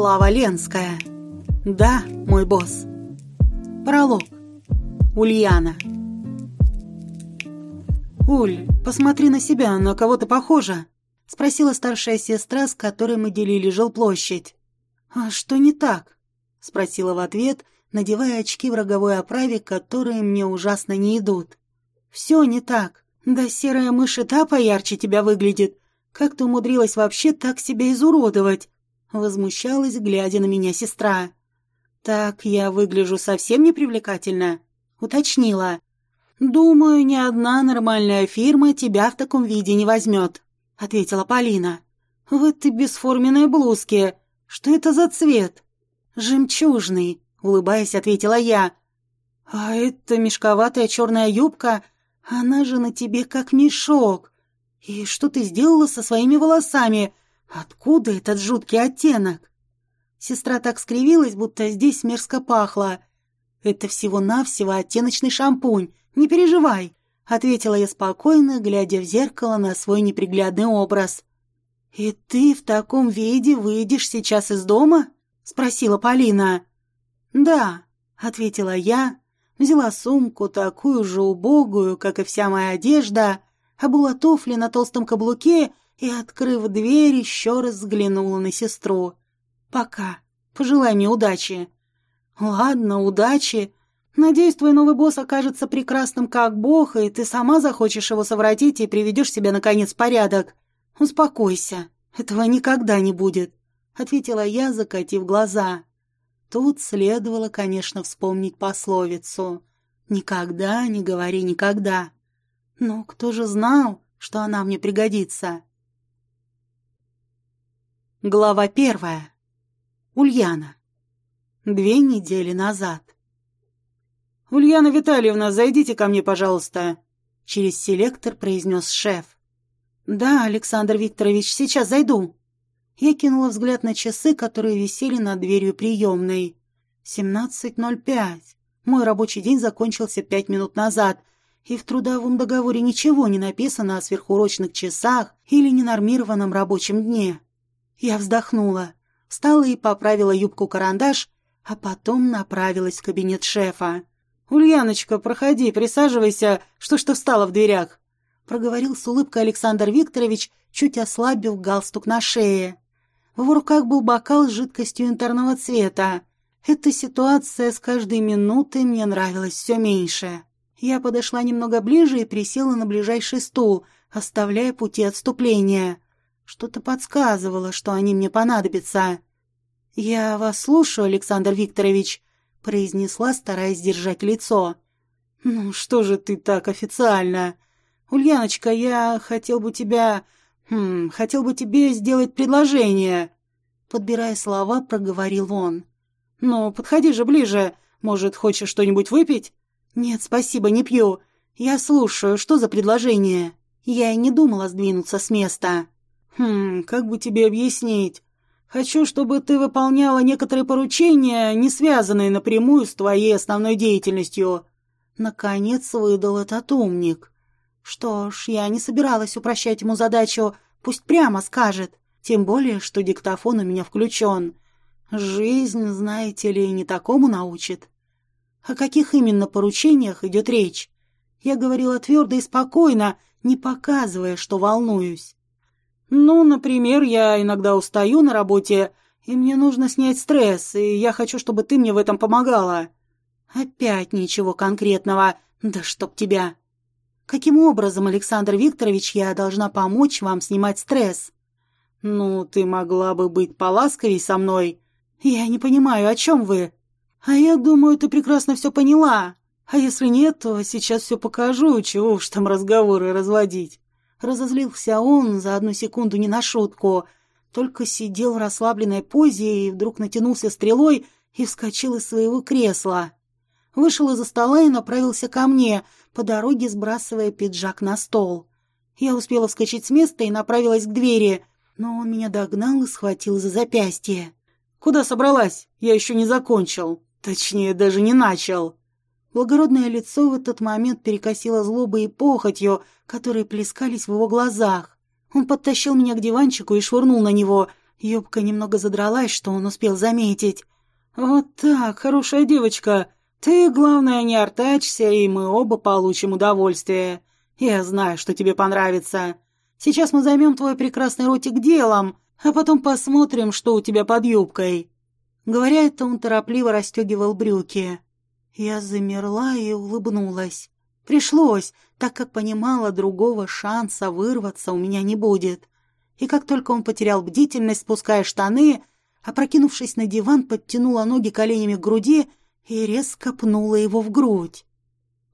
Слава Ленская. Да, мой босс. Пролог. Ульяна. «Уль, посмотри на себя, на кого ты похожа?» — спросила старшая сестра, с которой мы делили жилплощадь. «А что не так?» — спросила в ответ, надевая очки в роговой оправе, которые мне ужасно не идут. «Все не так. Да серая мышь и та поярче тебя выглядит. Как ты умудрилась вообще так себя изуродовать?» Возмущалась, глядя на меня сестра. «Так я выгляжу совсем непривлекательно?» Уточнила. «Думаю, ни одна нормальная фирма тебя в таком виде не возьмет», — ответила Полина. В этой бесформенной блузке. Что это за цвет?» «Жемчужный», — улыбаясь, ответила я. «А это мешковатая черная юбка, она же на тебе как мешок. И что ты сделала со своими волосами? Откуда этот жуткий оттенок?» Сестра так скривилась, будто здесь мерзко пахло. «Это всего-навсего оттеночный шампунь, не переживай», — ответила я спокойно, глядя в зеркало на свой неприглядный образ. «И ты в таком виде выйдешь сейчас из дома?» — спросила Полина. «Да», — ответила я, взяла сумку, такую же убогую, как и вся моя одежда, обула туфли на толстом каблуке и, открыв дверь, еще раз взглянула на сестру. «Пока. Пожелай мне удачи». «Ладно, удачи. Надеюсь, твой новый босс окажется прекрасным как бог, и ты сама захочешь его совратить и приведешь себя, наконец, в порядок. Успокойся, этого никогда не будет», — ответила я, закатив глаза. Тут следовало, конечно, вспомнить пословицу «Никогда не говори никогда». Но кто же знал, что она мне пригодится? Глава первая. Ульяна. Две недели назад. «Ульяна Витальевна, зайдите ко мне, пожалуйста», — через селектор произнес шеф. «Да, Александр Викторович, сейчас зайду». Я кинула взгляд на часы, которые висели над дверью приемной. «Семнадцать ноль пять. Мой рабочий день закончился пять минут назад, и в трудовом договоре ничего не написано о сверхурочных часах или ненормированном рабочем дне». Я вздохнула, встала и поправила юбку-карандаш, а потом направилась в кабинет шефа. «Ульяночка, проходи, присаживайся, что ж ты встала в дверях?» проговорил с улыбкой Александр Викторович, чуть ослабив галстук на шее. В его руках был бокал с жидкостью янтарного цвета. Эта ситуация с каждой минутой мне нравилась все меньше. Я подошла немного ближе и присела на ближайший стул, оставляя пути отступления. Что-то подсказывало, что они мне понадобятся. «Я вас слушаю, Александр Викторович», — произнесла, стараясь держать лицо. «Ну что же ты так официально? Ульяночка, я хотел бы тебя... Хм, хотел бы тебе сделать предложение». Подбирая слова, проговорил он. «Ну, подходи же ближе. Может, хочешь что-нибудь выпить?» «Нет, спасибо, не пью. Я слушаю, что за предложение?» Я и не думала сдвинуться с места. «Хм, как бы тебе объяснить? Хочу, чтобы ты выполняла некоторые поручения, не связанные напрямую с твоей основной деятельностью». Наконец выдал этот умник. Что ж, я не собиралась упрощать ему задачу, пусть прямо скажет. Тем более, что диктофон у меня включен. Жизнь, знаете ли, не такому научит. О каких именно поручениях идет речь? Я говорила твердо и спокойно, не показывая, что волнуюсь. «Ну, например, я иногда устаю на работе, и мне нужно снять стресс, и я хочу, чтобы ты мне в этом помогала». «Опять ничего конкретного. Да чтоб тебя!» «Каким образом, Александр Викторович, я должна помочь вам снимать стресс?» «Ну, ты могла бы быть поласковей со мной». «Я не понимаю, о чем вы?» «А я думаю, ты прекрасно все поняла. А если нет, то сейчас все покажу, чего уж там разговоры разводить». Разозлился он за одну секунду не на шутку, только сидел в расслабленной позе и вдруг натянулся стрелой и вскочил из своего кресла. Вышел из-за стола и направился ко мне, по дороге сбрасывая пиджак на стол. Я успела вскочить с места и направилась к двери, но он меня догнал и схватил за запястье. «Куда собралась? Я еще не закончил. Точнее, даже не начал». Благородное лицо в этот момент перекосило злобой и похотью, которые плескались в его глазах. Он подтащил меня к диванчику и швырнул на него, Юбка немного задралась, что он успел заметить. «Вот так, хорошая девочка. Ты, главное, не артачься, и мы оба получим удовольствие. Я знаю, что тебе понравится. Сейчас мы займем твой прекрасный ротик делом, а потом посмотрим, что у тебя под юбкой». Говоря это, он торопливо расстегивал брюки. Я замерла и улыбнулась. Пришлось, так как понимала, другого шанса вырваться у меня не будет. И как только он потерял бдительность, спуская штаны, опрокинувшись на диван, подтянула ноги коленями к груди и резко пнула его в грудь.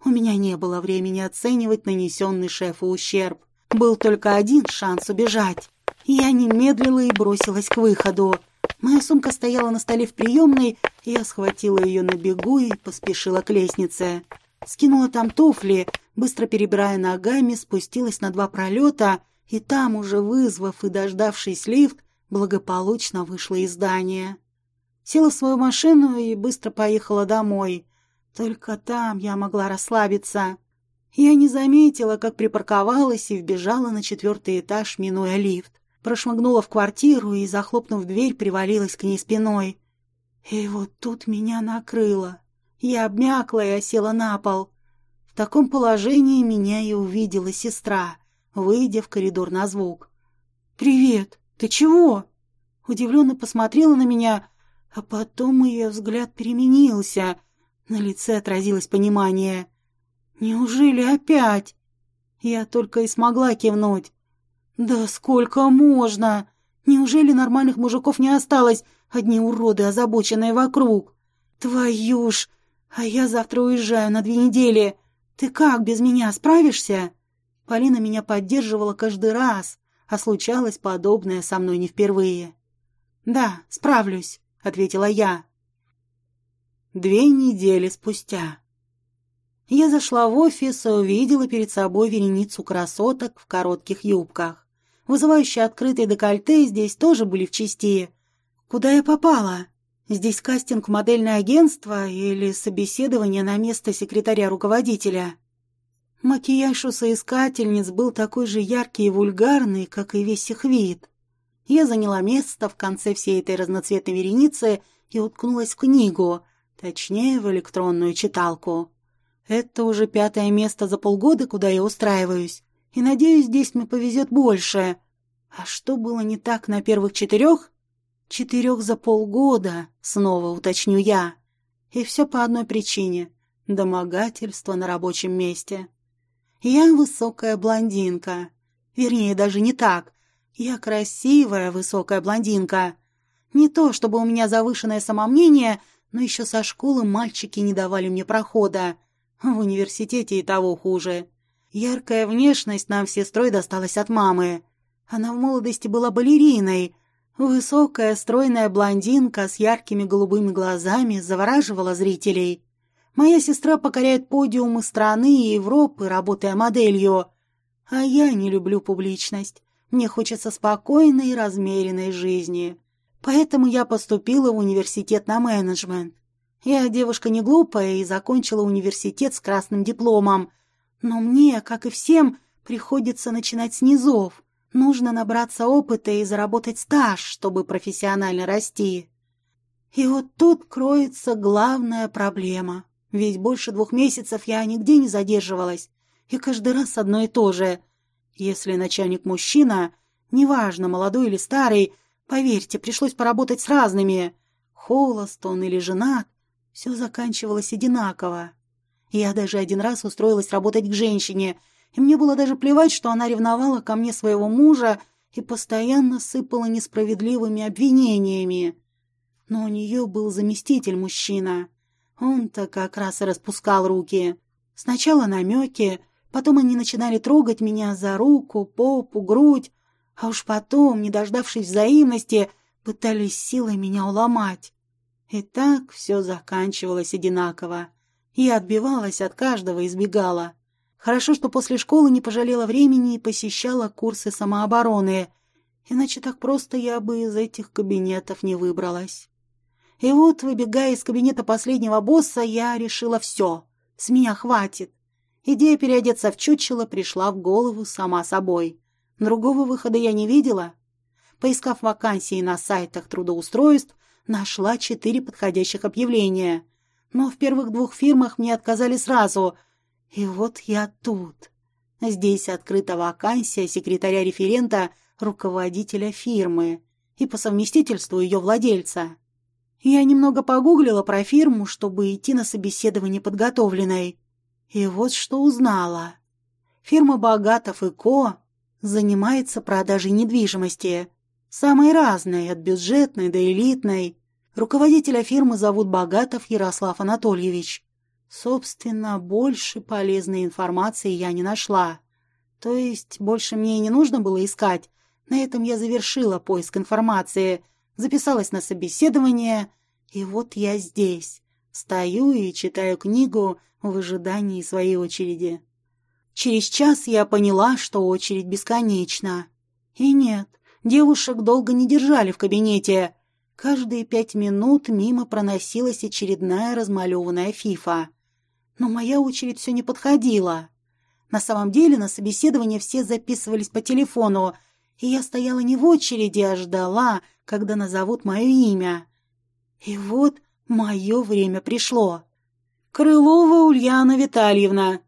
У меня не было времени оценивать нанесенный шефу ущерб. Был только один шанс убежать. Я немедлила и бросилась к выходу. Моя сумка стояла на столе в приемной, я схватила ее на бегу и поспешила к лестнице. Скинула там туфли, быстро перебирая ногами, спустилась на два пролета, и там, уже вызвав и дождавшись лифт, благополучно вышла из здания. Села в свою машину и быстро поехала домой. Только там я могла расслабиться. Я не заметила, как припарковалась и вбежала на четвертый этаж, минуя лифт. Прошмыгнула в квартиру и, захлопнув дверь, привалилась к ней спиной. И вот тут меня накрыло. Я обмякла и осела на пол. В таком положении меня и увидела сестра, выйдя в коридор на звук. «Привет! Ты чего?» Удивленно посмотрела на меня, а потом ее взгляд переменился. На лице отразилось понимание. «Неужели опять?» Я только и смогла кивнуть. «Да сколько можно? Неужели нормальных мужиков не осталось? Одни уроды, озабоченные вокруг. Твою ж! А я завтра уезжаю на две недели. Ты как, без меня справишься?» Полина меня поддерживала каждый раз, а случалось подобное со мной не впервые. «Да, справлюсь», — ответила я. Две недели спустя. Я зашла в офис и увидела перед собой вереницу красоток в коротких юбках. Вызывающие открытые декольте здесь тоже были в чести. Куда я попала? Здесь кастинг модельное агентство или собеседование на место секретаря-руководителя? Макияж у соискательниц был такой же яркий и вульгарный, как и весь их вид. Я заняла место в конце всей этой разноцветной вереницы и уткнулась в книгу, точнее, в электронную читалку. Это уже пятое место за полгода, куда я устраиваюсь, и, надеюсь, здесь мне повезет больше. А что было не так на первых четырех? Четырех за полгода, снова уточню я. И все по одной причине — домогательство на рабочем месте. Я высокая блондинка. Вернее, даже не так. Я красивая высокая блондинка. Не то, чтобы у меня завышенное самомнение, но еще со школы мальчики не давали мне прохода. В университете и того хуже. Яркая внешность нам сестрой досталась от мамы. Она в молодости была балериной. Высокая, стройная блондинка с яркими голубыми глазами завораживала зрителей. Моя сестра покоряет подиумы страны и Европы, работая моделью. А я не люблю публичность. Мне хочется спокойной и размеренной жизни. Поэтому я поступила в университет на менеджмент. Я девушка не глупая и закончила университет с красным дипломом. Но мне, как и всем, приходится начинать с низов. Нужно набраться опыта и заработать стаж, чтобы профессионально расти. И вот тут кроется главная проблема. Ведь больше двух месяцев я нигде не задерживалась. И каждый раз одно и то же — если начальник мужчина, неважно, молодой или старый, поверьте, пришлось поработать с разными. Холост он или женат, все заканчивалось одинаково. Я даже один раз устроилась работать к женщине, и мне было даже плевать, что она ревновала ко мне своего мужа и постоянно сыпала несправедливыми обвинениями. Но у нее был заместитель-мужчина. Он-то как раз и распускал руки. Сначала намеки, Потом они начинали трогать меня за руку, попу, грудь, а уж потом, не дождавшись взаимности, пытались силой меня уломать. И так все заканчивалось одинаково. Я отбивалась от каждого, избегала. Хорошо, что после школы не пожалела времени и посещала курсы самообороны, иначе так просто я бы из этих кабинетов не выбралась. И вот, выбегая из кабинета последнего босса, я решила все, с меня хватит. Идея переодеться в чучело пришла в голову сама собой. Другого выхода я не видела. Поискав вакансии на сайтах трудоустройств, нашла четыре подходящих объявления. Но в первых двух фирмах мне отказали сразу. И вот я тут. Здесь открыта вакансия секретаря-референта руководителя фирмы и по совместительству ее владельца. Я немного погуглила про фирму, чтобы идти на собеседование подготовленной. И вот что узнала. Фирма «Богатов и Ко» занимается продажей недвижимости. Самой разной, от бюджетной до элитной. Руководителя фирмы зовут Богатов Ярослав Анатольевич. Собственно, больше полезной информации я не нашла. То есть, больше мне и не нужно было искать. На этом я завершила поиск информации, записалась на собеседование, и вот я здесь. Стою и читаю книгу в ожидании своей очереди. Через час я поняла, что очередь бесконечна. И нет, девушек долго не держали в кабинете. Каждые пять минут мимо проносилась очередная размалеванная фифа. Но моя очередь все не подходила. На самом деле на собеседование все записывались по телефону, и я стояла не в очереди, а ждала, когда назовут мое имя. И вот мое время пришло. «Крылова Ульяна Витальевна»,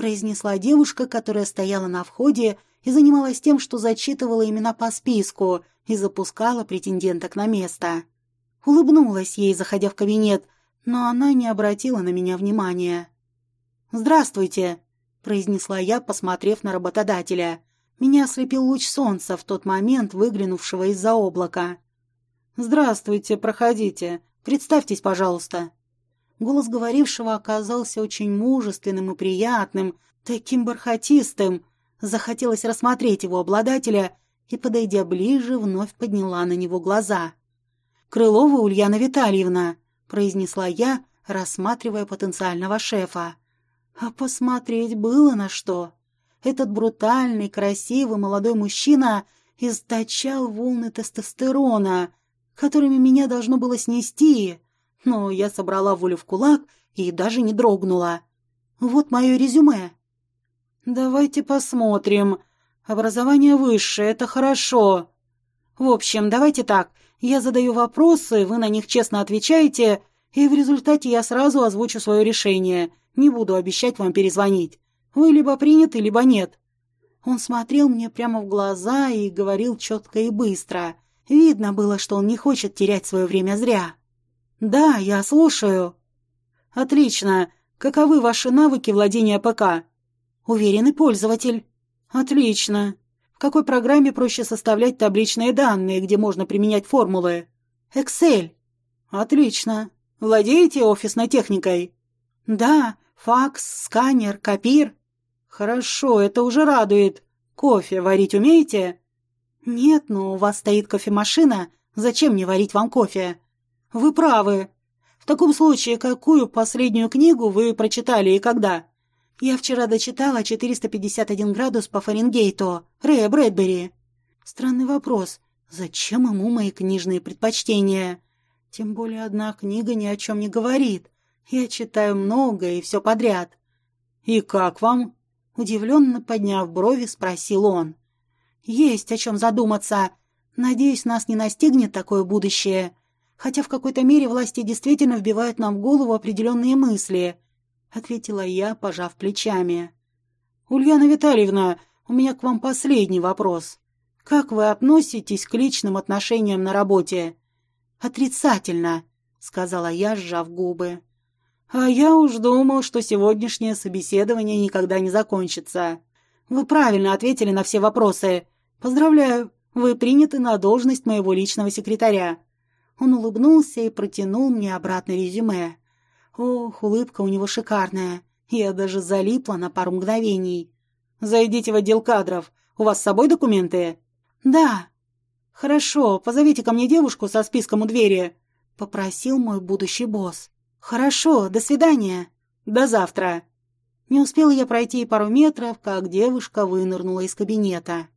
произнесла девушка, которая стояла на входе и занималась тем, что зачитывала имена по списку и запускала претенденток на место. Улыбнулась ей, заходя в кабинет, но она не обратила на меня внимания. «Здравствуйте», — произнесла я, посмотрев на работодателя. Меня ослепил луч солнца в тот момент, выглянувшего из-за облака. «Здравствуйте, проходите. Представьтесь, пожалуйста». Голос говорившего оказался очень мужественным и приятным, таким бархатистым. Захотелось рассмотреть его обладателя и, подойдя ближе, вновь подняла на него глаза. «Крылова Ульяна Витальевна», — произнесла я, рассматривая потенциального шефа. А посмотреть было на что. Этот брутальный, красивый молодой мужчина источал волны тестостерона, которыми меня должно было снести, но я собрала волю в кулак и даже не дрогнула. Вот мое резюме. Давайте посмотрим. Образование высшее — это хорошо. В общем, давайте так. Я задаю вопросы, вы на них честно отвечаете, и в результате я сразу озвучу свое решение. Не буду обещать вам перезвонить. Вы либо приняты, либо нет. Он смотрел мне прямо в глаза и говорил четко и быстро. Видно было, что он не хочет терять свое время зря. «Да, я слушаю». «Отлично. Каковы ваши навыки владения ПК?» «Уверенный пользователь». «Отлично. В какой программе проще составлять табличные данные, где можно применять формулы?» «Excel». «Отлично. Владеете офисной техникой?» «Да. Факс, сканер, копир». «Хорошо, это уже радует. Кофе варить умеете?» «Нет, но у вас стоит кофемашина. Зачем мне варить вам кофе?» Вы правы. В таком случае, какую последнюю книгу вы прочитали и когда? Я вчера дочитала 451 градус по Фаренгейту. Рэя Брэдбери. Странный вопрос. Зачем ему мои книжные предпочтения? Тем более одна книга ни о чем не говорит. Я читаю много и все подряд. «И как вам?» Удивленно подняв брови, спросил он. «Есть о чем задуматься. Надеюсь, нас не настигнет такое будущее хотя в какой-то мере власти действительно вбивают нам в голову определенные мысли», — ответила я, пожав плечами. «Ульяна Витальевна, у меня к вам последний вопрос. Как вы относитесь к личным отношениям на работе?» «Отрицательно», — сказала я, сжав губы. «А я уж думал, что сегодняшнее собеседование никогда не закончится. Вы правильно ответили на все вопросы. Поздравляю, вы приняты на должность моего личного секретаря. Он улыбнулся и протянул мне обратно резюме. Ох, улыбка у него шикарная. Я даже залипла на пару мгновений. «Зайдите в отдел кадров. У вас с собой документы?» «Да». «Хорошо, позовите ко мне девушку со списком у двери», — попросил мой будущий босс. «Хорошо, до свидания». «До завтра». Не успела я пройти и пару метров, как девушка вынырнула из кабинета.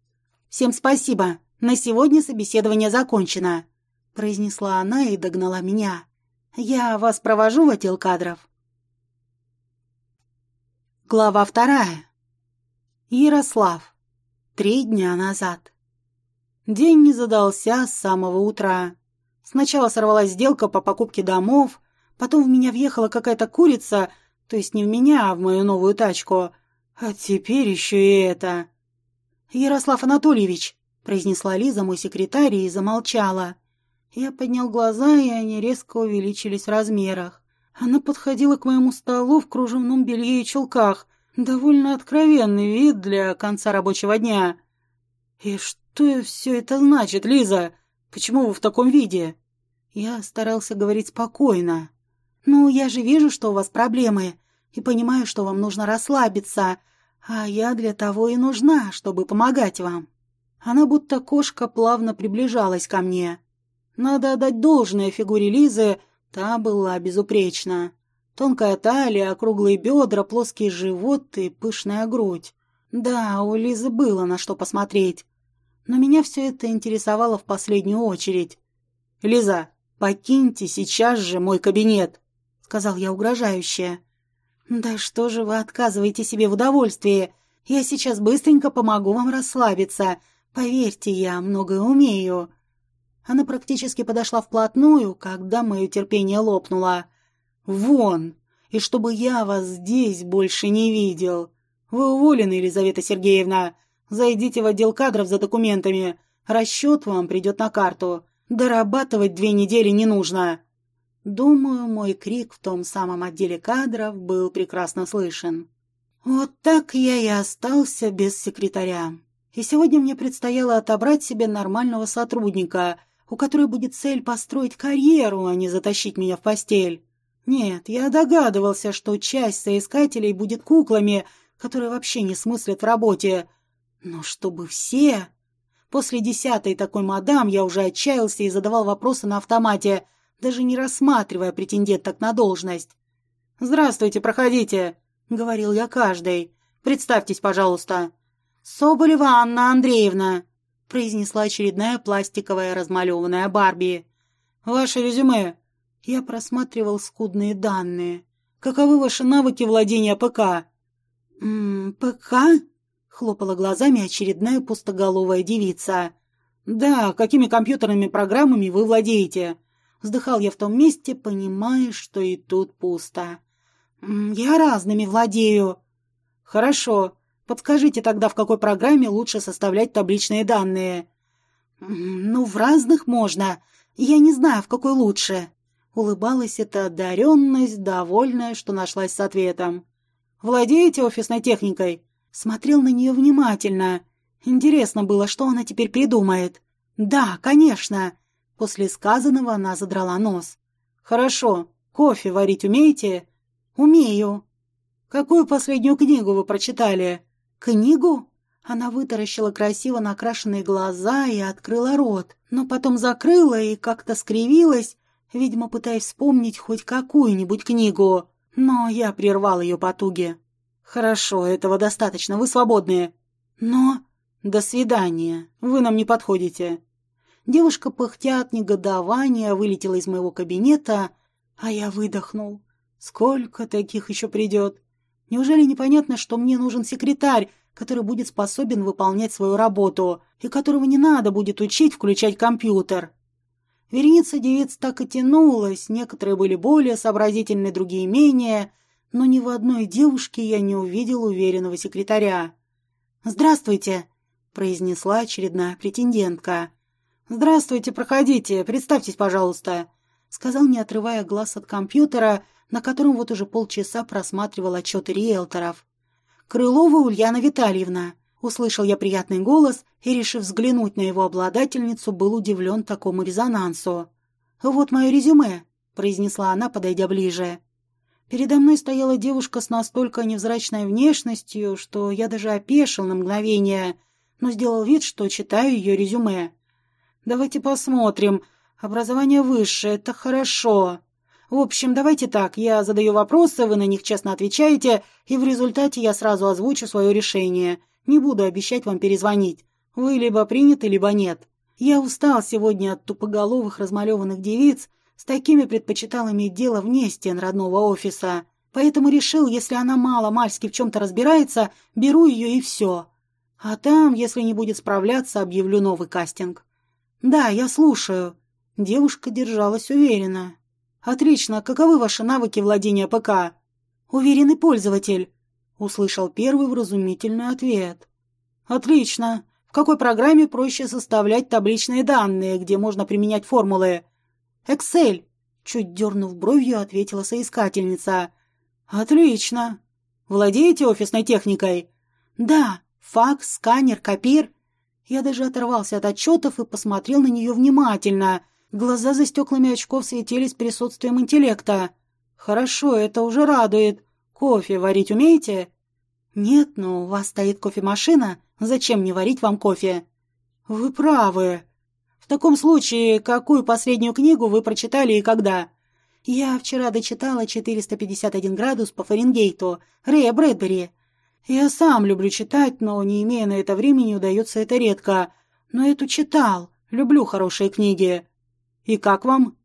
«Всем спасибо. На сегодня собеседование закончено» произнесла она и догнала меня. «Я вас провожу в отдел кадров». Глава вторая. Ярослав. Три дня назад. День не задался с самого утра. Сначала сорвалась сделка по покупке домов, потом в меня въехала какая-то курица, то есть не в меня, а в мою новую тачку. А теперь еще и это. «Ярослав Анатольевич», — произнесла Лиза, мой секретарь, и замолчала. Я поднял глаза, и они резко увеличились в размерах. Она подходила к моему столу в кружевном белье и чулках. Довольно откровенный вид для конца рабочего дня. «И что все это значит, Лиза? Почему вы в таком виде?» Я старался говорить спокойно. «Ну, я же вижу, что у вас проблемы, и понимаю, что вам нужно расслабиться, а я для того и нужна, чтобы помогать вам». Она будто кошка плавно приближалась ко мне. Надо отдать должное фигуре Лизы, та была безупречна. Тонкая талия, округлые бедра, плоский живот и пышная грудь. Да, у Лизы было на что посмотреть. Но меня все это интересовало в последнюю очередь. «Лиза, покиньте сейчас же мой кабинет», — сказал я угрожающе. «Да что же вы отказываете себе в удовольствии? Я сейчас быстренько помогу вам расслабиться. Поверьте, я многое умею». Она практически подошла вплотную, когда мое терпение лопнуло. «Вон! И чтобы я вас здесь больше не видел! Вы уволены, Елизавета Сергеевна! Зайдите в отдел кадров за документами. Расчет вам придет на карту. Дорабатывать две недели не нужно!» Думаю, мой крик в том самом отделе кадров был прекрасно слышен. Вот так я и остался без секретаря. И сегодня мне предстояло отобрать себе нормального сотрудника — у которой будет цель построить карьеру, а не затащить меня в постель. Нет, я догадывался, что часть соискателей будет куклами, которые вообще не смыслят в работе. Но чтобы все... После десятой такой мадам я уже отчаялся и задавал вопросы на автомате, даже не рассматривая претенденток на должность. «Здравствуйте, проходите», — говорил я каждой. «Представьтесь, пожалуйста». «Соболева Анна Андреевна», произнесла очередная пластиковая размалеванная Барби. «Ваше резюме». Я просматривал скудные данные. «Каковы ваши навыки владения ПК?» «М -ПК?» — хлопала глазами очередная пустоголовая девица. «Да, какими компьютерными программами вы владеете?» Вздыхал я в том месте, понимая, что и тут пусто. «Я разными владею». «Хорошо. Подскажите тогда, в какой программе лучше составлять табличные данные?» «Ну, в разных можно. Я не знаю, в какой лучше». Улыбалась эта одаренность, довольная, что нашлась с ответом. «Владеете офисной техникой?» Смотрел на нее внимательно. Интересно было, что она теперь придумает. «Да, конечно». После сказанного она задрала нос. «Хорошо. Кофе варить умеете?» «Умею». «Какую последнюю книгу вы прочитали?» «Книгу?» Она вытаращила красиво накрашенные глаза и открыла рот, но потом закрыла и как-то скривилась, видимо, пытаясь вспомнить хоть какую-нибудь книгу. Но я прервал ее потуги. «Хорошо, этого достаточно, вы свободны. Но...» «До свидания, вы нам не подходите». Девушка, пыхтя от негодования, вылетела из моего кабинета, а я выдохнул. «Сколько таких еще придет?» Неужели непонятно, что мне нужен секретарь, который будет способен выполнять свою работу и которого не надо будет учить включать компьютер? Вереница девиц так и тянулась, некоторые были более сообразительны, другие менее, но ни в одной девушке я не увидел уверенного секретаря. «Здравствуйте», — произнесла очередная претендентка. «Здравствуйте, проходите, представьтесь, пожалуйста», — сказал, не отрывая глаз от компьютера, на котором вот уже полчаса просматривал отчеты риэлторов. «Крылова Ульяна Витальевна», — услышал я приятный голос и, решив взглянуть на его обладательницу, был удивлен такому резонансу. «Вот мое резюме», — произнесла она, подойдя ближе. Передо мной стояла девушка с настолько невзрачной внешностью, что я даже опешил на мгновение, но сделал вид, что читаю ее резюме. «Давайте посмотрим. Образование высшее — это хорошо. В общем, давайте так, я задаю вопросы, вы на них честно отвечаете, и в результате я сразу озвучу свое решение. Не буду обещать вам перезвонить. Вы либо приняты, либо нет. Я устал сегодня от тупоголовых размалеванных девиц, с такими предпочитал иметь дело вне стен родного офиса. Поэтому решил, если она мало-мальски в чем-то разбирается, беру ее и все. А там, если не будет справляться, объявлю новый кастинг. Да, я слушаю. Девушка держалась уверенно. Отлично. Каковы ваши навыки владения ПК? Уверенный пользователь. Услышал первый вразумительный ответ. Отлично. В какой программе проще составлять табличные данные, где можно применять формулы? Excel. Чуть дернув бровью, ответила соискательница. Отлично. Владеете офисной техникой? Да. Факс, сканер, копир. Я даже оторвался от отчетов и посмотрел на нее внимательно. Глаза за стеклами очков светились присутствием интеллекта. «Хорошо, это уже радует. Кофе варить умеете?» «Нет, но у вас стоит кофемашина. Зачем мне варить вам кофе?» «Вы правы. В таком случае, какую последнюю книгу вы прочитали и когда?» «Я вчера дочитала «451 градус по Фаренгейту» Рэя Брэдбери. Я сам люблю читать, но, не имея на это времени, удается это редко. Но эту читал. Люблю хорошие книги. И как вам?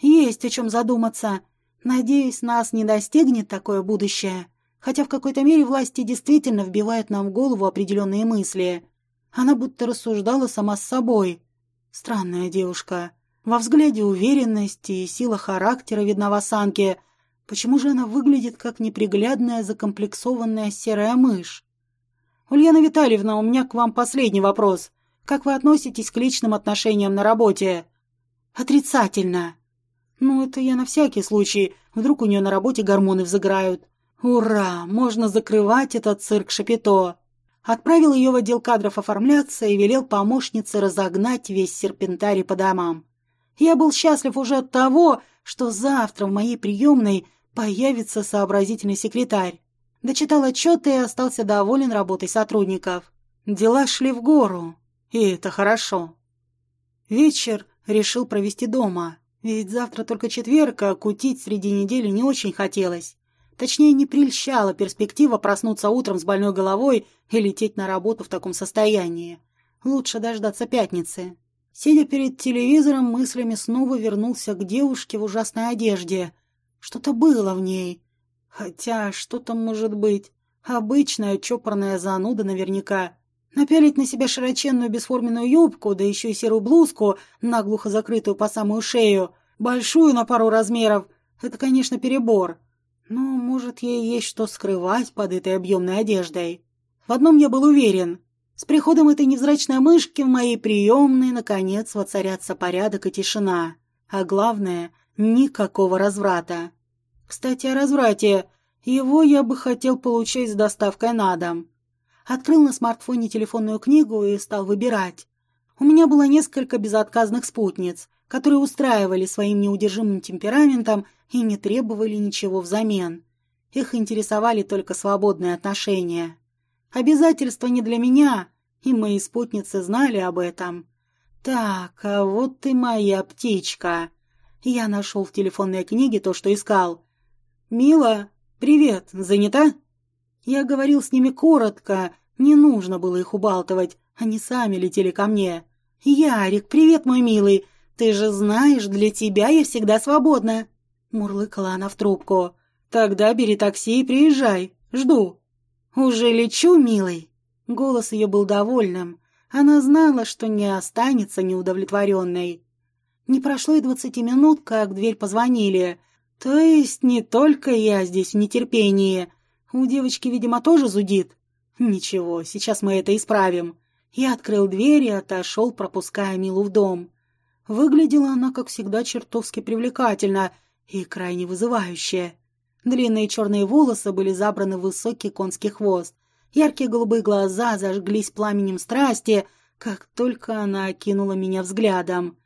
Есть о чем задуматься. Надеюсь, нас не достигнет такое будущее. Хотя в какой-то мере власти действительно вбивают нам в голову определенные мысли. Она будто рассуждала сама с собой. Странная девушка. Во взгляде уверенности и сила характера видна в осанке, Почему же она выглядит как неприглядная, закомплексованная серая мышь? «Ульяна Витальевна, у меня к вам последний вопрос. Как вы относитесь к личным отношениям на работе?» «Отрицательно». «Ну, это я на всякий случай. Вдруг у нее на работе гормоны взыграют». «Ура! Можно закрывать этот цирк Шапито!» Отправил ее в отдел кадров оформляться и велел помощнице разогнать весь серпентарий по домам. Я был счастлив уже от того, что завтра в моей приемной Появится сообразительный секретарь. Дочитал отчеты и остался доволен работой сотрудников. Дела шли в гору, и это хорошо. Вечер решил провести дома, ведь завтра только четверг, а кутить среди недели не очень хотелось. Точнее, не прельщала перспектива проснуться утром с больной головой и лететь на работу в таком состоянии. Лучше дождаться пятницы. Сидя перед телевизором, мыслями снова вернулся к девушке в ужасной одежде — что-то было в ней. Хотя, что там может быть? Обычная чопорная зануда наверняка. Напялить на себя широченную бесформенную юбку, да еще и серую блузку, наглухо закрытую по самую шею, большую на пару размеров, это, конечно, перебор. Но, может, ей есть что скрывать под этой объемной одеждой. В одном я был уверен. С приходом этой невзрачной мышки в моей приемной, наконец, воцарятся порядок и тишина. А главное, никакого разврата. Кстати, о разврате. Его я бы хотел получить с доставкой на дом. Открыл на смартфоне телефонную книгу и стал выбирать. У меня было несколько безотказных спутниц, которые устраивали своим неудержимым темпераментом и не требовали ничего взамен. Их интересовали только свободные отношения. Обязательства не для меня, и мои спутницы знали об этом. Так, а вот ты моя птичка. Я нашел в телефонной книге то, что искал. «Мила, привет, занята?» Я говорил с ними коротко, не нужно было их убалтывать, они сами летели ко мне. «Ярик, привет, мой милый, ты же знаешь, для тебя я всегда свободна!» Мурлыкала она в трубку. «Тогда бери такси и приезжай, жду». «Уже лечу, милый?» Голос ее был довольным. Она знала, что не останется неудовлетворенной. Не прошло и двадцати минут, как в дверь позвонили. То есть не только я здесь в нетерпении. У девочки, видимо, тоже зудит. Ничего, сейчас мы это исправим. Я открыл дверь и отошел, пропуская Милу в дом. Выглядела она, как всегда, чертовски привлекательно и крайне вызывающе. Длинные черные волосы были забраны в высокий конский хвост. Яркие голубые глаза зажглись пламенем страсти, как только она окинула меня взглядом.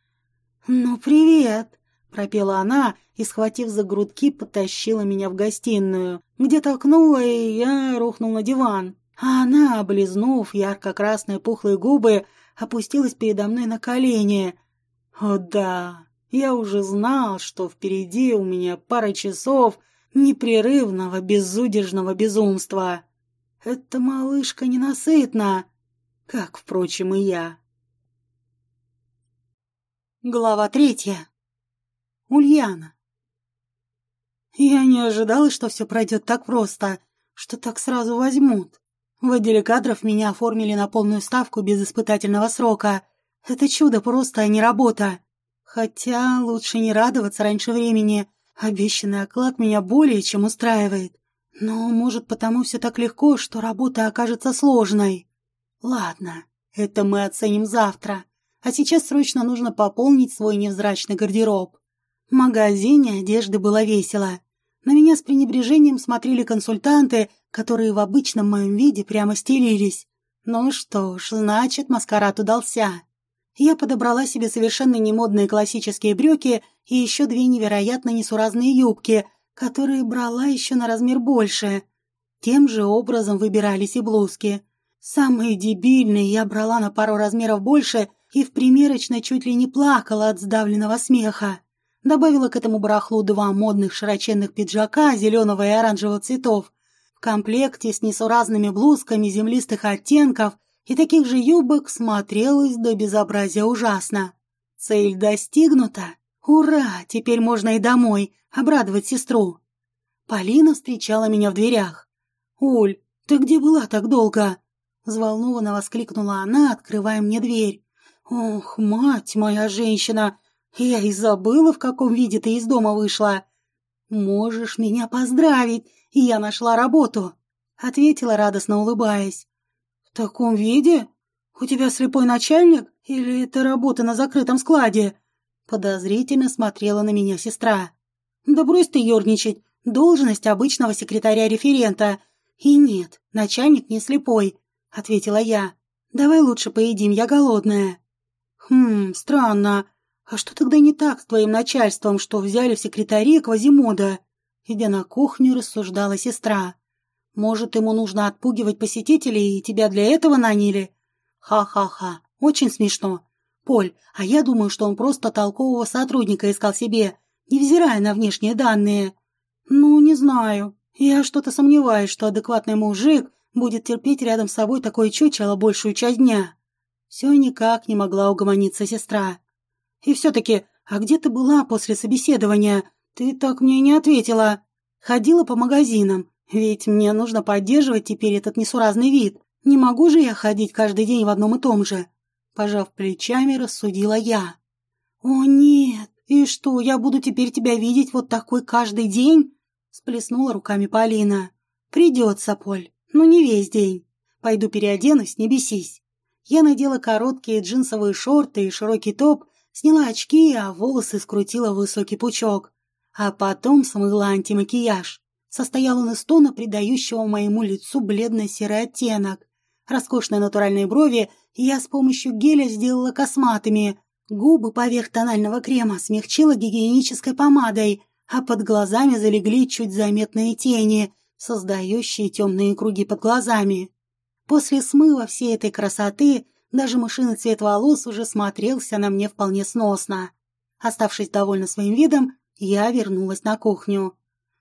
«Ну, привет!» — пропела она и, схватив за грудки, потащила меня в гостиную, где толкнула, и я рухнул на диван. А она, облизнув ярко-красные пухлые губы, опустилась передо мной на колени. О да, я уже знал, что впереди у меня пара часов непрерывного безудержного безумства. Эта малышка ненасытна, как, впрочем, и я. Глава третья. Ульяна. Я не ожидала, что все пройдет так просто, что так сразу возьмут. В отделе кадров меня оформили на полную ставку без испытательного срока. Это чудо просто, а не работа. Хотя лучше не радоваться раньше времени. Обещанный оклад меня более чем устраивает. Но, может, потому все так легко, что работа окажется сложной. Ладно, это мы оценим завтра. А сейчас срочно нужно пополнить свой невзрачный гардероб. Магазине одежды было весело. На меня с пренебрежением смотрели консультанты, которые в обычном моем виде прямо стелились. Ну что ж, значит, маскарад удался. Я подобрала себе совершенно немодные классические брюки и еще две невероятно несуразные юбки, которые брала еще на размер больше. Тем же образом выбирались и блузки. Самые дебильные я брала на пару размеров больше и в примерочной чуть ли не плакала от сдавленного смеха. Добавила к этому барахлу два модных широченных пиджака зеленого и оранжевого цветов. В комплекте с несуразными блузками землистых оттенков и таких же юбок смотрелась до безобразия ужасно. Цель достигнута. Ура! Теперь можно и домой, обрадовать сестру. Полина встречала меня в дверях. «Уль, ты где была так долго?» Взволнованно воскликнула она, открывая мне дверь. «Ох, мать моя женщина! Я и забыла, в каком виде ты из дома вышла. Можешь меня поздравить, я нашла работу, ответила радостно улыбаясь. В таком виде? У тебя слепой начальник или это работа на закрытом складе? Подозрительно смотрела на меня сестра. Да брось ты ерничать, должность обычного секретаря-референта. И нет, начальник не слепой, ответила я. Давай лучше поедим, я голодная. Хм, странно. «А что тогда не так с твоим начальством, что взяли в секретаре Квазимода?» Идя на кухню, рассуждала сестра. «Может, ему нужно отпугивать посетителей, и тебя для этого наняли?» «Ха-ха-ха, очень смешно. Поль, а я думаю, что он просто толкового сотрудника искал себе, невзирая на внешние данные». «Ну, не знаю. Я что-то сомневаюсь, что адекватный мужик будет терпеть рядом с собой такое чучело большую часть дня». Все никак не могла угомониться сестра. И все-таки, а где ты была после собеседования? Ты так мне не ответила. Ходила по магазинам, ведь мне нужно поддерживать теперь этот несуразный вид. Не могу же я ходить каждый день в одном и том же. Пожав плечами, рассудила я. О нет, и что, я буду теперь тебя видеть вот такой каждый день? Сплеснула руками Полина. Придется, Поль, но не весь день. Пойду переоденусь, не бесись. Я надела короткие джинсовые шорты и широкий топ, Сняла очки, а волосы скрутила в высокий пучок. А потом смыла антимакияж. Состоял он из тона, придающего моему лицу бледно-серый оттенок. Роскошные натуральные брови я с помощью геля сделала косматыми. Губы поверх тонального крема смягчила гигиенической помадой, а под глазами залегли чуть заметные тени, создающие темные круги под глазами. После смыва всей этой красоты даже мышиный цвет волос уже смотрелся на мне вполне сносно. Оставшись довольна своим видом, я вернулась на кухню.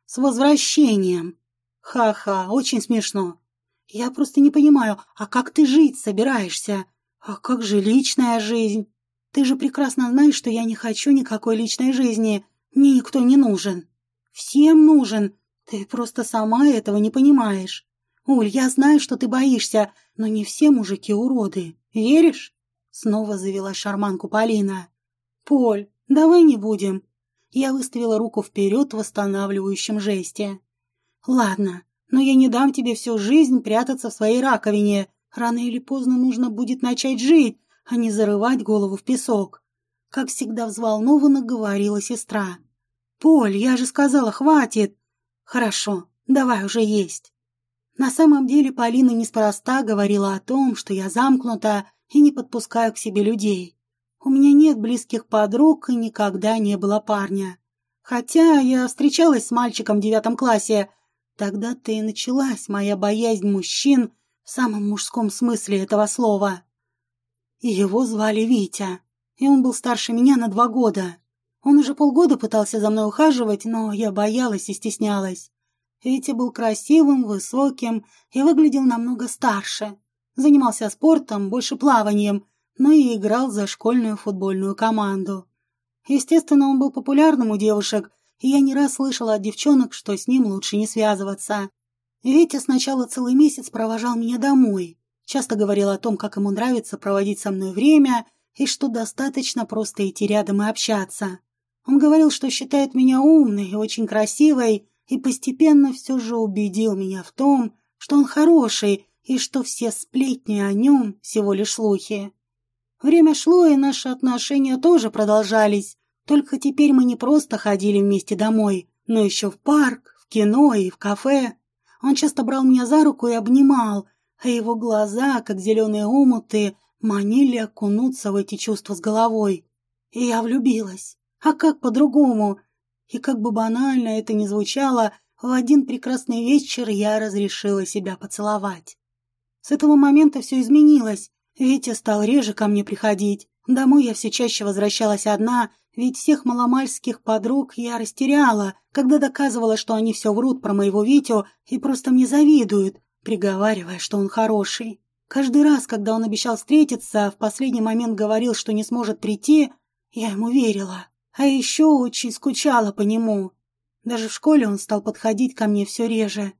С возвращением! Ха-ха, очень смешно. Я просто не понимаю, а как ты жить собираешься? А как же личная жизнь? Ты же прекрасно знаешь, что я не хочу никакой личной жизни. Мне никто не нужен. Всем нужен. Ты просто сама этого не понимаешь. Уль, я знаю, что ты боишься, но не все мужики уроды. Веришь?» Снова завела шарманку Полина. «Поль, давай не будем». Я выставила руку вперед в восстанавливающем жесте. «Ладно, но я не дам тебе всю жизнь прятаться в своей раковине. Рано или поздно нужно будет начать жить, а не зарывать голову в песок». Как всегда взволнованно говорила сестра. «Поль, я же сказала, хватит!» «Хорошо, давай уже есть». На самом деле Полина неспроста говорила о том, что я замкнута и не подпускаю к себе людей. У меня нет близких подруг и никогда не было парня. Хотя я встречалась с мальчиком в девятом классе. Тогда-то и началась моя боязнь мужчин в самом мужском смысле этого слова. Его звали Витя, и он был старше меня на два года. Он уже полгода пытался за мной ухаживать, но я боялась и стеснялась. Витя был красивым, высоким и выглядел намного старше. Занимался спортом, больше плаванием, но и играл за школьную футбольную команду. Естественно, он был популярным у девушек, и я не раз слышала от девчонок, что с ним лучше не связываться. Витя сначала целый месяц провожал меня домой. Часто говорил о том, как ему нравится проводить со мной время и что достаточно просто идти рядом и общаться. Он говорил, что считает меня умной и очень красивой, и постепенно все же убедил меня в том, что он хороший и что все сплетни о нем всего лишь слухи. Время шло, и наши отношения тоже продолжались, только теперь мы не просто ходили вместе домой, но еще в парк, в кино и в кафе. Он часто брал меня за руку и обнимал, а его глаза, как зеленые омуты, манили окунуться в эти чувства с головой. И я влюбилась. А как по-другому? И как бы банально это ни звучало, в один прекрасный вечер я разрешила себя поцеловать. С этого момента все изменилось. Витя стал реже ко мне приходить. Домой я все чаще возвращалась одна, ведь всех маломальских подруг я растеряла, когда доказывала, что они все врут про моего Витю и просто мне завидуют, приговаривая, что он хороший. Каждый раз, когда он обещал встретиться, в последний момент говорил, что не сможет прийти, я ему верила. А еще очень скучала по нему. Даже в школе он стал подходить ко мне все реже.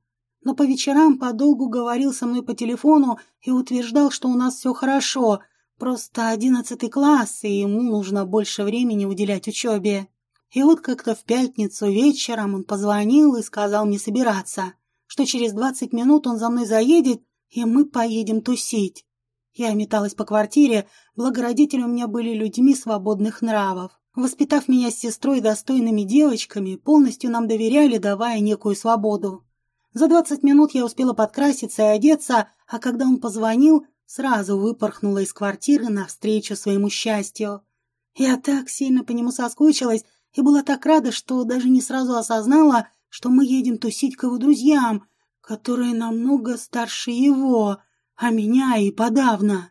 Но по вечерам подолгу говорил со мной по телефону и утверждал, что у нас все хорошо, просто одиннадцатый класс, и ему нужно больше времени уделять учебе. И вот как-то в пятницу вечером он позвонил и сказал мне собираться, что через двадцать минут он за мной заедет, и мы поедем тусить. Я металась по квартире, благо родители у меня были людьми свободных нравов. Воспитав меня с сестрой достойными девочками, полностью нам доверяли, давая некую свободу. За двадцать минут я успела подкраситься и одеться, а когда он позвонил, сразу выпорхнула из квартиры навстречу своему счастью. Я так сильно по нему соскучилась и была так рада, что даже не сразу осознала, что мы едем тусить к его друзьям, которые намного старше его, а меня и подавно.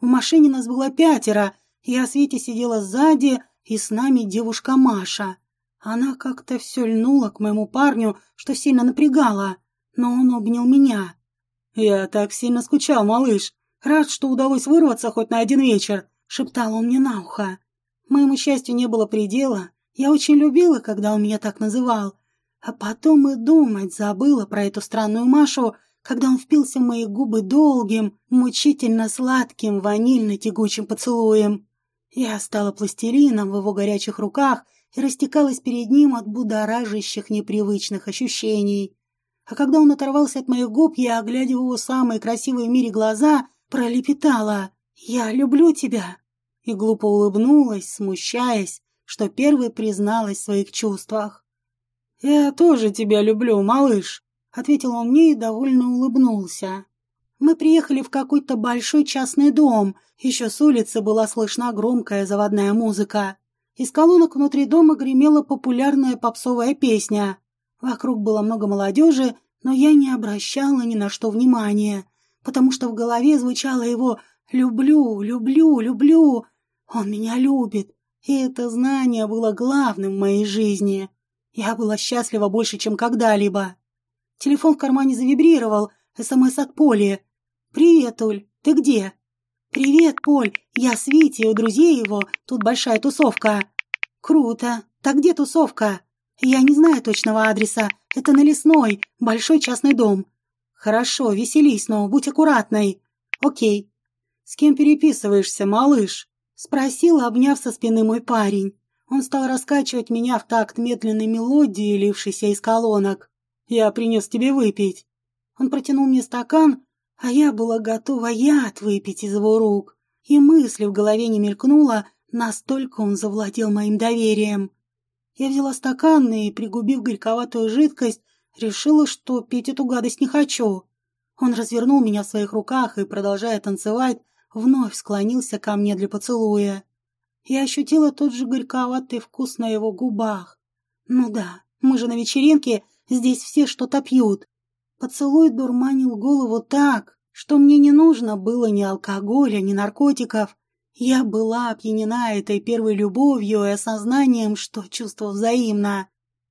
В машине нас было пятеро, я Свете сидела сзади, и с нами девушка Маша. Она как-то все льнула к моему парню, что сильно напрягала, но он обнял меня. «Я так сильно скучал, малыш. Рад, что удалось вырваться хоть на один вечер», — шептал он мне на ухо. Моему счастью не было предела. Я очень любила, когда он меня так называл. А потом и думать забыла про эту странную Машу, когда он впился в мои губы долгим, мучительно сладким, ванильно-тягучим поцелуем. Я стала пластилином в его горячих руках и растекалась перед ним от будоражащих непривычных ощущений. А когда он оторвался от моих губ, я, глядя в его самые красивые в мире глаза, пролепетала «Я люблю тебя!» и глупо улыбнулась, смущаясь, что первой призналась в своих чувствах. «Я тоже тебя люблю, малыш», — ответил он мне и довольно улыбнулся. Мы приехали в какой-то большой частный дом. Еще с улицы была слышна громкая заводная музыка. Из колонок внутри дома гремела популярная попсовая песня. Вокруг было много молодежи, но я не обращала ни на что внимания, потому что в голове звучало его «люблю, люблю, люблю». Он меня любит, и это знание было главным в моей жизни. Я была счастлива больше, чем когда-либо. Телефон в кармане завибрировал, СМС от Поли. «Привет, Уль, ты где?» «Привет, Поль, я с Витей, у друзей его, тут большая тусовка». «Круто, так где тусовка?» «Я не знаю точного адреса, это на Лесной, большой частный дом». «Хорошо, веселись, но будь аккуратной». «Окей». «С кем переписываешься, малыш?» Спросил, обняв со спины мой парень. Он стал раскачивать меня в такт медленной мелодии, лившейся из колонок. «Я принес тебе выпить». Он протянул мне стакан, а я была готова яд выпить из его рук. И мысли в голове не мелькнуло, настолько он завладел моим доверием. Я взяла стакан и, пригубив горьковатую жидкость, решила, что пить эту гадость не хочу. Он развернул меня в своих руках и, продолжая танцевать, вновь склонился ко мне для поцелуя. Я ощутила тот же горьковатый вкус на его губах. Ну да, мы же на вечеринке, здесь все что-то пьют. Поцелуй дурманил голову так, что мне не нужно было ни алкоголя, ни наркотиков. Я была опьянена этой первой любовью и осознанием, что чувство взаимно.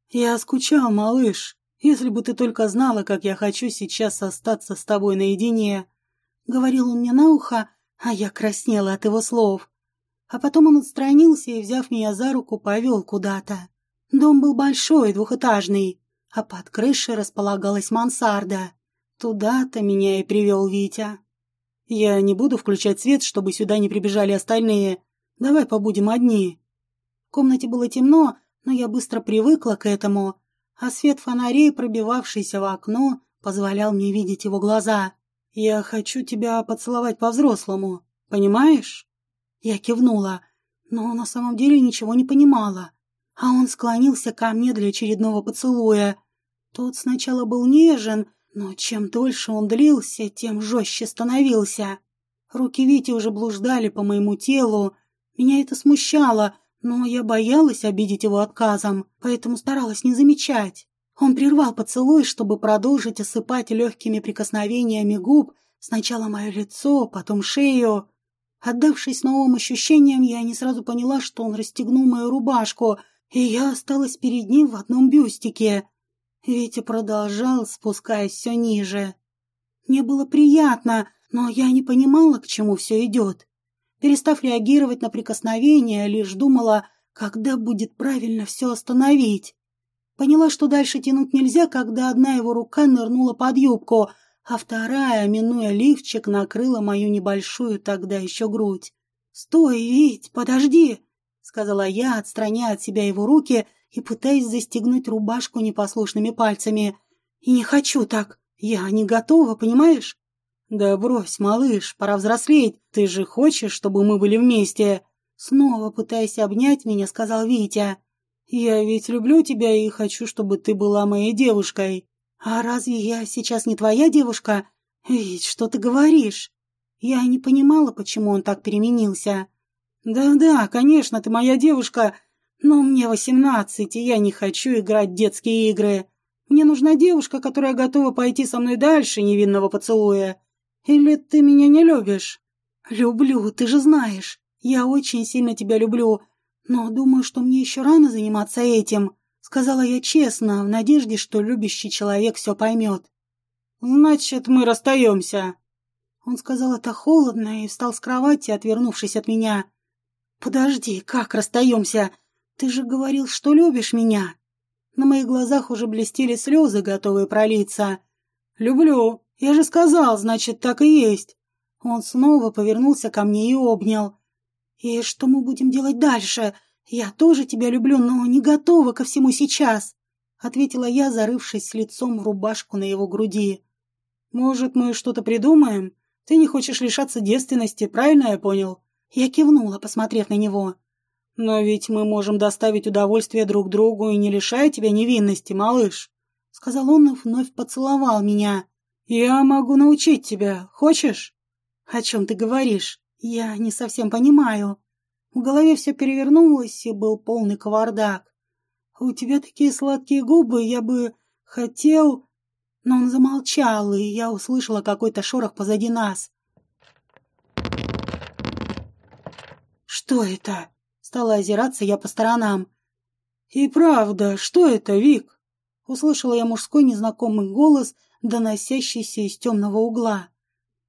«Я скучал, малыш. Если бы ты только знала, как я хочу сейчас остаться с тобой наедине», — говорил он мне на ухо, а я краснела от его слов. А потом он отстранился и, взяв меня за руку, повел куда-то. Дом был большой, двухэтажный, а под крышей располагалась мансарда. Туда-то меня и привел Витя. Я не буду включать свет, чтобы сюда не прибежали остальные. Давай побудем одни. В комнате было темно, но я быстро привыкла к этому, а свет фонарей, пробивавшийся в окно, позволял мне видеть его глаза. «Я хочу тебя поцеловать по-взрослому, понимаешь?» Я кивнула, но на самом деле ничего не понимала. А он склонился ко мне для очередного поцелуя. Тот сначала был нежен, но чем дольше он длился, тем жестче становился. Руки Вити уже блуждали по моему телу. Меня это смущало, но я боялась обидеть его отказом, поэтому старалась не замечать. Он прервал поцелуй, чтобы продолжить осыпать легкими прикосновениями губ сначала мое лицо, потом шею. Отдавшись новым ощущениям, я не сразу поняла, что он расстегнул мою рубашку, и я осталась перед ним в одном бюстике. Витя продолжал, спускаясь все ниже. Мне было приятно, но я не понимала, к чему все идет. Перестав реагировать на прикосновения, лишь думала, когда будет правильно все остановить. Поняла, что дальше тянуть нельзя, когда одна его рука нырнула под юбку, а вторая, минуя лифчик, накрыла мою небольшую тогда еще грудь. «Стой, Вить, подожди!» — сказала я, отстраняя от себя его руки и пытаясь застегнуть рубашку непослушными пальцами. «И не хочу так. Я не готова, понимаешь?» «Да брось, малыш, пора взрослеть. Ты же хочешь, чтобы мы были вместе?» Снова пытаясь обнять меня, сказал Витя. «Я ведь люблю тебя и хочу, чтобы ты была моей девушкой». «А разве я сейчас не твоя девушка? Ведь что ты говоришь?» Я не понимала, почему он так переменился. «Да-да, конечно, ты моя девушка, но мне восемнадцать, и я не хочу играть в детские игры. Мне нужна девушка, которая готова пойти со мной дальше невинного поцелуя. Или ты меня не любишь?» «Люблю, ты же знаешь. Я очень сильно тебя люблю, но думаю, что мне еще рано заниматься этим», — сказала я честно, в надежде, что любящий человек все поймет. «Значит, мы расстаемся». Он сказал это холодно и встал с кровати, отвернувшись от меня. «Подожди, как расстаемся? Ты же говорил, что любишь меня». На моих глазах уже блестели слезы, готовые пролиться. «Люблю. Я же сказал, значит, так и есть». Он снова повернулся ко мне и обнял. «И что мы будем делать дальше? Я тоже тебя люблю, но не готова ко всему сейчас», — ответила я, зарывшись лицом в рубашку на его груди. «Может, мы что-то придумаем? Ты не хочешь лишаться девственности, правильно я понял?» Я кивнула, посмотрев на него. «Но ведь мы можем доставить удовольствие друг другу и не лишая тебя невинности, малыш», — сказал он и вновь поцеловал меня. «Я могу научить тебя. Хочешь?» «О чем ты говоришь? Я не совсем понимаю». В голове все перевернулось, и был полный кавардак. «У тебя такие сладкие губы, я бы хотел...» Но он замолчал, и я услышала какой-то шорох позади нас. «Что это?» Стала озираться я по сторонам. «И правда, что это, Вик?» Услышала я мужской незнакомый голос, доносящийся из темного угла.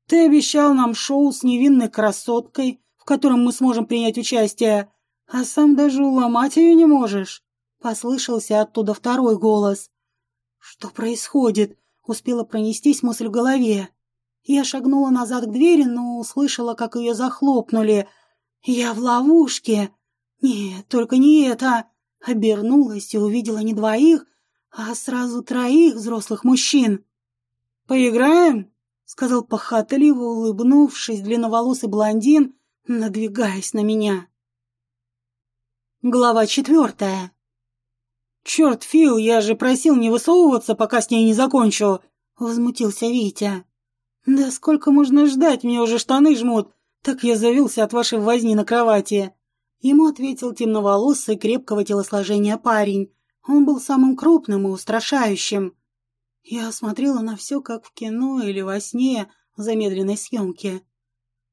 «Ты обещал нам шоу с невинной красоткой, в котором мы сможем принять участие, а сам даже уломать ее не можешь!» Послышался оттуда второй голос. «Что происходит?» — успела пронестись мысль в голове. Я шагнула назад к двери, но услышала, как ее захлопнули. «Я в ловушке!» «Нет, только не это!» Обернулась и увидела не двоих, а сразу троих взрослых мужчин. «Поиграем?» — сказал похотливо, улыбнувшись, длинноволосый блондин, надвигаясь на меня. Глава четвертая. «Черт, Фил, я же просил не высовываться, пока с ней не закончу!» — возмутился Витя. «Да сколько можно ждать, мне уже штаны жмут, так я завелся от вашей возни на кровати!» Ему ответил темноволосый, крепкого телосложения парень. Он был самым крупным и устрашающим. Я смотрела на все, как в кино или во сне замедленной съемки.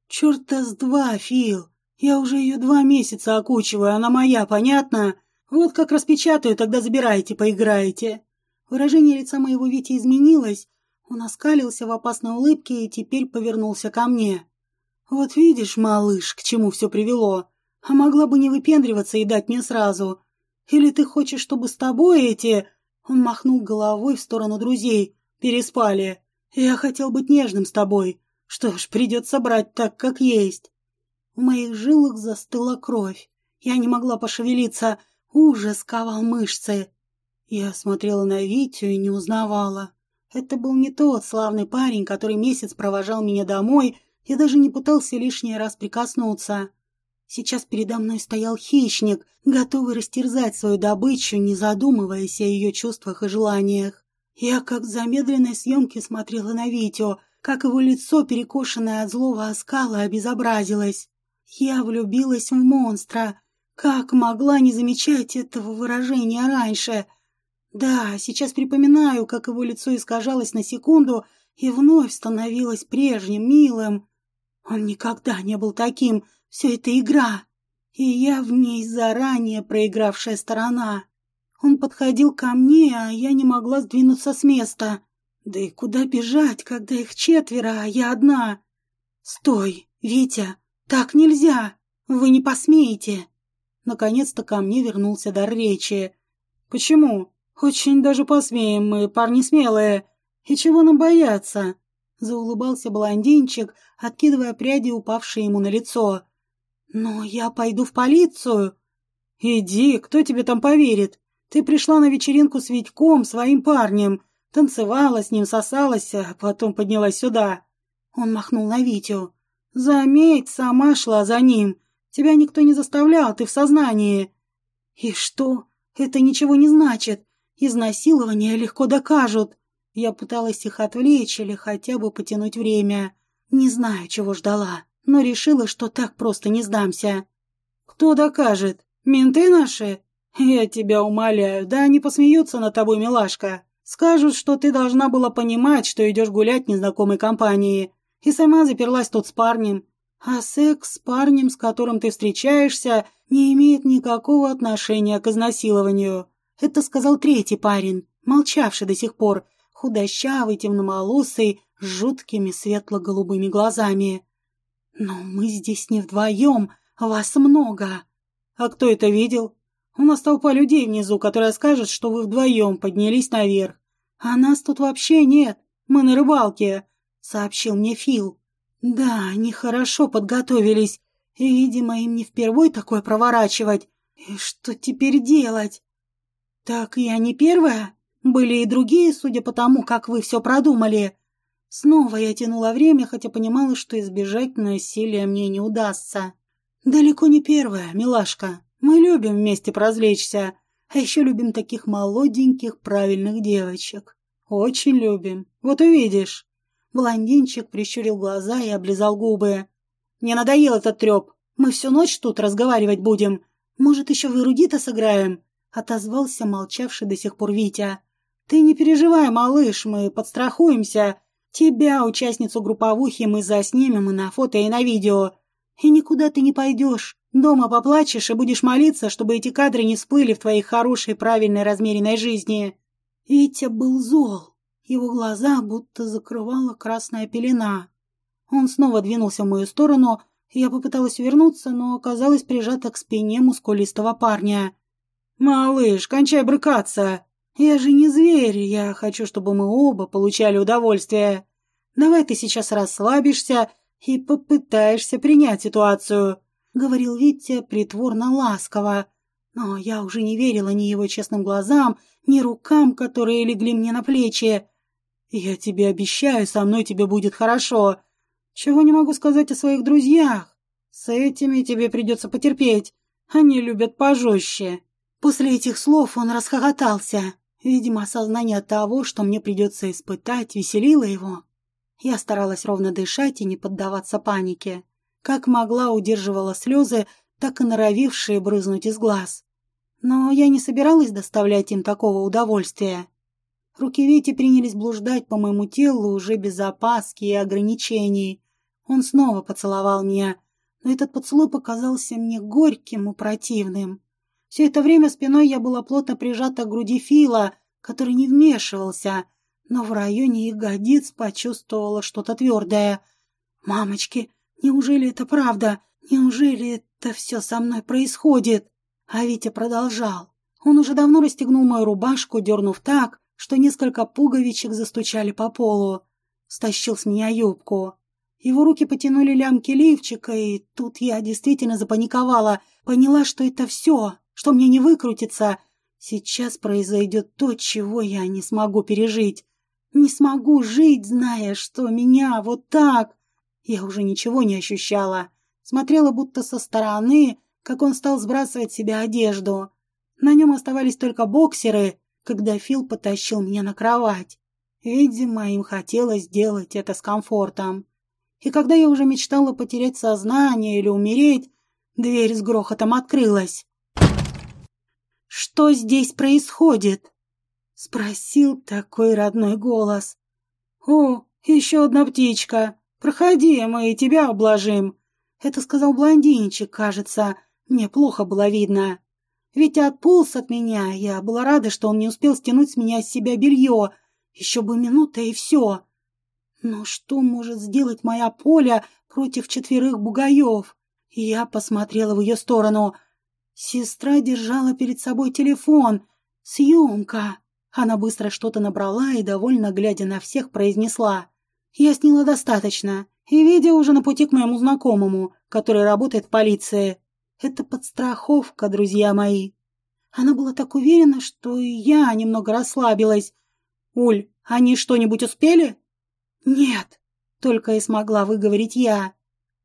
«Черт-то с два, Фил! Я уже ее два месяца окучиваю, она моя, понятно? Вот как распечатаю, тогда забирайте, поиграете». Выражение лица моего Вити изменилось. Он оскалился в опасной улыбке и теперь повернулся ко мне. «Вот видишь, малыш, к чему все привело. А могла бы не выпендриваться и дать мне сразу. Или ты хочешь, чтобы с тобой эти... Он махнул головой в сторону друзей. «Переспали. Я хотел быть нежным с тобой. Что ж, придется брать так, как есть». В моих жилах застыла кровь. Я не могла пошевелиться. Ужас ковал мышцы. Я смотрела на Витю и не узнавала. Это был не тот славный парень, который месяц провожал меня домой и даже не пытался лишний раз прикоснуться. Сейчас передо мной стоял хищник, готовый растерзать свою добычу, не задумываясь о ее чувствах и желаниях. Я, как в замедленной съемке, смотрела на Витю, как его лицо, перекошенное от злого оскала, обезобразилось. Я влюбилась в монстра. Как могла не замечать этого выражения раньше? Да, сейчас припоминаю, как его лицо искажалось на секунду и вновь становилось прежним, милым. Он никогда не был таким, все это игра, и я в ней заранее проигравшая сторона. Он подходил ко мне, а я не могла сдвинуться с места. Да и куда бежать, когда их четверо, а я одна? Стой, Витя, так нельзя, вы не посмеете. Наконец-то ко мне вернулся дар речи. Почему? Очень даже посмеем мы, парни смелые. И чего нам бояться? Заулыбался блондинчик, откидывая пряди, упавшие ему на лицо. «Но я пойду в полицию». «Иди, кто тебе там поверит? Ты пришла на вечеринку с Витьком, своим парнем, танцевала с ним, сосалась, а потом поднялась сюда». Он махнул на Витю. «Заметь, сама шла за ним. Тебя никто не заставлял, ты в сознании». «И что? Это ничего не значит. Изнасилование легко докажут». Я пыталась их отвлечь или хотя бы потянуть время. Не знаю, чего ждала но решила, что так просто не сдамся. «Кто докажет? Менты наши? Я тебя умоляю, да они посмеются над тобой, милашка. Скажут, что ты должна была понимать, что идешь гулять в незнакомой компании, и сама заперлась тут с парнем. А секс с парнем, с которым ты встречаешься, не имеет никакого отношения к изнасилованию. Это сказал третий парень, молчавший до сих пор, худощавый, темноволосый, с жуткими светло-голубыми глазами. «Но мы здесь не вдвоем, вас много». «А кто это видел?» «У нас толпа людей внизу, которая скажет, что вы вдвоем поднялись наверх. А нас тут вообще нет, мы на рыбалке», — сообщил мне Фил. «Да, они хорошо подготовились, и, видимо, им не впервой такое проворачивать. И что теперь делать?» «Так я не первая? Были и другие, судя по тому, как вы все продумали. Снова я тянула время, хотя понимала, что избежать насилия мне не удастся. Далеко не первая, милашка. Мы любим вместе поразвлечься, а еще любим таких молоденьких, правильных девочек. Очень любим. Вот увидишь. Блондинчик прищурил глаза и облизал губы. Мне надоел этот треп. Мы всю ночь тут разговаривать будем. Может, еще в эрудита сыграем? Отозвался молчавший до сих пор Витя. Ты не переживай, малыш, мы подстрахуемся Тебя, участницу групповухи, мы заснимем и на фото, и на видео. И никуда ты не пойдешь. Дома поплачешь и будешь молиться, чтобы эти кадры не всплыли в твоей хорошей, правильной, размеренной жизни. Витя был зол. Его глаза будто закрывала красная пелена. Он снова двинулся в мою сторону, я попыталась вернуться, но оказалась прижата к спине мускулистого парня. «Малыш, кончай брыкаться!» Я же не зверь, я хочу, чтобы мы оба получали удовольствие. Давай ты сейчас расслабишься и попытаешься принять ситуацию», — говорил Витя притворно ласково. Но я уже не верила ни его честным глазам, ни рукам, которые легли мне на плечи. «Я тебе обещаю, со мной тебе будет хорошо. Чего не могу сказать о своих друзьях? С этими тебе придется потерпеть. Они любят пожестче». После этих слов он расхохотался. Видимо, осознание того, что мне придется испытать, веселило его. Я старалась ровно дышать и не поддаваться панике. Как могла, удерживала слезы, так и норовившие брызнуть из глаз. Но я не собиралась доставлять им такого удовольствия. Руки Вити принялись блуждать по моему телу уже без опаски и ограничений. Он снова поцеловал меня, но этот поцелуй показался мне горьким и противным. Все это время спиной я была плотно прижата к груди Фила, который не вмешивался, но в районе ягодиц почувствовала что-то твердое. «Мамочки, неужели это правда? Неужели это все со мной происходит?» А Витя продолжал. Он уже давно расстегнул мою рубашку, дернув так, что несколько пуговичек застучали по полу. Стащил с меня юбку. Его руки потянули лямки лифчика, и тут я действительно запаниковала, поняла, что это все, что мне не выкрутиться. Сейчас произойдет то, чего я не смогу пережить. Не смогу жить, зная, что меня вот так... Я уже ничего не ощущала. Смотрела будто со стороны, как он стал сбрасывать себе одежду. На нем оставались только боксеры, когда Фил потащил меня на кровать. Видимо, им хотелось сделать это с комфортом. И когда я уже мечтала потерять сознание или умереть, дверь с грохотом открылась. «Что здесь происходит?» — спросил такой родной голос. «О, еще одна птичка! Проходи, мы и тебя обложим!» Это сказал блондинчик, кажется. Мне плохо было видно. Ведь отполз от меня, я была рада, что он не успел стянуть с меня с себя белье. Еще бы минута и все. Но что может сделать моя Поля против четверых бугаев? Я посмотрела в ее сторону. Сестра держала перед собой телефон. Съемка. Она быстро что-то набрала и, довольно глядя на всех, произнесла. Я сняла достаточно. И видео уже на пути к моему знакомому, который работает в полиции. Это подстраховка, друзья мои. Она была так уверена, что я немного расслабилась. «Уль, они что-нибудь успели?» «Нет», — только и смогла выговорить я.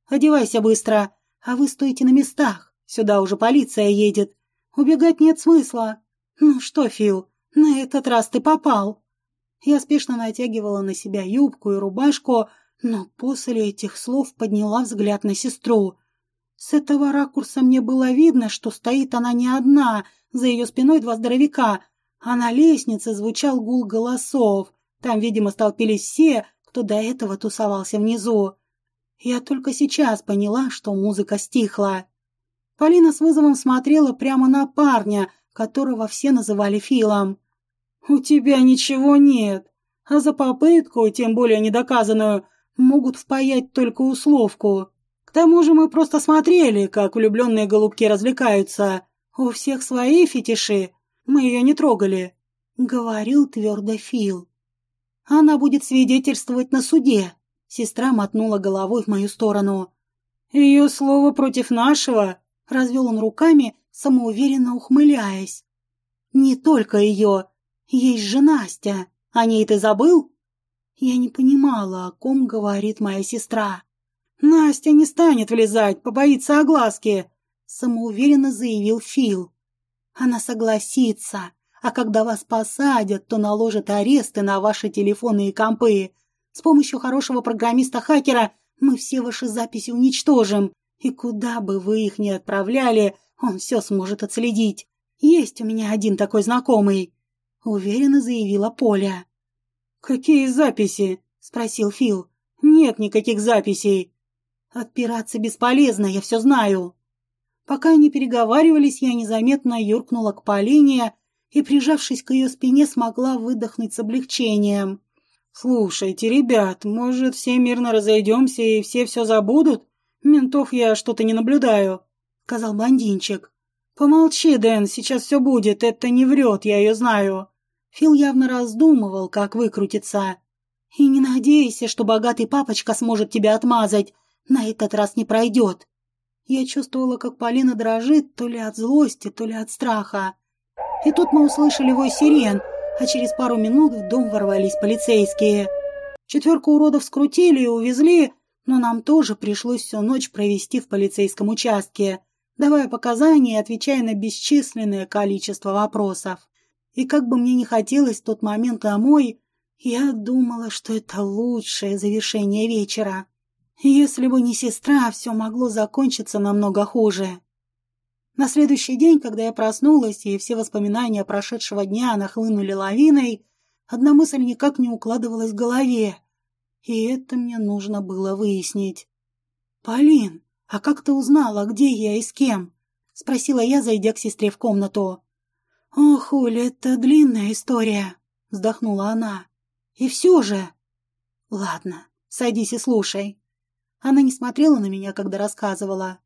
«Одевайся быстро, а вы стойте на местах. Сюда уже полиция едет. Убегать нет смысла. Ну что, Фил, на этот раз ты попал». Я спешно натягивала на себя юбку и рубашку, но после этих слов подняла взгляд на сестру. С этого ракурса мне было видно, что стоит она не одна, за ее спиной два здоровяка, а на лестнице звучал гул голосов. Там, видимо, столпились все, кто до этого тусовался внизу. Я только сейчас поняла, что музыка стихла. Полина с вызовом смотрела прямо на парня, которого все называли Филом. «У тебя ничего нет, а за попытку, тем более недоказанную, могут впаять только условку. К тому же мы просто смотрели, как влюбленные голубки развлекаются. У всех свои фетиши, мы ее не трогали», — говорил твердо Фил. Она будет свидетельствовать на суде. Сестра мотнула головой в мою сторону. Ее слово против нашего, развел он руками, самоуверенно ухмыляясь. Не только ее. Есть же Настя. О ней ты забыл? Я не понимала, о ком говорит моя сестра. Настя не станет влезать, побоится огласки, самоуверенно заявил Фил. Она согласится, а когда вас посадят, то наложат аресты на ваши телефоны и компы. С помощью хорошего программиста-хакера мы все ваши записи уничтожим. И куда бы вы их ни отправляли, он все сможет отследить. Есть у меня один такой знакомый», — уверенно заявила Поля. «Какие записи?» — спросил Фил. «Нет никаких записей». «Отпираться бесполезно, я все знаю». Пока они переговаривались, я незаметно юркнула к Полине и, прижавшись к ее спине, смогла выдохнуть с облегчением. «Слушайте, ребят, может, все мирно разойдемся и все все забудут? Ментов я что-то не наблюдаю», — сказал блондинчик. «Помолчи, Дэн, сейчас все будет, это не врет, я ее знаю». Фил явно раздумывал, как выкрутиться. «И не надейся, что богатый папочка сможет тебя отмазать. На этот раз не пройдет». Я чувствовала, как Полина дрожит то ли от злости, то ли от страха. И тут мы услышали вой сирен, а через пару минут в дом ворвались полицейские. Четверку уродов скрутили и увезли, но нам тоже пришлось всю ночь провести в полицейском участке, давая показания и отвечая на бесчисленное количество вопросов. И как бы мне не хотелось в тот момент домой, я думала, что это лучшее завершение вечера. Если бы не сестра, все могло закончиться намного хуже. На следующий день, когда я проснулась, и все воспоминания прошедшего дня нахлынули лавиной, одна мысль никак не укладывалась в голове. И это мне нужно было выяснить. «Полин, а как ты узнала, где я и с кем?» — спросила я, зайдя к сестре в комнату. «Ох, Оля, это длинная история», — вздохнула она. «И все же...» «Ладно, садись и слушай». Она не смотрела на меня, когда рассказывала.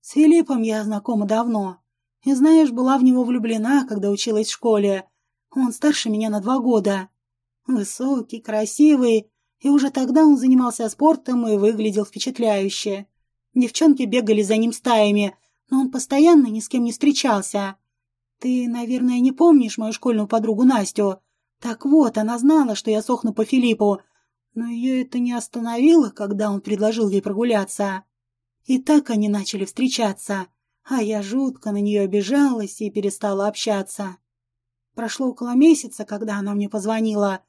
С Филиппом я знакома давно. И знаешь, была в него влюблена, когда училась в школе. Он старше меня на два года. Высокий, красивый, и уже тогда он занимался спортом и выглядел впечатляюще. Девчонки бегали за ним стаями, но он постоянно ни с кем не встречался. Ты, наверное, не помнишь мою школьную подругу Настю? Так вот, она знала, что я сохну по Филиппу, но ее это не остановило, когда он предложил ей прогуляться. И так они начали встречаться, а я жутко на нее обижалась и перестала общаться. Прошло около месяца, когда она мне позвонила,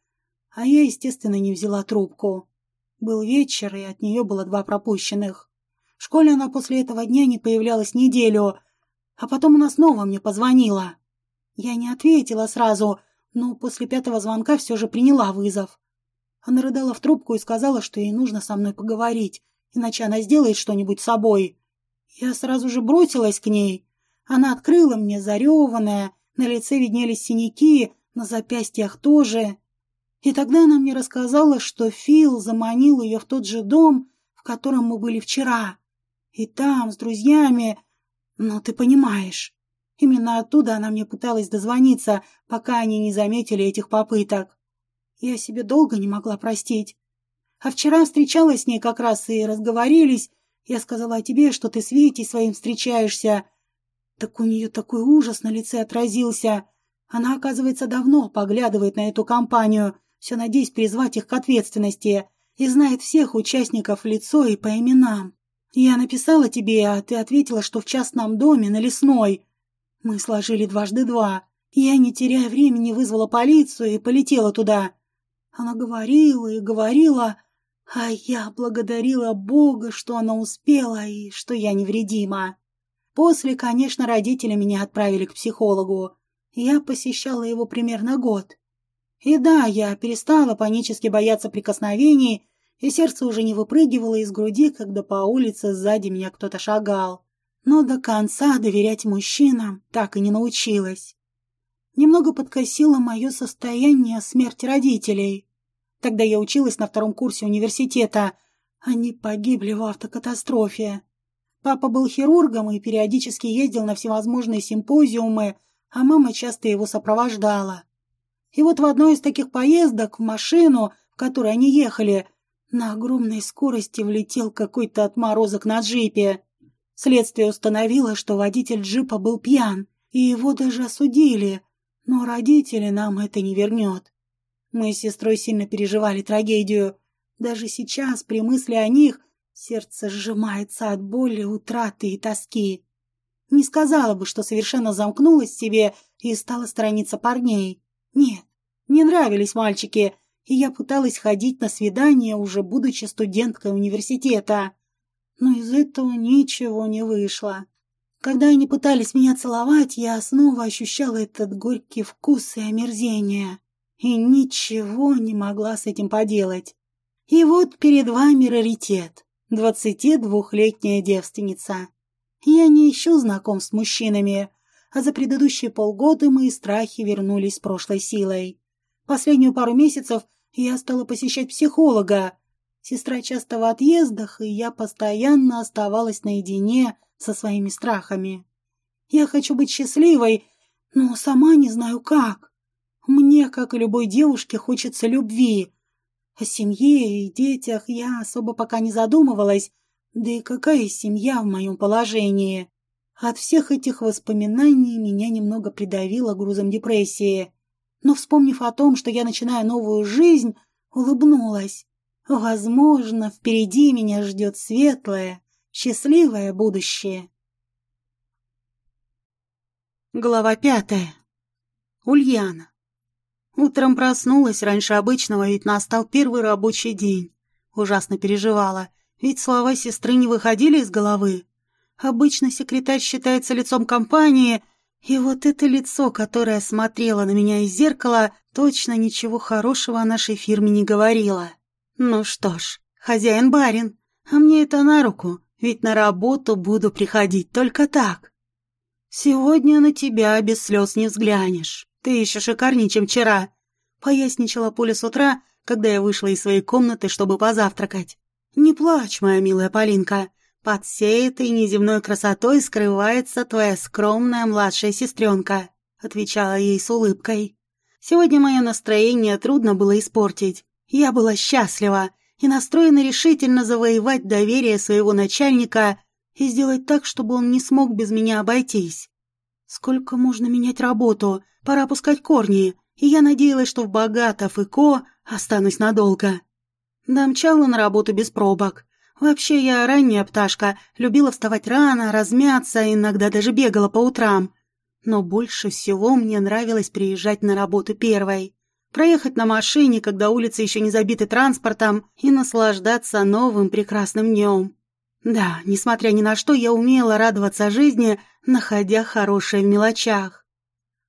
а я, естественно, не взяла трубку. Был вечер, и от нее было два пропущенных. В школе она после этого дня не появлялась неделю, а потом она снова мне позвонила. Я не ответила сразу, но после пятого звонка все же приняла вызов. Она рыдала в трубку и сказала, что ей нужно со мной поговорить, иначе она сделает что-нибудь с собой. Я сразу же бросилась к ней. Она открыла мне зареванная, на лице виднелись синяки, на запястьях тоже. И тогда она мне рассказала, что Фил заманил ее в тот же дом, в котором мы были вчера. И там, с друзьями... Ну, ты понимаешь. Именно оттуда она мне пыталась дозвониться, пока они не заметили этих попыток. Я себе долго не могла простить. А вчера встречалась с ней как раз и разговорились. Я сказала о тебе, что ты с Витей своим встречаешься. Так у нее такой ужас на лице отразился. Она, оказывается, давно поглядывает на эту компанию, все надеясь призвать их к ответственности, и знает всех участников лицо и по именам. Я написала тебе, а ты ответила, что в частном доме на Лесной. Мы сложили дважды два. Я, не теряя времени, вызвала полицию и полетела туда. Она говорила и говорила, а я благодарила Бога, что она успела и что я невредима. После, конечно, родители меня отправили к психологу. Я посещала его примерно год. И да, я перестала панически бояться прикосновений и сердце уже не выпрыгивало из груди, когда по улице сзади меня кто-то шагал. Но до конца доверять мужчинам так и не научилась. Немного подкосило мое состояние смерти родителей. Тогда я училась на втором курсе университета. Они погибли в автокатастрофе. Папа был хирургом и периодически ездил на всевозможные симпозиумы, а мама часто его сопровождала. И вот в одной из таких поездок в машину, в которой они ехали, на огромной скорости влетел какой-то отморозок на джипе. Следствие установило, что водитель джипа был пьян, и его даже осудили, но родители нам это не вернет. Мы с сестрой сильно переживали трагедию. Даже сейчас, при мысли о них, сердце сжимается от боли, утраты и тоски. Не сказала бы, что совершенно замкнулась в себе и стала сторониться парней. Нет, не нравились мальчики, и я пыталась ходить на свидания, уже будучи студенткой университета. Но из этого ничего не вышло. Когда они пытались меня целовать, я снова ощущала этот горький вкус и омерзение. И ничего не могла с этим поделать. И вот перед вами раритет. Двадцати двухлетняя девственница. Я не ищу знакомств с мужчинами, а за предыдущие полгода мои страхи вернулись с прошлой силой. Последнюю пару месяцев я стала посещать психолога. Сестра часто в отъездах, и я постоянно оставалась наедине со своими страхами. Я хочу быть счастливой, но сама не знаю как. Мне, как и любой девушке, хочется любви. О семье и детях я особо пока не задумывалась, да и какая семья в моем положении? От всех этих воспоминаний меня немного придавило грузом депрессии но, вспомнив о том, что я начинаю новую жизнь, улыбнулась. Возможно, впереди меня ждет светлое, счастливое будущее. Глава пятая. Ульяна. Утром проснулась раньше обычного, ведь настал первый рабочий день. Ужасно переживала, ведь слова сестры не выходили из головы. Обычно секретарь считается лицом компании — и вот это лицо, которое смотрело на меня из зеркала, точно ничего хорошего о нашей фирме не говорило. Ну что ж, хозяин-барин, а мне это на руку, ведь на работу буду приходить только так. Сегодня на тебя без слез не взглянешь. Ты еще шикарнее, чем вчера. Поясничала Поля с утра, когда я вышла из своей комнаты, чтобы позавтракать. Не плачь, моя милая Полинка. Под всей этой неземной красотой скрывается твоя скромная младшая сестренка», — отвечала ей с улыбкой. Сегодня мое настроение трудно было испортить. Я была счастлива и настроена решительно завоевать доверие своего начальника и сделать так, чтобы он не смог без меня обойтись. Сколько можно менять работу? Пора пускать корни, и я надеялась, что в Богатов и Ко останусь надолго. Домчала на работу без пробок. Вообще я ранняя пташка, любила вставать рано, размяться, иногда даже бегала по утрам. Но больше всего мне нравилось приезжать на работу первой. Проехать на машине, когда улицы еще не забиты транспортом, и наслаждаться новым прекрасным днем. Да, несмотря ни на что, я умела радоваться жизни, находя хорошее в мелочах.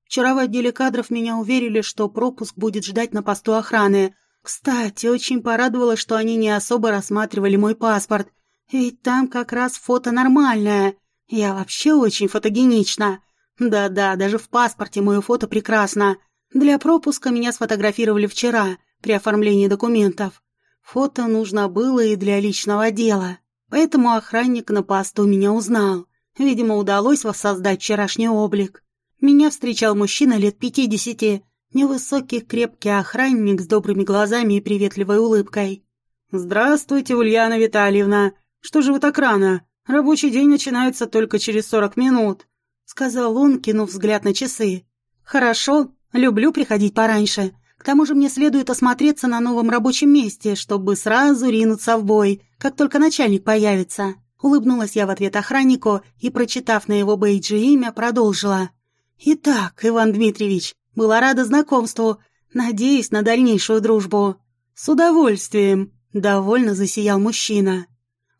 Вчера в отделе кадров меня уверили, что пропуск будет ждать на посту охраны. Кстати, очень порадовало, что они не особо рассматривали мой паспорт, ведь там как раз фото нормальное. Я вообще очень фотогенична. Да-да, даже в паспорте мое фото прекрасно. Для пропуска меня сфотографировали вчера, при оформлении документов. Фото нужно было и для личного дела. Поэтому охранник на посту меня узнал. Видимо, удалось воссоздать вчерашний облик. Меня встречал мужчина лет пятидесяти, невысокий крепкий охранник с добрыми глазами и приветливой улыбкой. «Здравствуйте, Ульяна Витальевна. Что же вы так рано? Рабочий день начинается только через сорок минут», — сказал он, кинув взгляд на часы. «Хорошо, люблю приходить пораньше. К тому же мне следует осмотреться на новом рабочем месте, чтобы сразу ринуться в бой, как только начальник появится». Улыбнулась я в ответ охраннику и, прочитав на его бейджи имя, продолжила. «Итак, Иван Дмитриевич, была рада знакомству. Надеюсь на дальнейшую дружбу». «С удовольствием», — довольно засиял мужчина.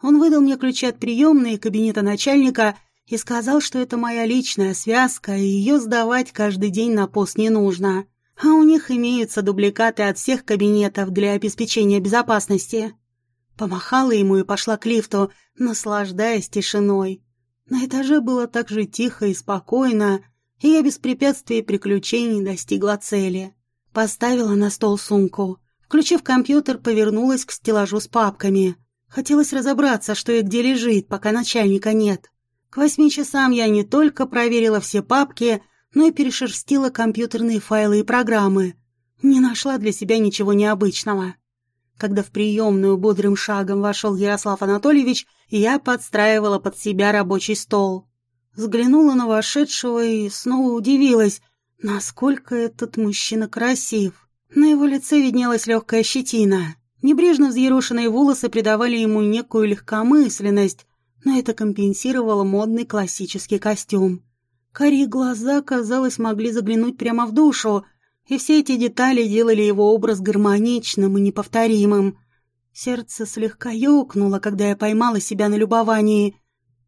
Он выдал мне ключи от приемной кабинета начальника и сказал, что это моя личная связка, и ее сдавать каждый день на пост не нужно а у них имеются дубликаты от всех кабинетов для обеспечения безопасности. Помахала ему и пошла к лифту, наслаждаясь тишиной. На этаже было так же тихо и спокойно, и я без препятствий и приключений достигла цели. Поставила на стол сумку. Включив компьютер, повернулась к стеллажу с папками. Хотелось разобраться, что и где лежит, пока начальника нет. К восьми часам я не только проверила все папки, но и перешерстила компьютерные файлы и программы. Не нашла для себя ничего необычного. Когда в приемную бодрым шагом вошел Ярослав Анатольевич, я подстраивала под себя рабочий стол. Взглянула на вошедшего и снова удивилась, насколько этот мужчина красив. На его лице виднелась легкая щетина. Небрежно взъерошенные волосы придавали ему некую легкомысленность, но это компенсировало модный классический костюм. Карие глаза, казалось, могли заглянуть прямо в душу, и все эти детали делали его образ гармоничным и неповторимым. Сердце слегка ёкнуло, когда я поймала себя на любовании.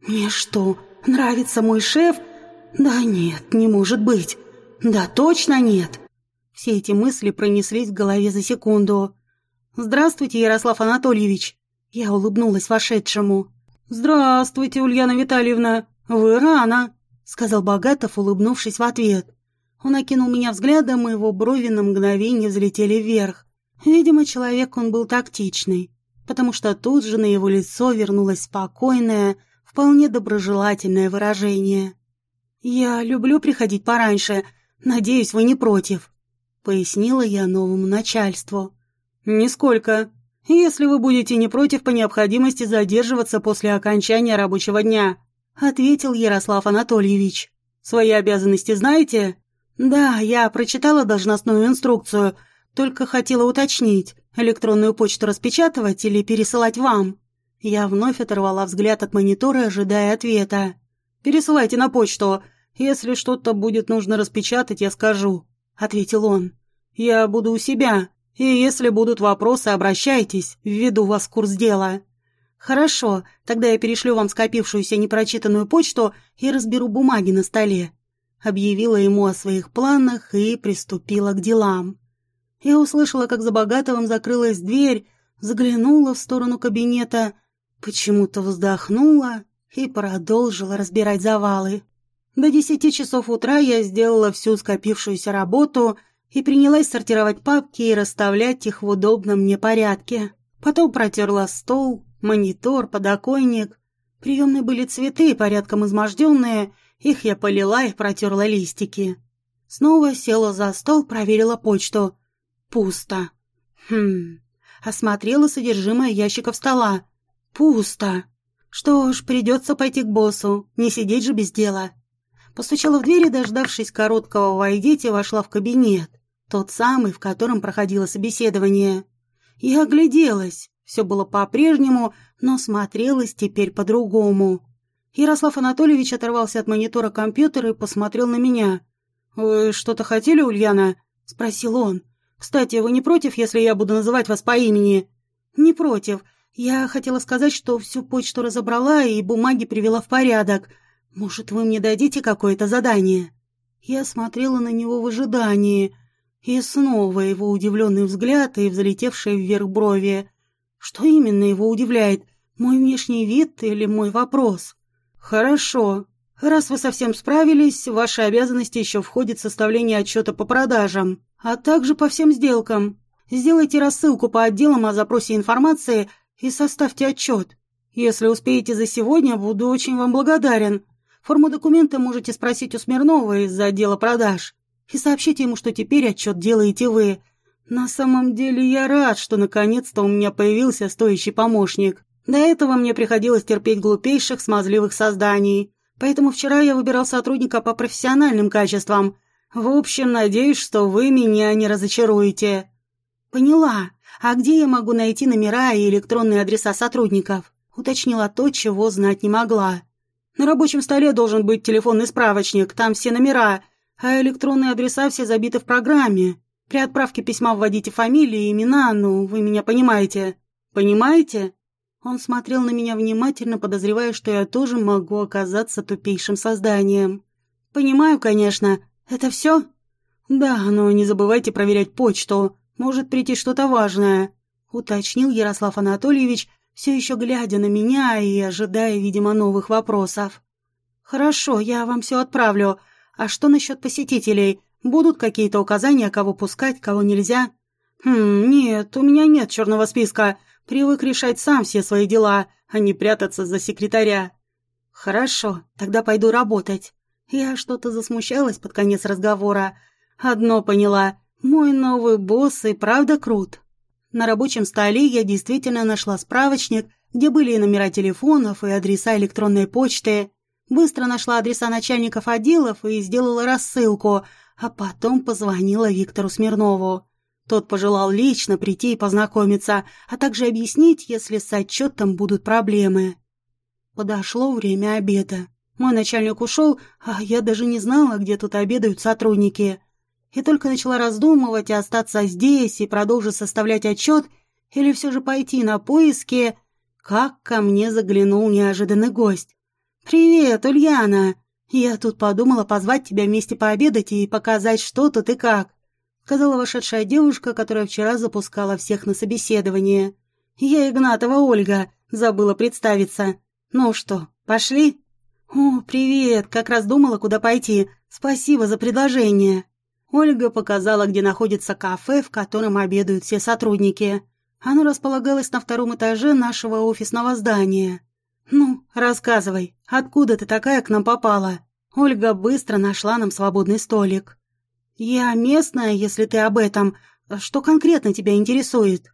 «Мне что, нравится мой шеф? Да нет, не может быть. Да точно нет!» Все эти мысли пронеслись в голове за секунду. «Здравствуйте, Ярослав Анатольевич!» Я улыбнулась вошедшему. «Здравствуйте, Ульяна Витальевна! Вы рано!» сказал Богатов, улыбнувшись в ответ. Он окинул меня взглядом, и его брови на мгновение взлетели вверх. Видимо, человек он был тактичный, потому что тут же на его лицо вернулось спокойное, вполне доброжелательное выражение. «Я люблю приходить пораньше. Надеюсь, вы не против», — пояснила я новому начальству. «Нисколько. Если вы будете не против по необходимости задерживаться после окончания рабочего дня», ответил Ярослав Анатольевич. «Свои обязанности знаете?» «Да, я прочитала должностную инструкцию, только хотела уточнить, электронную почту распечатывать или пересылать вам?» Я вновь оторвала взгляд от монитора, ожидая ответа. «Пересылайте на почту. Если что-то будет нужно распечатать, я скажу», — ответил он. «Я буду у себя, и если будут вопросы, обращайтесь, введу вас в курс дела». «Хорошо, тогда я перешлю вам скопившуюся непрочитанную почту и разберу бумаги на столе». Объявила ему о своих планах и приступила к делам. Я услышала, как за Богатовым закрылась дверь, заглянула в сторону кабинета, почему-то вздохнула и продолжила разбирать завалы. До десяти часов утра я сделала всю скопившуюся работу и принялась сортировать папки и расставлять их в удобном мне порядке. Потом протерла стол, монитор, подоконник. приемной были цветы, порядком изможденные, их я полила и протерла листики. Снова села за стол, проверила почту. Пусто. Хм. Осмотрела содержимое ящиков стола. Пусто. Что ж, придется пойти к боссу, не сидеть же без дела. Постучала в дверь дождавшись короткого «войдите», вошла в кабинет. Тот самый, в котором проходило собеседование. Я огляделась. Все было по-прежнему, но смотрелось теперь по-другому. Ярослав Анатольевич оторвался от монитора компьютера и посмотрел на меня. «Вы что-то хотели, Ульяна?» — спросил он. «Кстати, вы не против, если я буду называть вас по имени?» «Не против. Я хотела сказать, что всю почту разобрала и бумаги привела в порядок. Может, вы мне дадите какое-то задание?» Я смотрела на него в ожидании. И снова его удивленный взгляд и взлетевшие вверх брови. Что именно его удивляет? Мой внешний вид или мой вопрос? «Хорошо. Раз вы совсем справились, ваши обязанности еще входит составление отчета по продажам, а также по всем сделкам. Сделайте рассылку по отделам о запросе информации и составьте отчет. Если успеете за сегодня, буду очень вам благодарен. Форму документа можете спросить у Смирнова из-за отдела продаж. И сообщите ему, что теперь отчет делаете вы. На самом деле я рад, что наконец-то у меня появился стоящий помощник. До этого мне приходилось терпеть глупейших смазливых созданий. Поэтому вчера я выбирал сотрудника по профессиональным качествам. В общем, надеюсь, что вы меня не разочаруете. Поняла. «А где я могу найти номера и электронные адреса сотрудников?» Уточнила то, чего знать не могла. «На рабочем столе должен быть телефонный справочник, там все номера, а электронные адреса все забиты в программе. При отправке письма вводите фамилии и имена, ну, вы меня понимаете». «Понимаете?» Он смотрел на меня внимательно, подозревая, что я тоже могу оказаться тупейшим созданием. «Понимаю, конечно. Это все?» «Да, но не забывайте проверять почту. Может прийти что-то важное», — уточнил Ярослав Анатольевич, все еще глядя на меня и ожидая, видимо, новых вопросов. «Хорошо, я вам все отправлю. А что насчет посетителей? Будут какие-то указания, кого пускать, кого нельзя?» «Хм, нет, у меня нет черного списка. Привык решать сам все свои дела, а не прятаться за секретаря». «Хорошо, тогда пойду работать». Я что-то засмущалась под конец разговора. Одно поняла. Мой новый босс и правда крут. На рабочем столе я действительно нашла справочник, где были и номера телефонов, и адреса электронной почты. Быстро нашла адреса начальников отделов и сделала рассылку, а потом позвонила Виктору Смирнову. Тот пожелал лично прийти и познакомиться, а также объяснить, если с отчетом будут проблемы. Подошло время обеда. Мой начальник ушел, а я даже не знала, где тут обедают сотрудники и только начала раздумывать, остаться здесь и продолжить составлять отчет, или все же пойти на поиски, как ко мне заглянул неожиданный гость. «Привет, Ульяна! Я тут подумала позвать тебя вместе пообедать и показать, что тут и как», сказала вошедшая девушка, которая вчера запускала всех на собеседование. «Я Игнатова Ольга, забыла представиться. Ну что, пошли?» «О, привет! Как раз думала, куда пойти. Спасибо за предложение». Ольга показала, где находится кафе, в котором обедают все сотрудники. Оно располагалось на втором этаже нашего офисного здания. «Ну, рассказывай, откуда ты такая к нам попала?» Ольга быстро нашла нам свободный столик. «Я местная, если ты об этом. Что конкретно тебя интересует?»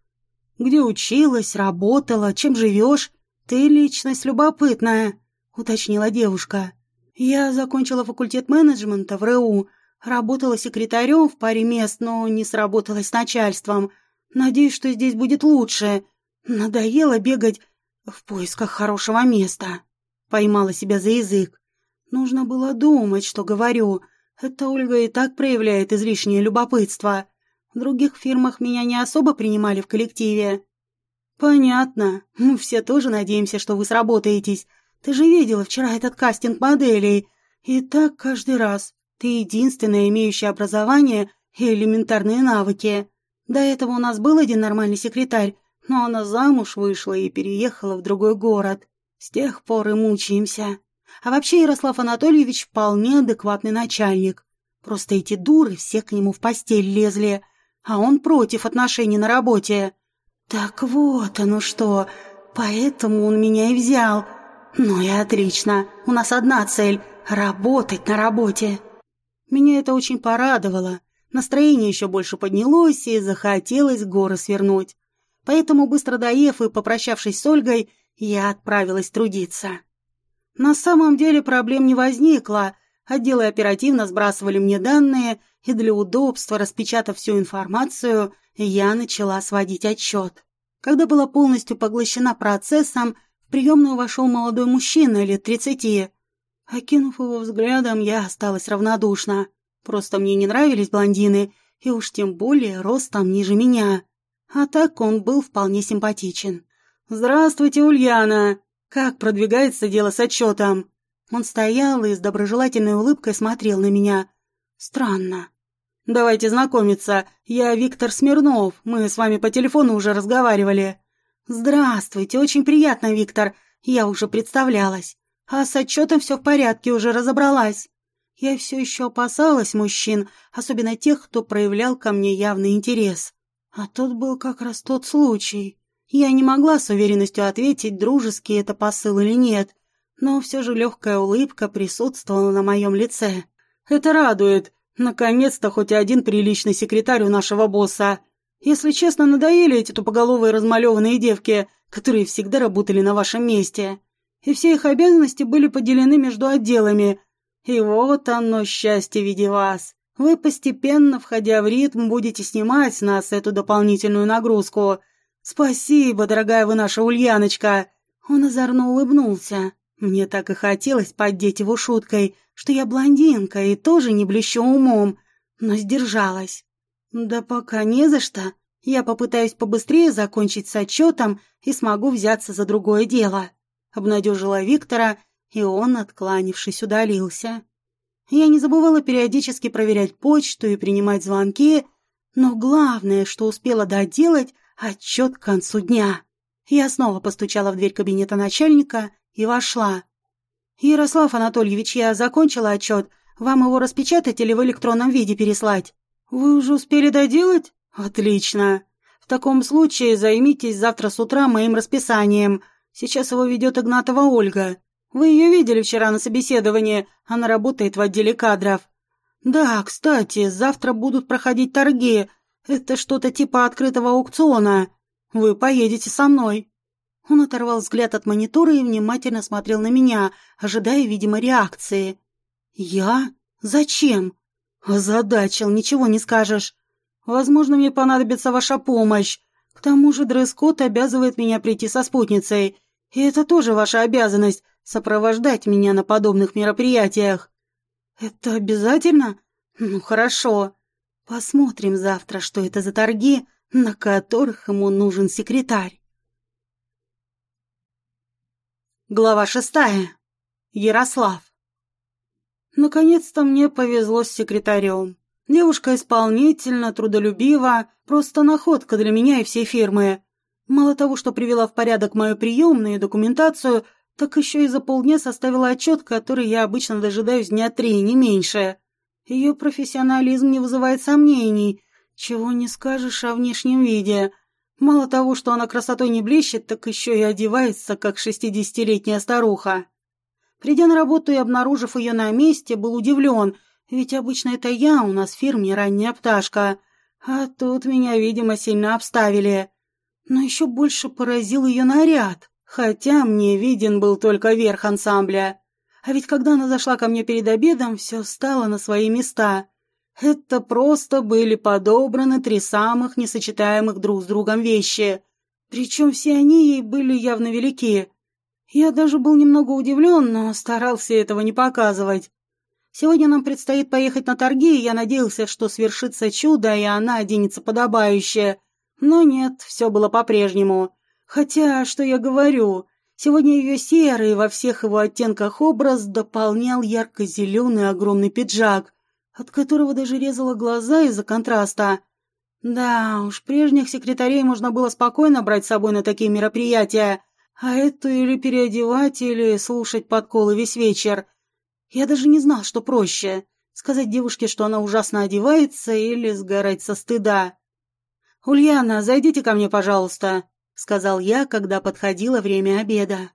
«Где училась, работала, чем живешь? Ты личность любопытная», — уточнила девушка. «Я закончила факультет менеджмента в РУ, Работала секретарем в паре мест, но не сработалась с начальством. Надеюсь, что здесь будет лучше. Надоело бегать в поисках хорошего места. Поймала себя за язык. Нужно было думать, что говорю. Это Ольга и так проявляет излишнее любопытство. В других фирмах меня не особо принимали в коллективе. Понятно. Мы все тоже надеемся, что вы сработаетесь. Ты же видела вчера этот кастинг моделей. И так каждый раз. Ты единственная, имеющая образование и элементарные навыки. До этого у нас был один нормальный секретарь, но она замуж вышла и переехала в другой город. С тех пор и мучаемся. А вообще Ярослав Анатольевич вполне адекватный начальник. Просто эти дуры все к нему в постель лезли, а он против отношений на работе. Так вот оно что, поэтому он меня и взял. «Ну и отлично. У нас одна цель — работать на работе». Меня это очень порадовало. Настроение еще больше поднялось и захотелось горы свернуть. Поэтому, быстро доев и попрощавшись с Ольгой, я отправилась трудиться. На самом деле проблем не возникло. Отделы оперативно сбрасывали мне данные, и для удобства, распечатав всю информацию, я начала сводить отчет. Когда была полностью поглощена процессом, в приемную вошел молодой мужчина лет тридцати. Окинув его взглядом, я осталась равнодушна. Просто мне не нравились блондины, и уж тем более ростом ниже меня. А так он был вполне симпатичен. «Здравствуйте, Ульяна! Как продвигается дело с отчетом?» Он стоял и с доброжелательной улыбкой смотрел на меня. «Странно. «Давайте знакомиться. Я Виктор Смирнов. Мы с вами по телефону уже разговаривали». «Здравствуйте. Очень приятно, Виктор. Я уже представлялась. А с отчетом все в порядке, уже разобралась». Я все еще опасалась мужчин, особенно тех, кто проявлял ко мне явный интерес. А тот был как раз тот случай. Я не могла с уверенностью ответить, дружеский это посыл или нет, но все же легкая улыбка присутствовала на моем лице. «Это радует. Наконец-то хоть один приличный секретарь у нашего босса. Если честно, надоели эти тупоголовые размалеванные девки, которые всегда работали на вашем месте. И все их обязанности были поделены между отделами. И вот оно, счастье в виде вас. Вы постепенно, входя в ритм, будете снимать с нас эту дополнительную нагрузку. Спасибо, дорогая вы наша Ульяночка. Он озорно улыбнулся. Мне так и хотелось поддеть его шуткой, что я блондинка и тоже не блещу умом, но сдержалась. Да пока не за что. Я попытаюсь побыстрее закончить с отчетом и смогу взяться за другое дело. Обнадежила Виктора, и он, откланившись, удалился. Я не забывала периодически проверять почту и принимать звонки, но главное, что успела доделать, отчет к концу дня. Я снова постучала в дверь кабинета начальника и вошла. «Ярослав Анатольевич, я закончила отчет. Вам его распечатать или в электронном виде переслать?» «Вы уже успели доделать?» «Отлично. В таком случае займитесь завтра с утра моим расписанием. Сейчас его ведет Игнатова Ольга. Вы ее видели вчера на собеседовании. Она работает в отделе кадров». «Да, кстати, завтра будут проходить торги. Это что-то типа открытого аукциона. Вы поедете со мной». Он оторвал взгляд от монитора и внимательно смотрел на меня, ожидая, видимо, реакции. «Я? Зачем?» «Озадачил, ничего не скажешь. Возможно, мне понадобится ваша помощь. К тому же дресс-код обязывает меня прийти со спутницей. И это тоже ваша обязанность — сопровождать меня на подобных мероприятиях». «Это обязательно? Ну, хорошо. Посмотрим завтра, что это за торги, на которых ему нужен секретарь». Глава шестая. Ярослав. Наконец-то мне повезло с секретарем. Девушка исполнительна, трудолюбива, просто находка для меня и всей фирмы. Мало того, что привела в порядок мою приемную документацию, так еще и за полдня составила отчет, который я обычно дожидаюсь дня три, не меньше. Ее профессионализм не вызывает сомнений, чего не скажешь о внешнем виде – Мало того, что она красотой не блещет, так еще и одевается, как шестидесятилетняя старуха. Придя на работу и обнаружив ее на месте, был удивлен, ведь обычно это я у нас в фирме ранняя пташка, а тут меня, видимо, сильно обставили. Но еще больше поразил ее наряд, хотя мне виден был только верх ансамбля. А ведь когда она зашла ко мне перед обедом, все стало на свои места. Это просто были подобраны три самых несочетаемых друг с другом вещи. Причем все они ей были явно велики. Я даже был немного удивлен, но старался этого не показывать. Сегодня нам предстоит поехать на торги, и я надеялся, что свершится чудо, и она оденется подобающе. Но нет, все было по-прежнему. Хотя, что я говорю, сегодня ее серый во всех его оттенках образ дополнял ярко-зеленый огромный пиджак, от которого даже резала глаза из-за контраста. Да уж, прежних секретарей можно было спокойно брать с собой на такие мероприятия, а эту или переодевать, или слушать подколы весь вечер. Я даже не знал, что проще — сказать девушке, что она ужасно одевается, или сгорать со стыда. «Ульяна, зайдите ко мне, пожалуйста», — сказал я, когда подходило время обеда.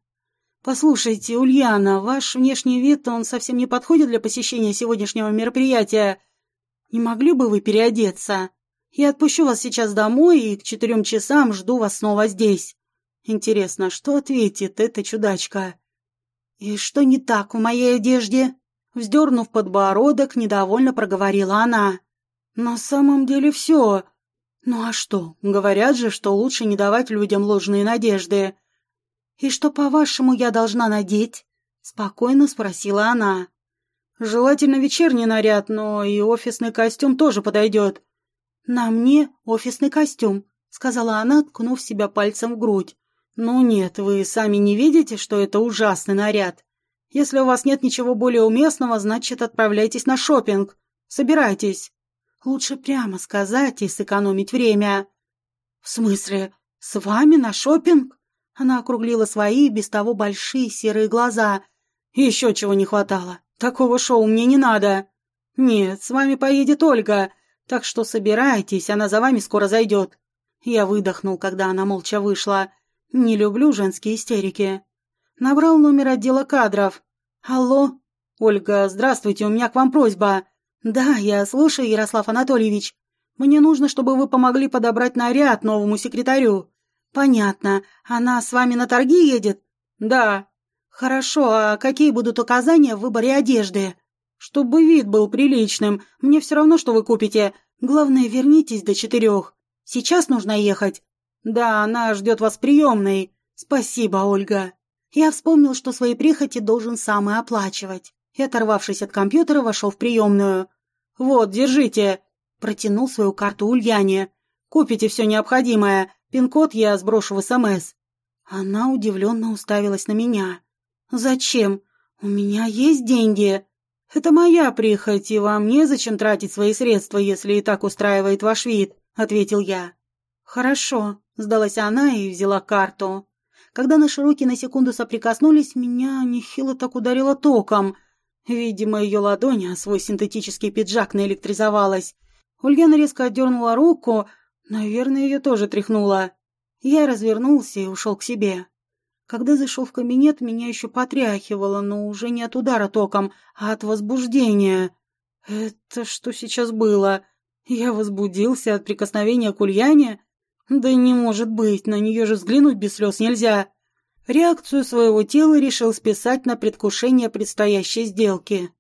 «Послушайте, Ульяна, ваш внешний вид, он совсем не подходит для посещения сегодняшнего мероприятия. Не могли бы вы переодеться? Я отпущу вас сейчас домой и к четырем часам жду вас снова здесь. Интересно, что ответит эта чудачка?» «И что не так в моей одежде?» Вздернув подбородок, недовольно проговорила она. «На самом деле все. Ну а что? Говорят же, что лучше не давать людям ложные надежды. «И что, по-вашему, я должна надеть?» — спокойно спросила она. «Желательно вечерний наряд, но и офисный костюм тоже подойдет». «На мне офисный костюм», — сказала она, ткнув себя пальцем в грудь. «Ну нет, вы сами не видите, что это ужасный наряд. Если у вас нет ничего более уместного, значит, отправляйтесь на шопинг. Собирайтесь». «Лучше прямо сказать и сэкономить время». «В смысле, с вами на шопинг?» Она округлила свои, без того большие серые глаза. «Еще чего не хватало. Такого шоу мне не надо. Нет, с вами поедет Ольга, так что собирайтесь, она за вами скоро зайдет». Я выдохнул, когда она молча вышла. Не люблю женские истерики. Набрал номер отдела кадров. «Алло?» «Ольга, здравствуйте, у меня к вам просьба». «Да, я слушаю, Ярослав Анатольевич. Мне нужно, чтобы вы помогли подобрать наряд новому секретарю. «Понятно. Она с вами на торги едет?» «Да». «Хорошо. А какие будут указания в выборе одежды?» «Чтобы вид был приличным. Мне все равно, что вы купите. Главное, вернитесь до четырех. Сейчас нужно ехать?» «Да, она ждет вас приемной. Спасибо, Ольга». Я вспомнил, что свои прихоти должен сам и оплачивать. И, оторвавшись от компьютера, вошел в приемную. «Вот, держите». Протянул свою карту Ульяне. «Купите все необходимое. Пин-код я сброшу в СМС». Она удивленно уставилась на меня. «Зачем? У меня есть деньги. Это моя прихоть, и вам незачем тратить свои средства, если и так устраивает ваш вид», — ответил я. «Хорошо», — сдалась она и взяла карту. Когда наши руки на секунду соприкоснулись, меня нехило так ударило током. Видимо, ее ладонь, а свой синтетический пиджак наэлектризовалась. Ульяна резко отдернула руку, Наверное, ее тоже тряхнуло. Я развернулся и ушел к себе. Когда зашел в кабинет, меня еще потряхивало, но уже не от удара током, а от возбуждения. Это что сейчас было? Я возбудился от прикосновения к Ульяне? Да не может быть, на нее же взглянуть без слез нельзя. Реакцию своего тела решил списать на предвкушение предстоящей сделки.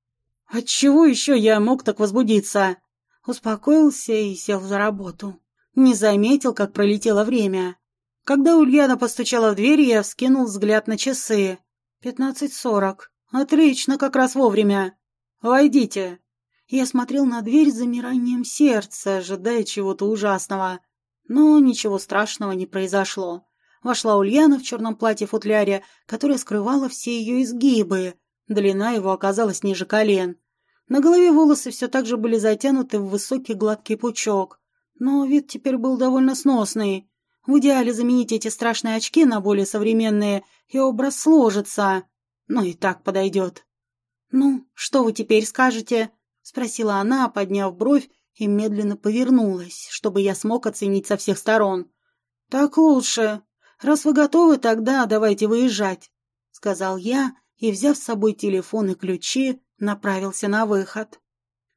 Отчего еще я мог так возбудиться? Успокоился и сел за работу. Не заметил, как пролетело время. Когда Ульяна постучала в дверь, я вскинул взгляд на часы. «Пятнадцать сорок. Отлично, как раз вовремя. Войдите». Я смотрел на дверь с замиранием сердца, ожидая чего-то ужасного. Но ничего страшного не произошло. Вошла Ульяна в черном платье-футляре, которое скрывало все ее изгибы. Длина его оказалась ниже колен. На голове волосы все так же были затянуты в высокий гладкий пучок. Но вид теперь был довольно сносный. В идеале заменить эти страшные очки на более современные, и образ сложится. Ну и так подойдет. «Ну, что вы теперь скажете?» — спросила она, подняв бровь и медленно повернулась, чтобы я смог оценить со всех сторон. «Так лучше. Раз вы готовы, тогда давайте выезжать», — сказал я и, взяв с собой телефон и ключи, направился на выход.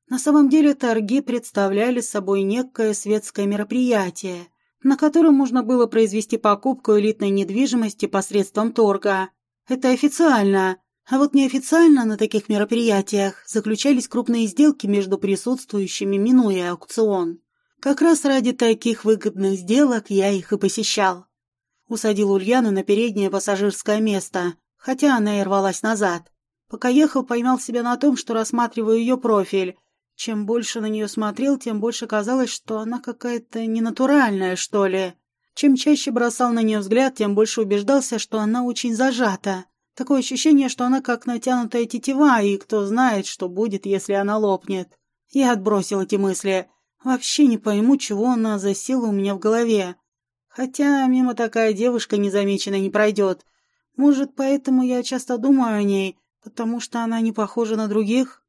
На самом деле торги представляли собой некое светское мероприятие, на котором можно было произвести покупку элитной недвижимости посредством торга. Это официально. А вот неофициально на таких мероприятиях заключались крупные сделки между присутствующими, минуя аукцион. Как раз ради таких выгодных сделок я их и посещал. Усадил Ульяну на переднее пассажирское место, хотя она и рвалась назад. Пока ехал, поймал себя на том, что рассматриваю ее профиль, чем больше на нее смотрел, тем больше казалось, что она какая-то ненатуральная, что ли. Чем чаще бросал на нее взгляд, тем больше убеждался, что она очень зажата. Такое ощущение, что она как натянутая тетива, и кто знает, что будет, если она лопнет. Я отбросил эти мысли. Вообще не пойму, чего она засела у меня в голове. Хотя мимо такая девушка незамеченно не пройдет. Может, поэтому я часто думаю о ней, потому что она не похожа на других?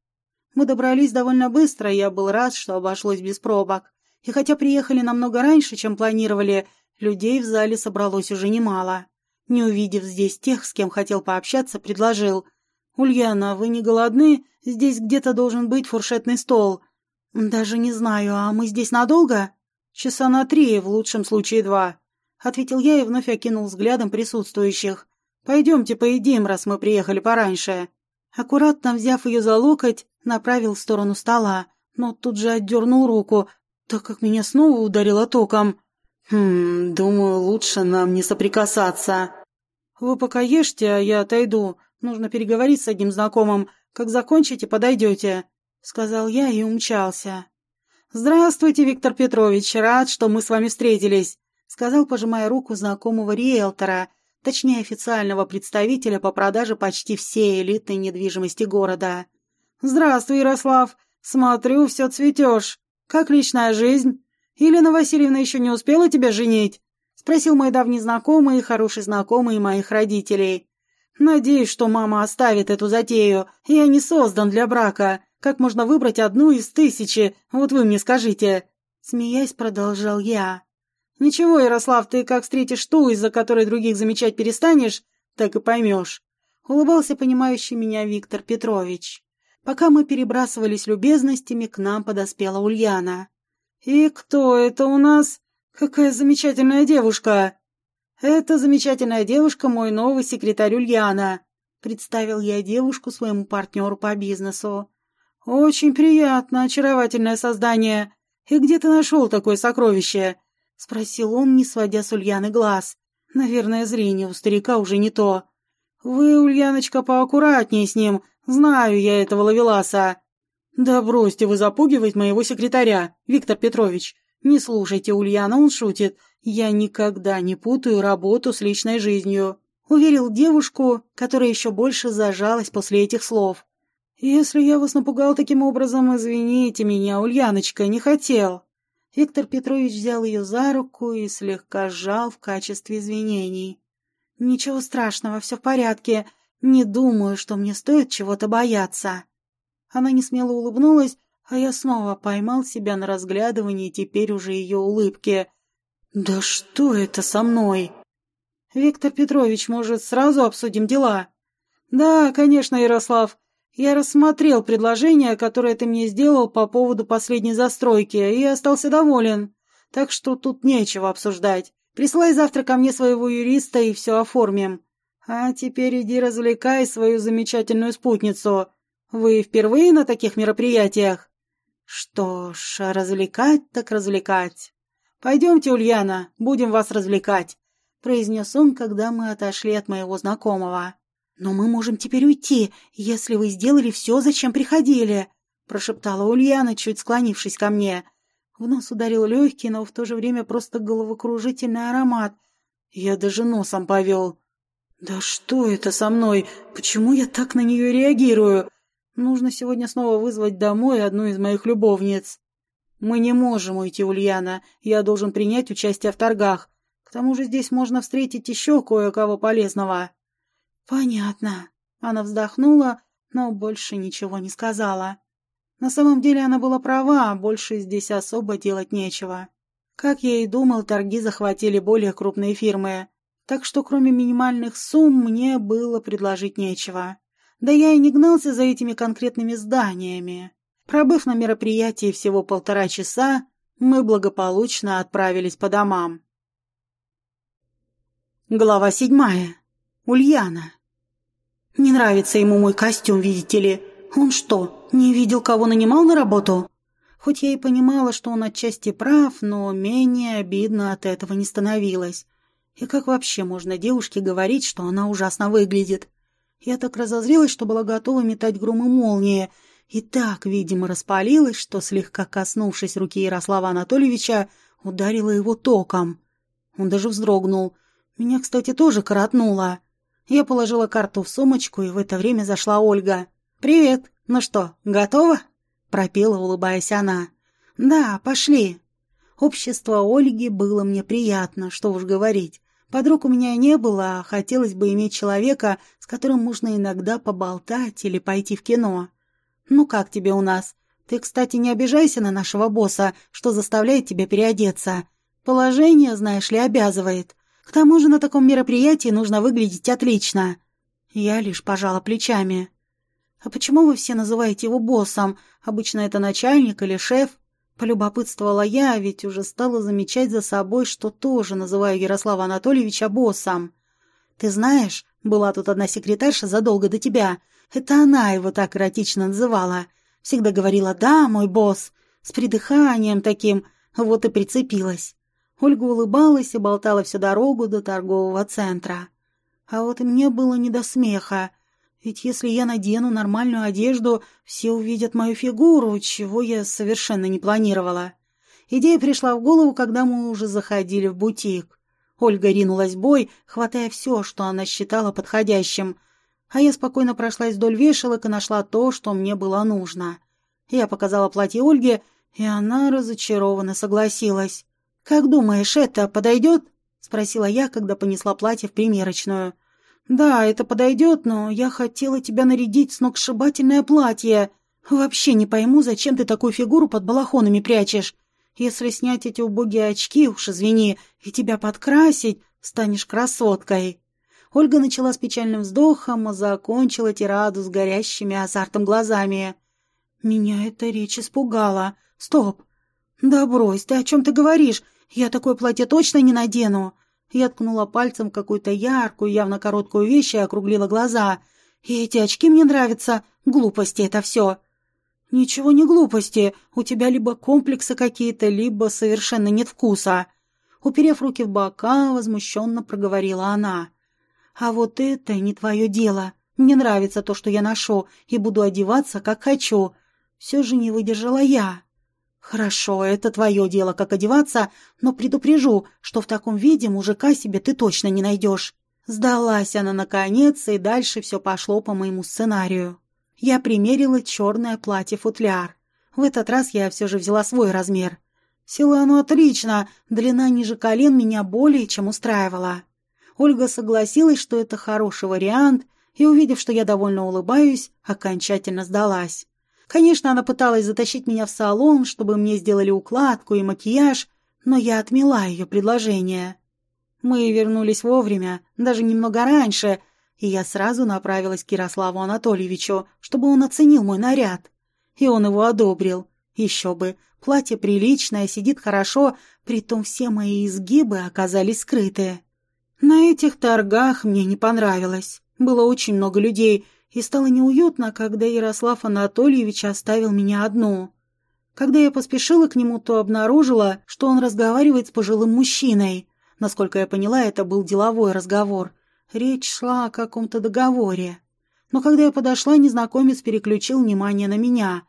Мы добрались довольно быстро, и я был рад, что обошлось без пробок. И хотя приехали намного раньше, чем планировали, людей в зале собралось уже немало. Не увидев здесь тех, с кем хотел пообщаться, предложил. «Ульяна, вы не голодны? Здесь где-то должен быть фуршетный стол». «Даже не знаю, а мы здесь надолго?» «Часа на три, в лучшем случае два», — ответил я и вновь окинул взглядом присутствующих. «Пойдемте поедим, раз мы приехали пораньше». Аккуратно взяв ее за локоть, направил в сторону стола, но тут же отдернул руку, так как меня снова ударило током. «Хм, думаю, лучше нам не соприкасаться». «Вы пока ешьте, а я отойду. Нужно переговорить с одним знакомым. Как закончите, подойдете», — сказал я и умчался. «Здравствуйте, Виктор Петрович, рад, что мы с вами встретились», — сказал, пожимая руку знакомого риэлтора, точнее официального представителя по продаже почти всей элитной недвижимости города. «Здравствуй, Ярослав. Смотрю, все цветешь. Как личная жизнь? Елена Васильевна еще не успела тебя женить?» — спросил мой давний знакомый и хороший знакомый моих родителей. «Надеюсь, что мама оставит эту затею. Я не создан для брака. Как можно выбрать одну из тысячи? Вот вы мне скажите». Смеясь, продолжал я. «Ничего, Ярослав, ты как встретишь ту, из-за которой других замечать перестанешь, так и поймешь». Улыбался понимающий меня Виктор Петрович. Пока мы перебрасывались любезностями, к нам подоспела Ульяна. «И кто это у нас? Какая замечательная девушка!» «Это замечательная девушка, мой новый секретарь Ульяна», — представил я девушку своему партнеру по бизнесу. «Очень приятно, очаровательное создание. И где ты нашел такое сокровище?» — спросил он, не сводя с Ульяны глаз. «Наверное, зрение у старика уже не то. Вы, Ульяночка, поаккуратнее с ним. Знаю я этого ловеласа». «Да бросьте вы запугивать моего секретаря, Виктор Петрович. Не слушайте Ульяна, он шутит. Я никогда не путаю работу с личной жизнью», — уверил девушку, которая еще больше зажалась после этих слов. «Если я вас напугал таким образом, извините меня, Ульяночка, не хотел». Виктор Петрович взял ее за руку и слегка сжал в качестве извинений. «Ничего страшного, все в порядке. Не думаю, что мне стоит чего-то бояться». Она несмело улыбнулась, а я снова поймал себя на разглядывании теперь уже ее улыбки. «Да что это со мной?» «Виктор Петрович, может, сразу обсудим дела?» «Да, конечно, Ярослав. Я рассмотрел предложение, которое ты мне сделал по поводу последней застройки, и остался доволен. Так что тут нечего обсуждать. Присылай завтра ко мне своего юриста и все оформим. А теперь иди развлекай свою замечательную спутницу. Вы впервые на таких мероприятиях? Что ж, развлекать так развлекать. Пойдемте, Ульяна, будем вас развлекать, произнес он, когда мы отошли от моего знакомого. Но мы можем теперь уйти, если вы сделали все, зачем приходили, прошептала Ульяна, чуть склонившись ко мне. В нос ударил легкий, но в то же время просто головокружительный аромат. Я даже носом повел. «Да что это со мной? Почему я так на нее реагирую? Нужно сегодня снова вызвать домой одну из моих любовниц. Мы не можем уйти, Ульяна. Я должен принять участие в торгах. К тому же здесь можно встретить еще кое-кого полезного. Понятно. Она вздохнула, но больше ничего не сказала. На самом деле она была права, больше здесь особо делать нечего. Как я и думал, торги захватили более крупные фирмы. Так что кроме минимальных сумм мне было предложить нечего. Да я и не гнался за этими конкретными зданиями. Пробыв на мероприятии всего полтора часа, мы благополучно отправились по домам. Глава седьмая. Ульяна. Не нравится ему мой костюм, видите ли. Он что, не видел, кого нанимал на работу? Хоть я и понимала, что он отчасти прав, но менее обидно от этого не становилось. И как вообще можно девушке говорить, что она ужасно выглядит? Я так разозлилась, что была готова метать громы молнии, и так, видимо, распалилась, что, слегка коснувшись руки Ярослава Анатольевича, ударила его током. Он даже вздрогнул. Меня, кстати, тоже коротнуло. Я положила карту в сумочку, и в это время зашла Ольга. «Привет! Ну что, готова?» — пропела, улыбаясь она. «Да, пошли». Общество Ольги было мне приятно, что уж говорить. Подруг у меня не было, а хотелось бы иметь человека, с которым можно иногда поболтать или пойти в кино. Ну как тебе у нас? Ты, кстати, не обижайся на нашего босса, что заставляет тебя переодеться. Положение, знаешь ли, обязывает. К тому же на таком мероприятии нужно выглядеть отлично. Я лишь пожала плечами. «А почему вы все называете его боссом? Обычно это начальник или шеф?» Полюбопытствовала я, ведь уже стала замечать за собой, что тоже называю Ярослава Анатольевича боссом. «Ты знаешь, была тут одна секретарша задолго до тебя. Это она его так эротично называла. Всегда говорила «да, мой босс», с придыханием таким, вот и прицепилась. Ольга улыбалась и болтала всю дорогу до торгового центра. А вот и мне было не до смеха. Ведь если я надену нормальную одежду, все увидят мою фигуру, чего я совершенно не планировала. Идея пришла в голову, когда мы уже заходили в бутик. Ольга ринулась в бой, хватая все, что она считала подходящим. А я спокойно прошлась вдоль вешалок и нашла то, что мне было нужно. Я показала платье Ольге, и она разочарованно согласилась. «Как думаешь, это подойдет?» — спросила я, когда понесла платье в примерочную. «Да, это подойдет, но я хотела тебя нарядить в сногсшибательное платье. Вообще не пойму, зачем ты такую фигуру под балахонами прячешь. Если снять эти убогие очки, уж извини, и тебя подкрасить, станешь красоткой». Ольга начала с печальным вздохом, а закончила тираду с горящими азартом глазами. Меня эта речь испугала. Стоп. Да брось, ты о чем ты говоришь? Я такое платье точно не надену. Я ткнула пальцем в какую-то яркую, явно короткую вещь и округлила глаза. И эти очки мне нравятся. Глупости это все. Ничего не глупости. У тебя либо комплексы какие-то, либо совершенно нет вкуса. Уперев руки в бока, возмущенно проговорила она. А вот это не твое дело. Мне нравится то, что я ношу, и буду одеваться, как хочу. Все же не выдержала я. «Хорошо, это твое дело, как одеваться, но предупрежу, что в таком виде мужика себе ты точно не найдешь». Сдалась она наконец, и дальше все пошло по моему сценарию. Я примерила черное платье-футляр. В этот раз я все же взяла свой размер. Сила оно отлично, длина ниже колен меня более чем устраивала. Ольга согласилась, что это хороший вариант, и, увидев, что я довольно улыбаюсь, окончательно сдалась. Конечно, она пыталась затащить меня в салон, чтобы мне сделали укладку и макияж, но я отмела ее предложение. Мы вернулись вовремя, даже немного раньше, и я сразу направилась к Ярославу Анатольевичу, чтобы он оценил мой наряд. И он его одобрил. Еще бы, платье приличное, сидит хорошо, притом все мои изгибы оказались скрыты. На этих торгах мне не понравилось. Было очень много людей, и стало неуютно, когда Ярослав Анатольевич оставил меня одну. Когда я поспешила к нему, то обнаружила, что он разговаривает с пожилым мужчиной. Насколько я поняла, это был деловой разговор. Речь шла о каком-то договоре. Но когда я подошла, незнакомец переключил внимание на меня.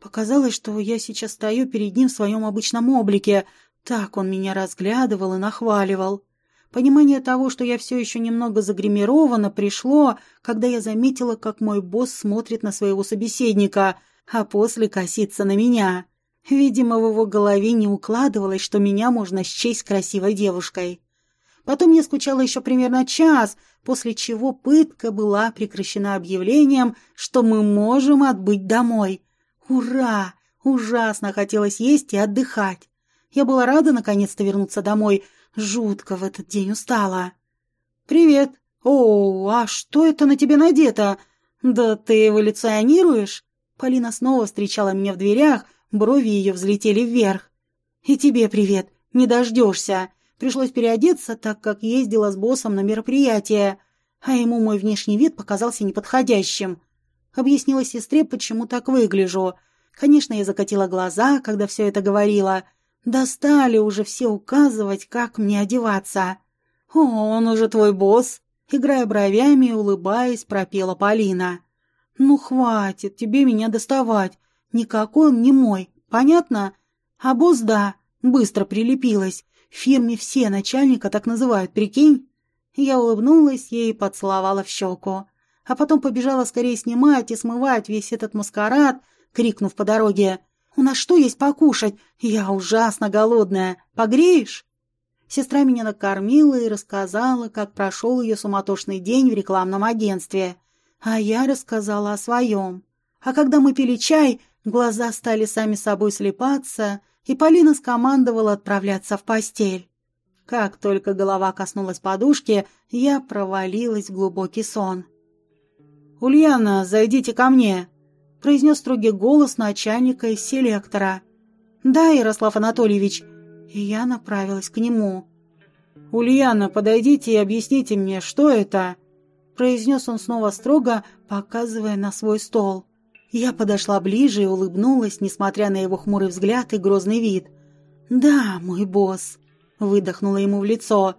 Показалось, что я сейчас стою перед ним в своем обычном облике. Так он меня разглядывал и нахваливал. Понимание того, что я все еще немного загримирована, пришло, когда я заметила, как мой босс смотрит на своего собеседника, а после косится на меня. Видимо, в его голове не укладывалось, что меня можно счесть красивой девушкой. Потом я скучала еще примерно час, после чего пытка была прекращена объявлением, что мы можем отбыть домой. Ура! Ужасно хотелось есть и отдыхать. Я была рада наконец-то вернуться домой, Жутко в этот день устала. «Привет. О, а что это на тебе надето? Да ты эволюционируешь?» Полина снова встречала меня в дверях, брови ее взлетели вверх. «И тебе привет. Не дождешься. Пришлось переодеться, так как ездила с боссом на мероприятие, а ему мой внешний вид показался неподходящим. Объяснила сестре, почему так выгляжу. Конечно, я закатила глаза, когда все это говорила — Достали уже все указывать, как мне одеваться. «О, он уже твой босс!» Играя бровями и улыбаясь, пропела Полина. «Ну, хватит тебе меня доставать. Никакой он не мой, понятно? А босс, да, быстро прилепилась. В фирме все начальника так называют, прикинь?» Я улыбнулась ей и поцеловала в щеку. А потом побежала скорее снимать и смывать весь этот маскарад, крикнув по дороге у нас что есть покушать? Я ужасно голодная. Погреешь?» Сестра меня накормила и рассказала, как прошел ее суматошный день в рекламном агентстве. А я рассказала о своем. А когда мы пили чай, глаза стали сами собой слепаться, и Полина скомандовала отправляться в постель. Как только голова коснулась подушки, я провалилась в глубокий сон. «Ульяна, зайдите ко мне!» — произнес строгий голос начальника из селектора. «Да, Ярослав Анатольевич!» И я направилась к нему. «Ульяна, подойдите и объясните мне, что это?» произнес он снова строго, показывая на свой стол. Я подошла ближе и улыбнулась, несмотря на его хмурый взгляд и грозный вид. «Да, мой босс», — выдохнула ему в лицо.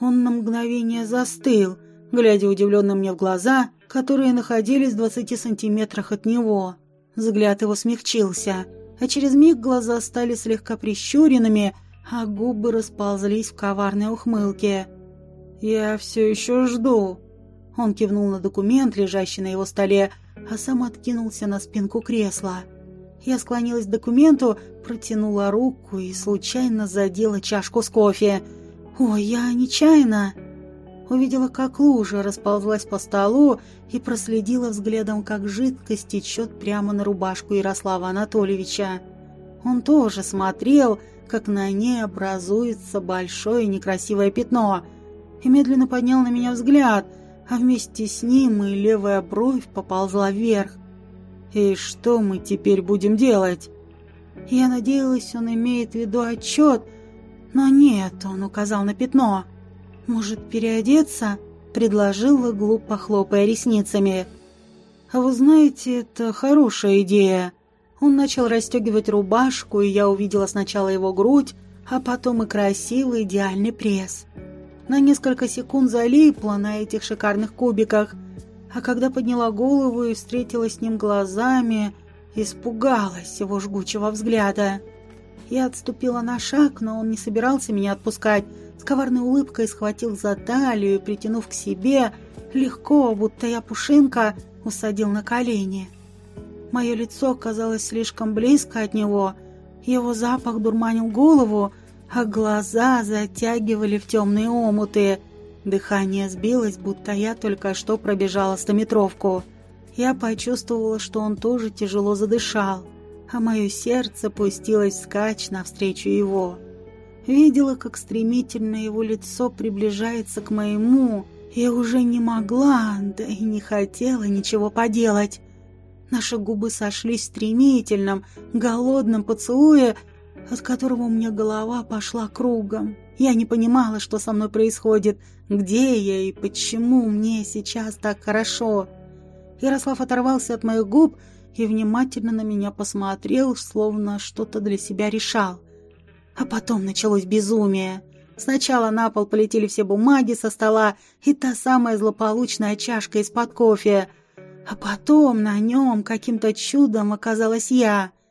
Он на мгновение застыл, глядя удивленно мне в глаза, которые находились в двадцати сантиметрах от него. Взгляд его смягчился, а через миг глаза стали слегка прищуренными, а губы расползлись в коварной ухмылке. «Я все еще жду», он кивнул на документ, лежащий на его столе, а сам откинулся на спинку кресла. Я склонилась к документу, протянула руку и случайно задела чашку с кофе. «Ой, я нечаянно!» Увидела, как лужа расползлась по столу и проследила взглядом, как жидкость течет прямо на рубашку Ярослава Анатольевича. Он тоже смотрел, как на ней образуется большое некрасивое пятно, и медленно поднял на меня взгляд – а вместе с ним и левая бровь поползла вверх. «И что мы теперь будем делать?» Я надеялась, он имеет в виду отчет, но нет, он указал на пятно. «Может, переодеться?» — предложила, глупо хлопая ресницами. «А вы знаете, это хорошая идея». Он начал расстегивать рубашку, и я увидела сначала его грудь, а потом и красивый идеальный пресс на несколько секунд залипла на этих шикарных кубиках, а когда подняла голову и встретилась с ним глазами, испугалась его жгучего взгляда. Я отступила на шаг, но он не собирался меня отпускать. С коварной улыбкой схватил за талию и, притянув к себе, легко, будто я пушинка, усадил на колени. Мое лицо оказалось слишком близко от него. Его запах дурманил голову, а глаза затягивали в темные омуты. Дыхание сбилось, будто я только что пробежала стометровку. Я почувствовала, что он тоже тяжело задышал, а мое сердце пустилось вскачь навстречу его. Видела, как стремительно его лицо приближается к моему, и уже не могла, да и не хотела ничего поделать. Наши губы сошлись в стремительном, голодном поцелуе, от которого у меня голова пошла кругом. Я не понимала, что со мной происходит, где я и почему мне сейчас так хорошо. Ярослав оторвался от моих губ и внимательно на меня посмотрел, словно что-то для себя решал. А потом началось безумие. Сначала на пол полетели все бумаги со стола и та самая злополучная чашка из-под кофе. А потом на нем каким-то чудом оказалась я —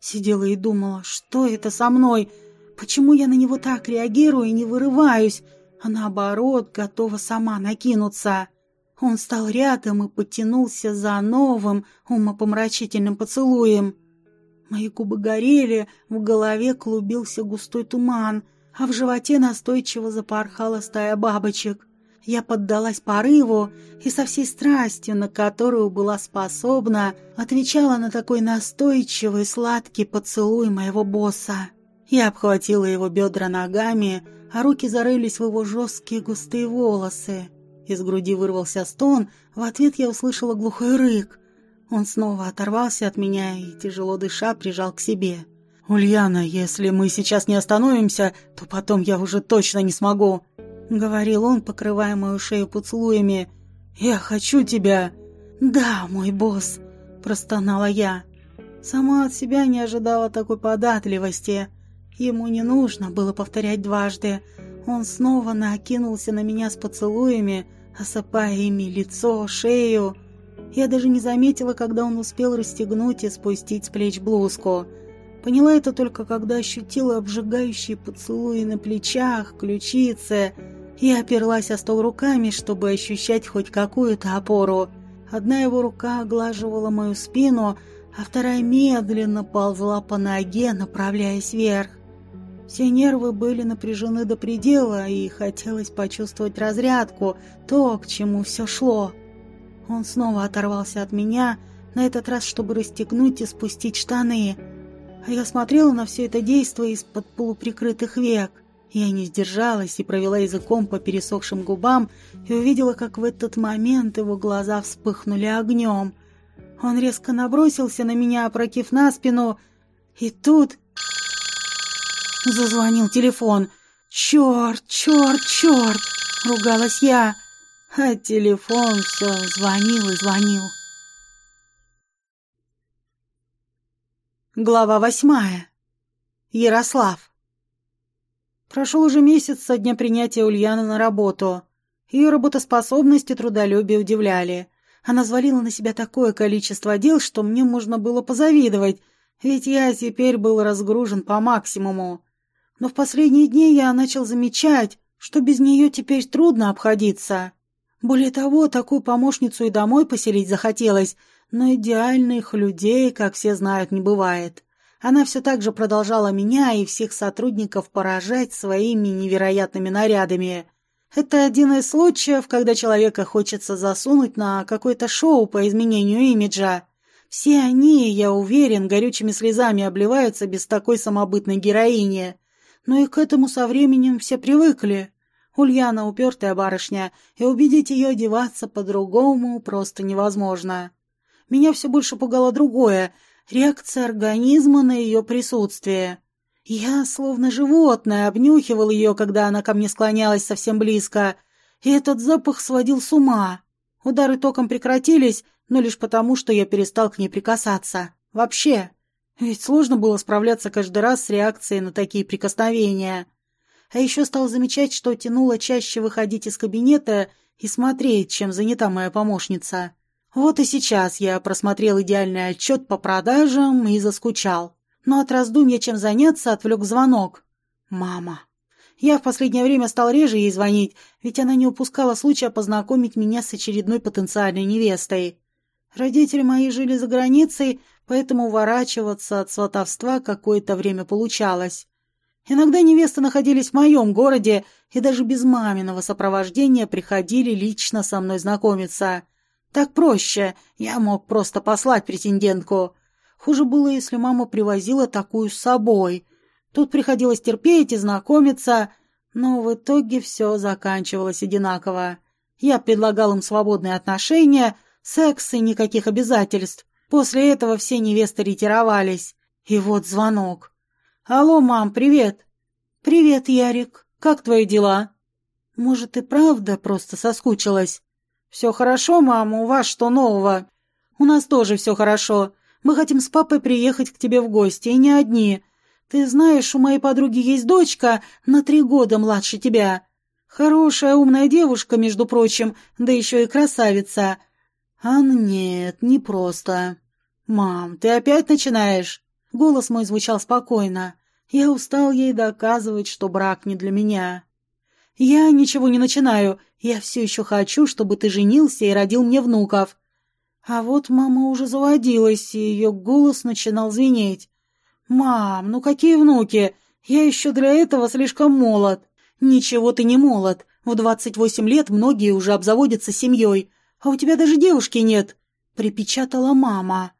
Сидела и думала, что это со мной? Почему я на него так реагирую и не вырываюсь, а наоборот готова сама накинуться? Он стал рядом и потянулся за новым умопомрачительным поцелуем. Мои губы горели, в голове клубился густой туман, а в животе настойчиво запорхала стая бабочек. Я поддалась порыву и со всей страстью, на которую была способна, отвечала на такой настойчивый сладкий поцелуй моего босса. Я обхватила его бедра ногами, а руки зарылись в его жесткие густые волосы. Из груди вырвался стон, в ответ я услышала глухой рык. Он снова оторвался от меня и, тяжело дыша, прижал к себе. «Ульяна, если мы сейчас не остановимся, то потом я уже точно не смогу», — говорил он, покрывая мою шею поцелуями. «Я хочу тебя!» «Да, мой босс!» — простонала я. Сама от себя не ожидала такой податливости. Ему не нужно было повторять дважды. Он снова накинулся на меня с поцелуями, осыпая ими лицо, шею. Я даже не заметила, когда он успел расстегнуть и спустить с плеч блузку. Поняла это только, когда ощутила обжигающие поцелуи на плечах, ключице, я оперлась о стол руками, чтобы ощущать хоть какую-то опору. Одна его рука оглаживала мою спину, а вторая медленно ползла по ноге, направляясь вверх. Все нервы были напряжены до предела, и хотелось почувствовать разрядку, то, к чему все шло. Он снова оторвался от меня, на этот раз, чтобы расстегнуть и спустить штаны. А я смотрела на все это действие из-под полуприкрытых век. Я не сдержалась и провела языком по пересохшим губам и увидела, как в этот момент его глаза вспыхнули огнем. Он резко набросился на меня, опрокив на спину, и тут... Зазвонил телефон. «Черт, черт, черт!» — ругалась я. А телефон все звонил и звонил. Глава восьмая. Ярослав. Прошел уже месяц со дня принятия Ульяны на работу. Ее работоспособность и трудолюбие удивляли. Она взвалила на себя такое количество дел, что мне можно было позавидовать, ведь я теперь был разгружен по максимуму. Но в последние дни я начал замечать, что без нее теперь трудно обходиться. Более того, такую помощницу и домой поселить захотелось, но идеальных людей, как все знают, не бывает. Она все так же продолжала меня и всех сотрудников поражать своими невероятными нарядами. Это один из случаев, когда человека хочется засунуть на какое-то шоу по изменению имиджа. Все они, я уверен, горючими слезами обливаются без такой самобытной героини. Но и к этому со временем все привыкли. Ульяна упертая барышня, и убедить ее одеваться по-другому просто невозможно. Меня все больше пугало другое — реакция организма на ее присутствие. Я, словно животное, обнюхивал ее, когда она ко мне склонялась совсем близко, и этот запах сводил с ума. Удары током прекратились, но лишь потому, что я перестал к ней прикасаться. Вообще. Ведь сложно было справляться каждый раз с реакцией на такие прикосновения. А еще стал замечать, что тянуло чаще выходить из кабинета и смотреть, чем занята моя помощница. Вот и сейчас я просмотрел идеальный отчет по продажам и заскучал. Но от раздумья, чем заняться, отвлек звонок. Мама. Я в последнее время стал реже ей звонить, ведь она не упускала случая познакомить меня с очередной потенциальной невестой. Родители мои жили за границей, поэтому уворачиваться от сватовства какое-то время получалось. Иногда невесты находились в моем городе и даже без маминого сопровождения приходили лично со мной знакомиться. Так проще, я мог просто послать претендентку. Хуже было, если мама привозила такую с собой. Тут приходилось терпеть и знакомиться, но в итоге все заканчивалось одинаково. Я предлагал им свободные отношения, секс и никаких обязательств. После этого все невесты ретировались. И вот звонок. «Алло, мам, привет!» «Привет, Ярик. Как твои дела?» «Может, и правда просто соскучилась?» «Все хорошо, мам, у вас что нового?» «У нас тоже все хорошо. Мы хотим с папой приехать к тебе в гости, и не одни. Ты знаешь, у моей подруги есть дочка на три года младше тебя. Хорошая, умная девушка, между прочим, да еще и красавица. А нет, не просто. Мам, ты опять начинаешь?» Голос мой звучал спокойно. Я устал ей доказывать, что брак не для меня. «Я ничего не начинаю. Я все еще хочу, чтобы ты женился и родил мне внуков». А вот мама уже заводилась, и ее голос начинал звенеть. «Мам, ну какие внуки? Я еще для этого слишком молод». «Ничего ты не молод. В двадцать восемь лет многие уже обзаводятся семьей, а у тебя даже девушки нет», — припечатала мама.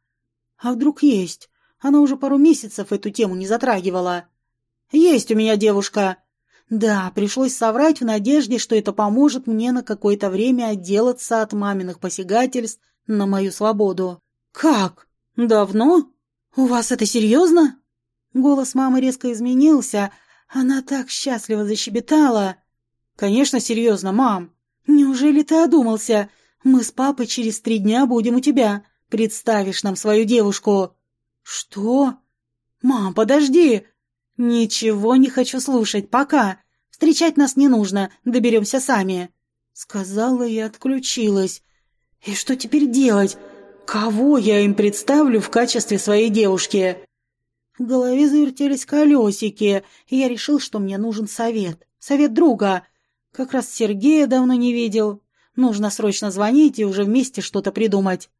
«А вдруг есть? Она уже пару месяцев эту тему не затрагивала». «Есть у меня девушка», да, пришлось соврать в надежде, что это поможет мне на какое-то время отделаться от маминых посягательств на мою свободу. «Как? Давно? У вас это серьезно?» Голос мамы резко изменился. Она так счастливо защебетала. «Конечно, серьезно, мам. Неужели ты одумался? Мы с папой через три дня будем у тебя. Представишь нам свою девушку». «Что?» «Мам, подожди. «Ничего не хочу слушать, пока. Встречать нас не нужно, доберемся сами», — сказала и отключилась. «И что теперь делать? Кого я им представлю в качестве своей девушки?» В голове завертелись колесики, и я решил, что мне нужен совет. Совет друга. Как раз Сергея давно не видел. Нужно срочно звонить и уже вместе что-то придумать.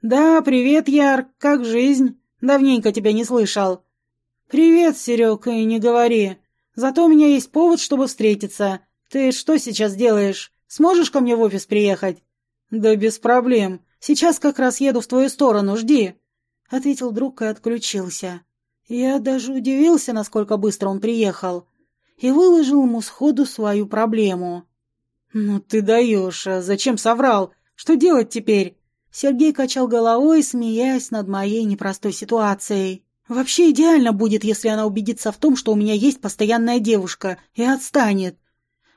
«Да, привет, Яр, как жизнь? Давненько тебя не слышал. «Привет, Серег, и не говори. Зато у меня есть повод, чтобы встретиться. Ты что сейчас делаешь? Сможешь ко мне в офис приехать?» «Да без проблем. Сейчас как раз еду в твою сторону, жди», — ответил друг и отключился. Я даже удивился, насколько быстро он приехал. и выложил ему сходу свою проблему. «Ну ты даешь, а зачем соврал? Что делать теперь?» Сергей качал головой, смеясь над моей непростой ситуацией. «Вообще идеально будет, если она убедится в том, что у меня есть постоянная девушка, и отстанет.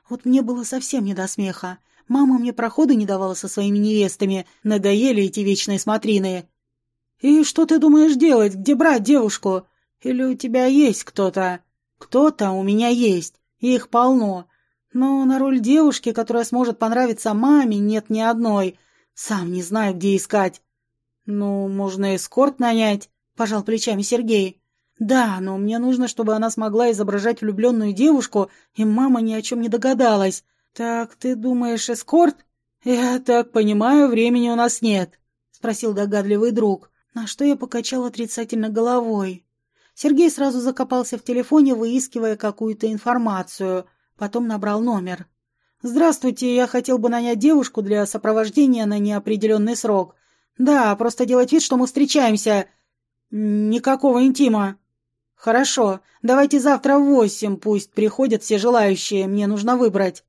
Вот мне было совсем не до смеха. Мама мне проходу не давала со своими невестами, надоели эти вечные смотрины. «И что ты думаешь делать? Где брать девушку? Или у тебя есть кто-то?» «Кто-то у меня есть, их полно. Но на роль девушки, которая сможет понравиться маме, нет ни одной. Сам не знаю, где искать». «Ну, можно эскорт нанять», — пожал плечами Сергей. «Да, но мне нужно, чтобы она смогла изображать влюбленную девушку, и мама ни о чем не догадалась. Так ты думаешь, эскорт?» «Я так понимаю, времени у нас нет», — спросил догадливый друг на что я покачал отрицательно головой. Сергей сразу закопался в телефоне, выискивая какую-то информацию, потом набрал номер. «Здравствуйте, я хотел бы нанять девушку для сопровождения на неопределенный срок. Да, просто делать вид, что мы встречаемся. Никакого интима». «Хорошо, давайте завтра в восемь, пусть приходят все желающие, мне нужно выбрать».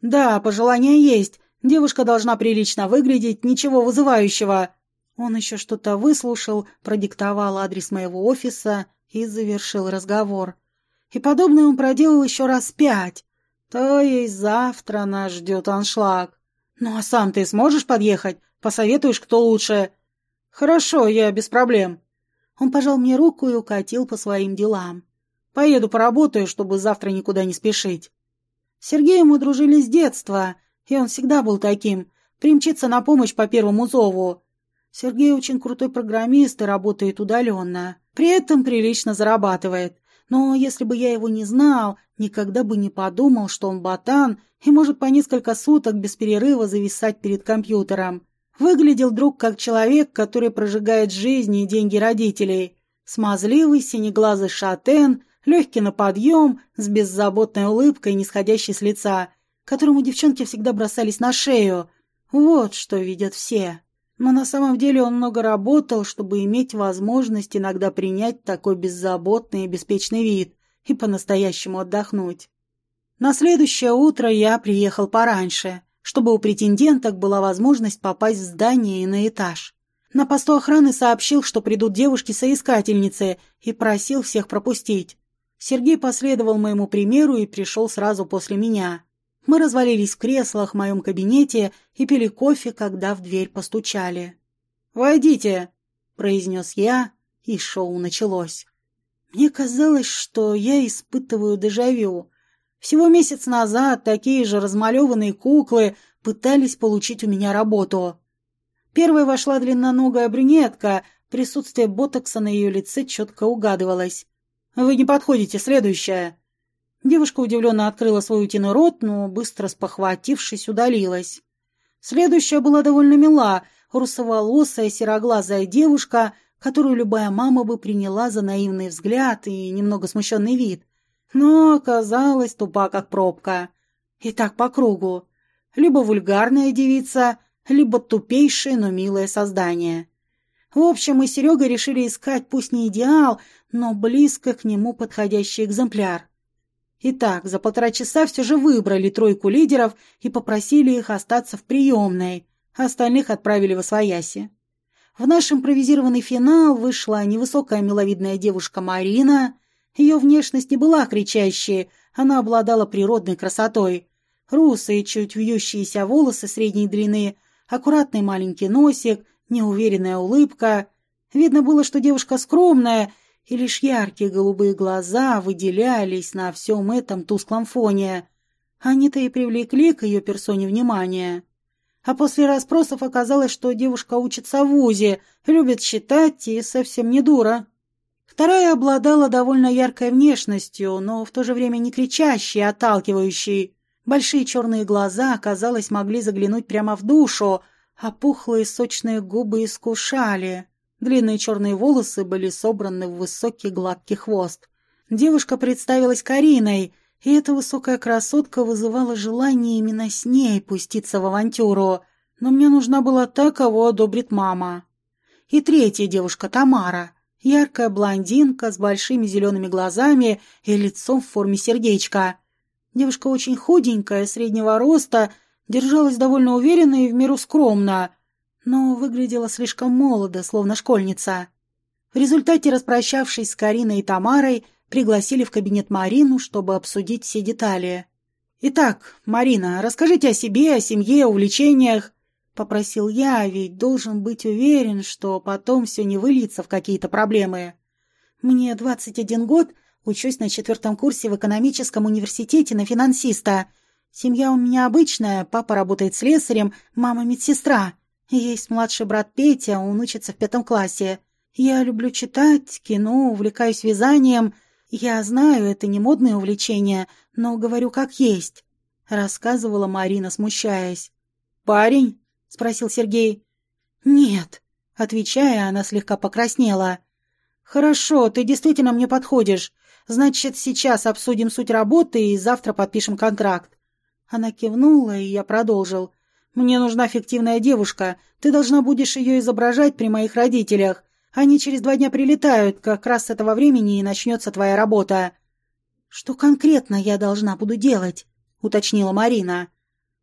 «Да, пожелания есть. Девушка должна прилично выглядеть, ничего вызывающего. Он еще что-то выслушал, продиктовал адрес моего офиса и завершил разговор. И подобное он проделал еще раз пять. То есть завтра нас ждет аншлаг. Ну а сам ты сможешь подъехать? Посоветуешь, кто лучше? Хорошо, я без проблем. Он пожал мне руку и укатил по своим делам. Поеду поработаю, чтобы завтра никуда не спешить. Сергеем мы дружили с детства, и он всегда был таким. Примчится на помощь по первому зову. Сергей очень крутой программист и работает удаленно. При этом прилично зарабатывает. Но если бы я его не знал, никогда бы не подумал, что он ботан и может по несколько суток без перерыва зависать перед компьютером. Выглядел друг как человек, который прожигает жизнь и деньги родителей. Смазливый, синеглазый шатен, легкий на подъем, с беззаботной улыбкой, не сходящей с лица, которому девчонки всегда бросались на шею. Вот что видят все. Но на самом деле он много работал, чтобы иметь возможность иногда принять такой беззаботный и беспечный вид и по-настоящему отдохнуть. На следующее утро я приехал пораньше, чтобы у претенденток была возможность попасть в здание и на этаж. На посту охраны сообщил, что придут девушки-соискательницы, и просил всех пропустить. Сергей последовал моему примеру и пришел сразу после меня. Мы развалились в креслах в моем кабинете и пили кофе, когда в дверь постучали. «Войдите!» — произнес я, и шоу началось. Мне казалось, что я испытываю дежавю. Всего месяц назад такие же размалеванные куклы пытались получить у меня работу. Первой вошла длинноногая брюнетка, присутствие ботокса на ее лице четко угадывалось. «Вы не подходите, следующая!» Девушка удивленно открыла свой утиный рот, но, быстро спохватившись, удалилась. Следующая была довольно мила, русоволосая, сероглазая девушка, которую любая мама бы приняла за наивный взгляд и немного смущенный вид. Но оказалась тупа, как пробка. И так по кругу. Либо вульгарная девица, либо тупейшее, но милое создание. В общем, мы с Серегой решили искать пусть не идеал, но близко к нему подходящий экземпляр. Итак, за полтора часа все же выбрали тройку лидеров и попросили их остаться в приемной, остальных отправили в Освояси. В наш импровизированный финал вышла невысокая миловидная девушка Марина. Ее внешность не была кричащей, она обладала природной красотой. Русые, чуть вьющиеся волосы средней длины, аккуратный маленький носик, неуверенная улыбка. Видно было, что девушка скромная – и лишь яркие голубые глаза выделялись на всем этом тусклом фоне. Они-то и привлекли к ее персоне внимание. А после расспросов оказалось, что девушка учится в ВУЗе, любит читать и совсем не дура. Вторая обладала довольно яркой внешностью, но в то же время не кричащей, а отталкивающей. Большие черные глаза, казалось, могли заглянуть прямо в душу, а пухлые сочные губы искушали. Длинные черные волосы были собраны в высокий гладкий хвост. Девушка представилась Кариной, и эта высокая красотка вызывала желание именно с ней пуститься в авантюру. Но мне нужна была та, кого одобрит мама. И третья девушка Тамара. Яркая блондинка с большими зелеными глазами и лицом в форме сердечка. Девушка очень худенькая, среднего роста, держалась довольно уверенно и в меру скромно, но выглядела слишком молодо, словно школьница. В результате, распрощавшись с Кариной и Тамарой, пригласили в кабинет Марину, чтобы обсудить все детали. «Итак, Марина, расскажите о себе, о семье, увлечениях», — попросил я, ведь должен быть уверен, что потом все не выльется в какие-то проблемы. «Мне 21 год, учусь на четвертом курсе в экономическом университете на финансиста. Семья у меня обычная, папа работает слесарем, мама медсестра. Есть младший брат Петя, он учится в пятом классе. Я люблю читать, кино, увлекаюсь вязанием. Я знаю, это не модное увлечение, но говорю как есть», — рассказывала Марина, смущаясь. «Парень?» — спросил Сергей. «Нет», — отвечая, она слегка покраснела. «Хорошо, ты действительно мне подходишь. Значит, сейчас обсудим суть работы и завтра подпишем контракт». Она кивнула, и я продолжил. «Мне нужна фиктивная девушка. Ты должна будешь ее изображать при моих родителях. Они через два дня прилетают, как раз с этого времени и начнется твоя работа». «Что конкретно я должна буду делать?» — уточнила Марина.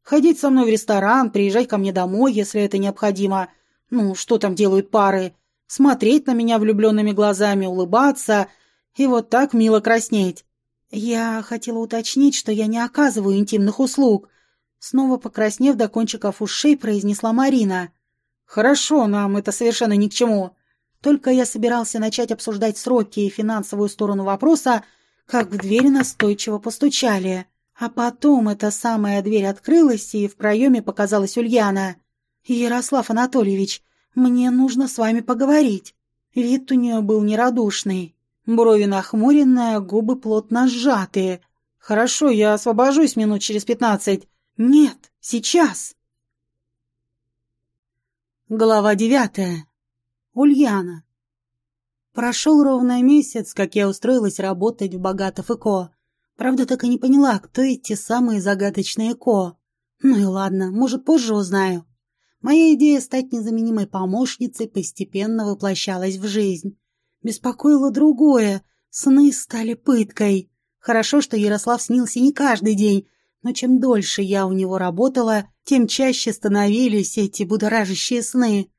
Ходить со мной в ресторан, приезжать ко мне домой, если это необходимо. Ну, что там делают пары? Смотреть на меня влюбленными глазами, улыбаться и вот так мило краснеть. Я хотела уточнить, что я не оказываю интимных услуг. Снова покраснев до кончиков ушей, произнесла Марина. «Хорошо, нам это совершенно ни к чему. Только я собирался начать обсуждать сроки и финансовую сторону вопроса, как в дверь настойчиво постучали. А потом эта самая дверь открылась, и в проеме показалась Ульяна. «Ярослав Анатольевич, мне нужно с вами поговорить». Вид у нее был нерадушный. Брови нахмуренные, губы плотно сжатые. «Хорошо, я освобожусь минут через пятнадцать». «Нет, сейчас». Глава девятая. Ульяна. Прошел ровно месяц, как я устроилась работать в Богатов и Ко. Правда, так и не поняла, кто эти самые загадочные Ко. Ну и ладно, может, позже узнаю. Моя идея стать незаменимой помощницей постепенно воплощалась в жизнь. Беспокоило другое. Сны стали пыткой. Хорошо, что Ярослав снился не каждый день, но чем дольше я у него работала, тем чаще становились эти будоражащие сны.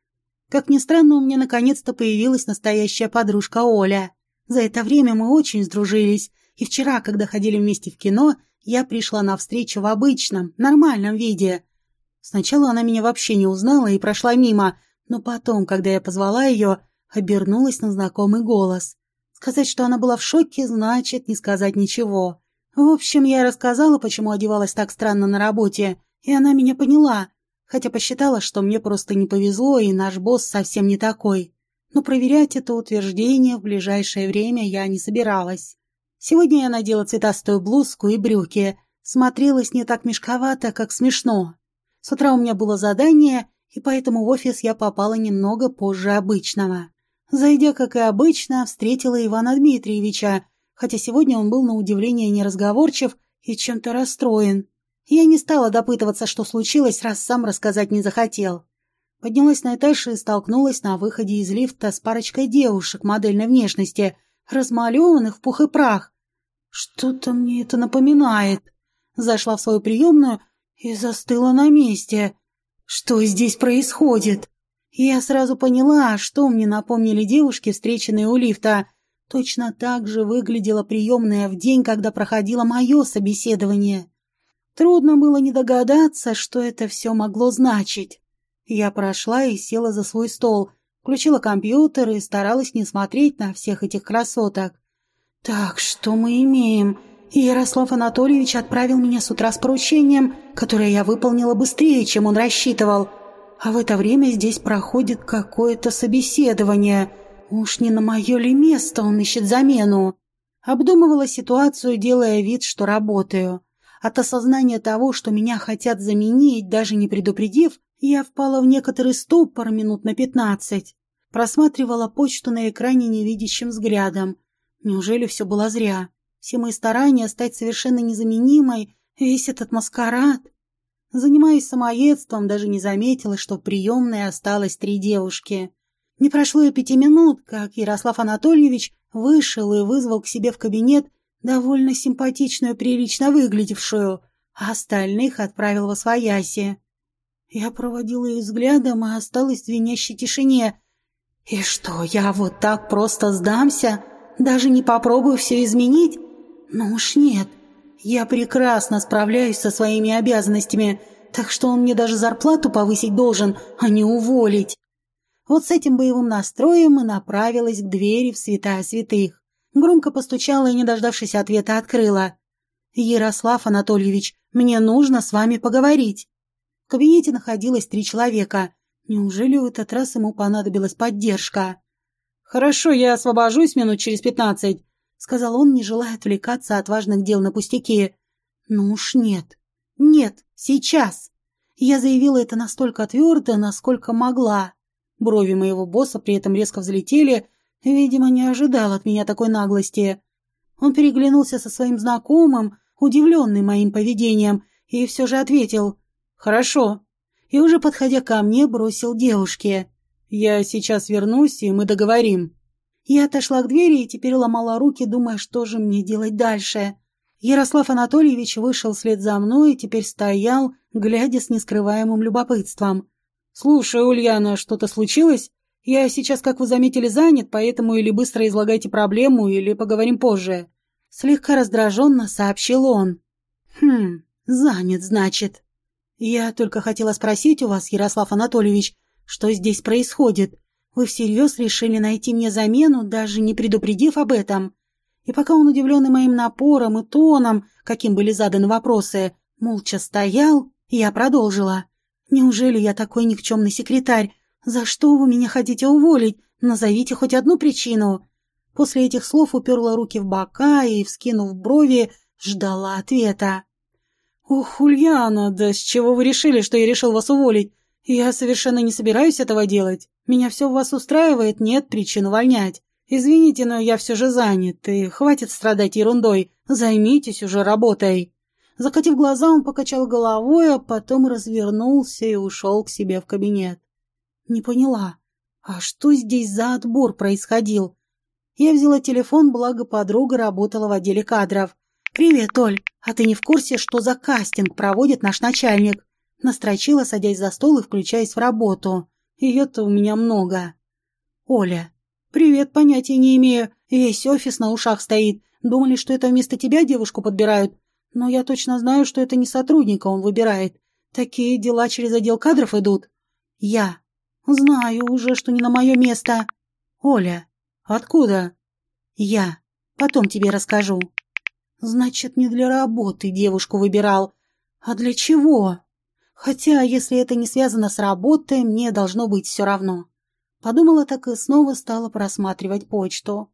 Как ни странно, у меня наконец-то появилась настоящая подружка Оля. За это время мы очень сдружились, и вчера, когда ходили вместе в кино, я пришла на встречу в обычном, нормальном виде. Сначала она меня вообще не узнала и прошла мимо, но потом, когда я позвала ее, обернулась на знакомый голос. Сказать, что она была в шоке, значит не сказать ничего. В общем, я рассказала, почему одевалась так странно на работе, и она меня поняла, хотя посчитала, что мне просто не повезло, и наш босс совсем не такой. Но проверять это утверждение в ближайшее время я не собиралась. Сегодня я надела цветастую блузку и брюки. Смотрелась не так мешковато, как смешно. С утра у меня было задание, и поэтому в офис я попала немного позже обычного. Зайдя, как и обычно, встретила Ивана Дмитриевича, хотя сегодня он был на удивление неразговорчив и чем-то расстроен. Я не стала допытываться, что случилось, раз сам рассказать не захотел. Поднялась на этаж и столкнулась на выходе из лифта с парочкой девушек модельной внешности, размалеванных в пух и прах. Что-то мне это напоминает. Зашла в свою приемную и застыла на месте. Что здесь происходит? Я сразу поняла, что мне напомнили девушки, встреченные у лифта. Точно так же выглядела приемная в день, когда проходило мое собеседование. Трудно было не догадаться, что это все могло значить. Я прошла и села за свой стол, включила компьютер и старалась не смотреть на всех этих красоток. «Так, что мы имеем?» Ярослав Анатольевич отправил меня с утра с поручением, которое я выполнила быстрее, чем он рассчитывал. А в это время здесь проходит какое-то собеседование. Уж не на мое ли место он ищет замену? Обдумывала ситуацию, делая вид, что работаю. От осознания того, что меня хотят заменить, даже не предупредив, я впала в некоторый ступор минут на пятнадцать. Просматривала почту на экране невидящим взглядом. Неужели все было зря? Все мои старания стать совершенно незаменимой, весь этот маскарад. Занимаясь самоедством, даже не заметила, что в приемной осталось три девушки. Не прошло и пяти минут, как Ярослав Анатольевич вышел и вызвал к себе в кабинет довольно симпатичную, прилично выглядевшую, а остальных отправил во свояси. Я проводила их взглядом и осталась в звенящей тишине. И что, я вот так просто сдамся? Даже не попробую все изменить? Ну уж нет. Я прекрасно справляюсь со своими обязанностями, так что он мне даже зарплату повысить должен, а не уволить. Вот с этим боевым настроем и направилась к двери в святая святых. Громко постучала и, не дождавшись ответа, открыла. «Ярослав Анатольевич, мне нужно с вами поговорить». В кабинете находилось три человека. Неужели в этот раз ему понадобилась поддержка? «Хорошо, я освобожусь минут через пятнадцать», — сказал он, не желая отвлекаться от важных дел на пустяки. «Ну уж нет. Нет, сейчас». Я заявила это настолько твердо, насколько могла. Брови моего босса при этом резко взлетели, видимо, не ожидал от меня такой наглости. Он переглянулся со своим знакомым, удивленный моим поведением, и все же ответил «Хорошо». И уже подходя ко мне, бросил девушке «Я сейчас вернусь, и мы договорим». Я отошла к двери и теперь ломала руки, думая, что же мне делать дальше. Ярослав Анатольевич вышел вслед за мной и теперь стоял, глядя с нескрываемым любопытством. «Слушай, Ульяна, что-то случилось? Я сейчас, как вы заметили, занят, поэтому или быстро излагайте проблему, или поговорим позже». Слегка раздраженно сообщил он. «Хм, занят, значит. Я только хотела спросить у вас, Ярослав Анатольевич, что здесь происходит? Вы всерьез решили найти мне замену, даже не предупредив об этом?» И пока он, удивленный моим напором и тоном, каким были заданы вопросы, молча стоял, я продолжила. Неужели я такой никчемный секретарь? За что вы меня хотите уволить? Назовите хоть одну причину. После этих слов уперла руки в бока и, вскинув брови, ждала ответа. «Ух, Ульяна, да с чего вы решили, что я решил вас уволить? Я совершенно не собираюсь этого делать. Меня все у вас устраивает, нет причин увольнять. Извините, но я все же занят, и хватит страдать ерундой. Займитесь уже работой». Закатив глаза, он покачал головой, а потом развернулся и ушел к себе в кабинет. Не поняла, а что здесь за отбор происходил? Я взяла телефон, благо подруга работала в отделе кадров. «Привет, Оль, а ты не в курсе, что за кастинг проводит наш начальник?» Настрочила, садясь за стол и включаясь в работу. Ее-то у меня много. «Оля, привет, понятия не имею. Весь офис на ушах стоит. Думали, что это вместо тебя девушку подбирают. Но я точно знаю, что это не сотрудника он выбирает. Такие дела через отдел кадров идут. Я. Знаю уже, что не на мое место. Оля. Откуда? Я. Потом тебе расскажу. Значит, не для работы девушку выбирал. А для чего? Хотя, если это не связано с работой, мне должно быть все равно. Подумала так и снова стала просматривать почту.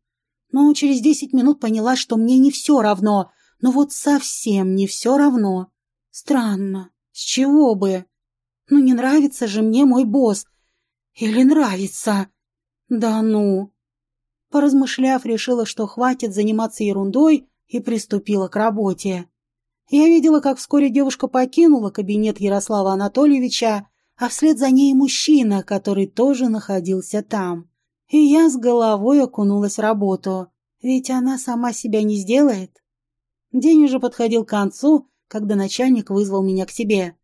Но через десять минут поняла, что мне не все равно — но вот совсем не все равно. Странно. С чего бы? Ну не нравится же мне мой босс. Или нравится? Да ну. Поразмышляв, решила, что хватит заниматься ерундой и приступила к работе. Я видела, как вскоре девушка покинула кабинет Ярослава Анатольевича, а вслед за ней мужчина, который тоже находился там. И я с головой окунулась в работу, ведь она сама себя не сделает. День уже подходил к концу, когда начальник вызвал меня к себе.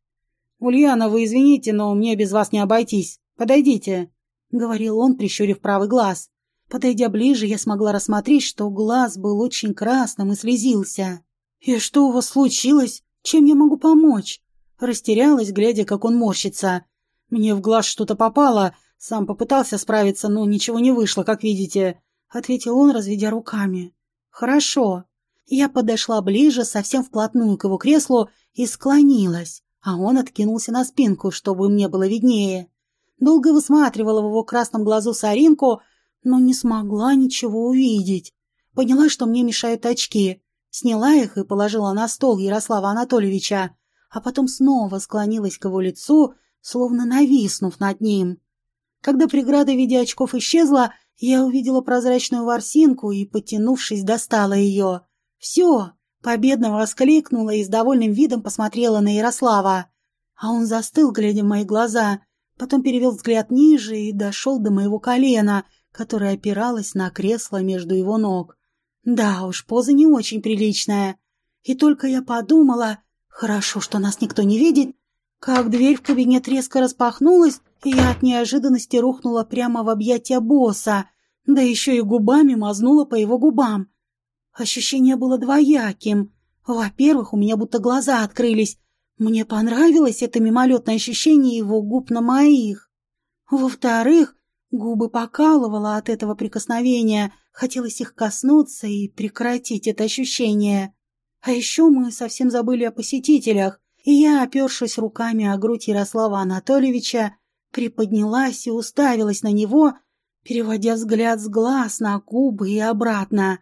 «Ульяна, вы извините, но мне без вас не обойтись. Подойдите», — говорил он, прищурив правый глаз. Подойдя ближе, я смогла рассмотреть, что глаз был очень красным и слезился. «И что у вас случилось? Чем я могу помочь?» Растерялась, глядя, как он морщится. «Мне в глаз что-то попало. Сам попытался справиться, но ничего не вышло, как видите», — ответил он, разведя руками. «Хорошо. Я подошла ближе, совсем вплотную к его креслу и склонилась, а он откинулся на спинку, чтобы мне было виднее. Долго высматривала в его красном глазу соринку, но не смогла ничего увидеть. Поняла, что мне мешают очки. Сняла их и положила на стол Ярослава Анатольевича, а потом снова склонилась к его лицу, словно нависнув над ним. Когда преграда в виде очков исчезла, я увидела прозрачную ворсинку и, потянувшись, достала ее — «Все!» — победно воскликнула и с довольным видом посмотрела на Ярослава. А он застыл, глядя в мои глаза. Потом перевел взгляд ниже и дошел до моего колена, которое опиралось на кресло между его ног. Да уж, поза не очень приличная. И только я подумала, хорошо, что нас никто не видит, как дверь в кабинет резко распахнулась, и я от неожиданности рухнула прямо в объятия босса, да еще и губами мазнула по его губам. Ощущение было двояким. Во-первых, у меня будто глаза открылись. Мне понравилось это мимолетное ощущение его губ на моих. Во-вторых, губы покалывало от этого прикосновения, хотелось их коснуться и прекратить это ощущение. А еще мы совсем забыли о посетителях, и я, опершись руками о грудь Ярослава Анатольевича, приподнялась и уставилась на него, переводя взгляд с глаз на губы и обратно.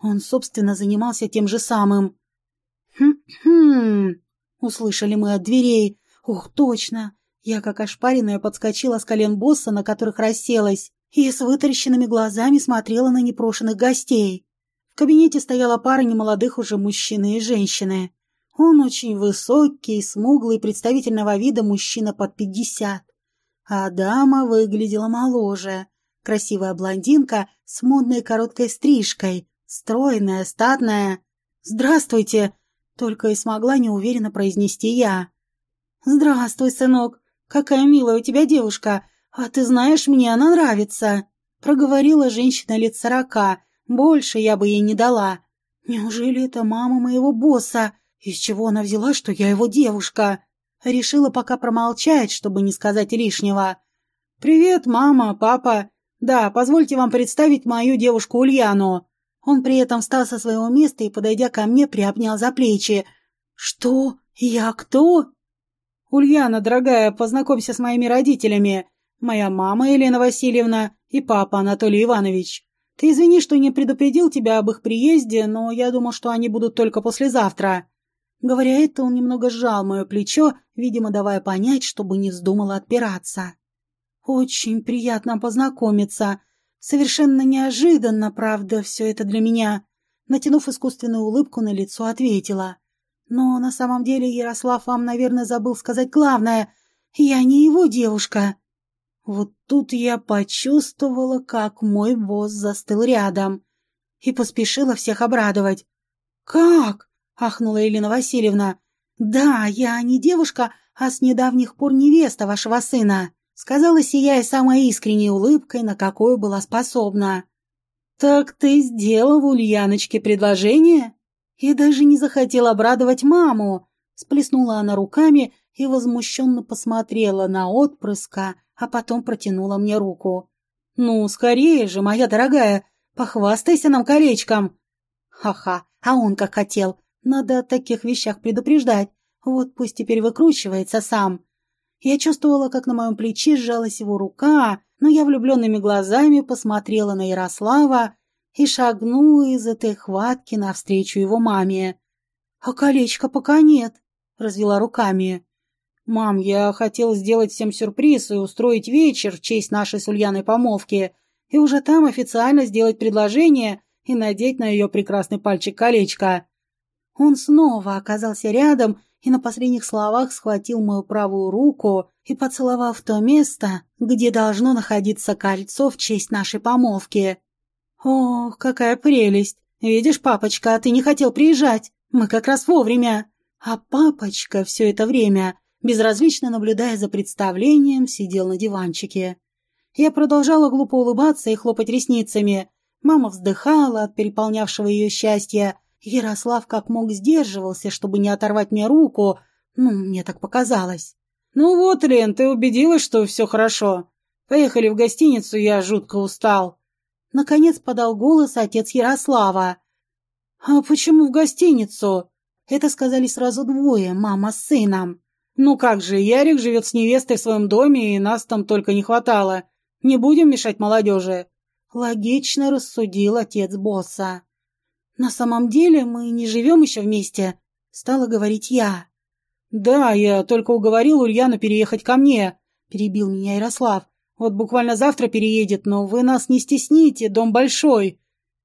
Он, собственно, занимался тем же самым. «Хм-хм», — услышали мы от дверей. «Ух, точно!» Я, как ошпаренная, подскочила с колен босса, на которых расселась, и с вытаращенными глазами смотрела на непрошенных гостей. В кабинете стояла пара немолодых уже мужчины и женщины. Он очень высокий, смуглый, представительного вида мужчина под пятьдесят. А дама выглядела моложе. Красивая блондинка с модной короткой стрижкой, стройная, статная. «Здравствуйте!» — только и смогла неуверенно произнести я. «Здравствуй, сынок! Какая милая у тебя девушка! А ты знаешь, мне она нравится!» — проговорила женщина лет сорока. Больше я бы ей не дала. «Неужели это мама моего босса?» Из чего она взяла, что я его девушка? Решила пока промолчать, чтобы не сказать лишнего. «Привет, мама, папа. Да, позвольте вам представить мою девушку Ульяну». Он при этом встал со своего места и, подойдя ко мне, приобнял за плечи. «Что? Я кто?» «Ульяна, дорогая, познакомься с моими родителями. Моя мама Елена Васильевна и папа Анатолий Иванович. Ты извини, что не предупредил тебя об их приезде, но я думал, что они будут только послезавтра». Говоря это, он немного сжал мое плечо, видимо, давая понять, чтобы не вздумала отпираться. «Очень приятно познакомиться. Совершенно неожиданно, правда, все это для меня». Натянув искусственную улыбку на лицо, ответила. «Но на самом деле Ярослав вам, наверное, забыл сказать главное. Я не его девушка». Вот тут я почувствовала, как мой босс застыл рядом и поспешила всех обрадовать. «Как? — ахнула Елена Васильевна. «Да, я не девушка, а с недавних пор невеста вашего сына», — сказала, сияя самой искренней улыбкой, на какую была способна. «Так ты сделал Ульяночке предложение?» «И даже не захотел обрадовать маму», — сплеснула она руками и возмущенно посмотрела на отпрыска, а потом протянула мне руку. «Ну, скорее же, моя дорогая, похвастайся нам колечком!» «Ха-ха, а он как хотел, надо о таких вещах предупреждать. Вот пусть теперь выкручивается сам. Я чувствовала, как на моем плече сжалась его рука, но я влюбленными глазами посмотрела на Ярослава и шагнула из этой хватки навстречу его маме. «А колечка пока нет», — развела руками. «Мам, я хотел сделать всем сюрприз и устроить вечер в честь нашей с Ульяной помолвки, и уже там официально сделать предложение и надеть на ее прекрасный пальчик колечко. Он снова оказался рядом и на последних словах схватил мою правую руку и поцеловал в то место, где должно находиться кольцо в честь нашей помолвки. «Ох, какая прелесть! Видишь, папочка, ты не хотел приезжать. Мы как раз вовремя». А папочка все это время, безразлично наблюдая за представлением, сидел на диванчике. Я продолжала глупо улыбаться и хлопать ресницами. Мама вздыхала от переполнявшего ее счастья, Ярослав как мог сдерживался, чтобы не оторвать мне руку. Ну, мне так показалось. «Ну вот, Лен, ты убедилась, что все хорошо. Поехали в гостиницу, я жутко устал». Наконец подал голос отец Ярослава. «А почему в гостиницу?» Это сказали сразу двое, мама с сыном. «Ну как же, Ярик живет с невестой в своем доме, и нас там только не хватало. Не будем мешать молодежи». Логично рассудил отец босса. «На самом деле мы не живем еще вместе», — стала говорить я. «Да, я только уговорил Ульяну переехать ко мне», — перебил меня Ярослав. «Вот буквально завтра переедет, но вы нас не стесните, дом большой».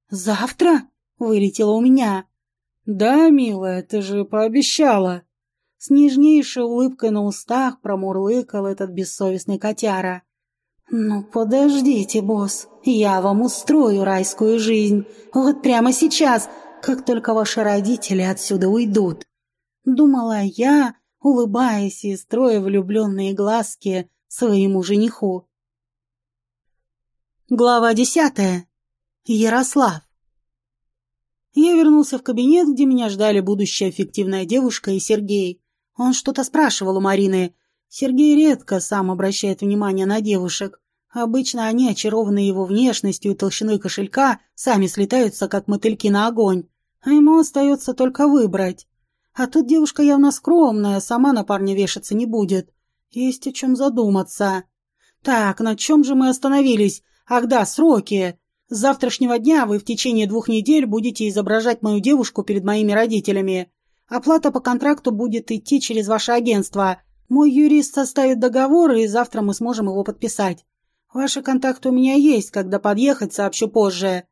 «Завтра?» — вылетело у меня. «Да, милая, ты же пообещала». С нежнейшей улыбкой на устах промурлыкал этот бессовестный котяра. «Ну, подождите, босс, я вам устрою райскую жизнь. Вот прямо сейчас, как только ваши родители отсюда уйдут». Думала я, улыбаясь и строя влюбленные глазки своему жениху. Глава десятая. Ярослав. Я вернулся в кабинет, где меня ждали будущая фиктивная девушка и Сергей. Он что-то спрашивал у Марины. Сергей редко сам обращает внимание на девушек. Обычно они, очарованные его внешностью и толщиной кошелька, сами слетаются, как мотыльки на огонь. А ему остается только выбрать. А тут девушка явно скромная, сама на парня вешаться не будет. Есть о чем задуматься. Так, на чем же мы остановились? Ах да, сроки. С завтрашнего дня вы в течение двух недель будете изображать мою девушку перед моими родителями. Оплата по контракту будет идти через ваше агентство. Мой юрист составит договор, и завтра мы сможем его подписать. Ваши контакты у меня есть, когда подъехать, сообщу позже.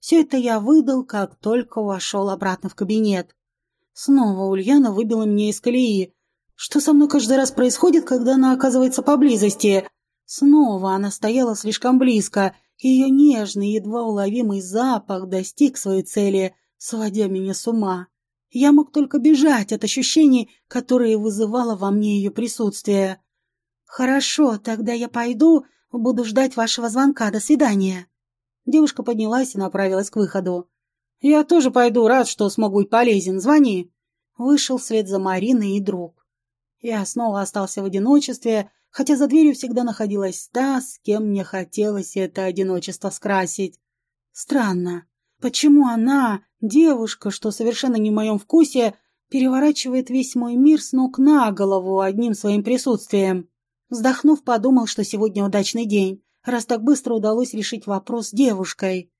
Все это я выдал, как только вошел обратно в кабинет. Снова Ульяна выбила меня из колеи. Что со мной каждый раз происходит, когда она оказывается поблизости? Снова она стояла слишком близко, и ее нежный, едва уловимый запах достиг своей цели, сводя меня с ума. Я мог только бежать от ощущений, которые вызывало во мне ее присутствие. «Хорошо, тогда я пойду, Буду ждать вашего звонка. До свидания». Девушка поднялась и направилась к выходу. «Я тоже пойду, рад, что смогу быть полезен. Звони». Вышел вслед за Мариной и друг. Я снова остался в одиночестве, хотя за дверью всегда находилась та, с кем мне хотелось это одиночество скрасить. Странно. Почему она, девушка, что совершенно не в моем вкусе, переворачивает весь мой мир с ног на голову одним своим присутствием? Вздохнув, подумал, что сегодня удачный день, раз так быстро удалось решить вопрос с девушкой.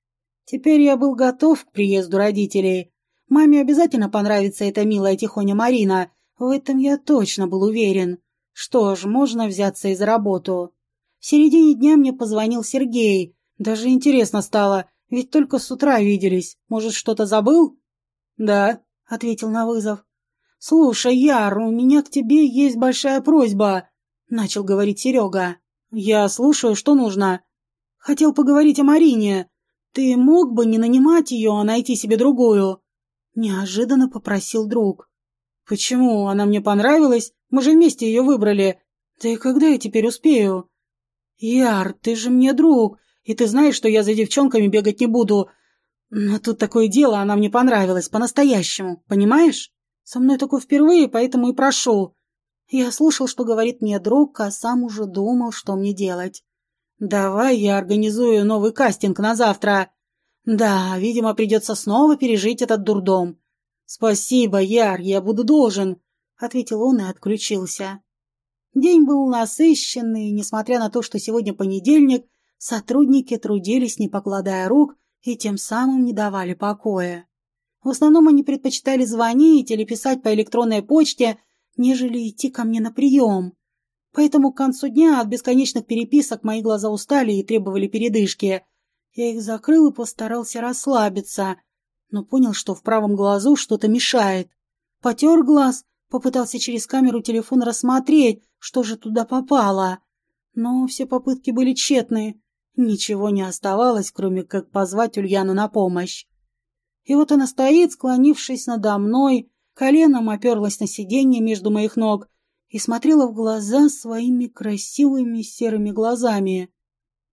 Теперь я был готов к приезду родителей. Маме обязательно понравится эта милая тихоня Марина, в этом я точно был уверен. Что ж, можно взяться и за работу. В середине дня мне позвонил Сергей. Даже интересно стало, ведь только с утра виделись. Может, что-то забыл? «Да», — ответил на вызов. «Слушай, Яр, у меня к тебе есть большая просьба. — начал говорить Серега. «Я слушаю, что нужно. Хотел поговорить о Марине. Ты мог бы не нанимать ее, а найти себе другую?» Неожиданно попросил друг. «Почему? Она мне понравилась. Мы же вместе ее выбрали. Да и когда я теперь успею?» «Яр, ты же мне друг, и ты знаешь, что я за девчонками бегать не буду. Но тут такое дело, она мне понравилась, по-настоящему, понимаешь? Со мной такое впервые, поэтому и прошу. Я слушал, что говорит мне друг, а сам уже думал, что мне делать. «Давай я организую новый кастинг на завтра». «Да, видимо, придется снова пережить этот дурдом». «Спасибо, Яр, я буду должен», — ответил он и отключился. День был насыщенный, несмотря на то, что сегодня понедельник, сотрудники трудились, не покладая рук, и тем самым не давали покоя. В основном они предпочитали звонить или писать по электронной почте, нежели идти ко мне на прием. Поэтому к концу дня от бесконечных переписок мои глаза устали и требовали передышки. Я их закрыл и постарался расслабиться, но понял, что в правом глазу что-то мешает. Потер глаз, попытался через камеру телефона рассмотреть, что же туда попало. Но все попытки были тщетны. Ничего не оставалось, кроме как позвать Ульяну на помощь. И вот она стоит, склонившись надо мной, коленом оперлась на сиденье между моих ног и смотрела в глаза своими красивыми серыми глазами.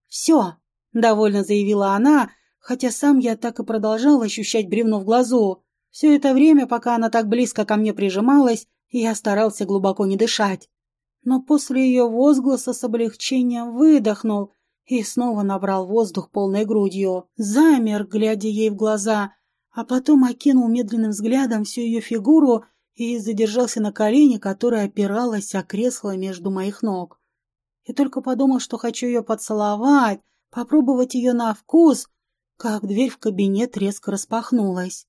«Все!» — довольно заявила она, хотя сам я так и продолжал ощущать бревно в глазу. Все это время, пока она так близко ко мне прижималась, я старался глубоко не дышать. Но после ее возгласа с облегчением выдохнул и снова набрал воздух полной грудью. Замер, глядя ей в глаза — а потом окинул медленным взглядом всю ее фигуру и задержался на колене, которая опиралась о кресло между моих ног. И только подумал, что хочу ее поцеловать, попробовать ее на вкус, как дверь в кабинет резко распахнулась.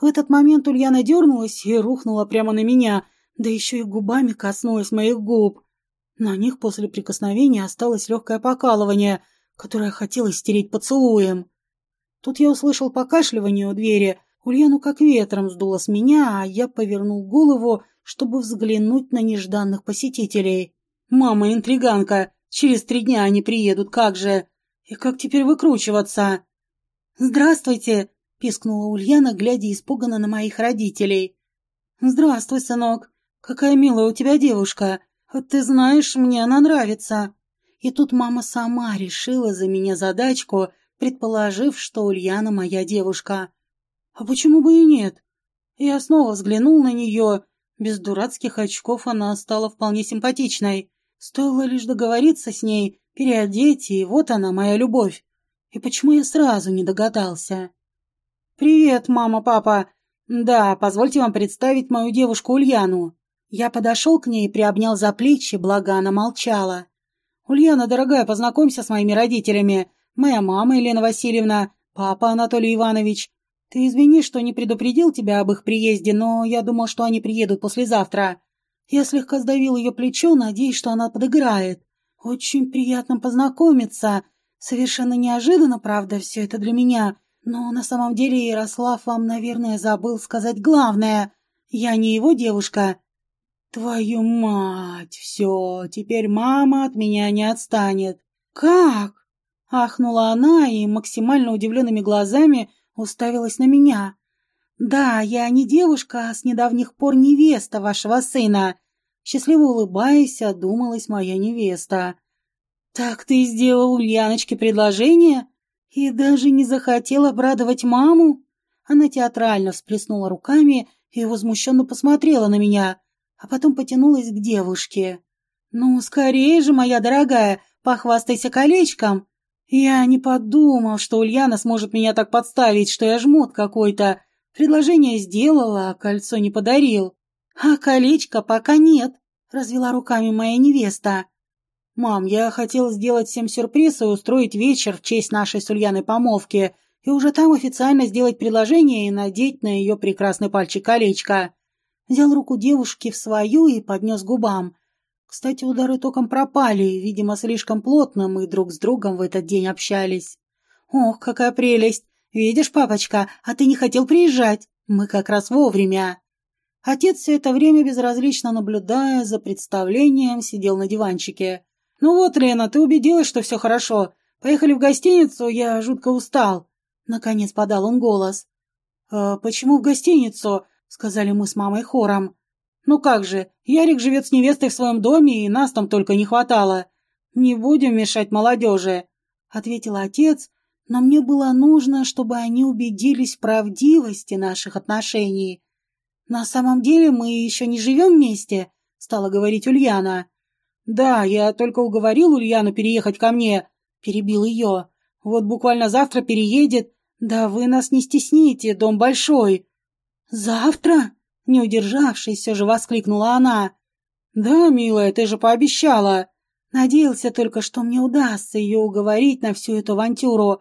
В этот момент Ульяна дернулась и рухнула прямо на меня, да еще и губами коснулась моих губ. На них после прикосновения осталось легкое покалывание, которое хотелось стереть поцелуем. Тут я услышал покашливание у двери, Ульяну как ветром сдуло с меня, а я повернул голову, чтобы взглянуть на нежданных посетителей. «Мама интриганка! Через три дня они приедут, как же! И как теперь выкручиваться?» «Здравствуйте!» — пискнула Ульяна, глядя испуганно на моих родителей. «Здравствуй, сынок! Какая милая у тебя девушка! Вот ты знаешь, мне она нравится!» И тут мама сама решила за меня задачку, предположив, что Ульяна моя девушка. А почему бы и нет? Я снова взглянул на нее. Без дурацких очков она стала вполне симпатичной. Стоило лишь договориться с ней, переодеть, и вот она, моя любовь. И почему я сразу не догадался? «Привет, мама, папа. Да, позвольте вам представить мою девушку Ульяну». Я подошел к ней и приобнял за плечи, благо она молчала. «Ульяна, дорогая, познакомься с моими родителями. Моя мама Елена Васильевна, папа Анатолий Иванович. Ты извини, что не предупредил тебя об их приезде, но я думал, что они приедут послезавтра. Я слегка сдавил ее плечо, надеясь, что она подыграет. Очень приятно познакомиться. Совершенно неожиданно, правда, все это для меня. Но на самом деле Ярослав вам, наверное, забыл сказать главное. Я не его девушка. Твою мать, все, теперь мама от меня не отстанет. Как? Ахнула она и максимально удивленными глазами уставилась на меня. «Да, я не девушка, а с недавних пор невеста вашего сына». Счастливо улыбаясь, одумалась моя невеста. «Так ты сделал Ульяночке предложение? И даже не захотел обрадовать маму?» Она театрально всплеснула руками и возмущенно посмотрела на меня, а потом потянулась к девушке. «Ну, скорее же, моя дорогая, похвастайся колечком!» Я не подумал, что Ульяна сможет меня так подставить, что я жмот какой-то. Предложение сделала, а кольцо не подарил. А колечко пока нет, развела руками моя невеста. Мам, я хотел сделать всем сюрприз и устроить вечер в честь нашей с Ульяной помолвки, и уже там официально сделать предложение и надеть на ее прекрасный пальчик колечко. Взял руку девушки в свою и поднес губам. Кстати, удары током пропали, видимо, слишком плотно мы друг с другом в этот день общались. Ох, какая прелесть! Видишь, папочка, а ты не хотел приезжать. Мы как раз вовремя. Отец все это время безразлично наблюдая за представлением, сидел на диванчике. «Ну вот, Лена, ты убедилась, что все хорошо. Поехали в гостиницу, я жутко устал». Наконец подал он голос. «А почему в гостиницу?» — сказали мы с мамой хором. «Ну как же, Ярик живет с невестой в своем доме, и нас там только не хватало. Не будем мешать молодежи», — ответил отец, но мне было нужно, чтобы они убедились в правдивости наших отношений. «На самом деле мы еще не живем вместе», — стала говорить Ульяна. «Да, я только уговорил Ульяну переехать ко мне», — перебил ее. «Вот буквально завтра переедет. Да вы нас не стесните, дом большой». «Завтра?» Не удержавшись, все же воскликнула она. «Да, милая, ты же пообещала!» Надеялся только, что мне удастся ее уговорить на всю эту авантюру.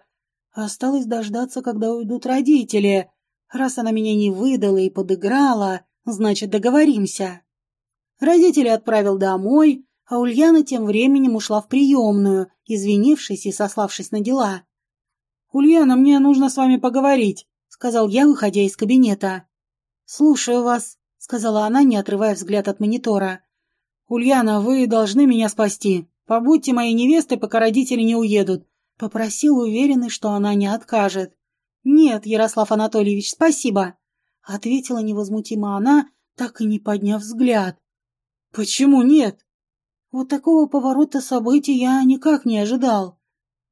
Осталось дождаться, когда уйдут родители. Раз она меня не выдала и подыграла, значит, договоримся. Родители отправил домой, а Ульяна тем временем ушла в приемную, извинившись и сославшись на дела. «Ульяна, мне нужно с вами поговорить», — сказал я, выходя из кабинета. «Слушаю вас», — сказала она, не отрывая взгляд от монитора. «Ульяна, вы должны меня спасти. Побудьте моей невестой, пока родители не уедут», — попросил, уверенный, что она не откажет. «Нет, Ярослав Анатольевич, спасибо», — ответила невозмутимо она, так и не подняв взгляд. «Почему нет?» Вот такого поворота событий я никак не ожидал.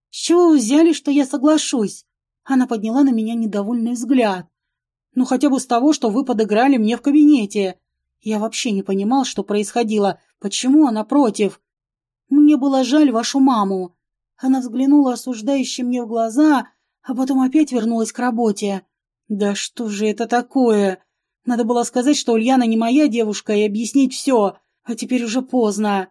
«С чего вы взяли, что я соглашусь?» Она подняла на меня недовольный взгляд. Ну, хотя бы с того, что вы подыграли мне в кабинете. Я вообще не понимал, что происходило, почему она против. Мне было жаль вашу маму. Она взглянула осуждающе мне в глаза, а потом опять вернулась к работе. Да что же это такое? Надо было сказать, что Ульяна не моя девушка, и объяснить все, а теперь уже поздно.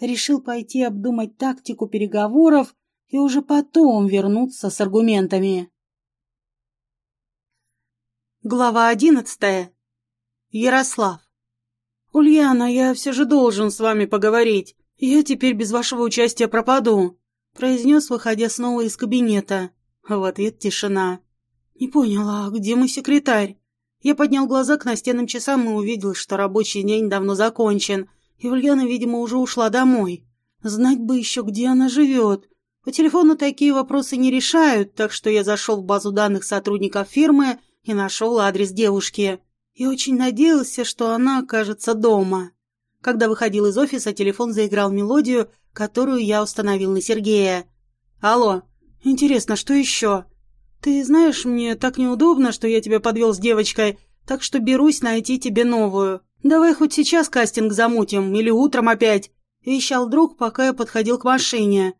Решил пойти обдумать тактику переговоров и уже потом вернуться с аргументами. Глава одиннадцатая. Ярослав. «Ульяна, я все же должен с вами поговорить. Я теперь без вашего участия пропаду», — произнес, выходя снова из кабинета. В ответ тишина. «Не поняла, где мой секретарь?» Я поднял глаза к настенным часам и увидел, что рабочий день давно закончен, и Ульяна, видимо, уже ушла домой. Знать бы еще, где она живет. По телефону такие вопросы не решают, так что я зашел в базу данных сотрудников фирмы и нашел адрес девушки. И очень надеялся, что она окажется дома. Когда выходил из офиса, телефон заиграл мелодию, которую я установил на Сергея. «Алло, интересно, что еще?» «Ты знаешь, мне так неудобно, что я тебя подвел с девочкой, так что берусь найти тебе новую. Давай хоть сейчас кастинг замутим, или утром опять», — вещал друг, пока я подходил к машине.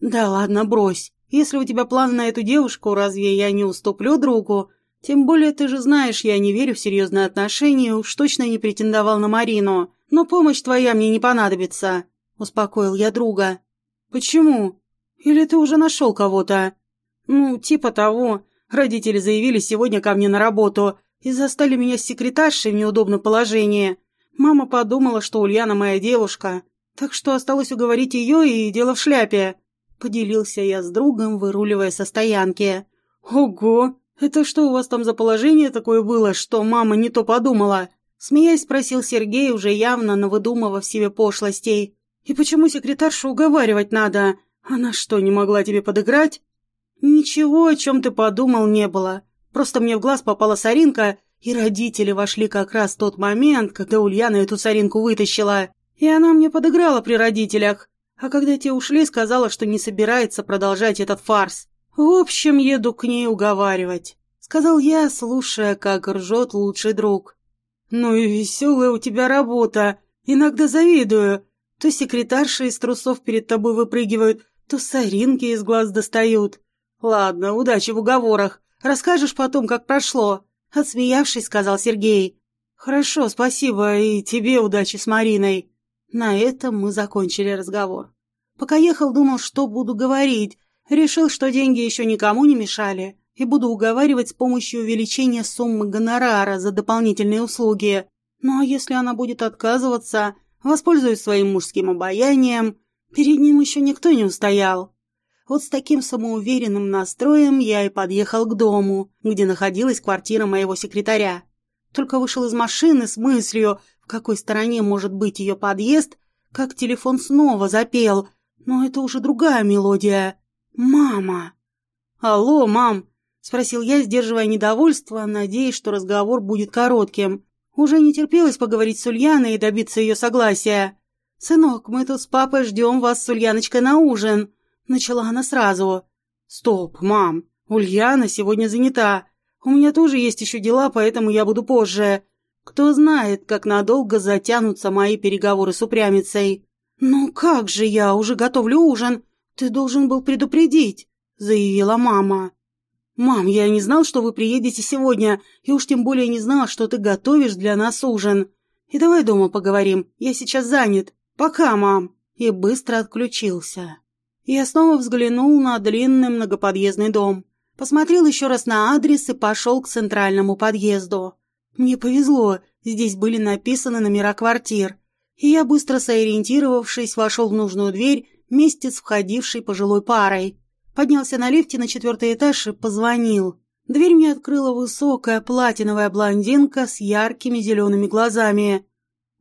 «Да ладно, брось. Если у тебя план на эту девушку, разве я не уступлю другу? Тем более, ты же знаешь, я не верю в серьезные отношения, уж точно не претендовал на Марину. Но помощь твоя мне не понадобится», — успокоил я друга. «Почему? Или ты уже нашел кого-то?» «Ну, типа того. Родители заявили сегодня ко мне на работу и застали меня с секретаршей в неудобном положении. Мама подумала, что Ульяна моя девушка, так что осталось уговорить ее и дело в шляпе». Поделился я с другом, выруливая со стоянки. «Ого! Это что у вас там за положение такое было, что мама не то подумала?» Смеясь, спросил Сергей, уже явно навыдумывав себе пошлостей. «И почему секретаршу уговаривать надо? Она что, не могла тебе подыграть?» «Ничего, о чем ты подумал, не было. Просто мне в глаз попала соринка, и родители вошли как раз в тот момент, когда Ульяна эту соринку вытащила. И она мне подыграла при родителях. А когда те ушли, сказала, что не собирается продолжать этот фарс. В общем, еду к ней уговаривать», — сказал я, слушая, как ржет лучший друг. «Ну и веселая у тебя работа. Иногда завидую. То секретарши из трусов перед тобой выпрыгивают, то соринки из глаз достают. «Ладно, удачи в уговорах. Расскажешь потом, как прошло», — отсмеявшись, сказал Сергей. «Хорошо, спасибо, и тебе удачи с Мариной». На этом мы закончили разговор. Пока ехал, думал, что буду говорить. Решил, что деньги еще никому не мешали, и буду уговаривать с помощью увеличения суммы гонорара за дополнительные услуги. Ну а если она будет отказываться, воспользуюсь своим мужским обаянием. Перед ним еще никто не устоял. Вот с таким самоуверенным настроем я и подъехал к дому, где находилась квартира моего секретаря. Только вышел из машины с мыслью, в какой стороне может быть ее подъезд, как телефон снова запел, но это уже другая мелодия. «Мама!» «Алло, мам!» — спросил я, сдерживая недовольство, надеясь, что разговор будет коротким. Уже не терпелось поговорить с Ульяной и добиться ее согласия. «Сынок, мы тут с папой ждем вас с Ульяночкой на ужин», Начала она сразу. «Стоп, мам, Ульяна сегодня занята. У меня тоже есть еще дела, поэтому я буду позже. Кто знает, как надолго затянутся мои переговоры с упрямицей». «Ну как же я, уже готовлю ужин. Ты должен был предупредить», — заявила мама. «Мам, я не знал, что вы приедете сегодня, и уж тем более не знала, что ты готовишь для нас ужин. И давай дома поговорим, я сейчас занят. Пока, мам!» И быстро отключился. Я снова взглянул на длинный многоподъездный дом. Посмотрел еще раз на адрес и пошел к центральному подъезду. Мне повезло, здесь были написаны номера квартир. И я, быстро сориентировавшись, вошел в нужную дверь вместе с входившей пожилой парой. Поднялся на лифте на четвертый этаж и позвонил. Дверь мне открыла высокая платиновая блондинка с яркими зелеными глазами.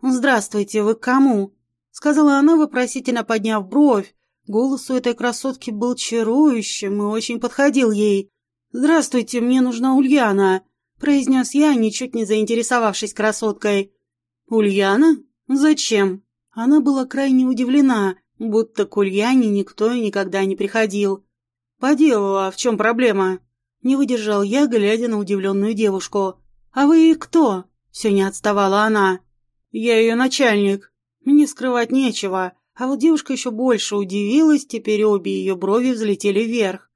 «Здравствуйте, вы к кому?» — сказала она, вопросительно подняв бровь, Голос у этой красотки был чарующим и очень подходил ей. «Здравствуйте, мне нужна Ульяна», — произнес я, ничуть не заинтересовавшись красоткой. «Ульяна? Зачем?» Она была крайне удивлена, будто к Ульяне никто и никогда не приходил. «По делу, а в чем проблема?» Не выдержал я, глядя на удивленную девушку. «А вы кто?» Все не отставала она. «Я ее начальник. Мне скрывать нечего. А вот девушка еще больше удивилась, теперь обе ее брови взлетели вверх.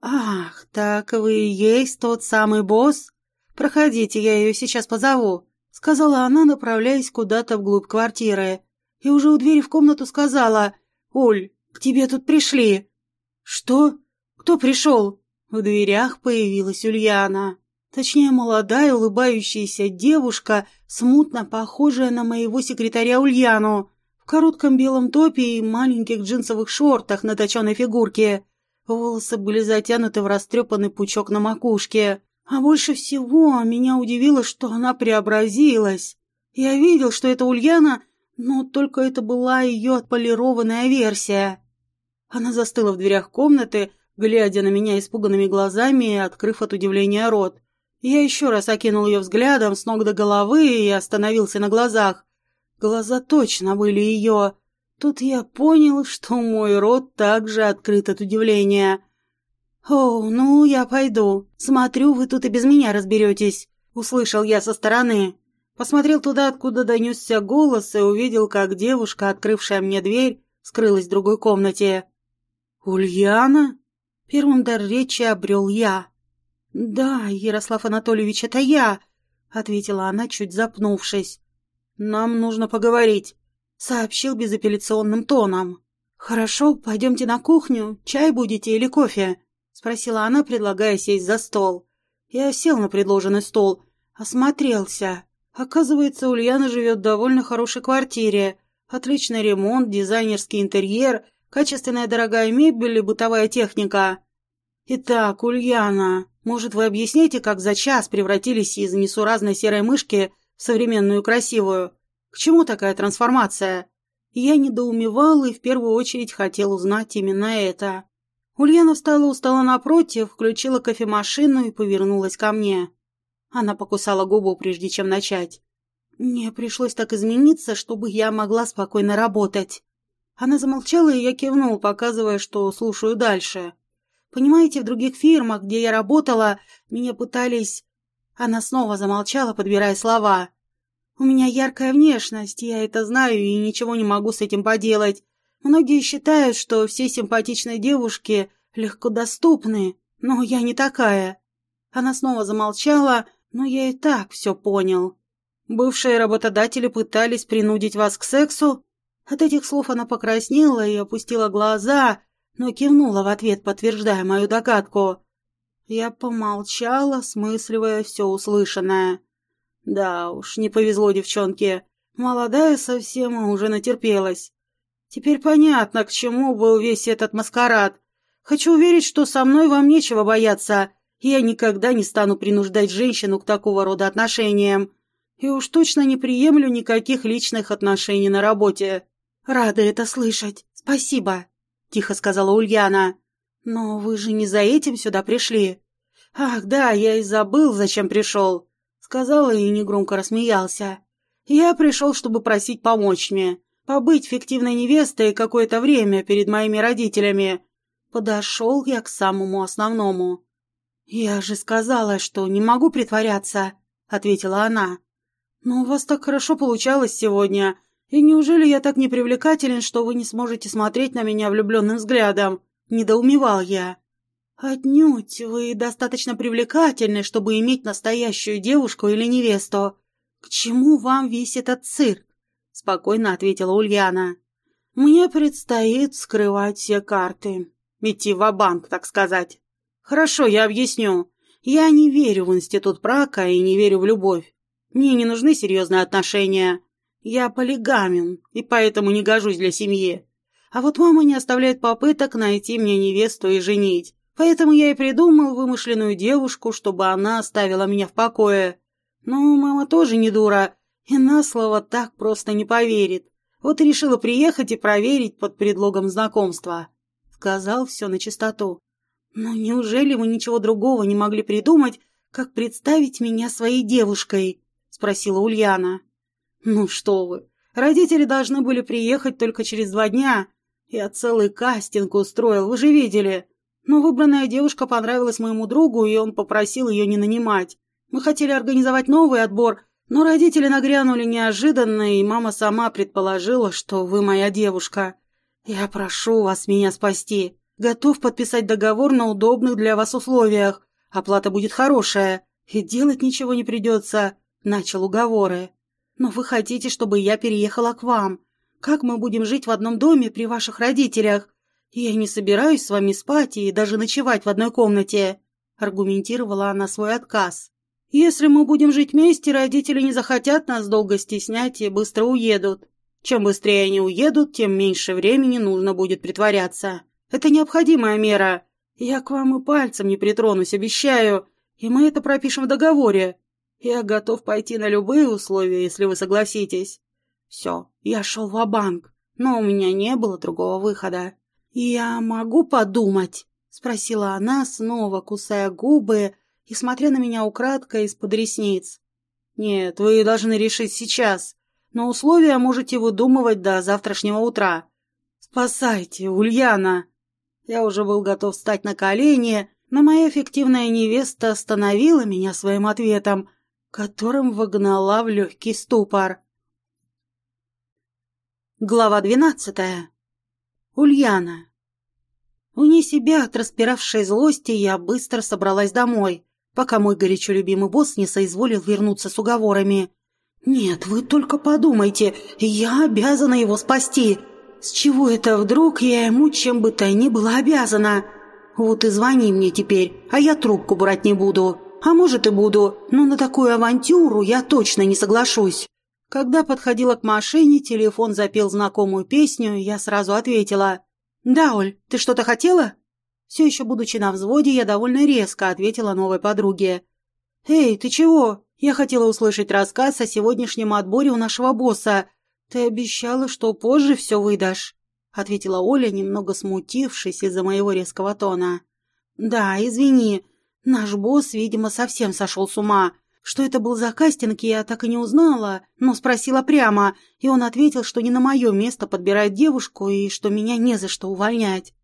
«Ах, так вы и есть тот самый босс? Проходите, я ее сейчас позову», — сказала она, направляясь куда-то вглубь квартиры. И уже у двери в комнату сказала, «Оль, к тебе тут пришли». «Что? Кто пришел?» В дверях появилась Ульяна. Точнее, молодая улыбающаяся девушка, смутно похожая на моего секретаря Ульяну в коротком белом топе и маленьких джинсовых шортах на точенной фигурке. Волосы были затянуты в растрепанный пучок на макушке. А больше всего меня удивило, что она преобразилась. Я видел, что это Ульяна, но только это была ее отполированная версия. Она застыла в дверях комнаты, глядя на меня испуганными глазами и открыв от удивления рот. Я еще раз окинул ее взглядом с ног до головы и остановился на глазах. Глаза точно были ее. Тут я понял, что мой рот также открыт от удивления. «О, ну, я пойду. Смотрю, вы тут и без меня разберетесь», — услышал я со стороны. Посмотрел туда, откуда донесся голос, и увидел, как девушка, открывшая мне дверь, скрылась в другой комнате. «Ульяна?» Первым дар речи обрел я. «Да, Ярослав Анатольевич, это я», — ответила она, чуть запнувшись. «Нам нужно поговорить», — сообщил безапелляционным тоном. «Хорошо, пойдемте на кухню. Чай будете или кофе?» — спросила она, предлагая сесть за стол. Я сел на предложенный стол, осмотрелся. Оказывается, Ульяна живет в довольно хорошей квартире. Отличный ремонт, дизайнерский интерьер, качественная дорогая мебель и бытовая техника. Итак, Ульяна, может, вы объясните, как за час превратились из несуразной серой мышки в современную красивую? К чему такая трансформация? Я недоумевал и в первую очередь хотел узнать именно это. Ульяна встала у стола напротив, включила кофемашину и повернулась ко мне. Она покусала губу, прежде чем начать. Мне пришлось так измениться, чтобы я могла спокойно работать. Она замолчала, и я кивнул, показывая, что слушаю дальше. Понимаете, в других фирмах, где я работала, меня пытались... Она снова замолчала, подбирая слова. У меня яркая внешность, я это знаю и ничего не могу с этим поделать. Многие считают, что все симпатичные девушки легко доступны, но я не такая. Она снова замолчала, но я и так все понял. Бывшие работодатели пытались принудить вас к сексу? От этих слов она покраснела и опустила глаза, но кивнула в ответ, подтверждая мою догадку. Я помолчала, смысливая все услышанное. Да уж, не повезло девчонке. Молодая совсем, уже натерпелась. Теперь понятно, к чему был весь этот маскарад. Хочу верить, что со мной вам нечего бояться, я никогда не стану принуждать женщину к такого рода отношениям. И уж точно не приемлю никаких личных отношений на работе. Рада это слышать. Спасибо, тихо сказала Ульяна. Но вы же не за этим сюда пришли. Ах, да, я и забыл, зачем пришел. Сказала и негромко рассмеялся. Я пришел, чтобы просить помочь мне. Побыть фиктивной невестой какое-то время перед моими родителями. Подошел я к самому основному. «Я же сказала, что не могу притворяться», — ответила она. «Но у вас так хорошо получалось сегодня, и неужели я так непривлекателен, что вы не сможете смотреть на меня влюбленным взглядом?» — недоумевал я. «Отнюдь, вы достаточно привлекательны, чтобы иметь настоящую девушку или невесту. К чему вам весь этот цирк?» — спокойно ответила Ульяна. «Мне предстоит скрывать все карты. Идти в банк так сказать». «Хорошо, я объясню. Я не верю в институт брака и не верю в любовь. Мне не нужны серьезные отношения. Я полигамен, и поэтому не гожусь для семьи. А вот мама не оставляет попыток найти мне невесту и женить. Поэтому я и придумал вымышленную девушку, чтобы она оставила меня в покое. Но мама тоже не дура, и на слово так просто не поверит. Вот решила приехать и проверить под предлогом знакомства. Сказал все на чистоту. «Но неужели вы ничего другого не могли придумать, как представить меня своей девушкой?» — спросила Ульяна. «Ну что вы, родители должны были приехать только через два дня. Я целый кастинг устроил, вы же видели. Но выбранная девушка понравилась моему другу, и он попросил ее не нанимать. Мы хотели организовать новый отбор, но родители нагрянули неожиданно, и мама сама предположила, что вы моя девушка. Я прошу вас меня спасти. Готов подписать договор на удобных для вас условиях. Оплата будет хорошая, и делать ничего не придется. Начал уговоры. Но вы хотите, чтобы я переехала к вам. Как мы будем жить в одном доме при ваших родителях? Я не собираюсь с вами спать и даже ночевать в одной комнате. Аргументировала она свой отказ. Если мы будем жить вместе, родители не захотят нас долго стеснять и быстро уедут. Чем быстрее они уедут, тем меньше времени нужно будет притворяться. Это необходимая мера. Я к вам и пальцем не притронусь, обещаю. и мы это пропишем в договоре. Я готов пойти на любые условия, если вы согласитесь. Все, я шел в банк но у меня не было другого выхода. «Я могу подумать?» — спросила она, снова кусая губы и смотря на меня украдкой из-под ресниц. «Нет, вы должны решить сейчас, но условия можете выдумывать до завтрашнего утра. Спасайте, Ульяна!» Я уже был готов встать на колени, но моя фиктивная невеста остановила меня своим ответом, которым вогнала в легкий ступор. Глава двенадцатая. Ульяна. Вне себя от распиравшей злости я быстро собралась домой, пока мой горячо любимый босс не соизволил вернуться с уговорами. «Нет, вы только подумайте, я обязана его спасти. С чего это вдруг я ему чем бы то ни было обязана? Вот и звони мне теперь, а я трубку брать не буду. А может и буду, но на такую авантюру я точно не соглашусь». Когда подходила к машине, телефон запел знакомую песню, я сразу ответила. «Да, Оль, ты что-то хотела?» Все еще будучи на взводе, я довольно резко ответила новой подруге. «Эй, ты чего? Я хотела услышать рассказ о сегодняшнем отборе у нашего босса. Ты обещала, что позже все выдашь», — ответила Оля, немного смутившись из-за моего резкого тона. «Да, извини. Наш босс, видимо, совсем сошел с ума. Что это был за кастинг, я так и не узнала, но спросила прямо, и он ответил, что не на мое место подбирает девушку и что меня не за что увольнять.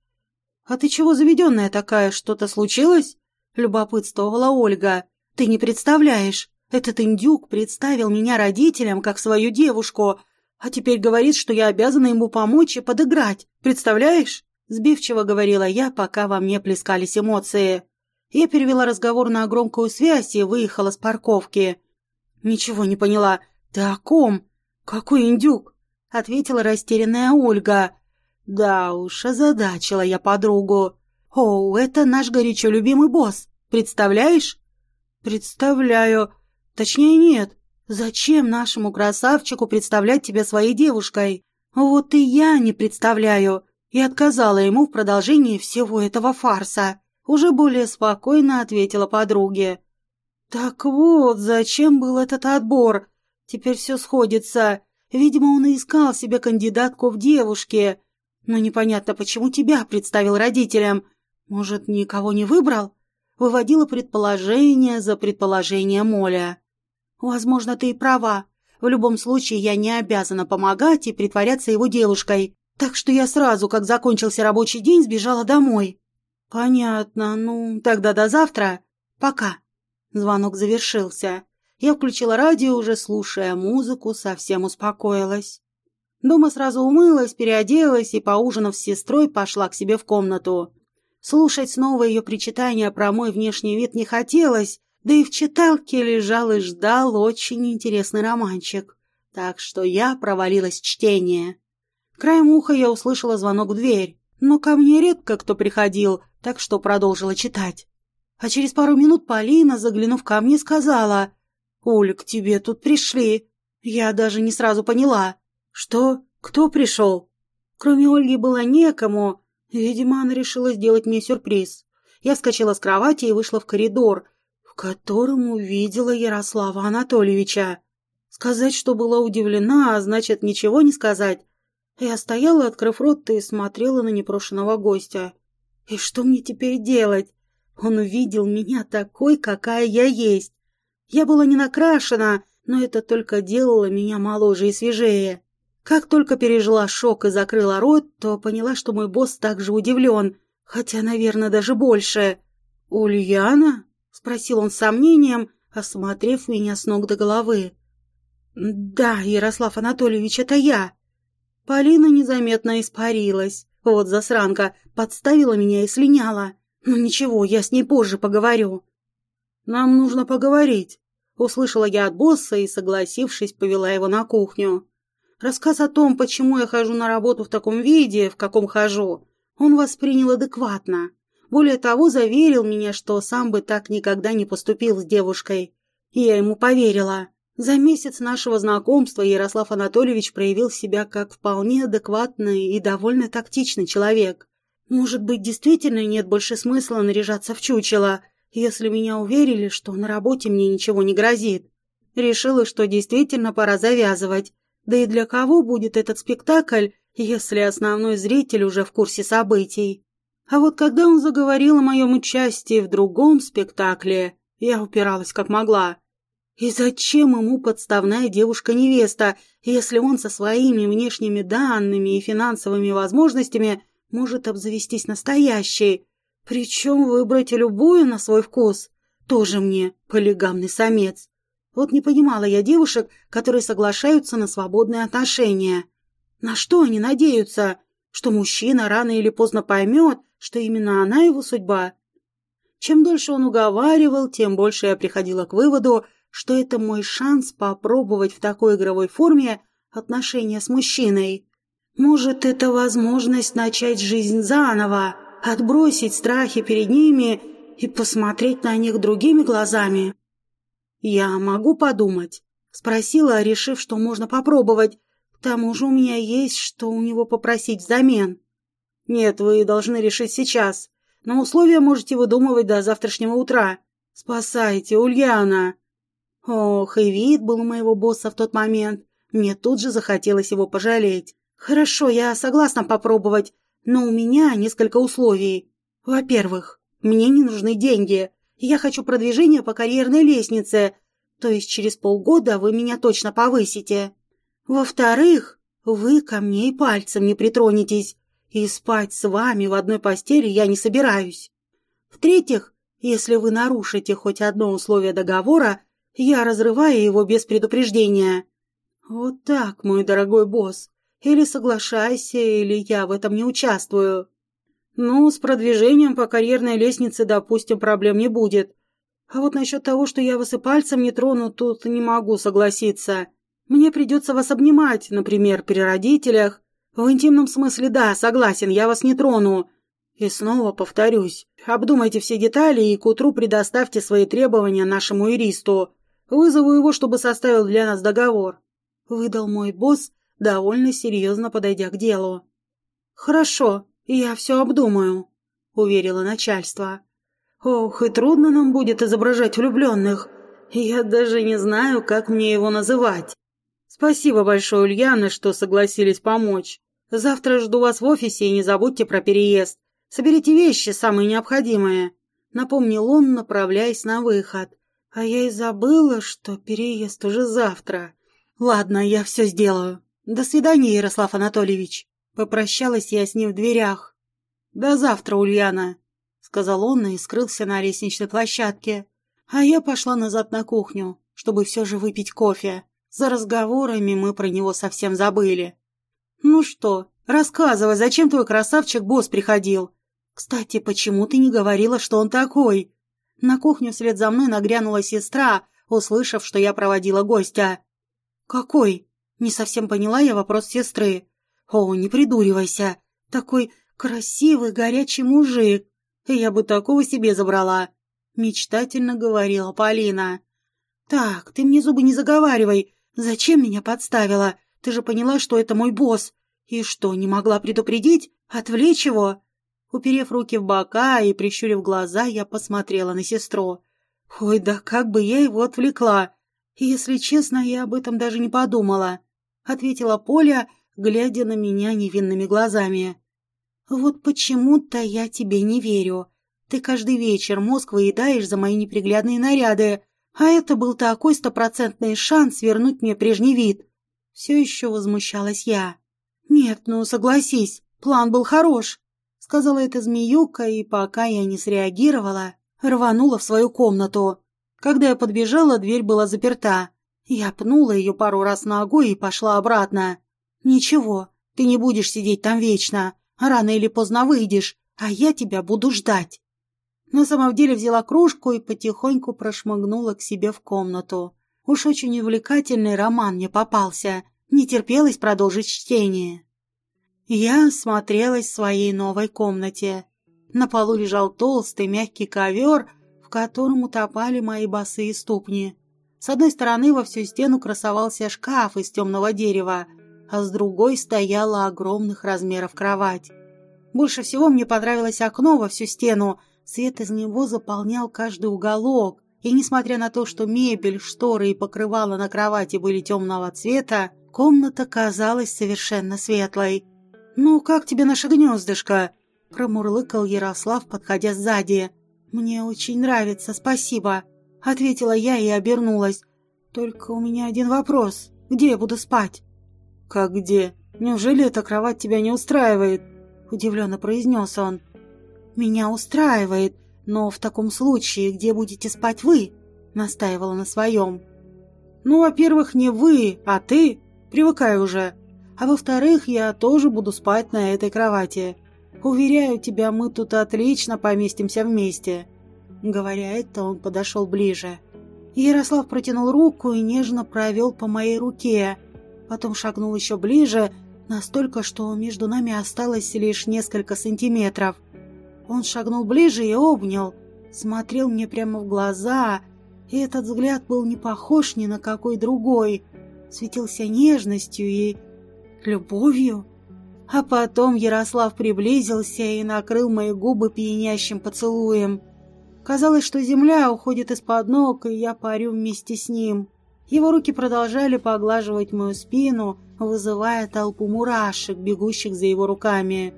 «А ты чего заведенная такая? Что-то случилось?» — любопытствовала Ольга. «Ты не представляешь, этот индюк представил меня родителям как свою девушку, а теперь говорит, что я обязана ему помочь и подыграть. Представляешь?» — сбивчиво говорила я, пока во мне плескались эмоции. Я перевела разговор на громкую связь и выехала с парковки. «Ничего не поняла. Ты о ком? Какой индюк?» — ответила растерянная Ольга. «Да уж, озадачила я подругу. О, это наш горячо любимый босс. Представляешь?» «Представляю. Точнее, нет. Зачем нашему красавчику представлять тебя своей девушкой? Вот и я не представляю. И отказала ему в продолжении всего этого фарса уже более спокойно ответила подруге. «Так вот, зачем был этот отбор? Теперь все сходится. Видимо, он и искал себе кандидатку в девушке. Но непонятно, почему тебя представил родителям. Может, никого не выбрал?» Выводила предположение за предположением Моля. «Возможно, ты и права. В любом случае, я не обязана помогать и притворяться его девушкой. Так что я сразу, как закончился рабочий день, сбежала домой. «Понятно. Ну, тогда до завтра. Пока». Звонок завершился. Я включила радио, уже слушая музыку, совсем успокоилась. Дома сразу умылась, переоделась и, поужинав с сестрой, пошла к себе в комнату. Слушать снова ее причитания про мой внешний вид не хотелось, да и в читалке лежал и ждал очень интересный романчик. Так что я провалилась чтение. Краем уха я услышала звонок в дверь, но ко мне редко кто приходил, так что продолжила читать. А через пару минут Полина, заглянув ко мне, сказала, «Уль, к тебе тут пришли». Я даже не сразу поняла. «Что? Кто пришел?» Кроме Ольги было некому. Видимо, она решила сделать мне сюрприз. Я вскочила с кровати и вышла в коридор, в котором увидела Ярослава Анатольевича. Сказать, что была удивлена, а значит, ничего не сказать. Я стояла, открыв рот, и смотрела на непрошенного гостя. И что мне теперь делать? Он увидел меня такой, какая я есть. Я была не накрашена, но это только делало меня моложе и свежее. Как только пережила шок и закрыла рот, то поняла, что мой босс также удивлен, хотя, наверное, даже больше. «Ульяна?» — спросил он с сомнением, осмотрев меня с ног до головы. «Да, Ярослав Анатольевич, это я». Полина незаметно испарилась. Вот засранка, подставила меня и слиняла. Ну ничего, я с ней позже поговорю. Нам нужно поговорить. Услышала я от босса и, согласившись, повела его на кухню. Рассказ о том, почему я хожу на работу в таком виде, в каком хожу, он воспринял адекватно. Более того, заверил меня, что сам бы так никогда не поступил с девушкой. И я ему поверила. За месяц нашего знакомства Ярослав Анатольевич проявил себя как вполне адекватный и довольно тактичный человек. Может быть, действительно нет больше смысла наряжаться в чучело. если меня уверили, что на работе мне ничего не грозит. Решила, что действительно пора завязывать. Да и для кого будет этот спектакль, если основной зритель уже в курсе событий? А вот когда он заговорил о моем участии в другом спектакле, я упиралась как могла. И зачем ему подставная девушка-невеста, если он со своими внешними данными и финансовыми возможностями может обзавестись настоящей? Причем выбрать любую на свой вкус. Тоже мне полигамный самец. Вот не понимала я девушек, которые соглашаются на свободные отношения. На что они надеются? Что мужчина рано или поздно поймет, что именно она его судьба? Чем дольше он уговаривал, тем больше я приходила к выводу, что это мой шанс попробовать в такой игровой форме отношения с мужчиной. Может, это возможность начать жизнь заново, отбросить страхи перед ними и посмотреть на них другими глазами. «Я могу подумать?» — спросила, решив, что можно попробовать. Тому же у меня есть, что у него попросить взамен. «Нет, вы должны решить сейчас. Но условия можете выдумывать до завтрашнего утра. Спасайте, Ульяна!» Ох, и вид был у моего босса в тот момент. Мне тут же захотелось его пожалеть. «Хорошо, я согласна попробовать, но у меня несколько условий. Во-первых, мне не нужны деньги. Я хочу продвижения по карьерной лестнице, то есть через полгода вы меня точно повысите. Во-вторых, вы ко мне и пальцем не притронетесь, и спать с вами в одной постели я не собираюсь. В-третьих, если вы нарушите хоть одно условие договора, я разрываю его без предупреждения. Вот так, мой дорогой босс. Или соглашайся, или я в этом не участвую. Ну, с продвижением по карьерной лестнице, допустим, проблем не будет. А вот насчет того, что я вас и пальцем не трону, тут не могу согласиться. Мне придется вас обнимать, например, при родителях. В интимном смысле да, согласен, я вас не трону. И снова повторюсь, обдумайте все детали и к утру предоставьте свои требования нашему юристу. Вызову его, чтобы составил для нас договор. Выдал мой босс, довольно серьезно подойдя к делу. Хорошо, «Я все обдумаю», — уверила начальство. «Ох, и трудно нам будет изображать влюбленных. Я даже не знаю, как мне его называть. Спасибо большое, Ульяна, что согласились помочь. Завтра жду вас в офисе и не забудьте про переезд. Соберите вещи, самые необходимые», — напомнил он, направляясь на выход. А я и забыла, что переезд уже завтра. «Ладно, я все сделаю. До свидания, Ярослав Анатольевич». Попрощалась я с ним в дверях. «До завтра, Ульяна», — сказал он и скрылся на лестничной площадке. А я пошла назад на кухню, чтобы все же выпить кофе. За разговорами мы про него совсем забыли. «Ну что, рассказывай, зачем твой красавчик-босс приходил? Кстати, почему ты не говорила, что он такой?» На кухню вслед за мной нагрянула сестра, услышав, что я проводила гостя. «Какой?» — не совсем поняла я вопрос сестры. «О, не придуривайся! Такой красивый, горячий мужик! Я бы такого себе забрала!» Мечтательно говорила Полина. «Так, ты мне зубы не заговаривай! Зачем меня подставила? Ты же поняла, что это мой босс! И что, не могла предупредить? Отвлечь его?» Уперев руки в бока и прищурив глаза, я посмотрела на сестру. «Ой, да как бы я его отвлекла! Если честно, я об этом даже не подумала», — ответила Поля, — глядя на меня невинными глазами. «Вот почему-то я тебе не верю. Ты каждый вечер мозг выедаешь за мои неприглядные наряды, а это был такой стопроцентный шанс вернуть мне прежний вид». Все еще возмущалась я. «Нет, ну согласись, план был хорош», — сказала эта змеюка, и пока я не среагировала, рванула в свою комнату. Когда я подбежала, дверь была заперта. Я пнула ее пару раз ногой и пошла обратно. «Ничего, ты не будешь сидеть там вечно. Рано или поздно выйдешь, а я тебя буду ждать». На самом деле взяла кружку и потихоньку прошмыгнула к себе в комнату. Уж очень увлекательный роман мне попался. Не терпелось продолжить чтение. Я смотрелась в своей новой комнате. На полу лежал толстый мягкий ковер, в котором утопали мои босые ступни. С одной стороны во всю стену красовался шкаф из темного дерева, а с другой стояла огромных размеров кровать. Больше всего мне понравилось окно во всю стену, Свет из него заполнял каждый уголок, и несмотря на то, что мебель, шторы и покрывала на кровати были темного цвета, комната казалась совершенно светлой. «Ну, как тебе наше гнездышко?» – промурлыкал Ярослав, подходя сзади. «Мне очень нравится, спасибо», – ответила я и обернулась. «Только у меня один вопрос. Где я буду спать?» «Как где? Неужели эта кровать тебя не устраивает?» – удивленно произнес он. «Меня устраивает, но в таком случае где будете спать вы?» – настаивала на своем. «Ну, во-первых, не вы, а ты. Привыкай уже. А во-вторых, я тоже буду спать на этой кровати. Уверяю тебя, мы тут отлично поместимся вместе». Говоря это, он подошел ближе. Ярослав протянул руку и нежно провел по моей руке. Потом шагнул еще ближе, настолько, что между нами осталось лишь несколько сантиметров – он шагнул ближе и обнял, смотрел мне прямо в глаза, и этот взгляд был не похож ни на какой другой, светился нежностью и любовью. А потом Ярослав приблизился и накрыл мои губы пьянящим поцелуем. Казалось, что земля уходит из-под ног, и я парю вместе с ним. Его руки продолжали поглаживать мою спину, вызывая толпу мурашек, бегущих за его руками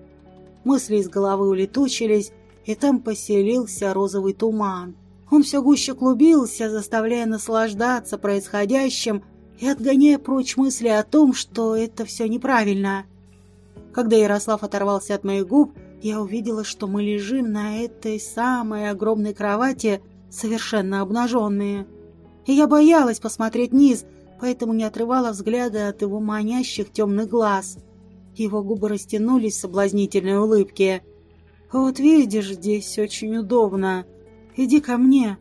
мысли из головы улетучились, и там поселился розовый туман. Он все гуще клубился, заставляя наслаждаться происходящим и отгоняя прочь мысли о том, что это все неправильно. Когда Ярослав оторвался от моих губ, я увидела, что мы лежим на этой самой огромной кровати, совершенно обнаженные. И я боялась посмотреть вниз, поэтому не отрывала взгляда от его манящих темных глаз – его губы растянулись в соблазнительной улыбке. «Вот видишь, здесь очень удобно. Иди ко мне».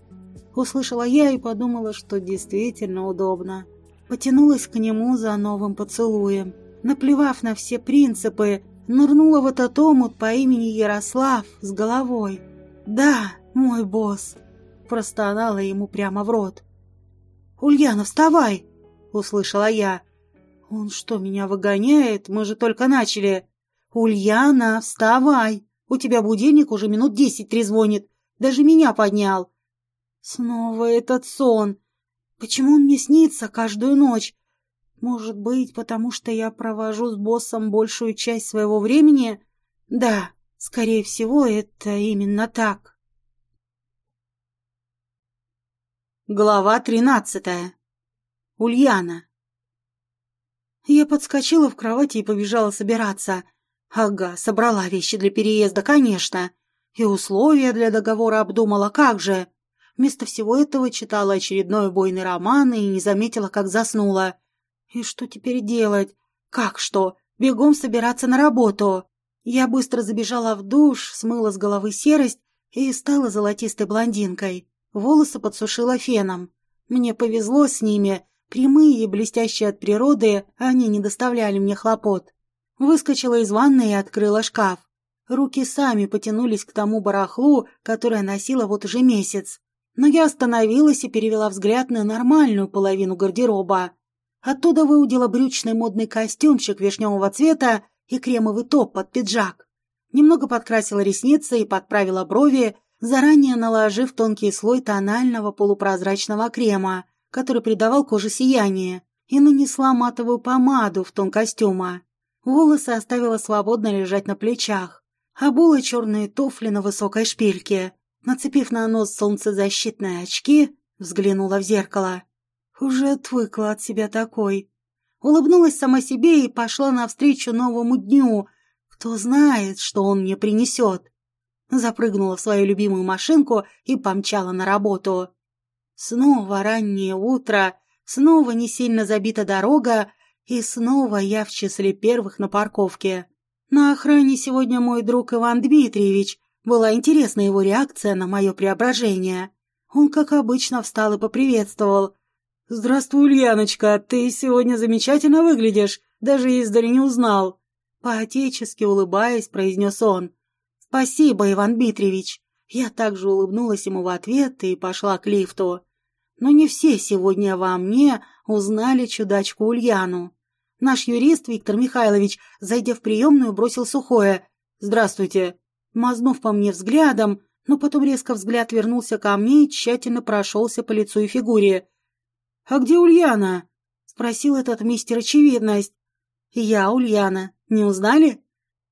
Услышала я и подумала, что действительно удобно. Потянулась к нему за новым поцелуем. Наплевав на все принципы, нырнула в этот омут по имени Ярослав с головой. «Да, мой босс!» Простонала ему прямо в рот. «Ульяна, вставай!» — услышала я. «Он что, меня выгоняет? Мы же только начали!» «Ульяна, вставай! У тебя будильник уже минут десять трезвонит. Даже меня поднял!» «Снова этот сон! Почему он мне снится каждую ночь? Может быть, потому что я провожу с боссом большую часть своего времени? Да, скорее всего, это именно так». Глава тринадцатая. Ульяна. Я подскочила в кровати и побежала собираться. Ага, собрала вещи для переезда, конечно. И условия для договора обдумала, как же. Вместо всего этого читала очередной убойный роман и не заметила, как заснула. И что теперь делать? Как что? Бегом собираться на работу. Я быстро забежала в душ, смыла с головы серость и стала золотистой блондинкой. Волосы подсушила феном. Мне повезло с ними, Прямые и блестящие от природы, они не доставляли мне хлопот. Выскочила из ванной и открыла шкаф. Руки сами потянулись к тому барахлу, которое носила вот уже месяц. Но я остановилась и перевела взгляд на нормальную половину гардероба. Оттуда выудила брючный модный костюмчик вишневого цвета и кремовый топ под пиджак. Немного подкрасила ресницы и подправила брови, заранее наложив тонкий слой тонального полупрозрачного крема, который придавал коже сияние, и нанесла матовую помаду в тон костюма. Волосы оставила свободно лежать на плечах. Обула черные туфли на высокой шпильке. Нацепив на нос солнцезащитные очки, взглянула в зеркало. Уже отвыкла от себя такой. Улыбнулась сама себе и пошла навстречу новому дню. Кто знает, что он мне принесет. Запрыгнула в свою любимую машинку и помчала на работу. Снова раннее утро, снова не сильно забита дорога, и снова я в числе первых на парковке. На охране сегодня мой друг Иван Дмитриевич. Была интересна его реакция на мое преображение. Он, как обычно, встал и поприветствовал. «Здравствуй, Ульяночка, ты сегодня замечательно выглядишь, даже издали не узнал». По-отечески улыбаясь, произнес он. «Спасибо, Иван Дмитриевич». Я также улыбнулась ему в ответ и пошла к лифту. Но не все сегодня во мне узнали чудачку Ульяну. Наш юрист Виктор Михайлович, зайдя в приемную, бросил сухое «Здравствуйте». Мазнув по мне взглядом, но потом резко взгляд вернулся ко мне и тщательно прошелся по лицу и фигуре. «А где Ульяна?» — спросил этот мистер Очевидность. «Я Ульяна. Не узнали?»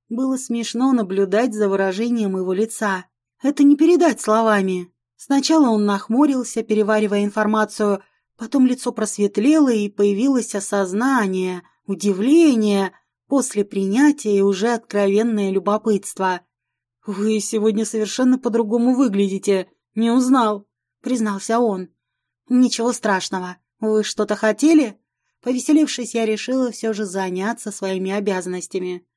Было смешно наблюдать за выражением его лица. Это не передать словами. Сначала он нахмурился, переваривая информацию, потом лицо просветлело и появилось осознание, удивление, после принятия и уже откровенное любопытство. «Вы сегодня совершенно по-другому выглядите. Не узнал», — признался он. «Ничего страшного. Вы что-то хотели?» Повеселившись, я решила все же заняться своими обязанностями.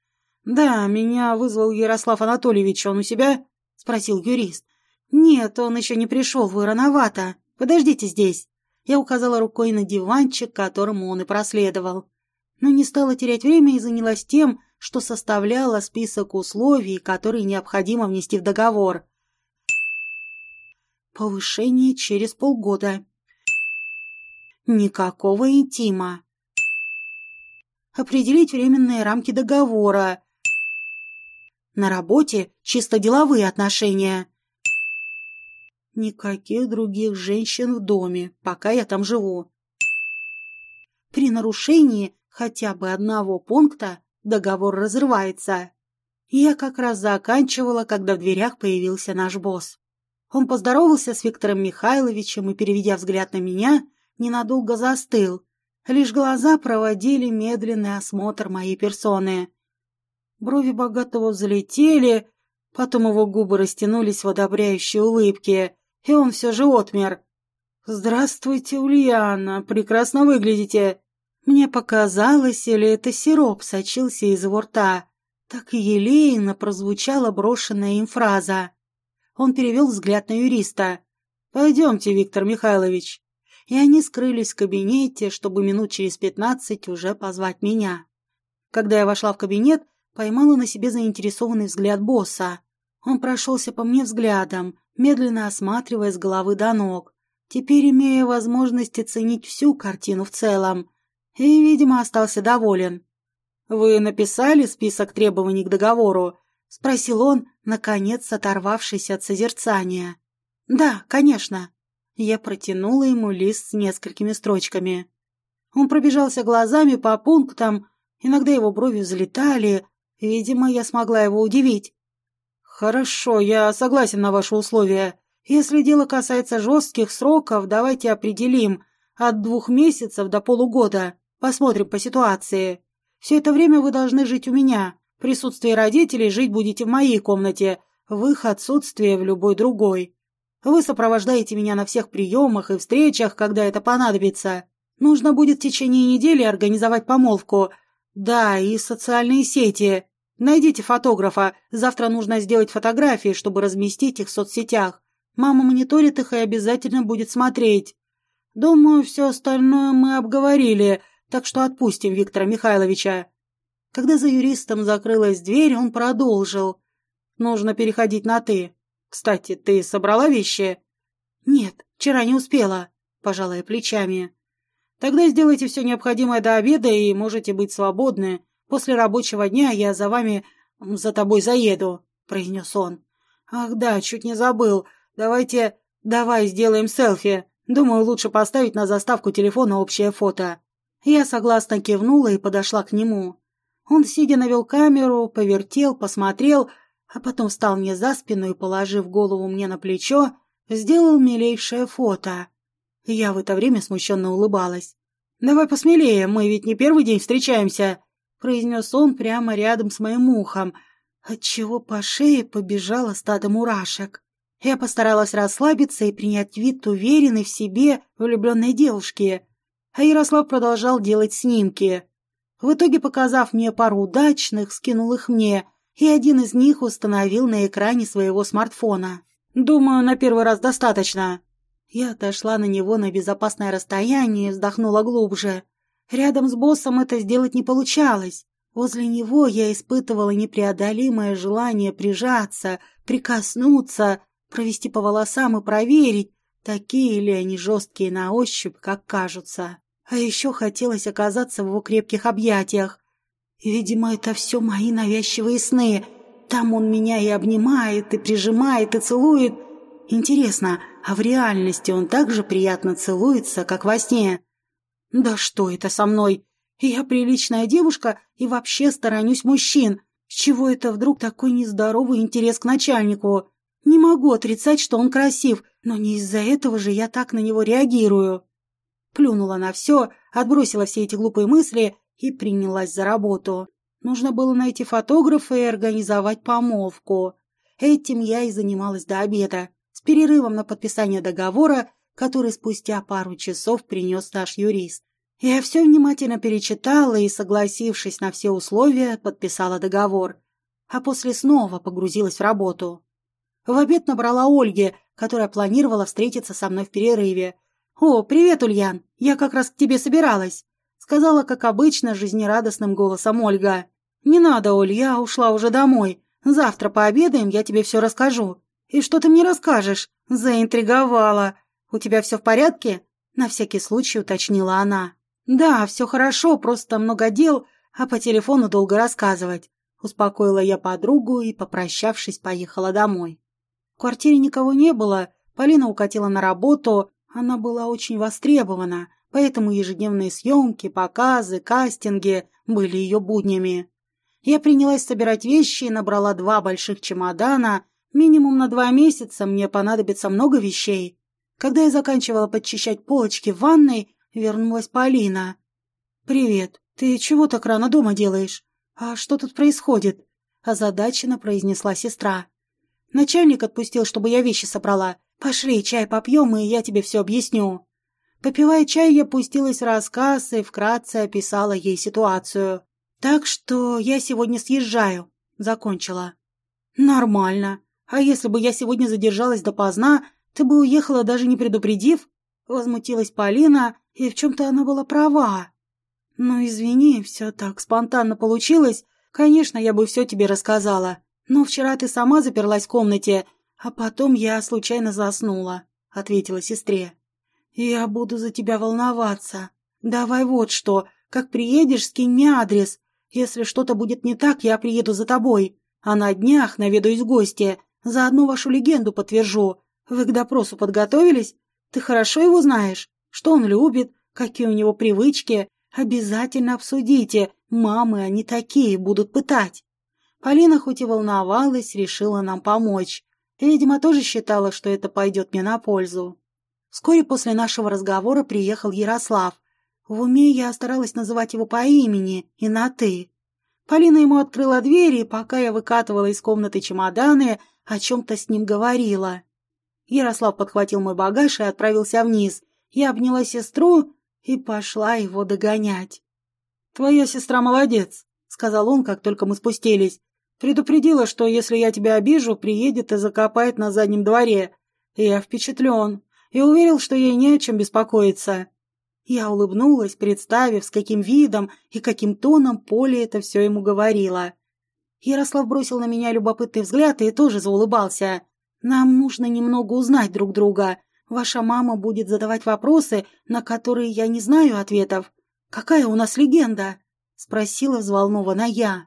«Да, меня вызвал Ярослав Анатольевич. Он у себя?» — спросил юрист. «Нет, он еще не пришел. Вы рановато. Подождите здесь». Я указала рукой на диванчик, которому он и проследовал. Но не стала терять время и занялась тем, что составляла список условий, которые необходимо внести в договор. Повышение через полгода. Никакого интима. Определить временные рамки договора. На работе чисто деловые отношения. Никаких других женщин в доме, пока я там живу. При нарушении хотя бы одного пункта договор разрывается. Я как раз заканчивала, когда в дверях появился наш босс. Он поздоровался с Виктором Михайловичем и, переведя взгляд на меня, ненадолго застыл. Лишь глаза проводили медленный осмотр моей персоны. Брови богатого взлетели, потом его губы растянулись в одобряющей улыбке, и он все же отмер. «Здравствуйте, Ульяна, прекрасно выглядите!» Мне показалось, или это сироп сочился из его рта. Так елейно прозвучала брошенная им фраза. Он перевел взгляд на юриста. «Пойдемте, Виктор Михайлович». И они скрылись в кабинете, чтобы минут через пятнадцать уже позвать меня. Когда я вошла в кабинет, поймала на себе заинтересованный взгляд босса. Он прошелся по мне взглядом, медленно осматривая с головы до ног, теперь имея возможность оценить всю картину в целом и, видимо, остался доволен. «Вы написали список требований к договору?» — спросил он, наконец оторвавшись от созерцания. «Да, конечно». Я протянула ему лист с несколькими строчками. Он пробежался глазами по пунктам, иногда его брови взлетали, видимо, я смогла его удивить. «Хорошо, я согласен на ваши условия. Если дело касается жестких сроков, давайте определим от двух месяцев до полугода. Посмотрим по ситуации. Все это время вы должны жить у меня. В присутствии родителей жить будете в моей комнате, в их отсутствие в любой другой. Вы сопровождаете меня на всех приемах и встречах, когда это понадобится. Нужно будет в течение недели организовать помолвку. Да, и социальные сети. Найдите фотографа. Завтра нужно сделать фотографии, чтобы разместить их в соцсетях. Мама мониторит их и обязательно будет смотреть. Думаю, все остальное мы обговорили – так что отпустим Виктора Михайловича. Когда за юристом закрылась дверь, он продолжил. Нужно переходить на «ты». Кстати, ты собрала вещи? Нет, вчера не успела, пожалая плечами. Тогда сделайте все необходимое до обеда и можете быть свободны. После рабочего дня я за вами, за тобой заеду, произнес он. Ах да, чуть не забыл. Давайте, давай сделаем селфи. Думаю, лучше поставить на заставку телефона общее фото. Я согласно кивнула и подошла к нему. Он, сидя, навел камеру, повертел, посмотрел, а потом встал мне за спину и, положив голову мне на плечо, сделал милейшее фото. Я в это время смущенно улыбалась. «Давай посмелее, мы ведь не первый день встречаемся», — произнес он прямо рядом с моим ухом, отчего по шее побежало стадо мурашек. Я постаралась расслабиться и принять вид уверенной в себе влюбленной девушки — а Ярослав продолжал делать снимки. В итоге, показав мне пару удачных, скинул их мне, и один из них установил на экране своего смартфона. «Думаю, на первый раз достаточно». Я отошла на него на безопасное расстояние и вздохнула глубже. Рядом с боссом это сделать не получалось. Возле него я испытывала непреодолимое желание прижаться, прикоснуться, провести по волосам и проверить, такие ли они жесткие на ощупь, как кажутся. А еще хотелось оказаться в его крепких объятиях. Видимо, это все мои навязчивые сны. Там он меня и обнимает, и прижимает, и целует. Интересно, а в реальности он так же приятно целуется, как во сне? Да что это со мной? Я приличная девушка и вообще сторонюсь мужчин. С чего это вдруг такой нездоровый интерес к начальнику? Не могу отрицать, что он красив, но не из-за этого же я так на него реагирую. Плюнула на все, отбросила все эти глупые мысли и принялась за работу. Нужно было найти фотографа и организовать помолвку. Этим я и занималась до обеда, перерывом на подписание договора, который спустя пару часов принес наш юрист. Я все внимательно перечитала и, согласившись на все условия, подписала договор, а после снова погрузилась в работу. В обед набрала Ольге, которая планировала встретиться со мной в перерыве. «О, привет, Ульян! Я как раз к тебе собиралась!» Сказала, как обычно, жизнерадостным голосом Ольга. «Не надо, Оль, я ушла уже домой. Завтра пообедаем, я тебе все расскажу». «И что ты мне расскажешь?» «Заинтриговала. У тебя все в порядке?» На всякий случай уточнила она. «Да, все хорошо, просто много дел, а по телефону долго рассказывать». Успокоила я подругу и, попрощавшись, поехала домой. В квартире никого не было, Полина укатила на работу, она была очень востребована, поэтому ежедневные съемки, показы, кастинги были ее буднями. Я принялась собирать вещи и набрала два больших чемодана. Минимум на два месяца мне понадобится много вещей. Когда я заканчивала подчищать полочки в ванной, Вернулась Полина. «Привет. Ты чего так рано дома делаешь? А что тут происходит?» Озадаченно произнесла сестра. «Начальник отпустил, чтобы я вещи собрала. Пошли, чай попьем, и я тебе все объясню». Попивая чай, я пустилась в рассказ и вкратце описала ей ситуацию. «Так что я сегодня съезжаю», — закончила. «Нормально. А если бы я сегодня задержалась допоздна, ты бы уехала, даже не предупредив?» Возмутилась Полина, и в чем-то она была права. «Ну, извини, все так спонтанно получилось. Конечно, я бы все тебе рассказала. Но вчера ты сама заперлась в комнате, а потом я случайно заснула», — ответила сестре. «Я буду за тебя волноваться. Давай вот что, как приедешь, скинь мне адрес. Если что-то будет не так, я приеду за тобой. А на днях наведаюсь в гости, заодно вашу легенду подтвержу. Вы к допросу подготовились? Ты хорошо его знаешь? Что он любит? Какие у него привычки? Обязательно обсудите. Мамы они такие, будут пытать. Полина хоть и волновалась, решила нам помочь. Видимо, тоже считала, что это пойдет мне на пользу. Вскоре после нашего разговора приехал Ярослав. В уме я старалась называть его по имени и на «ты». Полина ему открыла дверь, и пока я выкатывала из комнаты чемоданы, о чем-то с ним говорила. Ярослав подхватил мой багаж и отправился вниз. Я обняла сестру и пошла его догонять. «Твоя сестра молодец», — сказал он, как только мы спустились. «Предупредила, что если я тебя обижу, приедет и закопает на заднем дворе. Я впечатлен и уверил, что ей не о чем беспокоиться». Я улыбнулась, представив, с каким видом и каким тоном Поле это все ему говорила. Ярослав бросил на меня любопытный взгляд и тоже заулыбался. Нам нужно немного узнать друг друга. Ваша мама будет задавать вопросы, на которые я не знаю ответов. Какая у нас легенда?» — спросила взволнованно я.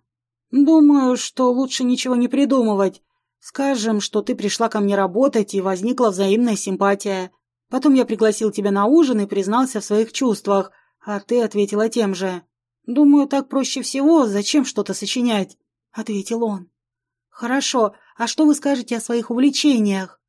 «Думаю, что лучше ничего не придумывать. Скажем, что ты пришла ко мне работать, и возникла взаимная симпатия. Потом я пригласил тебя на ужин и признался в своих чувствах, а ты ответила тем же. Думаю, так проще всего, зачем что-то сочинять?» — ответил он. «Хорошо, а что вы скажете о своих увлечениях?»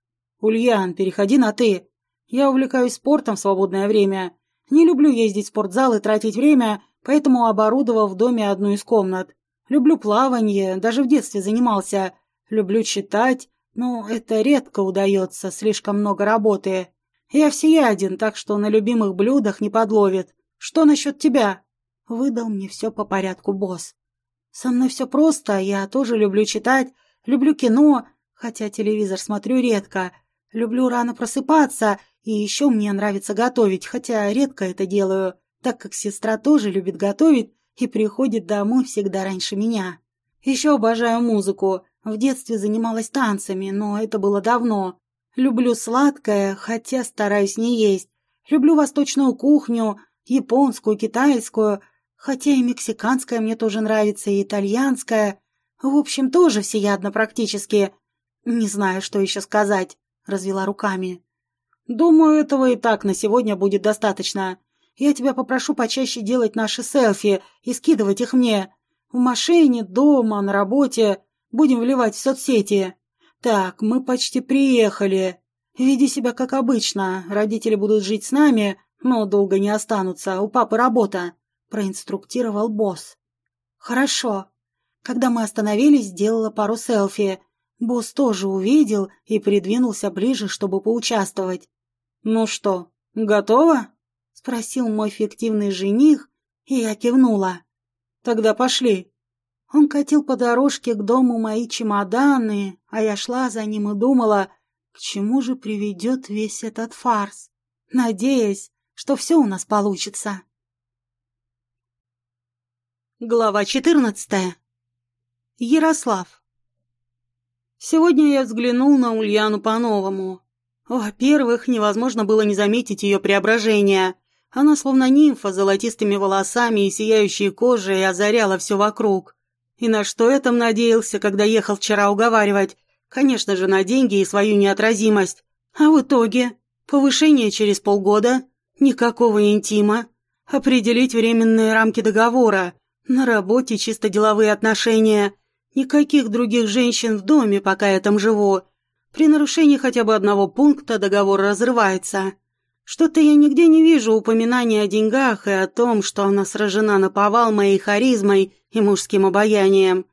«Ульян, переходи на «ты». Я увлекаюсь спортом в свободное время. Не люблю ездить в спортзал и тратить время, поэтому оборудовал в доме одну из комнат. Люблю плавание, даже в детстве занимался. Люблю читать, но это редко удается, слишком много работы. Я всеяден, так что на любимых блюдах не подловит. Что насчет тебя?» Выдал мне все по порядку босс. Со мной все просто, я тоже люблю читать, люблю кино, хотя телевизор смотрю редко. Люблю рано просыпаться, и еще мне нравится готовить, хотя редко это делаю, так как сестра тоже любит готовить и приходит домой всегда раньше меня. Еще обожаю музыку. В детстве занималась танцами, но это было давно. Люблю сладкое, хотя стараюсь не есть. Люблю восточную кухню, японскую, китайскую, Хотя и мексиканская мне тоже нравится, и итальянская. В общем, тоже всеядно практически. Не знаю, что еще сказать, развела руками. Думаю, этого и так на сегодня будет достаточно. Я тебя попрошу почаще делать наши селфи и скидывать их мне. В машине, дома, на работе. Будем вливать в соцсети. Так, мы почти приехали. Веди себя как обычно. Родители будут жить с нами, но долго не останутся. У папы работа. Проинструктировал босс. Хорошо. Когда мы остановились, сделала пару селфи. Босс тоже увидел и придвинулся ближе, чтобы поучаствовать. «Ну что, готово?» — спросил мой фиктивный жених, и я кивнула. «Тогда пошли». Он катил по дорожке к дому мои чемоданы, а я шла за ним и думала, к чему же приведет весь этот фарс, надеясь, что все у нас получится. Глава четырнадцатая. Ярослав. Сегодня я взглянул на Ульяну по-новому. Во-первых, невозможно было не заметить ее преображение. Она словно нимфа с золотистыми волосами и сияющей кожей озаряла все вокруг. И на что я там надеялся, когда ехал вчера уговаривать? Конечно же, на деньги и свою неотразимость. А в итоге повышение через полгода, никакого интима, определить временные рамки договора, на работе чисто деловые отношения, никаких других женщин в доме, пока я там живу, при нарушении хотя бы одного пункта договор разрывается. Что-то я нигде не вижу упоминания о деньгах и о том, что она сражена на повал моей харизмой и мужским обаянием.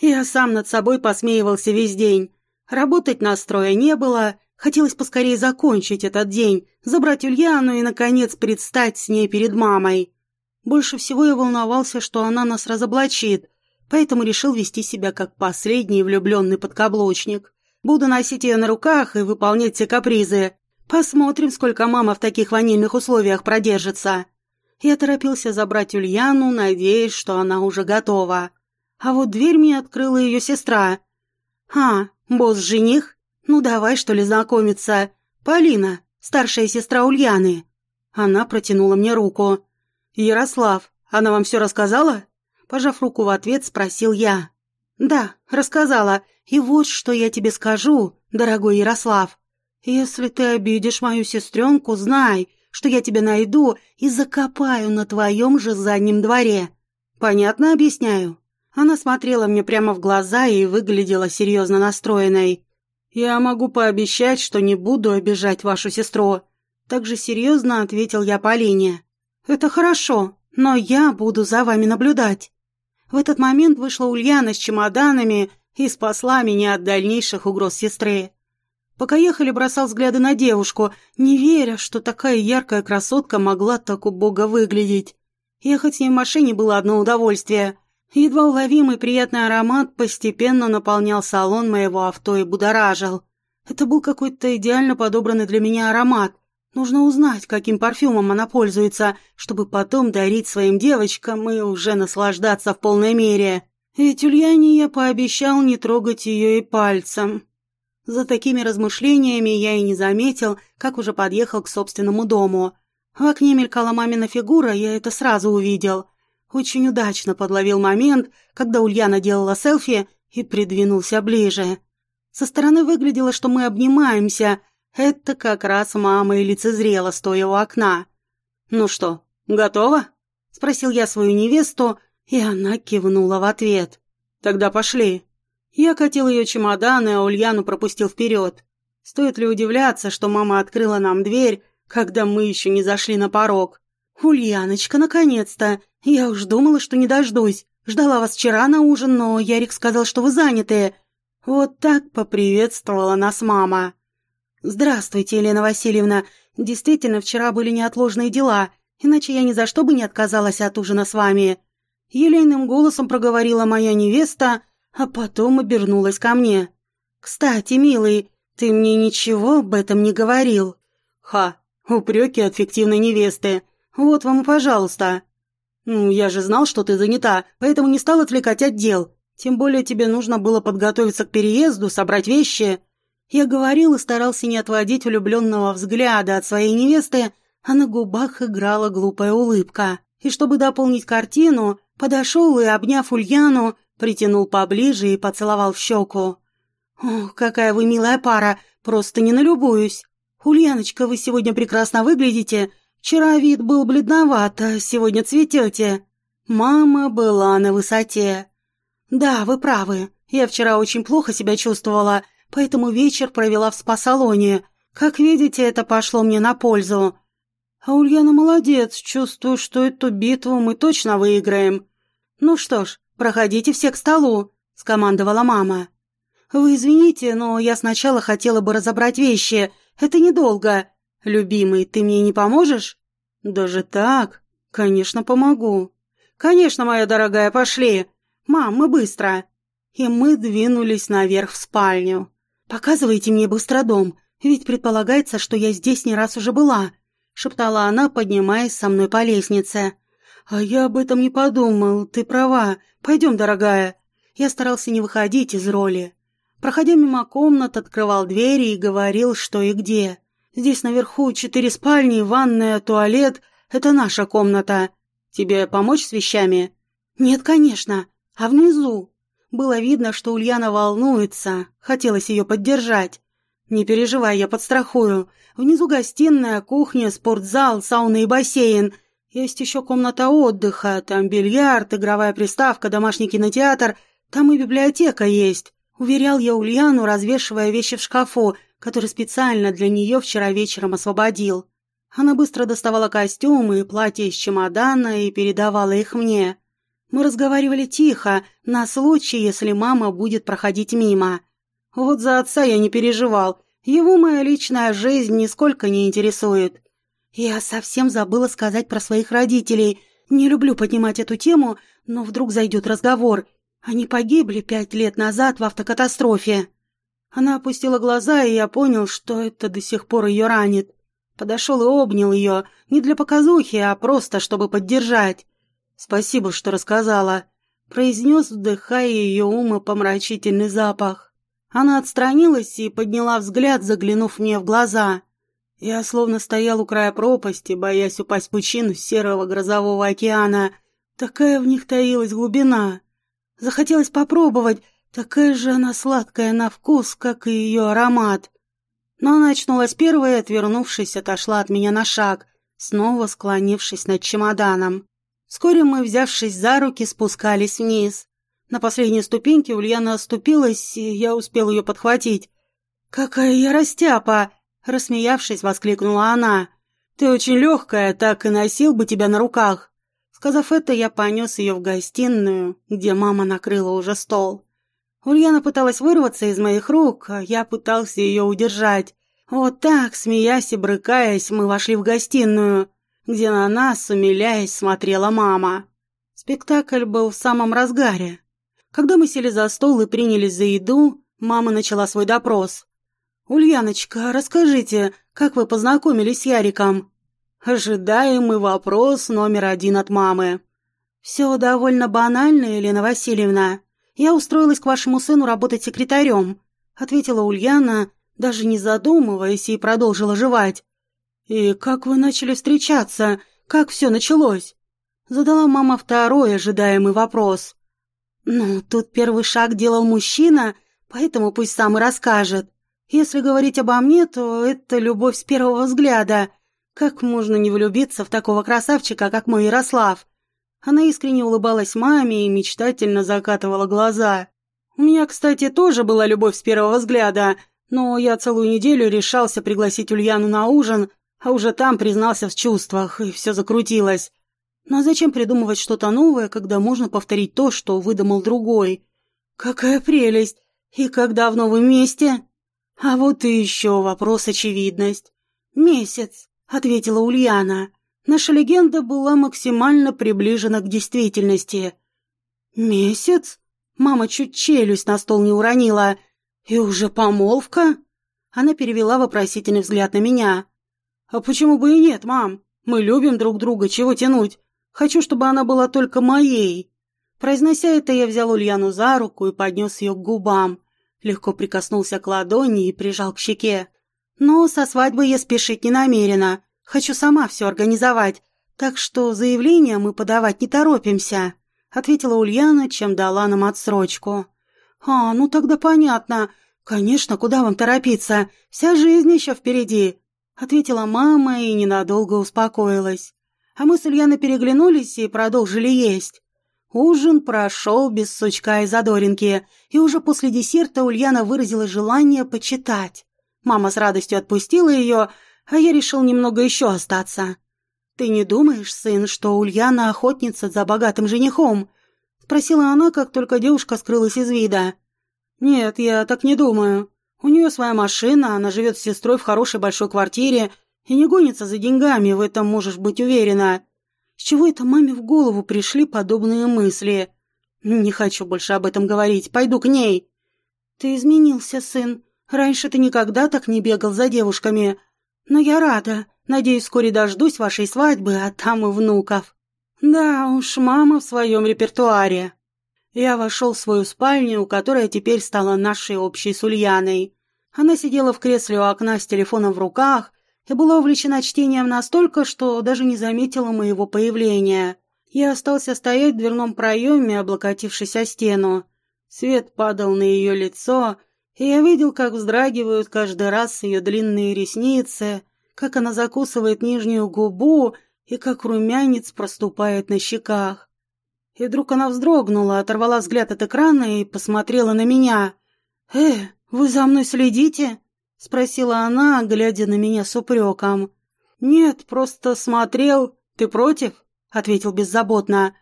Я сам над собой посмеивался весь день. Работать настроя не было, хотелось поскорее закончить этот день, забрать Ульяну и, наконец, предстать с ней перед мамой. Больше всего я волновался, что она нас разоблачит, поэтому решил вести себя как последний влюбленный подкаблучник. Буду носить ее на руках и выполнять все капризы. Посмотрим, сколько мама в таких ванильных условиях продержится. Я торопился забрать Ульяну, надеясь, что она уже готова. А вот дверь мне открыла ее сестра. «А, босс-жених? Ну давай, что ли, знакомиться. Полина, старшая сестра Ульяны». Она протянула мне руку. «Ярослав, она вам все рассказала?» Пожав руку в ответ, спросил я. «Да, рассказала. И вот что я тебе скажу, дорогой Ярослав. Если ты обидишь мою сестренку, знай, что я тебя найду и закопаю на твоем же заднем дворе. Понятно объясняю?» Она смотрела мне прямо в глаза и выглядела серьезно настроенной. «Я могу пообещать, что не буду обижать вашу сестру», — так же серьезно ответил я Полине. «Это хорошо, но я буду за вами наблюдать». В этот момент вышла Ульяна с чемоданами и спасла меня от дальнейших угроз сестры. Пока ехали, бросал взгляды на девушку, не веря, что такая яркая красотка могла так убого выглядеть. Ехать с ней в машине было одно удовольствие. Едва уловимый приятный аромат постепенно наполнял салон моего авто и будоражил. Это был какой-то идеально подобранный для меня аромат. Нужно узнать, каким парфюмом она пользуется, чтобы потом дарить своим девочкам и уже наслаждаться в полной мере. Ведь Ульяне я пообещал не трогать ее и пальцем. За такими размышлениями я и не заметил, как уже подъехал к собственному дому. В окне мелькала мамина фигура, я это сразу увидел. Очень удачно подловил момент, когда Ульяна делала селфи и придвинулся ближе. Со стороны выглядело, что мы обнимаемся. Это как раз мама и лицезрела, стоя у окна. «Ну что, готова?» — спросил я свою невесту, и она кивнула в ответ. «Тогда пошли». Я катил ее чемоданы, а Ульяну пропустил вперед. Стоит ли удивляться, что мама открыла нам дверь, когда мы еще не зашли на порог? «Ульяночка, наконец-то! Я уж думала, что не дождусь. Ждала вас вчера на ужин, но Ярик сказал, что вы заняты». Вот так поприветствовала нас мама. «Здравствуйте, Елена Васильевна. Действительно, вчера были неотложные дела, иначе я ни за что бы не отказалась от ужина с вами. Елейным голосом проговорила моя невеста, а потом обернулась ко мне. «Кстати, милый, ты мне ничего об этом не говорил?» «Ха, упреки от фиктивной невесты. Вот вам и пожалуйста». «Ну, я же знал, что ты занята, поэтому не стал отвлекать от дел. Тем более тебе нужно было подготовиться к переезду, собрать вещи». Я говорил и старался не отводить влюбленного взгляда от своей невесты, а на губах играла глупая улыбка. И чтобы дополнить картину, Подошел и, обняв Ульяну, притянул поближе и поцеловал в щеку. «Ох, какая вы милая пара, просто не налюбуюсь. Ульяночка, вы сегодня прекрасно выглядите. Вчера вид был бледноват, а сегодня цветете». Мама была на высоте. «Да, вы правы. Я вчера очень плохо себя чувствовала, поэтому вечер провела в спа-салоне. Как видите, это пошло мне на пользу. А Ульяна молодец, чувствую, что эту битву мы точно выиграем. Ну что ж, проходите все к столу, скомандовала мама. Вы извините, но я сначала хотела бы разобрать вещи. Это недолго. Любимый, ты мне не поможешь? Даже так? Конечно, помогу. Конечно, моя дорогая, пошли. Мам, мы быстро. И мы двинулись наверх в спальню. Показывайте мне быстро дом. Ведь предполагается, что я здесь не раз уже была», — шептала она, поднимаясь со мной по лестнице. «А я об этом не подумал. Ты права. Пойдем, дорогая». Я старался не выходить из роли. Проходя мимо комнат, открывал двери и говорил, что и где. «Здесь наверху четыре спальни, ванная, туалет. Это наша комната. Тебе помочь с вещами?» «Нет, конечно. А внизу?» Было видно, что Ульяна волнуется. Хотелось ее поддержать. «Не переживай, я подстрахую. Внизу гостиная, кухня, спортзал, сауна и бассейн. Есть еще комната отдыха, там бильярд, игровая приставка, домашний кинотеатр, там и библиотека есть», — уверял я Ульяну, развешивая вещи в шкафу, который специально для нее вчера вечером освободил. Она быстро доставала костюмы и платья из чемодана и передавала их мне. Мы разговаривали тихо, на случай, если мама будет проходить мимо. Вот за отца я не переживал. Его моя личная жизнь нисколько не интересует. Я совсем забыла сказать про своих родителей. Не люблю поднимать эту тему, но вдруг зайдет разговор. Они погибли пять лет назад в автокатастрофе. Она опустила глаза, и я понял, что это до сих пор ее ранит. Подошел и обнял ее, не для показухи, а просто, чтобы поддержать. «Спасибо, что рассказала», — произнес, вдыхая ее умопомрачительный запах. Она отстранилась и подняла взгляд, заглянув мне в глаза. Я словно стоял у края пропасти, боясь упасть в пучину серого грозового океана. Такая в них таилась глубина. Захотелось попробовать, такая же она сладкая на вкус, как и ее аромат. Но она очнулась первой и, отвернувшись, отошла от меня на шаг, снова склонившись над чемоданом. Вскоре мы, взявшись за руки, спускались вниз. На последней ступеньке Ульяна оступилась, и я успел ее подхватить. «Какая я растяпа!» — рассмеявшись, воскликнула она. «Ты очень легкая, так и носил бы тебя на руках». Сказав это, я понес ее в гостиную, где мама накрыла уже стол. Ульяна пыталась вырваться из моих рук, а я пытался ее удержать. Вот так, смеясь и брыкаясь, мы вошли в гостиную, где на нас, умиляясь, смотрела мама. Спектакль был в самом разгаре. Когда мы сели за стол и принялись за еду, мама начала свой допрос. «Ульяночка, расскажите, как вы познакомились с Яриком?» Ожидаемый вопрос номер один от мамы. «Все довольно банально, Елена Васильевна. Я устроилась к вашему сыну работать секретарем», ответила Ульяна, даже не задумываясь, и продолжила жевать. «И как вы начали встречаться? Как все началось?» Задала мама второй ожидаемый вопрос. «Ну, тут первый шаг делал мужчина, поэтому пусть сам и расскажет. Если говорить обо мне, то это любовь с первого взгляда. Как можно не влюбиться в такого красавчика, как мой Ярослав?» Она искренне улыбалась маме и мечтательно закатывала глаза. «У меня, кстати, тоже была любовь с первого взгляда, но я целую неделю решался пригласить Ульяну на ужин, а уже там признался в чувствах, и все закрутилось. Но зачем придумывать что-то новое, когда можно повторить то, что выдумал другой? Какая прелесть! И как давно вы вместе? А вот и еще вопрос очевидность. Месяц, ответила Ульяна. Наша легенда была максимально приближена к действительности. Месяц? Мама чуть челюсть на стол не уронила. И уже помолвка? Она перевела вопросительный взгляд на меня. А почему бы и нет, мам? Мы любим друг друга, чего тянуть? Хочу, чтобы она была только моей. Произнося это, я взял Ульяну за руку и поднес ее к губам. Легко прикоснулся к ладони и прижал к щеке. Но со свадьбой я спешить не намерена. Хочу сама все организовать. Так что заявление мы подавать не торопимся. — ответила Ульяна, чем дала нам отсрочку. «А, ну тогда понятно. Конечно, куда вам торопиться? Вся жизнь еще впереди», — ответила мама и ненадолго успокоилась. А мы с Ульяной переглянулись и продолжили есть. Ужин прошел без сучка и задоринки, и уже после десерта Ульяна выразила желание почитать. Мама с радостью отпустила ее, а я решил немного еще остаться. «Ты не думаешь, сын, что Ульяна охотница за богатым женихом?» — спросила она, как только девушка скрылась из вида. «Нет, я так не думаю. У нее своя машина, она живет с сестрой в хорошей большой квартире и не гонится за деньгами, в этом можешь быть уверена. С чего это маме в голову пришли подобные мысли? Не хочу больше об этом говорить, пойду к ней. Ты изменился, сын. Раньше ты никогда так не бегал за девушками. Но я рада. Надеюсь, вскоре дождусь вашей свадьбы, а там и внуков. Да уж, мама в своем репертуаре. Я вошел в свою спальню, которая теперь стала нашей общей с Ульяной. Она сидела в кресле у окна с телефоном в руках и была увлечена чтением настолько, что даже не заметила моего появления. Я остался стоять в дверном проеме, облокотившись о стену. Свет падал на ее лицо, и я видел, как вздрагивают каждый раз ее длинные ресницы, как она закусывает нижнюю губу и как румянец проступает на щеках. И вдруг она вздрогнула, оторвала взгляд от экрана и посмотрела на меня. «Э, вы за мной следите?» — спросила она, глядя на меня с упреком. «Нет, просто смотрел. Ты против?» — ответил беззаботно.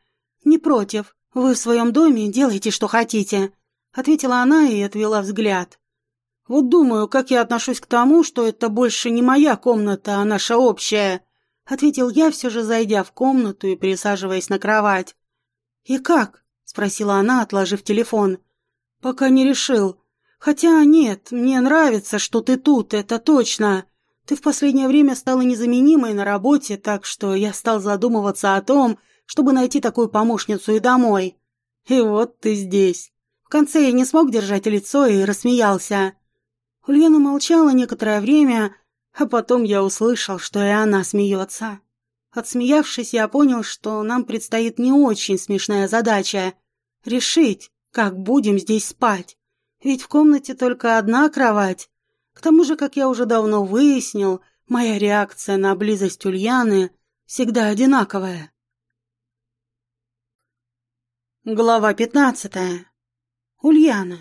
«Не против. Вы в своем доме делайте, что хотите», — ответила она и отвела взгляд. «Вот думаю, как я отношусь к тому, что это больше не моя комната, а наша общая», — ответил я, все же зайдя в комнату и присаживаясь на кровать. «И как?» — спросила она, отложив телефон. «Пока не решил. Хотя нет, мне нравится, что ты тут, это точно. Ты в последнее время стала незаменимой на работе, так что я стал задумываться о том, чтобы найти такую помощницу и домой. И вот ты здесь. В конце я не смог держать лицо и рассмеялся. Ульяна молчала некоторое время, а потом я услышал, что и она смеется. Отсмеявшись, я понял, что нам предстоит не очень смешная задача — решить, как будем здесь спать. Ведь в комнате только одна кровать. К тому же, как я уже давно выяснил, моя реакция на близость Ульяны всегда одинаковая. Глава пятнадцатая. Ульяна.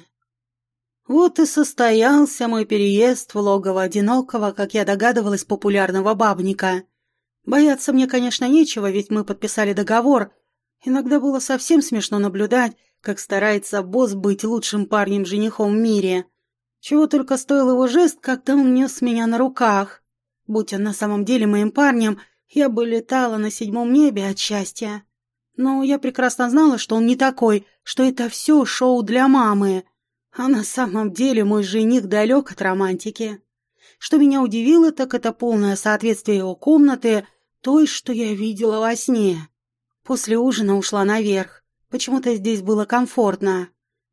Вот и состоялся мой переезд в логово одинокого, как я догадывалась, популярного бабника. Бояться мне, конечно, нечего, ведь мы подписали договор. Иногда было совсем смешно наблюдать, как старается босс быть лучшим парнем-женихом в мире. Чего только стоил его жест, когда он нес меня на руках. Будь он на самом деле моим парнем, я бы летала на седьмом небе от счастья. Но я прекрасно знала, что он не такой, что это все шоу для мамы. А на самом деле мой жених далек от романтики. Что меня удивило, так это полное соответствие его комнаты той, что я видела во сне. После ужина ушла наверх. Почему-то здесь было комфортно.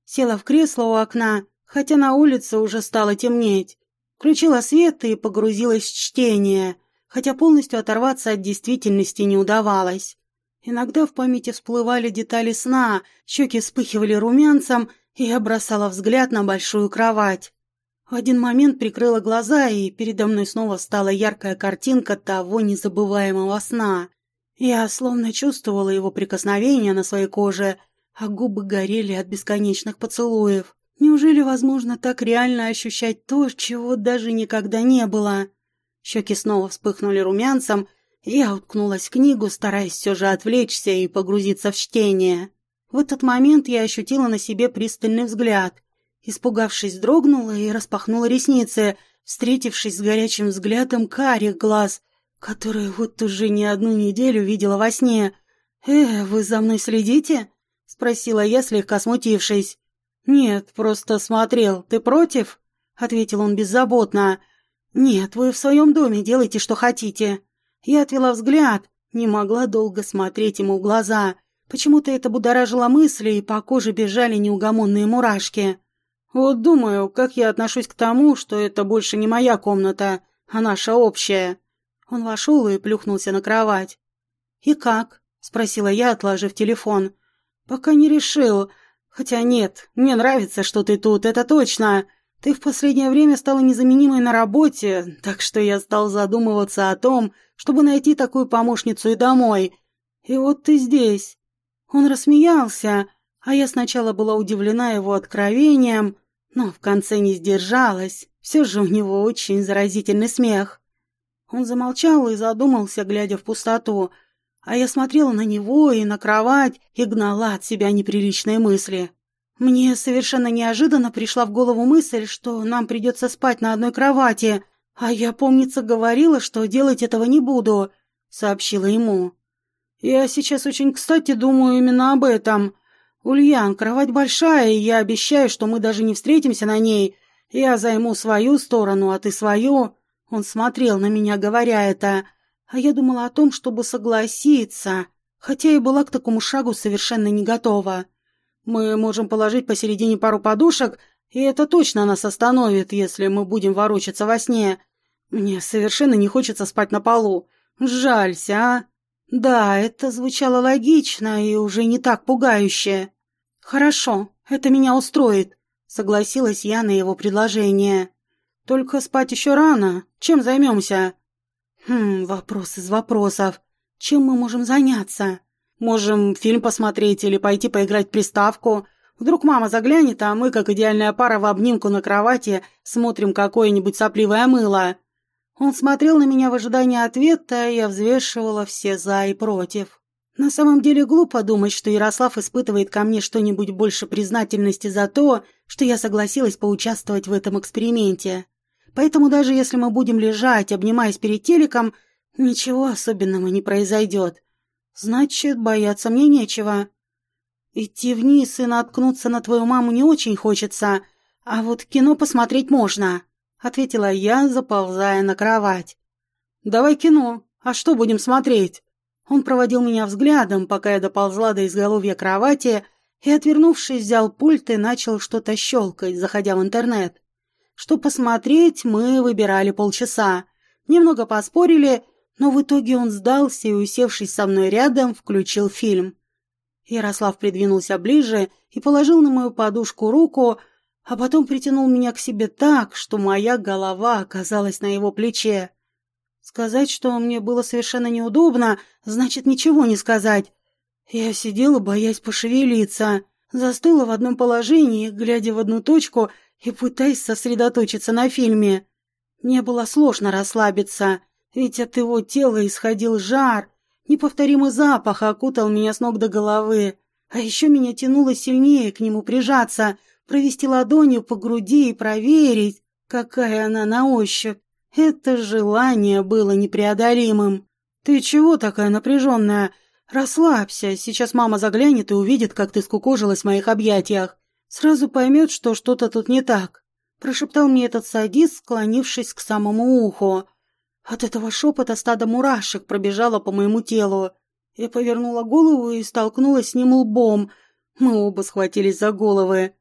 Села в кресло у окна, хотя на улице уже стало темнеть. Включила свет и погрузилась в чтение, хотя полностью оторваться от действительности не удавалось. Иногда в памяти всплывали детали сна, щеки вспыхивали румянцем, и я бросала взгляд на большую кровать. В один момент прикрыла глаза, и передо мной снова стала яркая картинка того незабываемого сна. Я словно чувствовала его прикосновение на своей коже, а губы горели от бесконечных поцелуев. Неужели возможно так реально ощущать то, чего даже никогда не было? Щеки снова вспыхнули румянцем, и я уткнулась в книгу, стараясь все же отвлечься и погрузиться в чтение. В этот момент я ощутила на себе пристальный взгляд. Испугавшись, дрогнула и распахнула ресницы, встретившись с горячим взглядом карих глаз, которую вот уже не одну неделю видела во сне. «Э, вы за мной следите?» — спросила я, слегка смутившись. «Нет, просто смотрел. Ты против?» — ответил он беззаботно. «Нет, вы в своем доме делайте, что хотите». Я отвела взгляд, не могла долго смотреть ему в глаза. Почему-то это будоражило мысли, и по коже бежали неугомонные мурашки. «Вот думаю, как я отношусь к тому, что это больше не моя комната, а наша общая. Он вошел и плюхнулся на кровать. «И как?» — спросила я, отложив телефон. «Пока не решил. Хотя нет, мне нравится, что ты тут, это точно. Ты в последнее время стала незаменимой на работе, так что я стал задумываться о том, чтобы найти такую помощницу и домой. И вот ты здесь». Он рассмеялся, а я сначала была удивлена его откровением, но в конце не сдержалась. Все же у него очень заразительный смех. Он замолчал и задумался, глядя в пустоту, а я смотрела на него и на кровать и гнала от себя неприличные мысли. Мне совершенно неожиданно пришла в голову мысль, что нам придется спать на одной кровати, а я, помнится, говорила, что делать этого не буду, сообщила ему. Я сейчас очень кстати думаю именно об этом. Ульян, кровать большая, и я обещаю, что мы даже не встретимся на ней. Я займу свою сторону, а ты свою. Он смотрел на меня, говоря это, а я думала о том, чтобы согласиться, хотя и была к такому шагу совершенно не готова. Мы можем положить посередине пару подушек, и это точно нас остановит, если мы будем ворочаться во сне. Мне совершенно не хочется спать на полу. Жалься, а? Да, это звучало логично и уже не так пугающе. Хорошо, это меня устроит, согласилась я на его предложение. Только спать еще рано. Чем займемся? Хм, вопрос из вопросов. Чем мы можем заняться? Можем фильм посмотреть или пойти поиграть в приставку. Вдруг мама заглянет, а мы, как идеальная пара в обнимку на кровати, смотрим какое-нибудь сопливое мыло. Он смотрел на меня в ожидании ответа, и я взвешивала все «за» и «против». На самом деле глупо думать, что Ярослав испытывает ко мне что-нибудь больше признательности за то, что я согласилась поучаствовать в этом эксперименте. Поэтому даже если мы будем лежать, обнимаясь перед телеком, ничего особенного не произойдет. Значит, бояться мне нечего. Идти вниз и наткнуться на твою маму не очень хочется, а вот кино посмотреть можно, ответила я, заползая на кровать. Давай кино. А что будем смотреть? Он проводил меня взглядом, пока я доползла до изголовья кровати, и, отвернувшись, взял пульт и начал что-то щелкать, заходя в интернет. Что посмотреть, мы выбирали полчаса. Немного поспорили, но в итоге он сдался и, усевшись со мной рядом, включил фильм. Ярослав придвинулся ближе и положил на мою подушку руку, а потом притянул меня к себе так, что моя голова оказалась на его плече. Сказать, что мне было совершенно неудобно, значит ничего не сказать. Я сидела, боясь пошевелиться, застыла в одном положении, глядя в одну точку и пытаясь сосредоточиться на фильме. Мне было сложно расслабиться — ведь от его тела исходил жар, неповторимый запах окутал меня с ног до головы, а еще меня тянуло сильнее к нему прижаться, провести ладонью по груди и проверить, какая она на ощупь. Это желание было непреодолимым. «Ты чего такая напряженная? Расслабься, сейчас мама заглянет и увидит, как ты скукожилась в моих объятиях. Сразу поймет, что что-то тут не так», — прошептал мне этот садист, склонившись к самому уху. От этого шепота стадо мурашек пробежало по моему телу. Я повернула голову и столкнулась с ним лбом. Мы оба схватились за головы.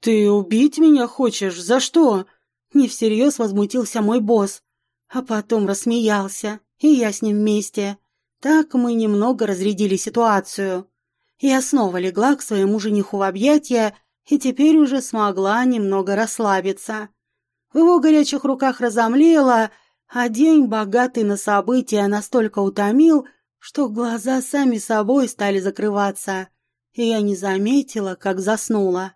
«Ты убить меня хочешь? За что?» Не всерьез возмутился мой босс. А потом рассмеялся, и я с ним вместе. Так мы немного разрядили ситуацию. Я снова легла к своему жениху в объятия и теперь уже смогла немного расслабиться. В его горячих руках разомлела, а день, богатый на события, настолько утомил, что глаза сами собой стали закрываться, и я не заметила, как заснула.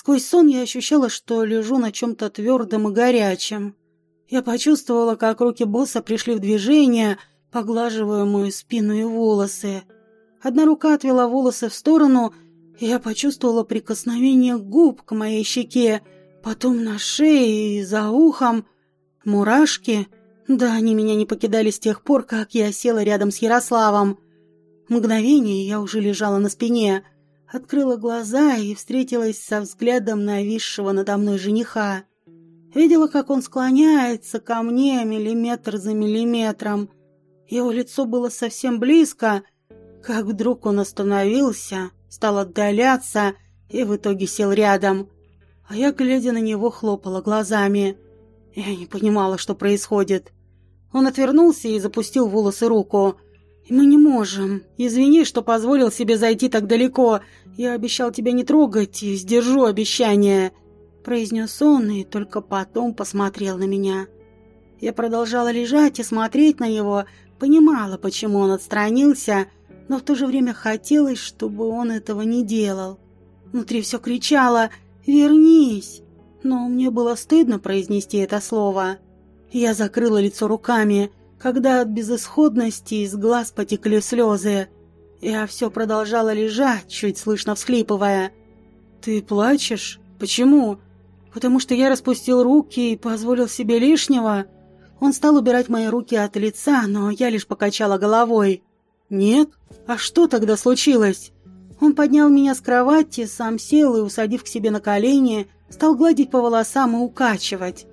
Сквозь сон я ощущала, что лежу на чем-то твердом и горячем. Я почувствовала, как руки босса пришли в движение, поглаживая мою спину и волосы. Одна рука отвела волосы в сторону, и я почувствовала прикосновение губ к моей щеке, потом на шее и за ухом — Мурашки? Да, они меня не покидали с тех пор, как я села рядом с Ярославом. Мгновение я уже лежала на спине, открыла глаза и встретилась со взглядом нависшего надо мной жениха. Видела, как он склоняется ко мне миллиметр за миллиметром. Его лицо было совсем близко, как вдруг он остановился, стал отдаляться и в итоге сел рядом. А я, глядя на него, хлопала глазами. Я не понимала, что происходит. Он отвернулся и запустил волосы руку. Мы не можем. Извини, что позволил себе зайти так далеко. Я обещал тебя не трогать и сдержу обещание», — произнес он и только потом посмотрел на меня. Я продолжала лежать и смотреть на него, понимала, почему он отстранился, но в то же время хотелось, чтобы он этого не делал. Внутри все кричало «Вернись!», но мне было стыдно произнести это слово. Я закрыла лицо руками, когда от безысходности из глаз потекли слезы. Я все продолжала лежать, чуть слышно всхлипывая. «Ты плачешь? Почему?» «Потому что я распустил руки и позволил себе лишнего?» Он стал убирать мои руки от лица, но я лишь покачала головой. «Нет? А что тогда случилось?» Он поднял меня с кровати, сам сел и, усадив к себе на колени, стал гладить по волосам и укачивать.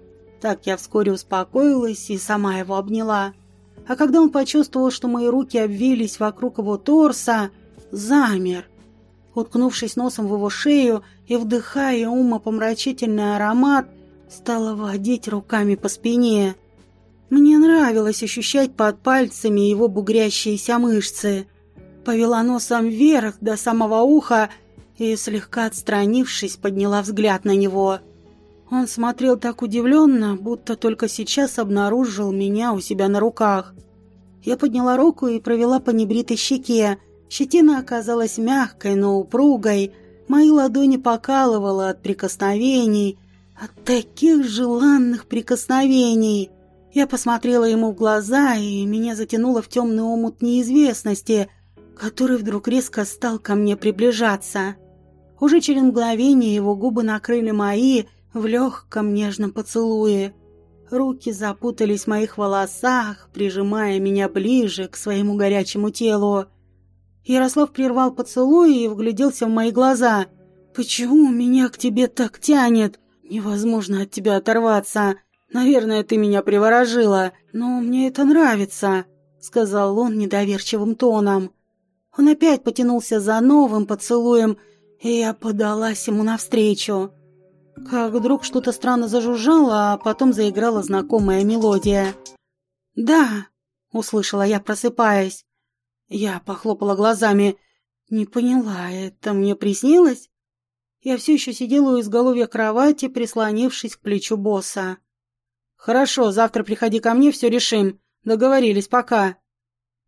Так я вскоре успокоилась и сама его обняла. А когда он почувствовал, что мои руки обвились вокруг его торса, замер. Уткнувшись носом в его шею и вдыхая умопомрачительный аромат, стала водить руками по спине. Мне нравилось ощущать под пальцами его бугрящиеся мышцы. Повела носом вверх до самого уха и, слегка отстранившись, подняла взгляд на него. Он смотрел так удивленно, будто только сейчас обнаружил меня у себя на руках. Я подняла руку и провела по небритой щеке. Щетина оказалась мягкой, но упругой. Мои ладони покалывало от прикосновений, от таких желанных прикосновений. Я посмотрела ему в глаза, и меня затянуло в темный омут неизвестности, который вдруг резко стал ко мне приближаться. Уже через мгновение его губы накрыли мои в легком нежном поцелуе. Руки запутались в моих волосах, прижимая меня ближе к своему горячему телу. Ярослав прервал поцелуй и вгляделся в мои глаза. «Почему меня к тебе так тянет? Невозможно от тебя оторваться. Наверное, ты меня приворожила, но мне это нравится», — сказал он недоверчивым тоном. Он опять потянулся за новым поцелуем, и я подалась ему навстречу. Как вдруг что-то странно зажужжало, а потом заиграла знакомая мелодия. «Да», — услышала я, просыпаясь. Я похлопала глазами. Не поняла, это мне приснилось? Я все еще сидела у изголовья кровати, прислонившись к плечу босса. «Хорошо, завтра приходи ко мне, все решим. Договорились, пока».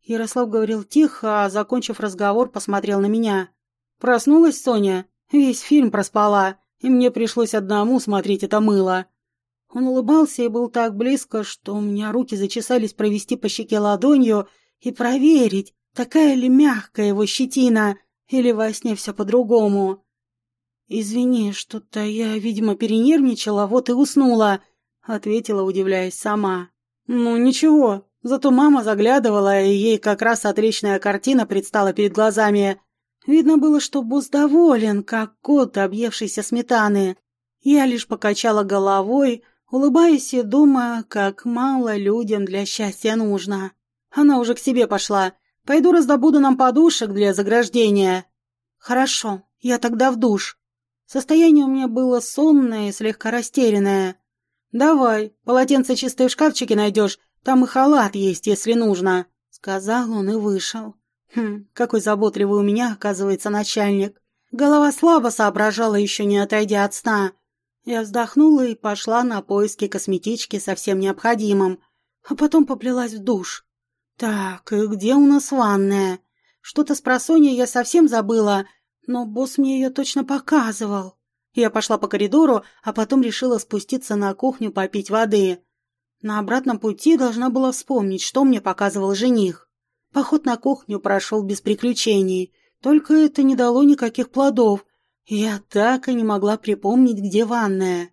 Ярослав говорил тихо, а, закончив разговор, посмотрел на меня. «Проснулась Соня? Весь фильм проспала, и мне пришлось одному смотреть это мыло». Он улыбался и был так близко, что у меня руки зачесались провести по щеке ладонью и проверить, такая ли мягкая его щетина, или во сне все по-другому. «Извини, что-то я, видимо, перенервничала, вот и уснула», ответила, удивляясь сама. «Ну, ничего, зато мама заглядывала, и ей как раз отличная картина предстала перед глазами. Видно было, что босс доволен, как кот, объевшийся сметаны. Я лишь покачала головой, улыбаясь и думая, как мало людям для счастья нужно. Она уже к себе пошла. Пойду раздобуду нам подушек для заграждения. Хорошо, я тогда в душ. Состояние у меня было сонное и слегка растерянное. «Давай, полотенце чистые в шкафчике найдешь, там и халат есть, если нужно», — сказал он и вышел. Хм, какой заботливый у меня, оказывается, начальник. Голова слабо соображала, еще не отойдя от сна. Я вздохнула и пошла на поиски косметички со всем необходимым, а потом поплелась в душ. Так, и где у нас ванная? Что-то с просонья я совсем забыла, но босс мне ее точно показывал. Я пошла по коридору, а потом решила спуститься на кухню попить воды. На обратном пути должна была вспомнить, что мне показывал жених. Поход на кухню прошел без приключений, только это не дало никаких плодов. Я так и не могла припомнить, где ванная.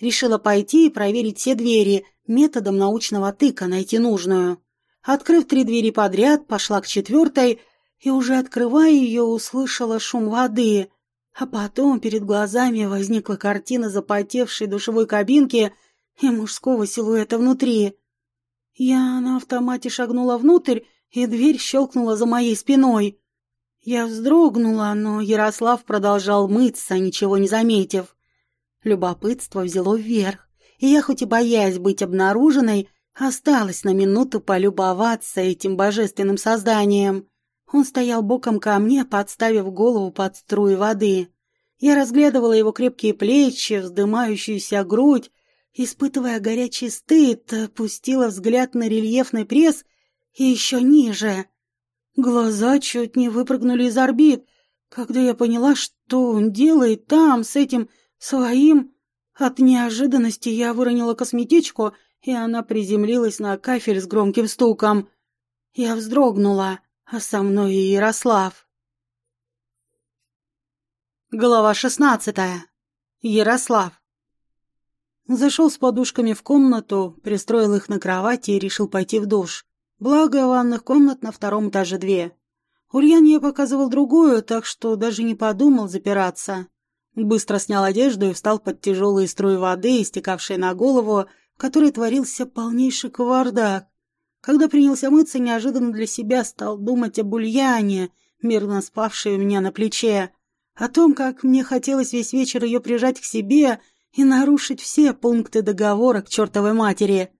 Решила пойти и проверить все двери, методом научного тыка найти нужную. Открыв три двери подряд, пошла к четвертой и, уже открывая ее, услышала шум воды. А потом перед глазами возникла картина запотевшей душевой кабинки и мужского силуэта внутри. Я на автомате шагнула внутрь, и дверь щелкнула за моей спиной. Я вздрогнула, но Ярослав продолжал мыться, ничего не заметив. Любопытство взяло вверх, и я, хоть и боясь быть обнаруженной, Осталось на минуту полюбоваться этим божественным созданием. Он стоял боком ко мне, подставив голову под струи воды. Я разглядывала его крепкие плечи, вздымающуюся грудь, испытывая горячий стыд, опустила взгляд на рельефный пресс и еще ниже. Глаза чуть не выпрыгнули из орбит, когда я поняла, что он делает там, с этим своим... От неожиданности я выронила косметичку, и она приземлилась на кафель с громким стуком. Я вздрогнула, а со мной и Ярослав. Глава шестнадцатая. Ярослав. Зашел с подушками в комнату, пристроил их на кровати и решил пойти в душ. Благо, ванных комнат на втором этаже две. Ульян я показывал другую, так что даже не подумал запираться. Быстро снял одежду и встал под тяжелые струи воды, истекавшие на голову, в которой творился полнейший кавардак. Когда принялся мыться, неожиданно для себя стал думать об Ульяне, мирно спавшей у меня на плече, о том, как мне хотелось весь вечер ее прижать к себе и нарушить все пункты договора к чертовой матери.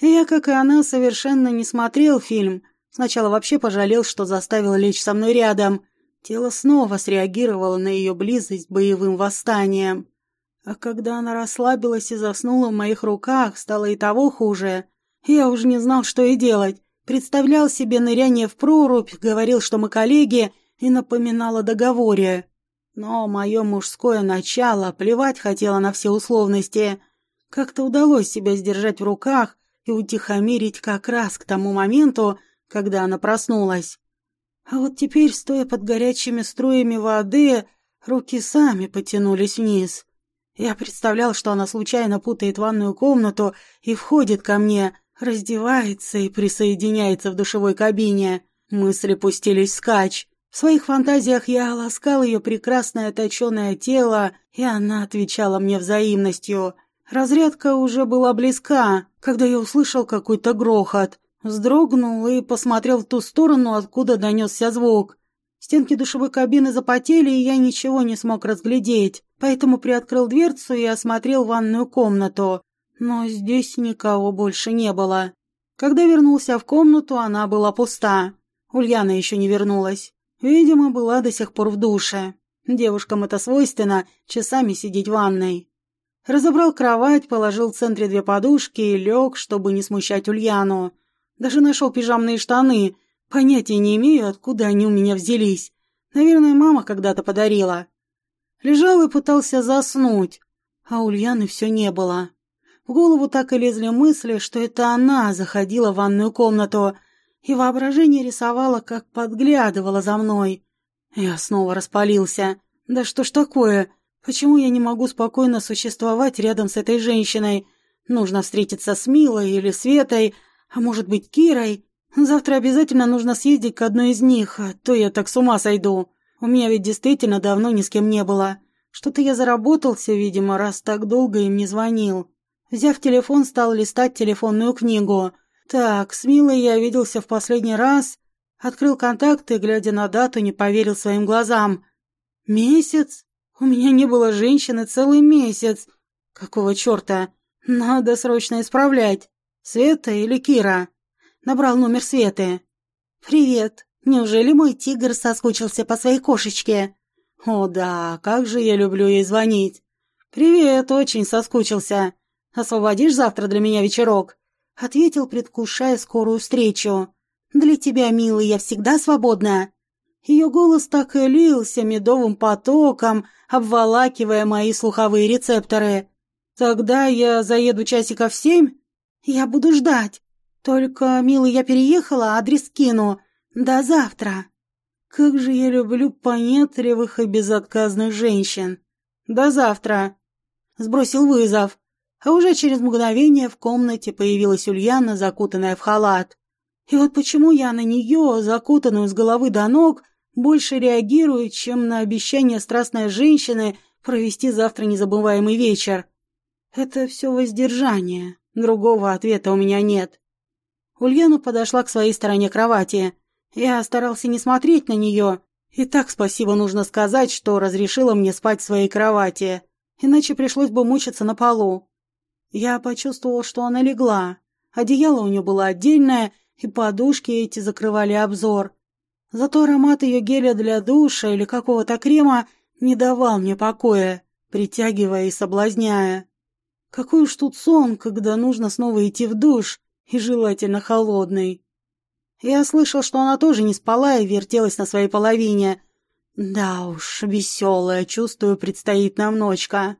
Я, как и она, совершенно не смотрел фильм. Сначала вообще пожалел, что заставил лечь со мной рядом. Тело снова среагировало на ее близость боевым восстанием. А когда она расслабилась и заснула в моих руках, стало и того хуже. Я уже не знал, что и делать. Представлял себе ныряние в прорубь, говорил, что мы коллеги, и напоминал о договоре. Но мое мужское начало плевать хотело на все условности. Как-то удалось себя сдержать в руках и утихомирить как раз к тому моменту, когда она проснулась. А вот теперь, стоя под горячими струями воды, руки сами потянулись вниз. Я представлял, что она случайно путает ванную комнату и входит ко мне, раздевается и присоединяется в душевой кабине. Мысли пустились скач. В своих фантазиях я ласкал ее прекрасное точеное тело, и она отвечала мне взаимностью. Разрядка уже была близка, когда я услышал какой-то грохот. Вздрогнул и посмотрел в ту сторону, откуда донесся звук. Стенки душевой кабины запотели, и я ничего не смог разглядеть, поэтому приоткрыл дверцу и осмотрел ванную комнату. Но здесь никого больше не было. Когда вернулся в комнату, она была пуста. Ульяна еще не вернулась. Видимо, была до сих пор в душе. Девушкам это свойственно, часами сидеть в ванной. Разобрал кровать, положил в центре две подушки и лег, чтобы не смущать Ульяну. Даже нашел пижамные штаны. Понятия не имею, откуда они у меня взялись. Наверное, мама когда-то подарила. Лежал и пытался заснуть, а Ульяны все не было. В голову так и лезли мысли, что это она заходила в ванную комнату, и воображение рисовало, как подглядывала за мной. Я снова распалился. Да что ж такое? Почему я не могу спокойно существовать рядом с этой женщиной? Нужно встретиться с Милой или Светой, а может быть Кирой. Завтра обязательно нужно съездить к одной из них, а то я так с ума сойду. У меня ведь действительно давно ни с кем не было. Что-то я заработался, видимо, раз так долго им не звонил. Взяв телефон, стал листать телефонную книгу — так, с Милой я виделся в последний раз. Открыл контакты, глядя на дату, не поверил своим глазам. Месяц? У меня не было женщины целый месяц. Какого черта? Надо срочно исправлять. Света или Кира? Набрал номер Светы. «Привет. Неужели мой тигр соскучился по своей кошечке?» «О да, как же я люблю ей звонить!» «Привет, очень соскучился. Освободишь завтра для меня вечерок?» — ответил, предвкушая скорую встречу. «Для тебя, милый, я всегда свободна». Ее голос так и лился медовым потоком, обволакивая мои слуховые рецепторы. «Тогда я заеду часиков семь?» «Я буду ждать. Только, милый, я переехала, адрес кину. До завтра». «Как же я люблю понятливых и безотказных женщин!» «До завтра!» Сбросил вызов а уже через мгновение в комнате появилась Ульяна, закутанная в халат. И вот почему я на нее, закутанную с головы до ног, больше реагирую, чем на обещание страстной женщины провести завтра незабываемый вечер. Это все воздержание. Другого ответа у меня нет. Ульяна подошла к своей стороне кровати. Я старался не смотреть на нее. И так спасибо нужно сказать, что разрешила мне спать в своей кровати. Иначе пришлось бы мучиться на полу. Я почувствовал, что она легла. Одеяло у нее было отдельное, и подушки эти закрывали обзор. Зато аромат ее геля для душа или какого-то крема не давал мне покоя, притягивая и соблазняя. Какой уж тут сон, когда нужно снова идти в душ, и желательно холодный. Я слышал, что она тоже не спала и вертелась на своей половине. Да уж, веселая, чувствую, предстоит нам ночка.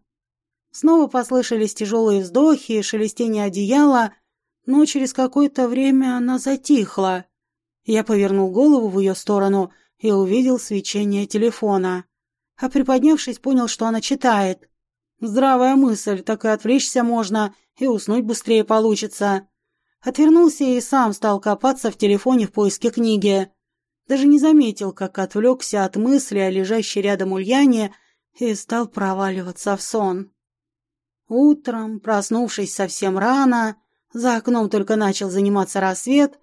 Снова послышались тяжелые вздохи шелестение одеяла, но через какое-то время она затихла. Я повернул голову в ее сторону и увидел свечение телефона. А приподнявшись, понял, что она читает. Здравая мысль, так и отвлечься можно, и уснуть быстрее получится. Отвернулся и сам стал копаться в телефоне в поиске книги. Даже не заметил, как отвлекся от мысли о лежащей рядом Ульяне и стал проваливаться в сон. Утром, проснувшись совсем рано, за окном только начал заниматься рассвет,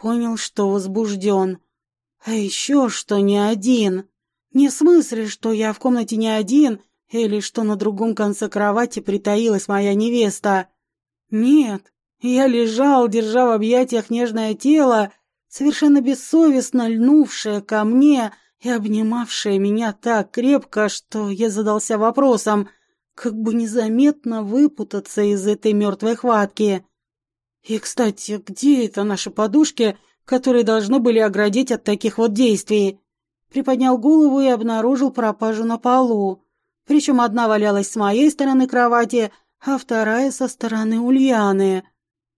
понял, что возбужден. А еще, что не один. Не в смысле, что я в комнате не один, или что на другом конце кровати притаилась моя невеста. Нет, я лежал, держа в объятиях нежное тело, совершенно бессовестно льнувшее ко мне и обнимавшее меня так крепко, что я задался вопросом, как бы незаметно выпутаться из этой мертвой хватки. И, кстати, где это наши подушки, которые должны были оградить от таких вот действий? Приподнял голову и обнаружил пропажу на полу. Причем одна валялась с моей стороны кровати, а вторая со стороны Ульяны.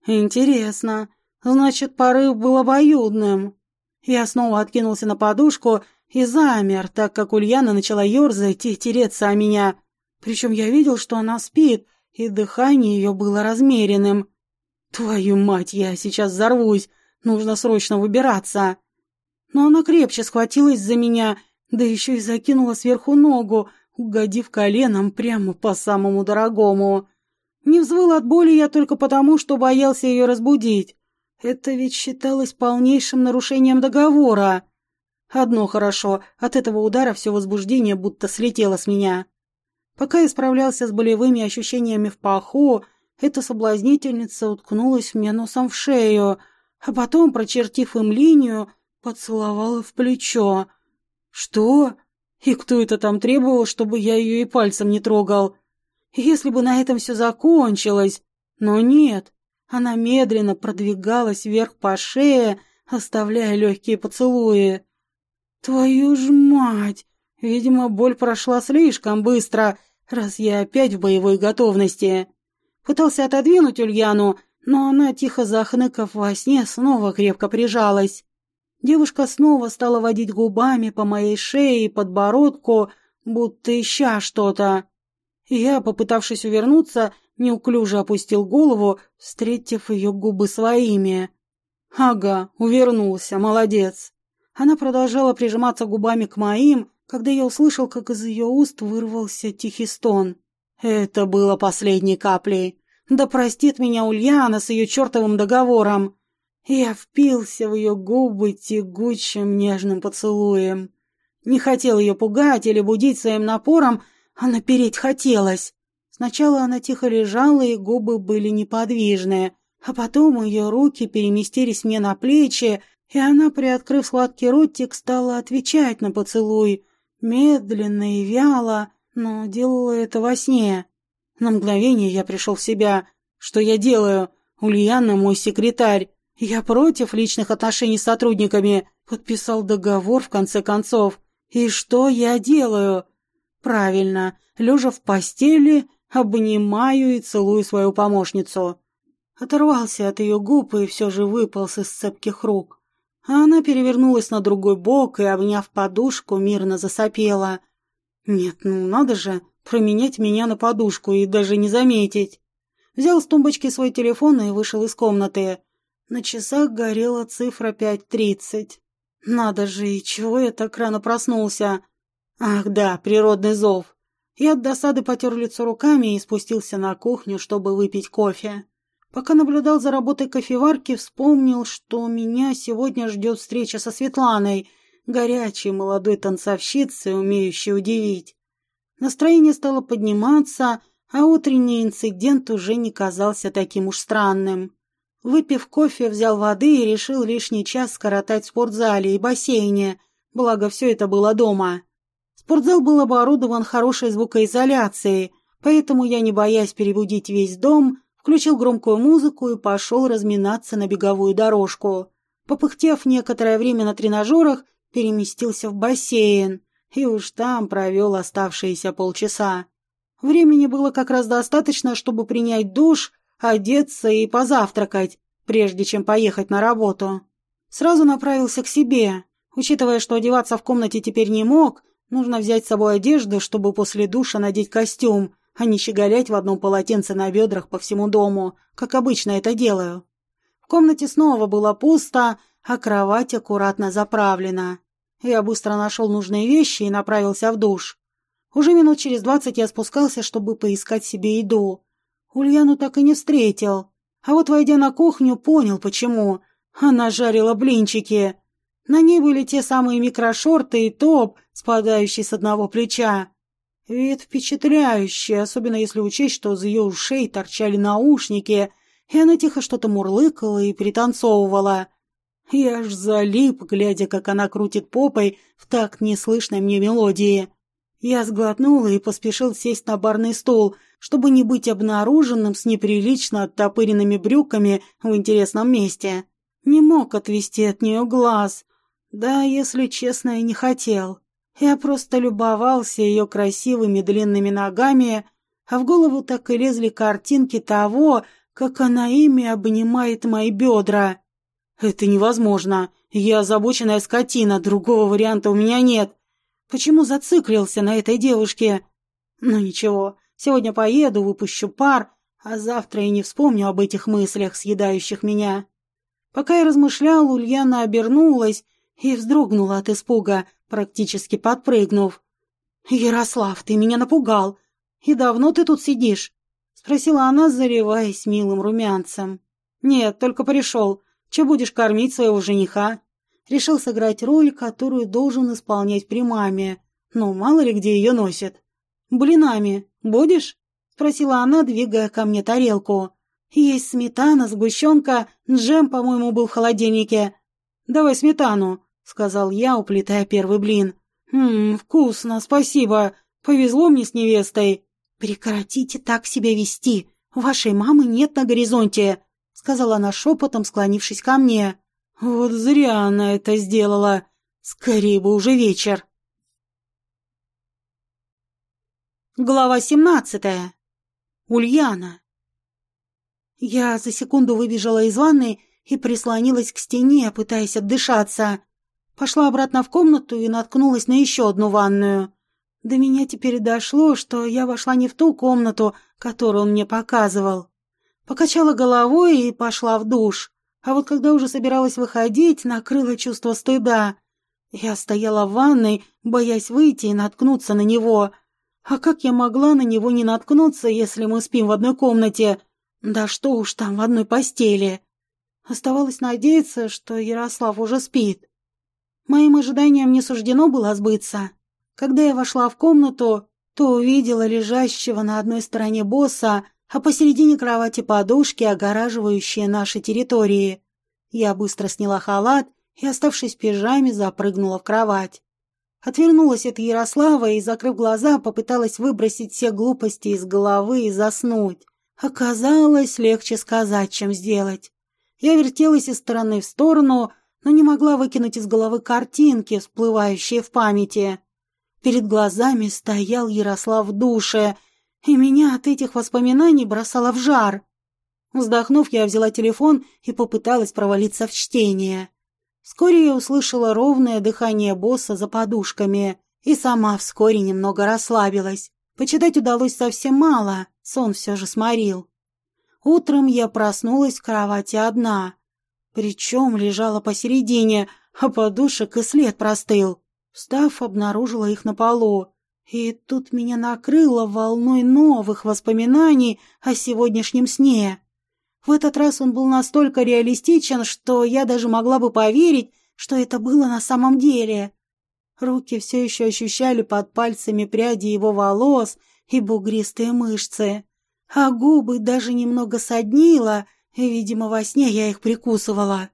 Интересно. Значит, порыв был обоюдным. Я снова откинулся на подушку и замер, так как Ульяна начала ерзать и тереться о меня. Причем я видел, что она спит, и дыхание ее было размеренным. Твою мать, я сейчас взорвусь. Нужно срочно выбираться. Но она крепче схватилась за меня, да еще и закинула сверху ногу, угодив коленом прямо по самому дорогому. Не взвыл от боли я только потому, что боялся ее разбудить. Это ведь считалось полнейшим нарушением договора. Одно хорошо, от этого удара все возбуждение будто слетело с меня. Пока я справлялся с болевыми ощущениями в паху, эта соблазнительница уткнулась мне носом в шею, а потом, прочертив им линию, поцеловала в плечо. «Что? И кто это там требовал, чтобы я ее и пальцем не трогал?» Если бы на этом все закончилось. Но нет, она медленно продвигалась вверх по шее, оставляя легкие поцелуи. Твою ж мать! Видимо, боль прошла слишком быстро, раз я опять в боевой готовности. Пытался отодвинуть Ульяну, но она, тихо захныкав во сне, снова крепко прижалась. Девушка снова стала водить губами по моей шее и подбородку, будто ища что-то. Я, попытавшись увернуться, неуклюже опустил голову, встретив ее губы своими. Ага, увернулся, молодец. Она продолжала прижиматься губами к моим, когда я услышал, как из ее уст вырвался тихий стон. Это было последней каплей. Да простит меня Ульяна с ее чертовым договором. Я впился в ее губы тягучим нежным поцелуем. Не хотел ее пугать или будить своим напором, а напереть хотелось. Сначала она тихо лежала, и губы были неподвижные, а потом ее руки переместились мне на плечи, и она, приоткрыв сладкий ротик, стала отвечать на поцелуй, медленно и вяло, но делала это во сне. На мгновение я пришел в себя. Что я делаю? Ульяна мой секретарь. Я против личных отношений с сотрудниками. Подписал договор в конце концов. И что я делаю? Правильно, лежа в постели, обнимаю и целую свою помощницу. Оторвался от ее губ и все же выполз из цепких рук. А она перевернулась на другой бок и, обняв подушку, мирно засопела. Нет, ну надо же, променять меня на подушку и даже не заметить. Взял с тумбочки свой телефон и вышел из комнаты. На часах горела цифра пять тридцать. Надо же, и чего я так рано проснулся? Ах да, природный зов. Я от досады потер лицо руками и спустился на кухню, чтобы выпить кофе. Пока наблюдал за работой кофеварки, вспомнил, что меня сегодня ждет встреча со Светланой, горячей молодой танцовщицей, умеющей удивить. Настроение стало подниматься, а утренний инцидент уже не казался таким уж странным. Выпив кофе, взял воды и решил лишний час скоротать в спортзале и бассейне, благо все это было дома. Спортзал был оборудован хорошей звукоизоляцией, поэтому я, не боясь перебудить весь дом, включил громкую музыку и пошел разминаться на беговую дорожку. Попыхтев некоторое время на тренажерах, переместился в бассейн и уж там провел оставшиеся полчаса. Времени было как раз достаточно, чтобы принять душ, одеться и позавтракать, прежде чем поехать на работу. Сразу направился к себе. Учитывая, что одеваться в комнате теперь не мог, нужно взять с собой одежду, чтобы после душа надеть костюм, а не щеголять в одном полотенце на бедрах по всему дому, как обычно это делаю. В комнате снова было пусто, а кровать аккуратно заправлена. Я быстро нашел нужные вещи и направился в душ. Уже минут через двадцать я спускался, чтобы поискать себе еду. Ульяну так и не встретил. А вот, войдя на кухню, понял, почему. Она жарила блинчики. На ней были те самые микрошорты и топ, спадающий с одного плеча. Вид впечатляющий, особенно если учесть, что из ее ушей торчали наушники, и она тихо что-то мурлыкала и пританцовывала. Я аж залип, глядя, как она крутит попой в такт неслышной мне мелодии. Я сглотнул и поспешил сесть на барный стол, чтобы не быть обнаруженным с неприлично оттопыренными брюками в интересном месте. Не мог отвести от нее глаз. Да, если честно, и не хотел. Я просто любовался ее красивыми длинными ногами, а в голову так и лезли картинки того, как она ими обнимает мои бедра. «Это невозможно. Я озабоченная скотина, другого варианта у меня нет. Почему зациклился на этой девушке? Ну ничего, сегодня поеду, выпущу пар, а завтра и не вспомню об этих мыслях, съедающих меня». Пока я размышлял, Ульяна обернулась и вздрогнула от испуга, практически подпрыгнув. «Ярослав, ты меня напугал. И давно ты тут сидишь?» — спросила она, заливаясь милым румянцем. «Нет, только пришел. Че будешь кормить своего жениха?» Решил сыграть роль, которую должен исполнять при маме. Но мало ли где ее носят. «Блинами. Будешь?» — спросила она, двигая ко мне тарелку. «Есть сметана, сгущенка, джем, по-моему, был в холодильнике». «Давай сметану», — сказал я, уплетая первый блин. «Ммм, вкусно, спасибо. Повезло мне с невестой». «Прекратите так себя вести. Вашей мамы нет на горизонте сказала она шепотом, склонившись ко мне. «Вот зря она это сделала. Скорее бы уже вечер». Глава семнадцатая. Ульяна. Я за секунду выбежала из ванной и прислонилась к стене, пытаясь отдышаться. Пошла обратно в комнату и наткнулась на еще одну ванную. До меня теперь дошло, что я вошла не в ту комнату, которую он мне показывал. Покачала головой и пошла в душ. А вот когда уже собиралась выходить, накрыло чувство стыда. Я стояла в ванной, боясь выйти и наткнуться на него. А как я могла на него не наткнуться, если мы спим в одной комнате? Да что уж там в одной постели. Оставалось надеяться, что Ярослав уже спит. Моим ожиданиям не суждено было сбыться. Когда я вошла в комнату, то увидела лежащего на одной стороне босса, а посередине кровати подушки, огораживающие наши территории. Я быстро сняла халат и, оставшись в пижаме, запрыгнула в кровать. Отвернулась от Ярослава и, закрыв глаза, попыталась выбросить все глупости из головы и заснуть. Оказалось, легче сказать, чем сделать. Я вертелась из стороны в сторону, но не могла выкинуть из головы картинки, всплывающие в памяти. Перед глазами стоял Ярослав в душе — и меня от этих воспоминаний бросало в жар. Вздохнув, я взяла телефон и попыталась провалиться в чтение. Вскоре я услышала ровное дыхание босса за подушками и сама вскоре немного расслабилась. Почитать удалось совсем мало, сон все же сморил. Утром я проснулась в кровати одна, причем лежала посередине, а подушек и след простыл. Встав, обнаружила их на полу. И тут меня накрыло волной новых воспоминаний о сегодняшнем сне. В этот раз он был настолько реалистичен, что я даже могла бы поверить, что это было на самом деле. Руки все еще ощущали под пальцами пряди его волос и бугристые мышцы, а губы даже немного соднило, и, видимо, во сне я их прикусывала.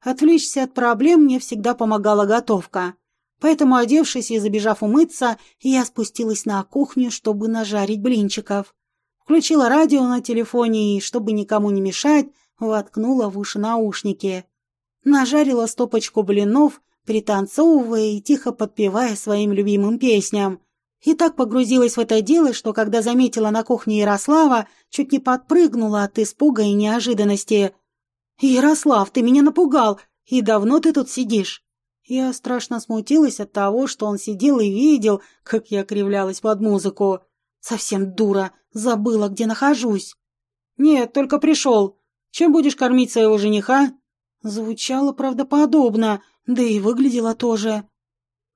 Отвлечься от проблем мне всегда помогала готовка. Поэтому, одевшись и забежав умыться, я спустилась на кухню, чтобы нажарить блинчиков. Включила радио на телефоне и, чтобы никому не мешать, воткнула в уши наушники. Нажарила стопочку блинов, пританцовывая и тихо подпевая своим любимым песням. И так погрузилась в это дело, что когда заметила на кухне Ярослава, чуть не подпрыгнула от испуга и неожиданности. «Ярослав, ты меня напугал! И давно ты тут сидишь?» Я страшно смутилась от того, что он сидел и видел, как я кривлялась под музыку. Совсем дура, забыла, где нахожусь. «Нет, только пришел. Чем будешь кормить своего жениха?» Звучало правдоподобно, да и выглядело тоже.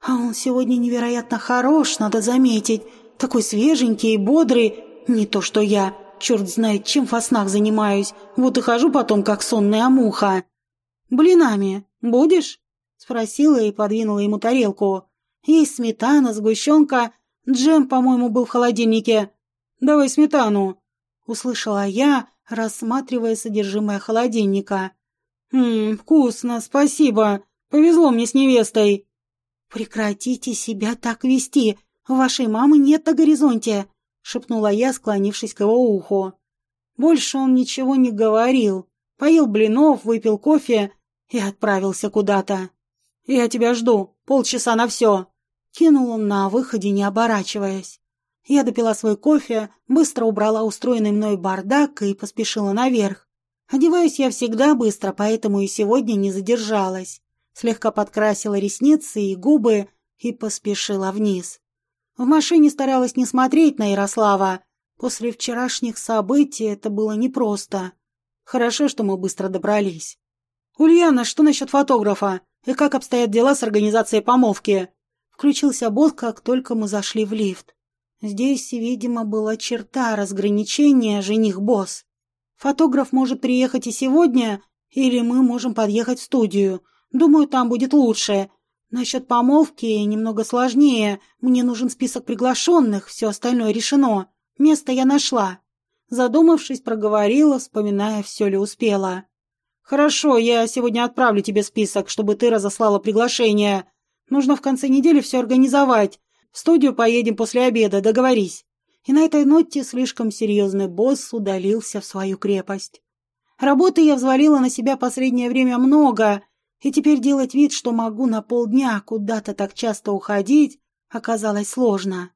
А он сегодня невероятно хорош, надо заметить. Такой свеженький и бодрый. Не то что я. Черт знает, чем во снах занимаюсь. Вот и хожу потом, как сонная муха. «Блинами будешь?» Спросила и подвинула ему тарелку. Есть сметана, сгущенка. Джем, по-моему, был в холодильнике. Давай сметану. Услышала я, рассматривая содержимое холодильника. «Ммм, вкусно, спасибо. Повезло мне с невестой». «Прекратите себя так вести. Вашей мамы нет на горизонте», — шепнула я, склонившись к его уху. Больше он ничего не говорил. Поел блинов, выпил кофе и отправился куда-то. «Я тебя жду. Полчаса на все!» Кинул он на выходе, не оборачиваясь. Я допила свой кофе, быстро убрала устроенный мной бардак и поспешила наверх. Одеваюсь я всегда быстро, поэтому и сегодня не задержалась. Слегка подкрасила ресницы и губы и поспешила вниз. В машине старалась не смотреть на Ярослава. После вчерашних событий это было непросто. Хорошо, что мы быстро добрались. «Ульяна, что насчет фотографа? И как обстоят дела с организацией помолвки?» Включился бот, как только мы зашли в лифт. Здесь, видимо, была черта разграничения жених-босс. Фотограф может приехать и сегодня, или мы можем подъехать в студию. Думаю, там будет лучше. Насчет помолвки немного сложнее. Мне нужен список приглашенных, все остальное решено. Место я нашла. Задумавшись, проговорила, вспоминая, все ли успела. «Хорошо, я сегодня отправлю тебе список, чтобы ты разослала приглашение. Нужно в конце недели все организовать. В студию поедем после обеда, договорись». И на этой ноте слишком серьезный босс удалился в свою крепость. Работы я взвалила на себя последнее время много, и теперь делать вид, что могу на полдня куда-то так часто уходить, оказалось сложно.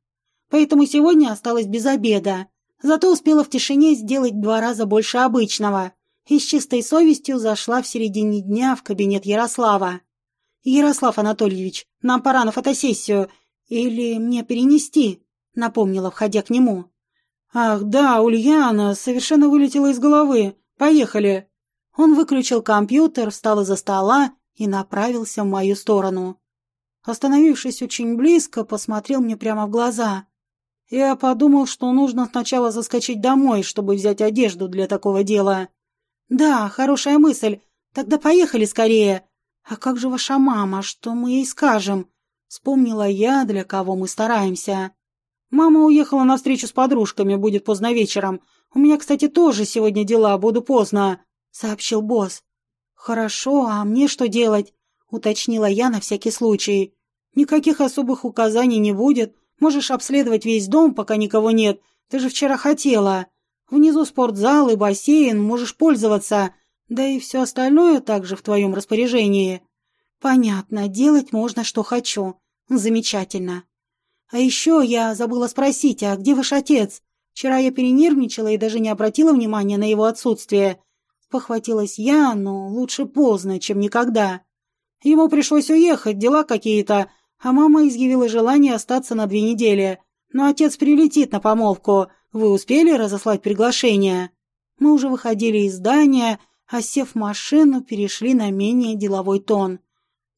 Поэтому сегодня осталась без обеда. Зато успела в тишине сделать два раза больше обычного и с чистой совестью зашла в середине дня в кабинет Ярослава. «Ярослав Анатольевич, нам пора на фотосессию. Или мне перенести?» — напомнила, входя к нему. «Ах, да, Ульяна, совершенно вылетела из головы. Поехали!» Он выключил компьютер, встал из-за стола и направился в мою сторону. Остановившись очень близко, посмотрел мне прямо в глаза. Я подумал, что нужно сначала заскочить домой, чтобы взять одежду для такого дела. «Да, хорошая мысль. Тогда поехали скорее. А как же ваша мама? Что мы ей скажем?» Вспомнила я, для кого мы стараемся. «Мама уехала на встречу с подружками, будет поздно вечером. У меня, кстати, тоже сегодня дела, буду поздно», — сообщил босс. «Хорошо, а мне что делать?» — уточнила я на всякий случай. «Никаких особых указаний не будет. Можешь обследовать весь дом, пока никого нет. Ты же вчера хотела». Внизу спортзал и бассейн, можешь пользоваться, да и все остальное также в твоем распоряжении. Понятно, делать можно, что хочу. Замечательно. А еще я забыла спросить, а где ваш отец? Вчера я перенервничала и даже не обратила внимания на его отсутствие. Похватилась я, но лучше поздно, чем никогда. Ему пришлось уехать, дела какие-то, а мама изъявила желание остаться на две недели. Но отец прилетит на помолвку, вы успели разослать приглашение? Мы уже выходили из здания, а сев в машину, перешли на менее деловой тон.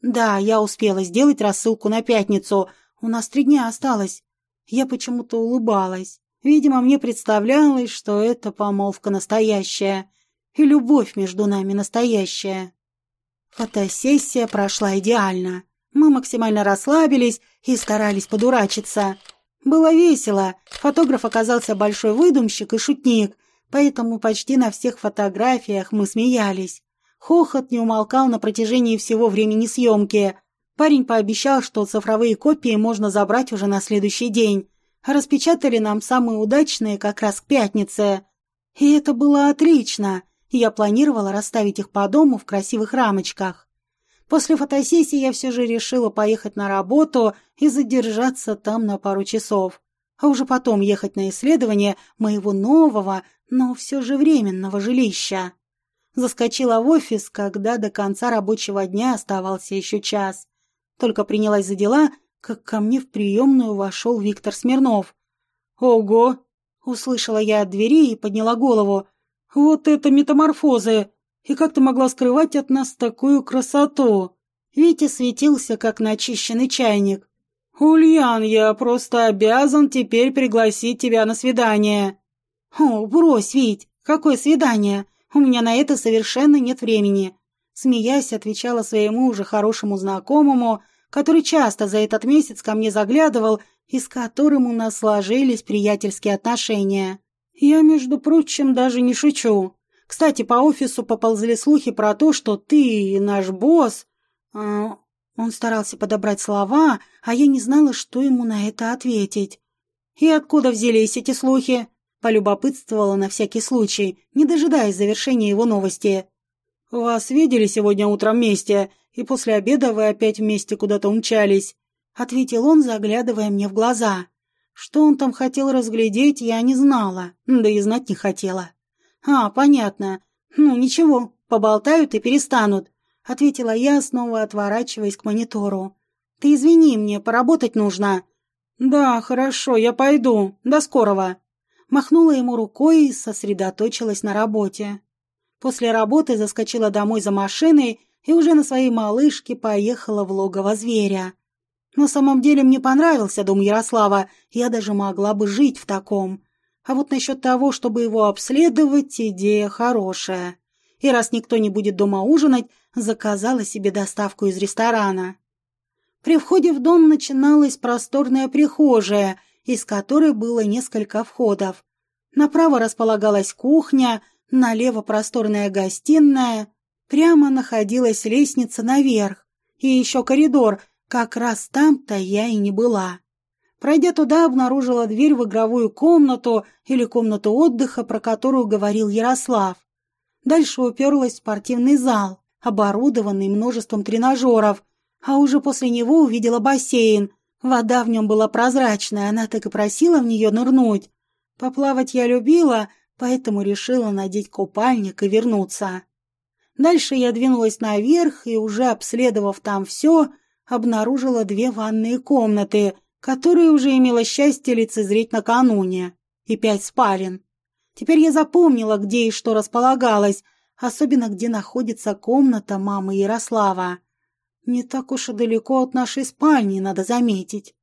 Да, я успела сделать рассылку на пятницу. У нас три дня осталось. Я почему-то улыбалась. Видимо, мне представлялось, что эта помолвка настоящая. И любовь между нами настоящая. Фотосессия прошла идеально. Мы максимально расслабились и старались подурачиться. Было весело. Фотограф оказался большой выдумщик и шутник. поэтому почти на всех фотографиях мы смеялись. Хохот не умолкал на протяжении всего времени съемки. Парень пообещал, что цифровые копии можно забрать уже на следующий день. Распечатали нам самые удачные как раз к пятнице. И это было отлично. Я планировала расставить их по дому в красивых рамочках. После фотосессии я все же решила поехать на работу и задержаться там на пару часов, а уже потом ехать на исследование моего нового, но все же временного жилища. Заскочила в офис, когда до конца рабочего дня оставался еще час. Только принялась за дела, как ко мне в приемную вошел Виктор Смирнов. «Ого!» — услышала я от двери и подняла голову. «Вот это метаморфозы! И как ты могла скрывать от нас такую красоту?» Витя светился, как начищенный чайник. «Ульян, я просто обязан теперь пригласить тебя на свидание». «О, брось, Вить, какое свидание? У меня на это совершенно нет времени». Смеясь, отвечала своему уже хорошему знакомому, который часто за этот месяц ко мне заглядывал и с которым у нас сложились приятельские отношения. Я, между прочим, даже не шучу. Кстати, по офису поползли слухи про то, что ты, наш босс... А, он старался подобрать слова, а я не знала, что ему на это ответить. «И откуда взялись эти слухи?» Полюбопытствовала на всякий случай, не дожидаясь завершения его новости. «Вас видели сегодня утром вместе, и после обеда вы опять вместе куда-то умчались», — ответил он, заглядывая мне в глаза. Что он там хотел разглядеть, я не знала, да и знать не хотела. «А, понятно. Ну, ничего, поболтают и перестанут», — ответила я, снова отворачиваясь к монитору. «Ты извини, мне поработать нужно». «Да, хорошо, я пойду. До скорого». Махнула ему рукой и сосредоточилась на работе. После работы заскочила домой за машиной и уже на своей малышке поехала в логово зверя. На самом деле мне понравился дом Ярослава, я даже могла бы жить в таком. А вот насчет того, чтобы его обследовать, идея хорошая. И раз никто не будет дома ужинать, заказала себе доставку из ресторана. При входе в дом начиналась просторная прихожая, из которой было несколько входов. Направо располагалась кухня, налево просторная гостиная, прямо находилась лестница наверх, и еще коридор, как раз там-то я и не была. Пройдя туда, обнаружила дверь в игровую комнату или комнату отдыха, про которую говорил Ярослав. Дальше уперлась в спортивный зал, оборудованный множеством тренажеров, а уже после него увидела бассейн. Вода в нем была прозрачная, она так и просила в нее нырнуть. Поплавать я любила, поэтому решила надеть купальник и вернуться. Дальше я двинулась наверх и, уже обследовав там все, обнаружила две ванные комнаты, которые уже имела счастье лицезреть накануне, и пять спален. Теперь я запомнила, где и что располагалось, особенно где находится комната мамы Ярослава. Не так уж и далеко от нашей спальни, надо заметить.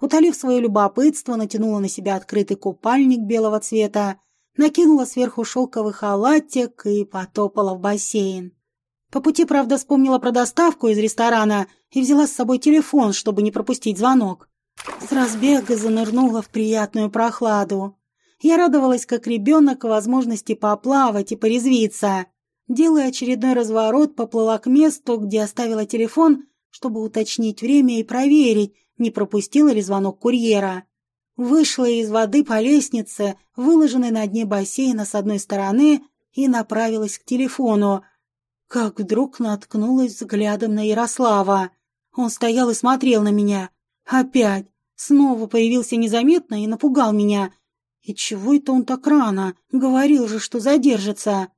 Утолив свое любопытство, натянула на себя открытый купальник белого цвета, накинула сверху шелковый халатик и потопала в бассейн. По пути, правда, вспомнила про доставку из ресторана и взяла с собой телефон, чтобы не пропустить звонок. С разбега занырнула в приятную прохладу. Я радовалась, как ребенок, возможности поплавать и порезвиться. Делая очередной разворот, поплыла к месту, где оставила телефон, чтобы уточнить время и проверить, не пропустила ли звонок курьера. Вышла из воды по лестнице, выложенной на дне бассейна с одной стороны, и направилась к телефону, как вдруг наткнулась взглядом на Ярослава. Он стоял и смотрел на меня. Опять. Снова появился незаметно и напугал меня. И чего это он так рано? Говорил же, что задержится.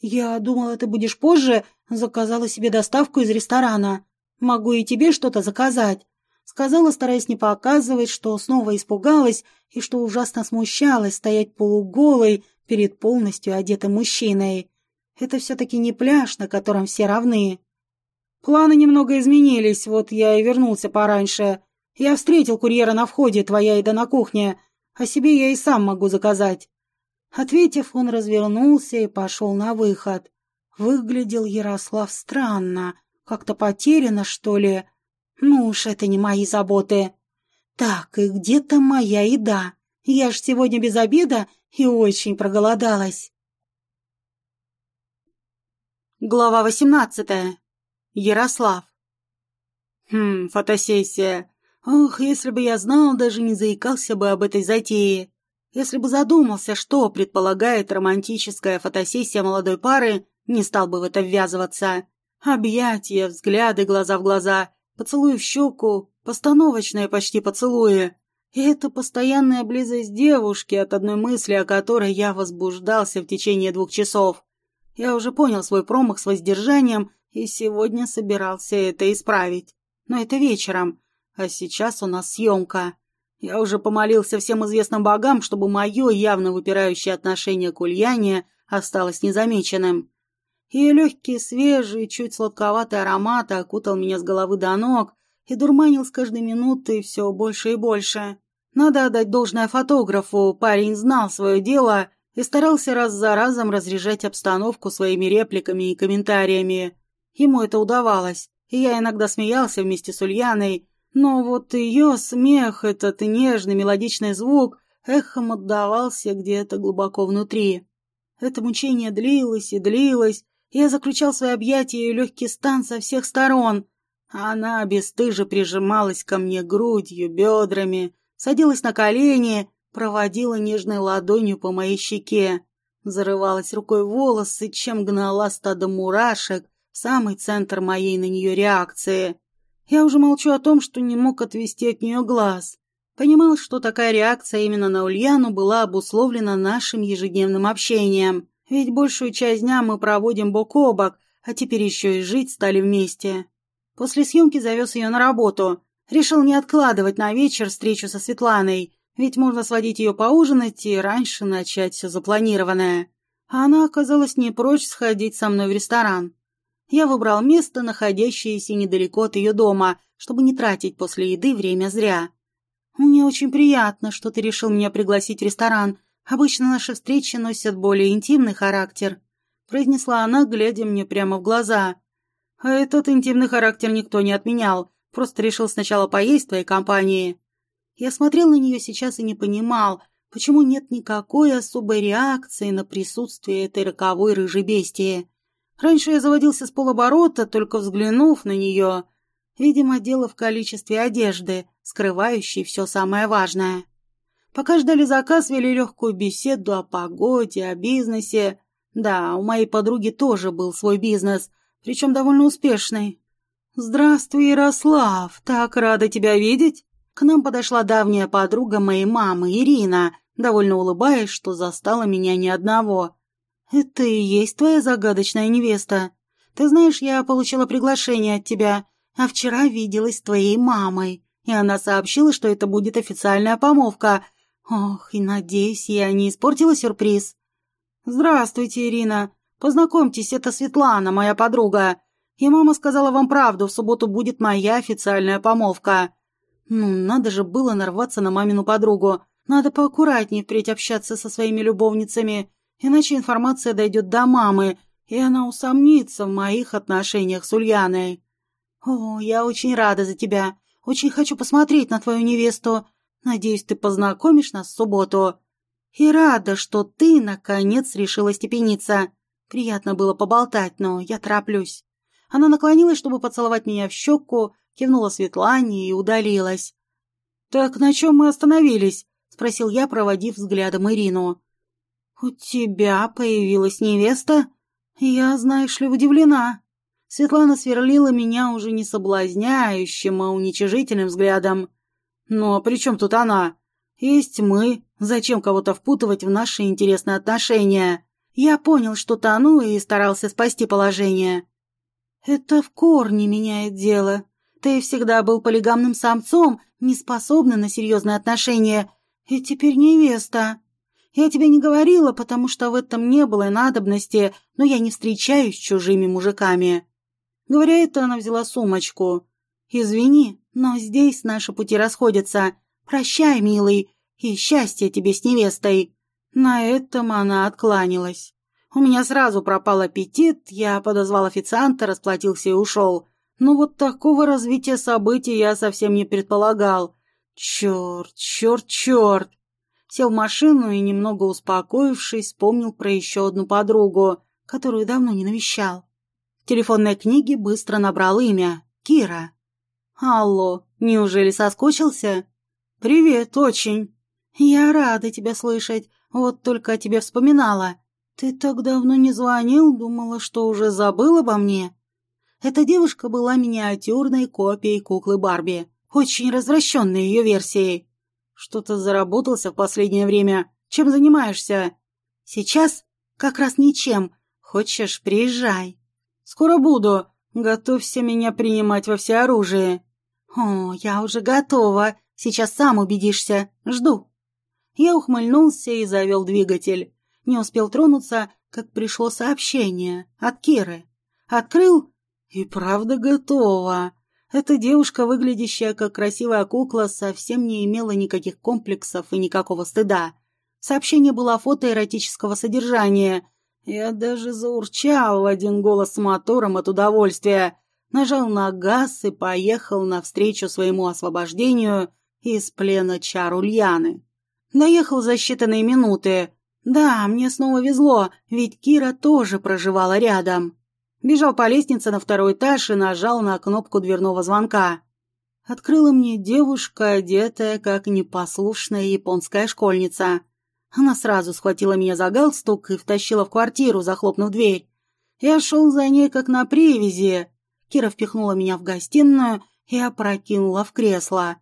Я думала, ты будешь позже. Заказала себе доставку из ресторана. Могу и тебе что-то заказать. Сказала, стараясь не показывать, что снова испугалась и что ужасно смущалась стоять полуголой перед полностью одетым мужчиной. Это все-таки не пляж, на котором все равны. Планы немного изменились, вот я и вернулся пораньше. Я встретил курьера на входе, твоя еда на кухне, а себе я и сам могу заказать. Ответив, он развернулся и пошел на выход. Выглядел Ярослав странно, как-то потерянно, что ли. Ну уж это не мои заботы. Так, и где-то моя еда. Я ж сегодня без обеда и очень проголодалась. Глава восемнадцатая. Ярослав. Хм, фотосессия. Ох, если бы я знал, даже не заикался бы об этой затее. Если бы задумался, что предполагает романтическая фотосессия молодой пары, не стал бы в это ввязываться. Объятия, взгляды глаза в глаза, поцелуи в щеку, постановочные почти поцелуи. И это постоянная близость девушки, от одной мысли о которой я возбуждался в течение двух часов. Я уже понял свой промах с воздержанием и сегодня собирался это исправить. Но это вечером, а сейчас у нас съемка. Я уже помолился всем известным богам, чтобы мое явно выпирающее отношение к Ульяне осталось незамеченным. Ее легкий, свежий, чуть сладковатый аромат окутал меня с головы до ног и дурманил с каждой минутой все больше и больше. Надо отдать должное фотографу, парень знал свое дело и старался раз за разом разряжать обстановку своими репликами и комментариями. Ему это удавалось, и я иногда смеялся вместе с Ульяной, но вот ее смех, этот нежный мелодичный звук, эхом отдавался где-то глубоко внутри. Это мучение длилось и длилось, я заключал свои объятия и легкий стан со всех сторон. Она бесстыже прижималась ко мне грудью, бедрами, садилась на колени, проводила нежной ладонью по моей щеке, зарывалась рукой в волосы, чем гнала стадо мурашек, самый центр моей на нее реакции. Я уже молчу о том, что не мог отвести от нее глаз. Понимал, что такая реакция именно на Ульяну была обусловлена нашим ежедневным общением. Ведь большую часть дня мы проводим бок о бок, а теперь еще и жить стали вместе. После съемки завез ее на работу. Решил не откладывать на вечер встречу со Светланой, ведь можно сводить ее поужинать и раньше начать все запланированное. А она оказалась не прочь сходить со мной в ресторан. Я выбрал место, находящееся недалеко от ее дома, чтобы не тратить после еды время зря. «Мне очень приятно, что ты решил меня пригласить в ресторан. Обычно наши встречи носят более интимный характер», — произнесла она, глядя мне прямо в глаза. «А этот интимный характер никто не отменял, просто решил сначала поесть в твоей компании». Я смотрел на нее сейчас и не понимал, почему нет никакой особой реакции на присутствие этой роковой рыжей бестии. Раньше я заводился с полоборота, только взглянув на нее. Видимо, дело в количестве одежды, скрывающей все самое важное. Пока ждали заказ, вели легкую беседу о погоде, о бизнесе. Да, у моей подруги тоже был свой бизнес, причем довольно успешный. «Здравствуй, Ярослав, так рада тебя видеть!» К нам подошла давняя подруга моей мамы, Ирина, довольно улыбаясь, что застала меня ни одного. «Это и есть твоя загадочная невеста. Ты знаешь, я получила приглашение от тебя, а вчера виделась с твоей мамой, и она сообщила, что это будет официальная помолвка. Ох, и надеюсь, я не испортила сюрприз». «Здравствуйте, Ирина. Познакомьтесь, это Светлана, моя подруга. И мама сказала вам правду, в субботу будет моя официальная помолвка». Ну, надо же было нарваться на мамину подругу. Надо поаккуратнее впредь общаться со своими любовницами иначе информация дойдет до мамы, и она усомнится в моих отношениях с Ульяной. О, я очень рада за тебя. Очень хочу посмотреть на твою невесту. Надеюсь, ты познакомишь нас в субботу. И рада, что ты, наконец, решила степениться. Приятно было поболтать, но я тороплюсь. Она наклонилась, чтобы поцеловать меня в щеку, кивнула Светлане и удалилась. «Так на чем мы остановились?» — спросил я, проводив взглядом Ирину. «У тебя появилась невеста? Я, знаешь ли, удивлена». Светлана сверлила меня уже не соблазняющим, а уничижительным взглядом. «Но при чем тут она? Есть мы. Зачем кого-то впутывать в наши интересные отношения?» Я понял, что тону и старался спасти положение. «Это в корне меняет дело. Ты всегда был полигамным самцом, неспособным на серьезные отношения, и теперь невеста. Я тебе не говорила, потому что в этом не было надобности, но я не встречаюсь с чужими мужиками». Говоря это, она взяла сумочку. «Извини, но здесь наши пути расходятся. Прощай, милый, и счастья тебе с невестой». На этом она откланялась. У меня сразу пропал аппетит, я подозвал официанта, расплатился и ушел. Но вот такого развития событий я совсем не предполагал. Черт, черт, черт. Сел в машину и, немного успокоившись, вспомнил про еще одну подругу, которую давно не навещал. В телефонной книге быстро набрал имя — Кира. «Алло, неужели соскучился?» «Привет, очень». «Я рада тебя слышать, вот только о тебе вспоминала. Ты так давно не звонил, думала, что уже забыл обо мне». Эта девушка была миниатюрной копией куклы Барби, очень развращенной ее версией. «Что-то заработался в последнее время. Чем занимаешься?» «Сейчас? Как раз ничем. Хочешь, приезжай». «Скоро буду. Готовься меня принимать во всеоружие». «О, я уже готова. Сейчас сам убедишься. Жду». Я ухмыльнулся и завел двигатель. Не успел тронуться, как пришло сообщение от Киры. Открыл и правда готова. Эта девушка, выглядящая как красивая кукла, совсем не имела никаких комплексов и никакого стыда. Сообщение было фото эротического содержания. Я даже заурчал в один голос с мотором от удовольствия, нажал на газ и поехал навстречу своему освобождению из плена чар Ульяны. Доехал за считанные минуты. Да, мне снова везло, ведь Кира тоже проживала рядом. Бежал по лестнице на второй этаж и нажал на кнопку дверного звонка. Открыла мне девушка, одетая как непослушная японская школьница. Она сразу схватила меня за галстук и втащила в квартиру, захлопнув дверь. Я шел за ней как на привязи. Кира впихнула меня в гостиную и опрокинула в кресло.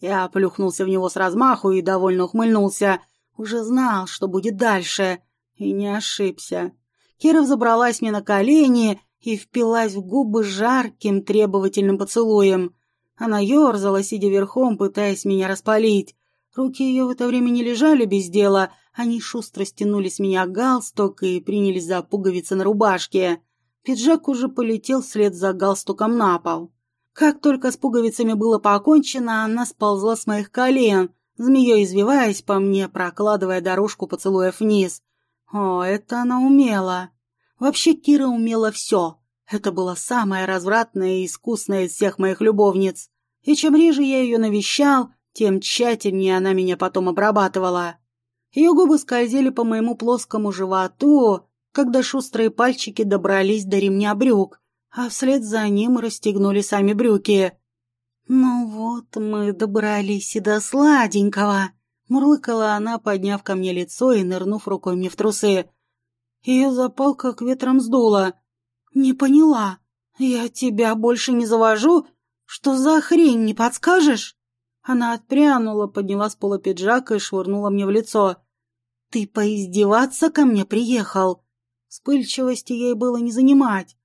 Я плюхнулся в него с размаху и довольно ухмыльнулся. Уже знал, что будет дальше. И не ошибся. Кира взобралась мне на колени и впилась в губы жарким требовательным поцелуем. Она ерзала, сидя верхом, пытаясь меня распалить. Руки ее в это время не лежали без дела, они шустро стянули с меня галстук и принялись за пуговицы на рубашке. Пиджак уже полетел вслед за галстуком на пол. Как только с пуговицами было покончено, она сползла с моих колен, змеей извиваясь по мне, прокладывая дорожку поцелуев вниз. О, это она умела. Вообще Кира умела все. Это была самая развратная и искусная из всех моих любовниц. И чем реже я ее навещал, тем тщательнее она меня потом обрабатывала. Ее губы скользили по моему плоскому животу, когда шустрые пальчики добрались до ремня брюк, а вслед за ним расстегнули сами брюки. «Ну вот мы добрались и до сладенького», Мурлыкала она, подняв ко мне лицо и нырнув рукой мне в трусы. Ее запал как ветром сдуло. «Не поняла. Я тебя больше не завожу? Что за хрень, не подскажешь?» Она отпрянула, подняла с пола пиджак и швырнула мне в лицо. «Ты поиздеваться ко мне приехал?» Вспыльчивости ей было не занимать.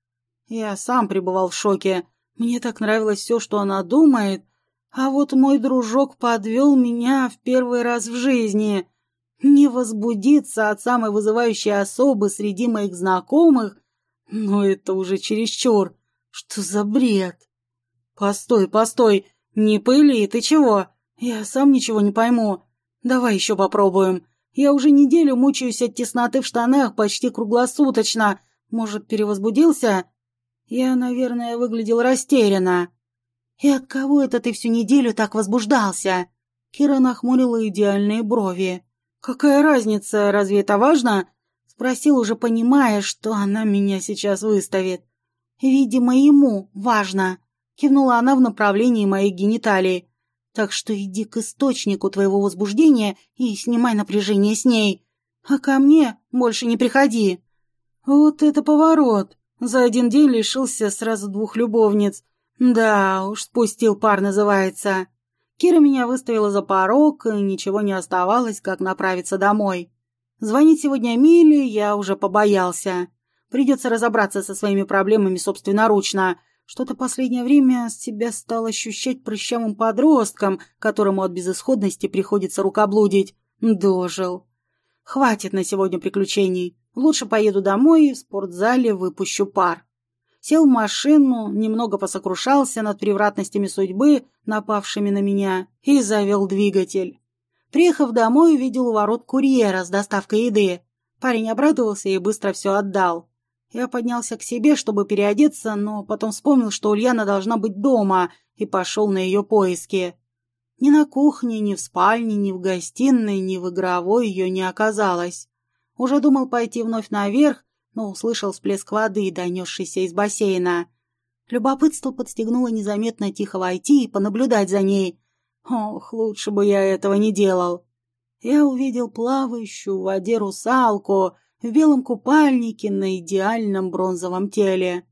Я сам пребывал в шоке. Мне так нравилось все, что она думает, а вот мой дружок подвел меня в первый раз в жизни. Не возбудиться от самой вызывающей особы среди моих знакомых, но это уже чересчур. Что за бред? Постой, постой, не пыли, ты чего? Я сам ничего не пойму. Давай еще попробуем. Я уже неделю мучаюсь от тесноты в штанах почти круглосуточно. Может, перевозбудился? Я, наверное, выглядел растерянно. «И от кого это ты всю неделю так возбуждался?» Кира нахмурила идеальные брови. «Какая разница, разве это важно?» Спросил, уже понимая, что она меня сейчас выставит. «Видимо, ему важно», — кивнула она в направлении моих гениталий. «Так что иди к источнику твоего возбуждения и снимай напряжение с ней. А ко мне больше не приходи». Вот это поворот. За один день лишился сразу двух любовниц. Да уж, спустил пар называется. Кира меня выставила за порог, и ничего не оставалось, как направиться домой. Звонить сегодня Миле я уже побоялся. Придется разобраться со своими проблемами собственноручно. Что-то последнее время себя стал ощущать прыщавым подростком, которому от безысходности приходится рукоблудить. Дожил. Хватит на сегодня приключений. Лучше поеду домой и в спортзале выпущу пар сел в машину, немного посокрушался над превратностями судьбы, напавшими на меня, и завел двигатель. Приехав домой, увидел у ворот курьера с доставкой еды. Парень обрадовался и быстро все отдал. Я поднялся к себе, чтобы переодеться, но потом вспомнил, что Ульяна должна быть дома, и пошел на ее поиски. Ни на кухне, ни в спальне, ни в гостиной, ни в игровой ее не оказалось. Уже думал пойти вновь наверх, но услышал всплеск воды, донесшийся из бассейна. Любопытство подстегнуло незаметно тихо войти и понаблюдать за ней. Ох, лучше бы я этого не делал. Я увидел плавающую в воде русалку в белом купальнике на идеальном бронзовом теле.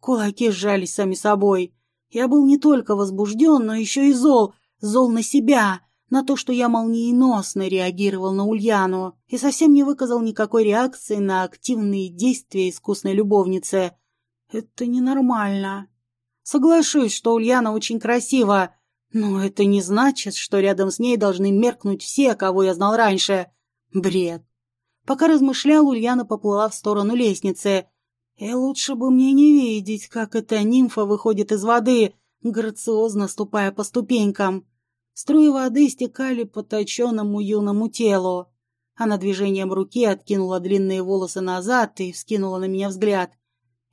Кулаки сжались сами собой. Я был не только возбужден, но еще и зол. Зол на себя, на то, что я молниеносно реагировал на Ульяну и совсем не выказал никакой реакции на активные действия искусной любовницы. Это ненормально. Соглашусь, что Ульяна очень красива, но это не значит, что рядом с ней должны меркнуть все, кого я знал раньше. Бред. Пока размышлял, Ульяна поплыла в сторону лестницы. И лучше бы мне не видеть, как эта нимфа выходит из воды, грациозно ступая по ступенькам. Струи воды стекали по точенному юному телу. Она движением руки откинула длинные волосы назад и вскинула на меня взгляд.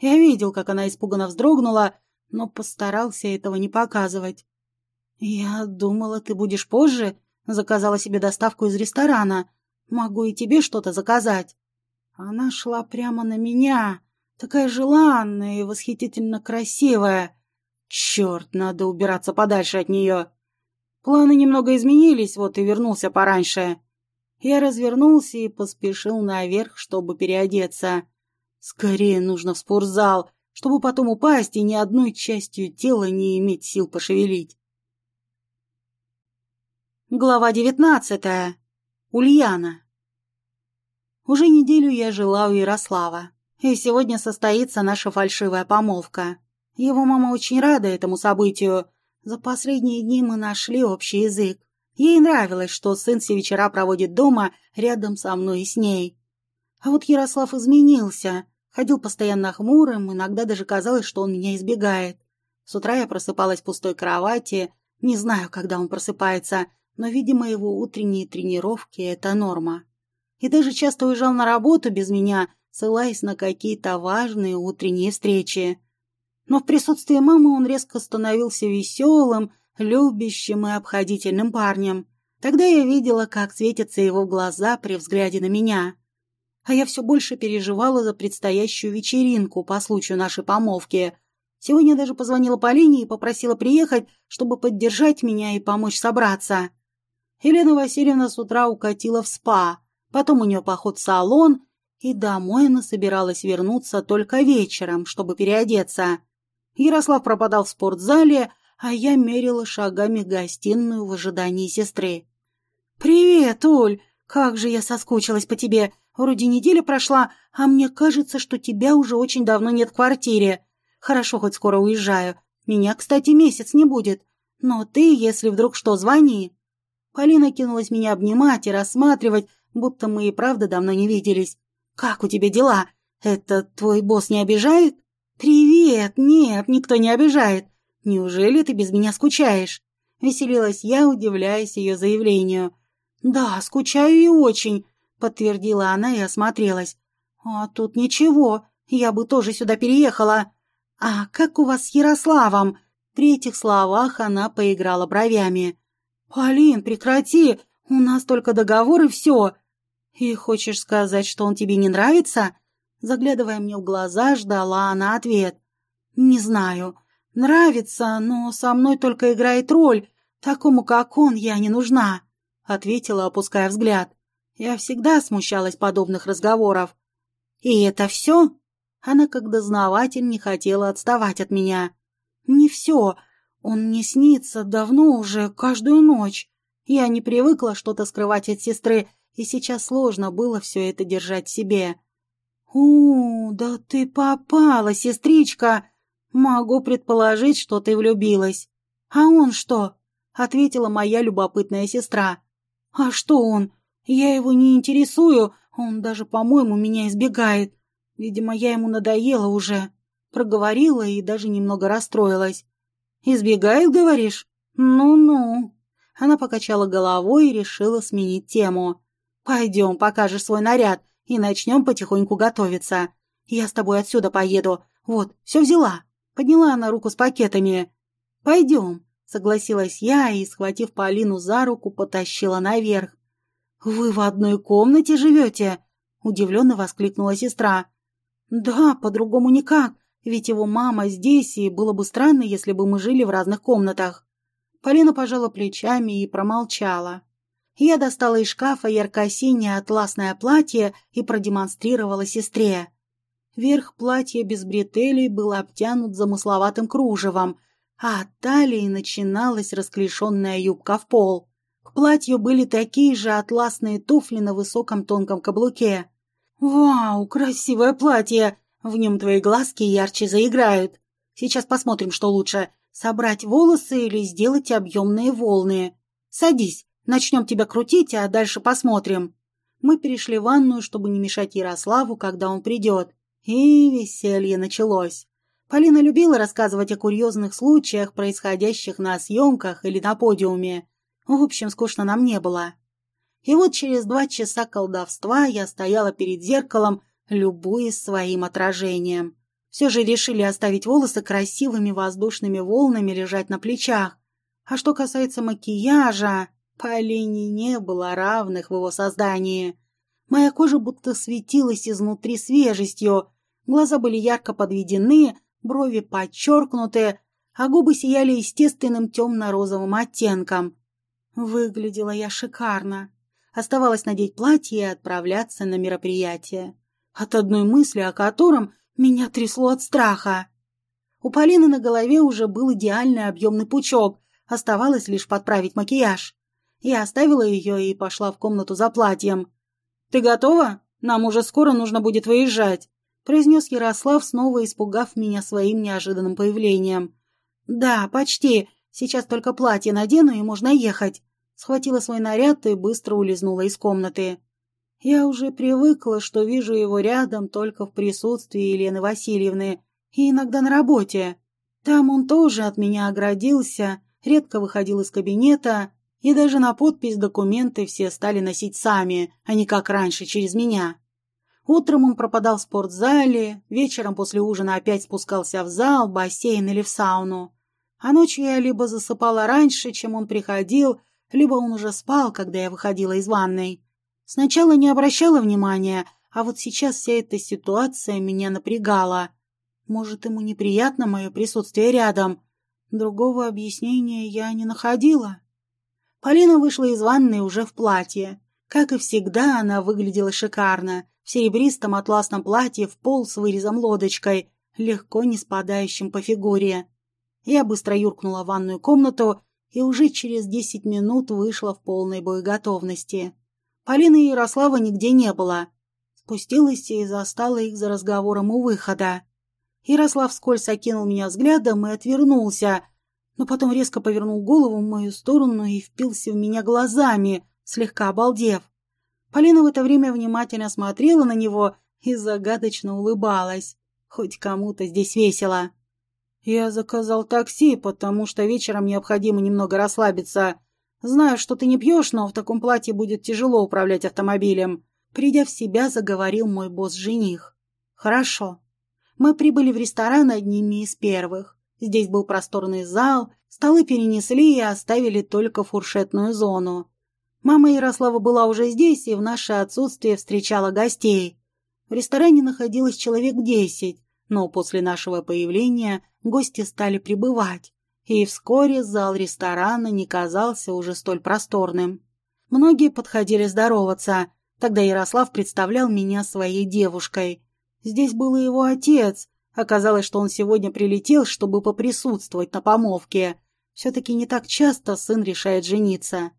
Я видел, как она испуганно вздрогнула, но постарался этого не показывать. «Я думала, ты будешь позже. Заказала себе доставку из ресторана. Могу и тебе что-то заказать». Она шла прямо на меня, такая желанная и восхитительно красивая. Черт, надо убираться подальше от нее. Планы немного изменились, вот и вернулся пораньше. Я развернулся и поспешил наверх, чтобы переодеться. Скорее нужно в спортзал, чтобы потом упасть и ни одной частью тела не иметь сил пошевелить. Глава девятнадцатая. Ульяна. Уже неделю я жила у Ярослава, и сегодня состоится наша фальшивая помолвка. Его мама очень рада этому событию, за последние дни мы нашли общий язык. Ей нравилось, что сын все вечера проводит дома, рядом со мной и с ней. А вот Ярослав изменился. Ходил постоянно хмурым, иногда даже казалось, что он меня избегает. С утра я просыпалась в пустой кровати. Не знаю, когда он просыпается, но, видимо, его утренние тренировки — это норма. И даже часто уезжал на работу без меня, ссылаясь на какие-то важные утренние встречи. Но в присутствии мамы он резко становился веселым, любящим и обходительным парнем. Тогда я видела, как светятся его глаза при взгляде на меня. А я все больше переживала за предстоящую вечеринку по случаю нашей помолвки. Сегодня даже позвонила Полине и попросила приехать, чтобы поддержать меня и помочь собраться. Елена Васильевна с утра укатила в спа, потом у нее поход в салон, и домой она собиралась вернуться только вечером, чтобы переодеться. Ярослав пропадал в спортзале, а я мерила шагами гостиную в ожидании сестры. «Привет, Оль! Как же я соскучилась по тебе! Вроде неделя прошла, а мне кажется, что тебя уже очень давно нет в квартире. Хорошо, хоть скоро уезжаю. Меня, кстати, месяц не будет. Но ты, если вдруг что, звони». Полина кинулась меня обнимать и рассматривать, будто мы и правда давно не виделись. «Как у тебя дела? Это твой босс не обижает?» «Привет! Нет, никто не обижает. Неужели ты без меня скучаешь?» Веселилась я, удивляясь ее заявлению. «Да, скучаю и очень», — подтвердила она и осмотрелась. «А тут ничего, я бы тоже сюда переехала. А как у вас с Ярославом?» При этих словах она поиграла бровями. «Полин, прекрати, у нас только договор и все». «И хочешь сказать, что он тебе не нравится?» Заглядывая мне в глаза, ждала она ответ. «Не знаю. Нравится, но со мной только играет роль. Такому, как он, я не нужна», — ответила, опуская взгляд. Я всегда смущалась подобных разговоров. «И это все?» Она, как дознаватель, не хотела отставать от меня. «Не все. Он мне снится давно уже, каждую ночь. Я не привыкла что-то скрывать от сестры, и сейчас сложно было все это держать в себе. «У, да ты попала, сестричка! Могу предположить, что ты влюбилась. А он что?» — ответила моя любопытная сестра. «А что он? Я его не интересую, он даже, по-моему, меня избегает. Видимо, я ему надоела уже». Проговорила и даже немного расстроилась. «Избегает, говоришь? Ну-ну». Она покачала головой и решила сменить тему. «Пойдем, покажешь свой наряд и начнем потихоньку готовиться. Я с тобой отсюда поеду. Вот, все взяла. Подняла она руку с пакетами. Пойдем, согласилась я и, схватив Полину за руку, потащила наверх. «Вы в одной комнате живете?» — удивленно воскликнула сестра. «Да, по-другому никак, ведь его мама здесь, и было бы странно, если бы мы жили в разных комнатах». Полина пожала плечами и промолчала. Я достала из шкафа ярко-синее атласное платье и продемонстрировала сестре. Верх платья без бретелей был обтянут замысловатым кружевом, а от талии начиналась расклешенная юбка в пол. К платью были такие же атласные туфли на высоком тонком каблуке. «Вау, красивое платье! В нем твои глазки ярче заиграют. Сейчас посмотрим, что лучше — собрать волосы или сделать объемные волны. Садись, начнем тебя крутить, а дальше посмотрим». Мы перешли в ванную, чтобы не мешать Ярославу, когда он придет. И веселье началось. Полина любила рассказывать о курьезных случаях, происходящих на съемках или на подиуме. В общем, скучно нам не было. И вот через два часа колдовства я стояла перед зеркалом, любуясь своим отражением. Все же решили оставить волосы красивыми воздушными волнами лежать на плечах. А что касается макияжа, Полине не было равных в его создании. Моя кожа будто светилась изнутри свежестью, глаза были ярко подведены, брови подчеркнуты, а губы сияли естественным темно-розовым оттенком. Выглядела я шикарно. Оставалось надеть платье и отправляться на мероприятие. От одной мысли, о котором меня трясло от страха. У Полины на голове уже был идеальный объемный пучок, оставалось лишь подправить макияж. Я оставила ее и пошла в комнату за платьем. «Ты готова? Нам уже скоро нужно будет выезжать», произнес Ярослав, снова испугав меня своим неожиданным появлением. «Да, почти. Сейчас только платье надену, и можно ехать». Схватила свой наряд и быстро улизнула из комнаты. Я уже привыкла, что вижу его рядом только в присутствии Елены Васильевны и иногда на работе. Там он тоже от меня оградился, редко выходил из кабинета, и даже на подпись документы все стали носить сами, а не как раньше через меня. Утром он пропадал в спортзале, вечером после ужина опять спускался в зал, бассейн или в сауну. А ночью я либо засыпала раньше, чем он приходил, либо он уже спал, когда я выходила из ванной. Сначала не обращала внимания, а вот сейчас вся эта ситуация меня напрягала. Может, ему неприятно мое присутствие рядом? Другого объяснения я не находила. Полина вышла из ванной уже в платье. Как и всегда, она выглядела шикарно. В серебристом атласном платье в пол с вырезом лодочкой, легко не спадающим по фигуре. Я быстро юркнула в ванную комнату и уже через десять минут вышла в полной боеготовности. Полины и Ярослава нигде не было. Спустилась и застала их за разговором у выхода. Ярослав скользь окинул меня взглядом и отвернулся, но потом резко повернул голову в мою сторону и впился в меня глазами, слегка обалдев. Полина в это время внимательно смотрела на него и загадочно улыбалась. Хоть кому-то здесь весело. «Я заказал такси, потому что вечером необходимо немного расслабиться. Знаю, что ты не пьешь, но в таком платье будет тяжело управлять автомобилем». Придя в себя, заговорил мой босс-жених. «Хорошо. Мы прибыли в ресторан одними из первых. Здесь был просторный зал, столы перенесли и оставили только фуршетную зону. Мама Ярослава была уже здесь и в наше отсутствие встречала гостей. В ресторане находилось человек десять, но после нашего появления гости стали прибывать, и вскоре зал ресторана не казался уже столь просторным. Многие подходили здороваться, тогда Ярослав представлял меня своей девушкой. Здесь был и его отец, Оказалось, что он сегодня прилетел, чтобы поприсутствовать на помолвке. Все-таки не так часто сын решает жениться.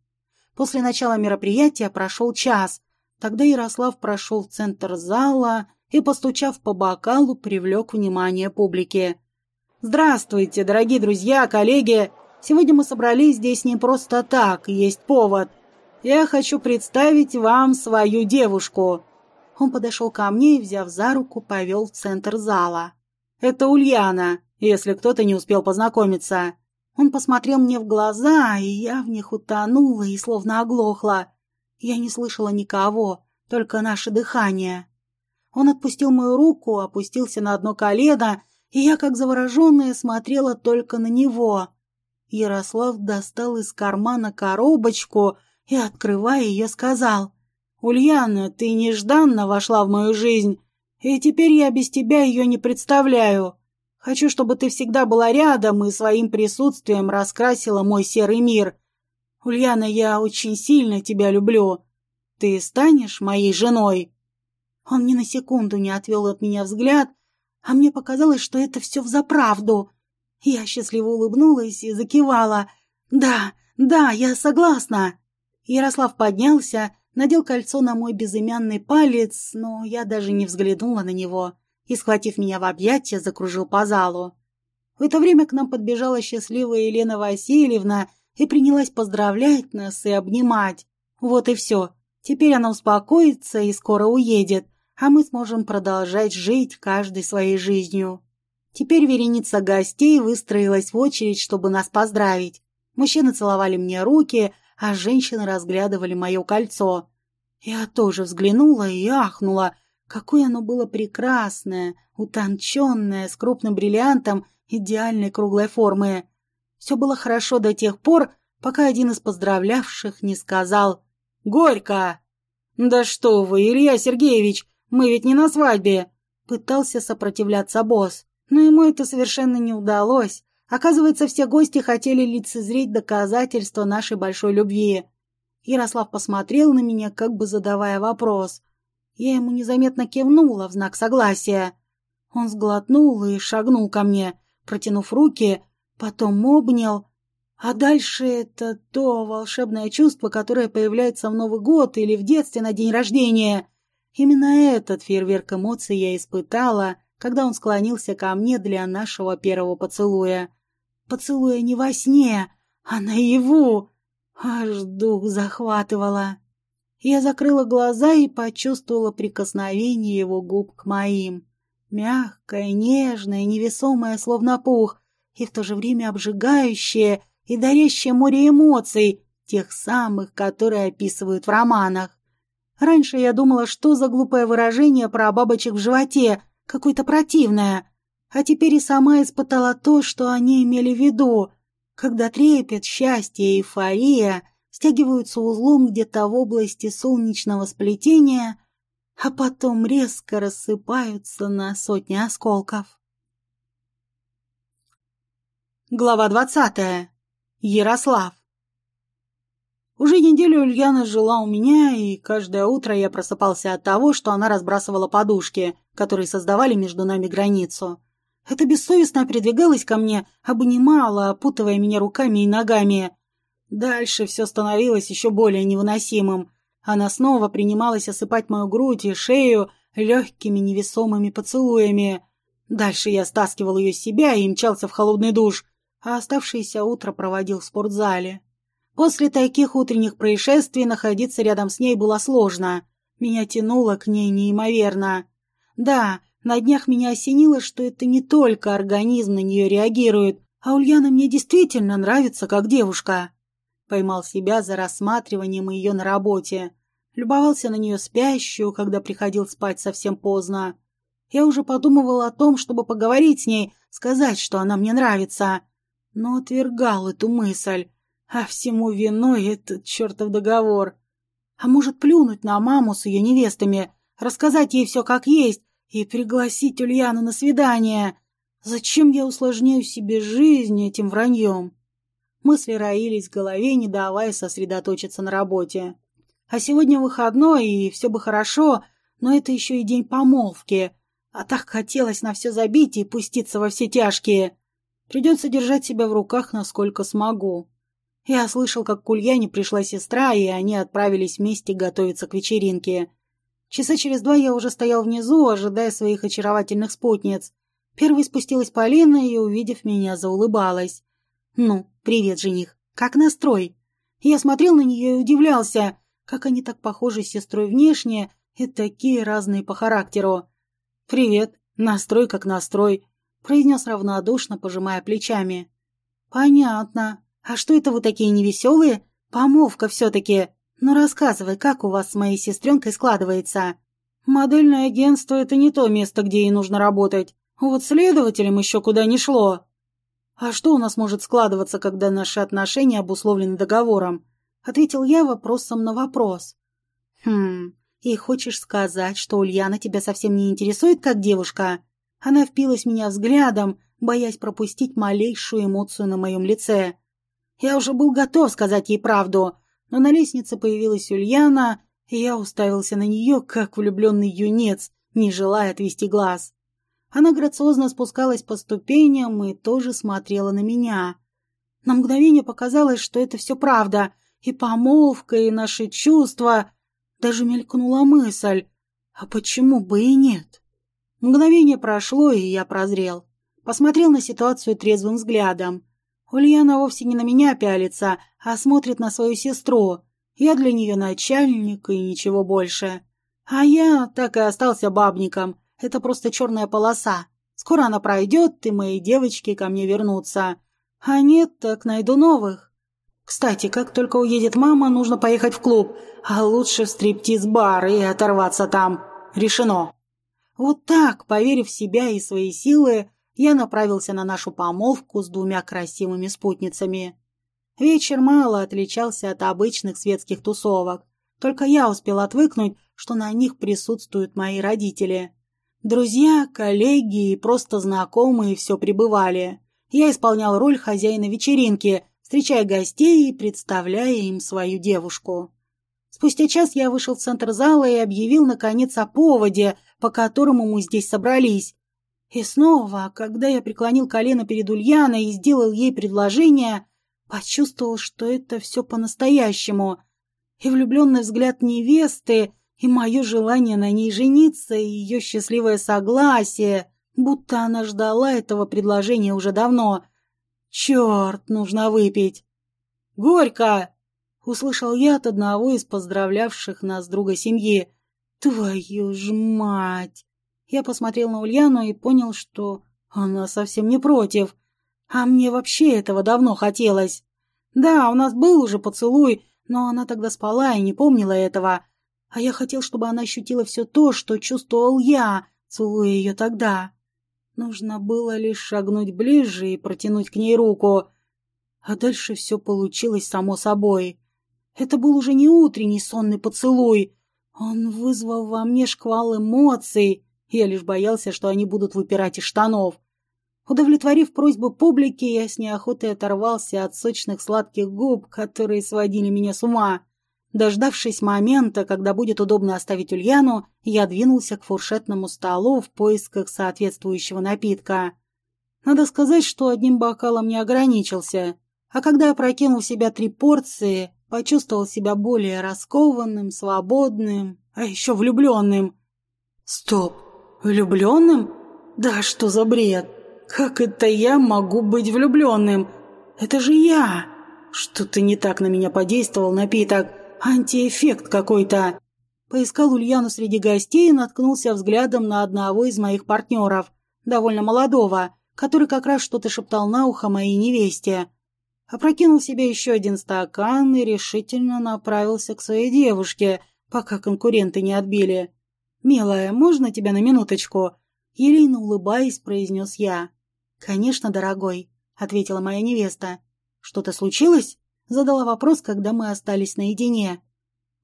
После начала мероприятия прошел час. Тогда Ярослав прошел в центр зала и, постучав по бокалу, привлек внимание публики. «Здравствуйте, дорогие друзья, коллеги! Сегодня мы собрались здесь не просто так, есть повод. Я хочу представить вам свою девушку». Он подошел ко мне и, взяв за руку, повел в центр зала. Это Ульяна, если кто-то не успел познакомиться. Он посмотрел мне в глаза, и я в них утонула и словно оглохла. Я не слышала никого, только наше дыхание. Он отпустил мою руку, опустился на одно колено, и я, как завороженная, смотрела только на него. Ярослав достал из кармана коробочку и, открывая ее, сказал. «Ульяна, ты нежданно вошла в мою жизнь, и теперь я без тебя ее не представляю. Хочу, чтобы ты всегда была рядом и своим присутствием раскрасила мой серый мир. Ульяна, я очень сильно тебя люблю. Ты станешь моей женой?» Он ни на секунду не отвел от меня взгляд, а мне показалось, что это все взаправду. Я счастливо улыбнулась и закивала. «Да, да, я согласна!» Ярослав поднялся, надел кольцо на мой безымянный палец, но я даже не взглянула на него и, схватив меня в объятия, закружил по залу. В это время к нам подбежала счастливая Елена Васильевна и принялась поздравлять нас и обнимать. Вот и все. Теперь она успокоится и скоро уедет, а мы сможем продолжать жить каждой своей жизнью. Теперь вереница гостей выстроилась в очередь, чтобы нас поздравить. Мужчины целовали мне руки, а женщины разглядывали мое кольцо. Я тоже взглянула и ахнула, какое оно было прекрасное, утонченное, с крупным бриллиантом идеальной круглой формы. Все было хорошо до тех пор, пока один из поздравлявших не сказал «Горько!» «Да что вы, Илья Сергеевич, мы ведь не на свадьбе!» Пытался сопротивляться босс, но ему это совершенно не удалось. Оказывается, все гости хотели лицезреть доказательства нашей большой любви. Ярослав посмотрел на меня, как бы задавая вопрос. Я ему незаметно кивнула в знак согласия. Он сглотнул и шагнул ко мне, протянув руки, потом обнял. А дальше это то волшебное чувство, которое появляется в Новый год или в детстве на день рождения. Именно этот фейерверк эмоций я испытала, когда он склонился ко мне для нашего первого поцелуя. Поцелуя не во сне, а наяву. Аж дух захватывало. Я закрыла глаза и почувствовала прикосновение его губ к моим. Мягкое, нежное, невесомое, словно пух, и в то же время обжигающее и дарящее море эмоций, тех самых, которые описывают в романах. Раньше я думала, что за глупое выражение про бабочек в животе, какое-то противное. А теперь и сама испытала то, что они имели в виду, когда трепет, счастье и эйфория стягиваются узлом где-то в области солнечного сплетения, а потом резко рассыпаются на сотни осколков. Глава двадцатая. Ярослав. Уже неделю Ульяна жила у меня, и каждое утро я просыпался от того, что она разбрасывала подушки, которые создавали между нами границу. Это бессовестно придвигалась ко мне, обнимала, опутывая меня руками и ногами. Дальше все становилось еще более невыносимым. Она снова принималась осыпать мою грудь и шею легкими невесомыми поцелуями. Дальше я стаскивал ее с себя и мчался в холодный душ, а оставшееся утро проводил в спортзале. После таких утренних происшествий находиться рядом с ней было сложно. Меня тянуло к ней неимоверно. Да, на днях меня осенило, что это не только организм на нее реагирует, а Ульяна мне действительно нравится как девушка. Поймал себя за рассматриванием ее на работе. Любовался на нее спящую, когда приходил спать совсем поздно. Я уже подумывал о том, чтобы поговорить с ней, сказать, что она мне нравится. Но отвергал эту мысль. А всему виной этот чертов договор. А может, плюнуть на маму с ее невестами, рассказать ей все как есть и пригласить Ульяну на свидание? Зачем я усложняю себе жизнь этим враньем? Мысли роились в голове, не давая сосредоточиться на работе. А сегодня выходной, и все бы хорошо, но это еще и день помолвки. А так хотелось на все забить и пуститься во все тяжкие. Придется держать себя в руках, насколько смогу. Я слышал, как к Ульяне пришла сестра, и они отправились вместе готовиться к вечеринке. Часа через два я уже стоял внизу, ожидая своих очаровательных спутниц. Первой спустилась Полина и, увидев меня, заулыбалась. «Ну, привет, жених. Как настрой?» Я смотрел на нее и удивлялся, как они так похожи с сестрой внешне и такие разные по характеру. «Привет. Настрой как настрой», — произнес равнодушно, пожимая плечами. «Понятно. «А что это вы такие невеселые? Помолвка все-таки. Ну рассказывай, как у вас с моей сестренкой складывается?» «Модельное агентство — это не то место, где ей нужно работать. Вот следователям еще куда ни шло». «А что у нас может складываться, когда наши отношения обусловлены договором?» Ответил я вопросом на вопрос. «Хм, и хочешь сказать, что Ульяна тебя совсем не интересует как девушка?» Она впилась в меня взглядом, боясь пропустить малейшую эмоцию на моем лице. Я уже был готов сказать ей правду, но на лестнице появилась Ульяна, и я уставился на нее, как влюбленный юнец, не желая отвести глаз. Она грациозно спускалась по ступеням и тоже смотрела на меня. На мгновение показалось, что это все правда, и помолвка, и наши чувства. Даже мелькнула мысль, а почему бы и нет? Мгновение прошло, и я прозрел. Посмотрел на ситуацию трезвым взглядом. Ульяна вовсе не на меня пялится, а смотрит на свою сестру. Я для нее начальник и ничего больше. А я так и остался бабником. Это просто черная полоса. Скоро она пройдет, и мои девочки ко мне вернутся. А нет, так найду новых. Кстати, как только уедет мама, нужно поехать в клуб, а лучше в стриптиз-бар и оторваться там. Решено. Вот так, поверив в себя и свои силы, я направился на нашу помолвку с двумя красивыми спутницами. Вечер мало отличался от обычных светских тусовок. Только я успел отвыкнуть, что на них присутствуют мои родители. Друзья, коллеги и просто знакомые все прибывали. Я исполнял роль хозяина вечеринки, встречая гостей и представляя им свою девушку. Спустя час я вышел в центр зала и объявил, наконец, о поводе, по которому мы здесь собрались. И снова, когда я преклонил колено перед Ульяной и сделал ей предложение, почувствовал, что это все по-настоящему. И влюбленный взгляд невесты, и мое желание на ней жениться, и ее счастливое согласие, будто она ждала этого предложения уже давно. Черт, нужно выпить. «Горько!» — услышал я от одного из поздравлявших нас друга семьи. «Твою ж мать!» Я посмотрел на Ульяну и понял, что она совсем не против. А мне вообще этого давно хотелось. Да, у нас был уже поцелуй, но она тогда спала и не помнила этого. А я хотел, чтобы она ощутила все то, что чувствовал я, целуя ее тогда. Нужно было лишь шагнуть ближе и протянуть к ней руку. А дальше все получилось само собой. Это был уже не утренний сонный поцелуй. Он вызвал во мне шквал эмоций, я лишь боялся, что они будут выпирать из штанов. Удовлетворив просьбу публики, я с неохотой оторвался от сочных сладких губ, которые сводили меня с ума. Дождавшись момента, когда будет удобно оставить Ульяну, я двинулся к фуршетному столу в поисках соответствующего напитка. Надо сказать, что одним бокалом не ограничился, а когда я прокинул в себя три порции, почувствовал себя более раскованным, свободным, а еще влюбленным. Стоп! Влюбленным? Да что за бред? Как это я могу быть влюбленным? Это же я! Что-то не так на меня подействовал напиток. Антиэффект какой-то. Поискал Ульяну среди гостей и наткнулся взглядом на одного из моих партнеров, довольно молодого, который как раз что-то шептал на ухо моей невесте. Опрокинул себе еще один стакан и решительно направился к своей девушке, пока конкуренты не отбили. «Милая, можно тебя на минуточку?» Елейно улыбаясь, произнес я. «Конечно, дорогой», — ответила моя невеста. «Что-то случилось?» — задала вопрос, когда мы остались наедине.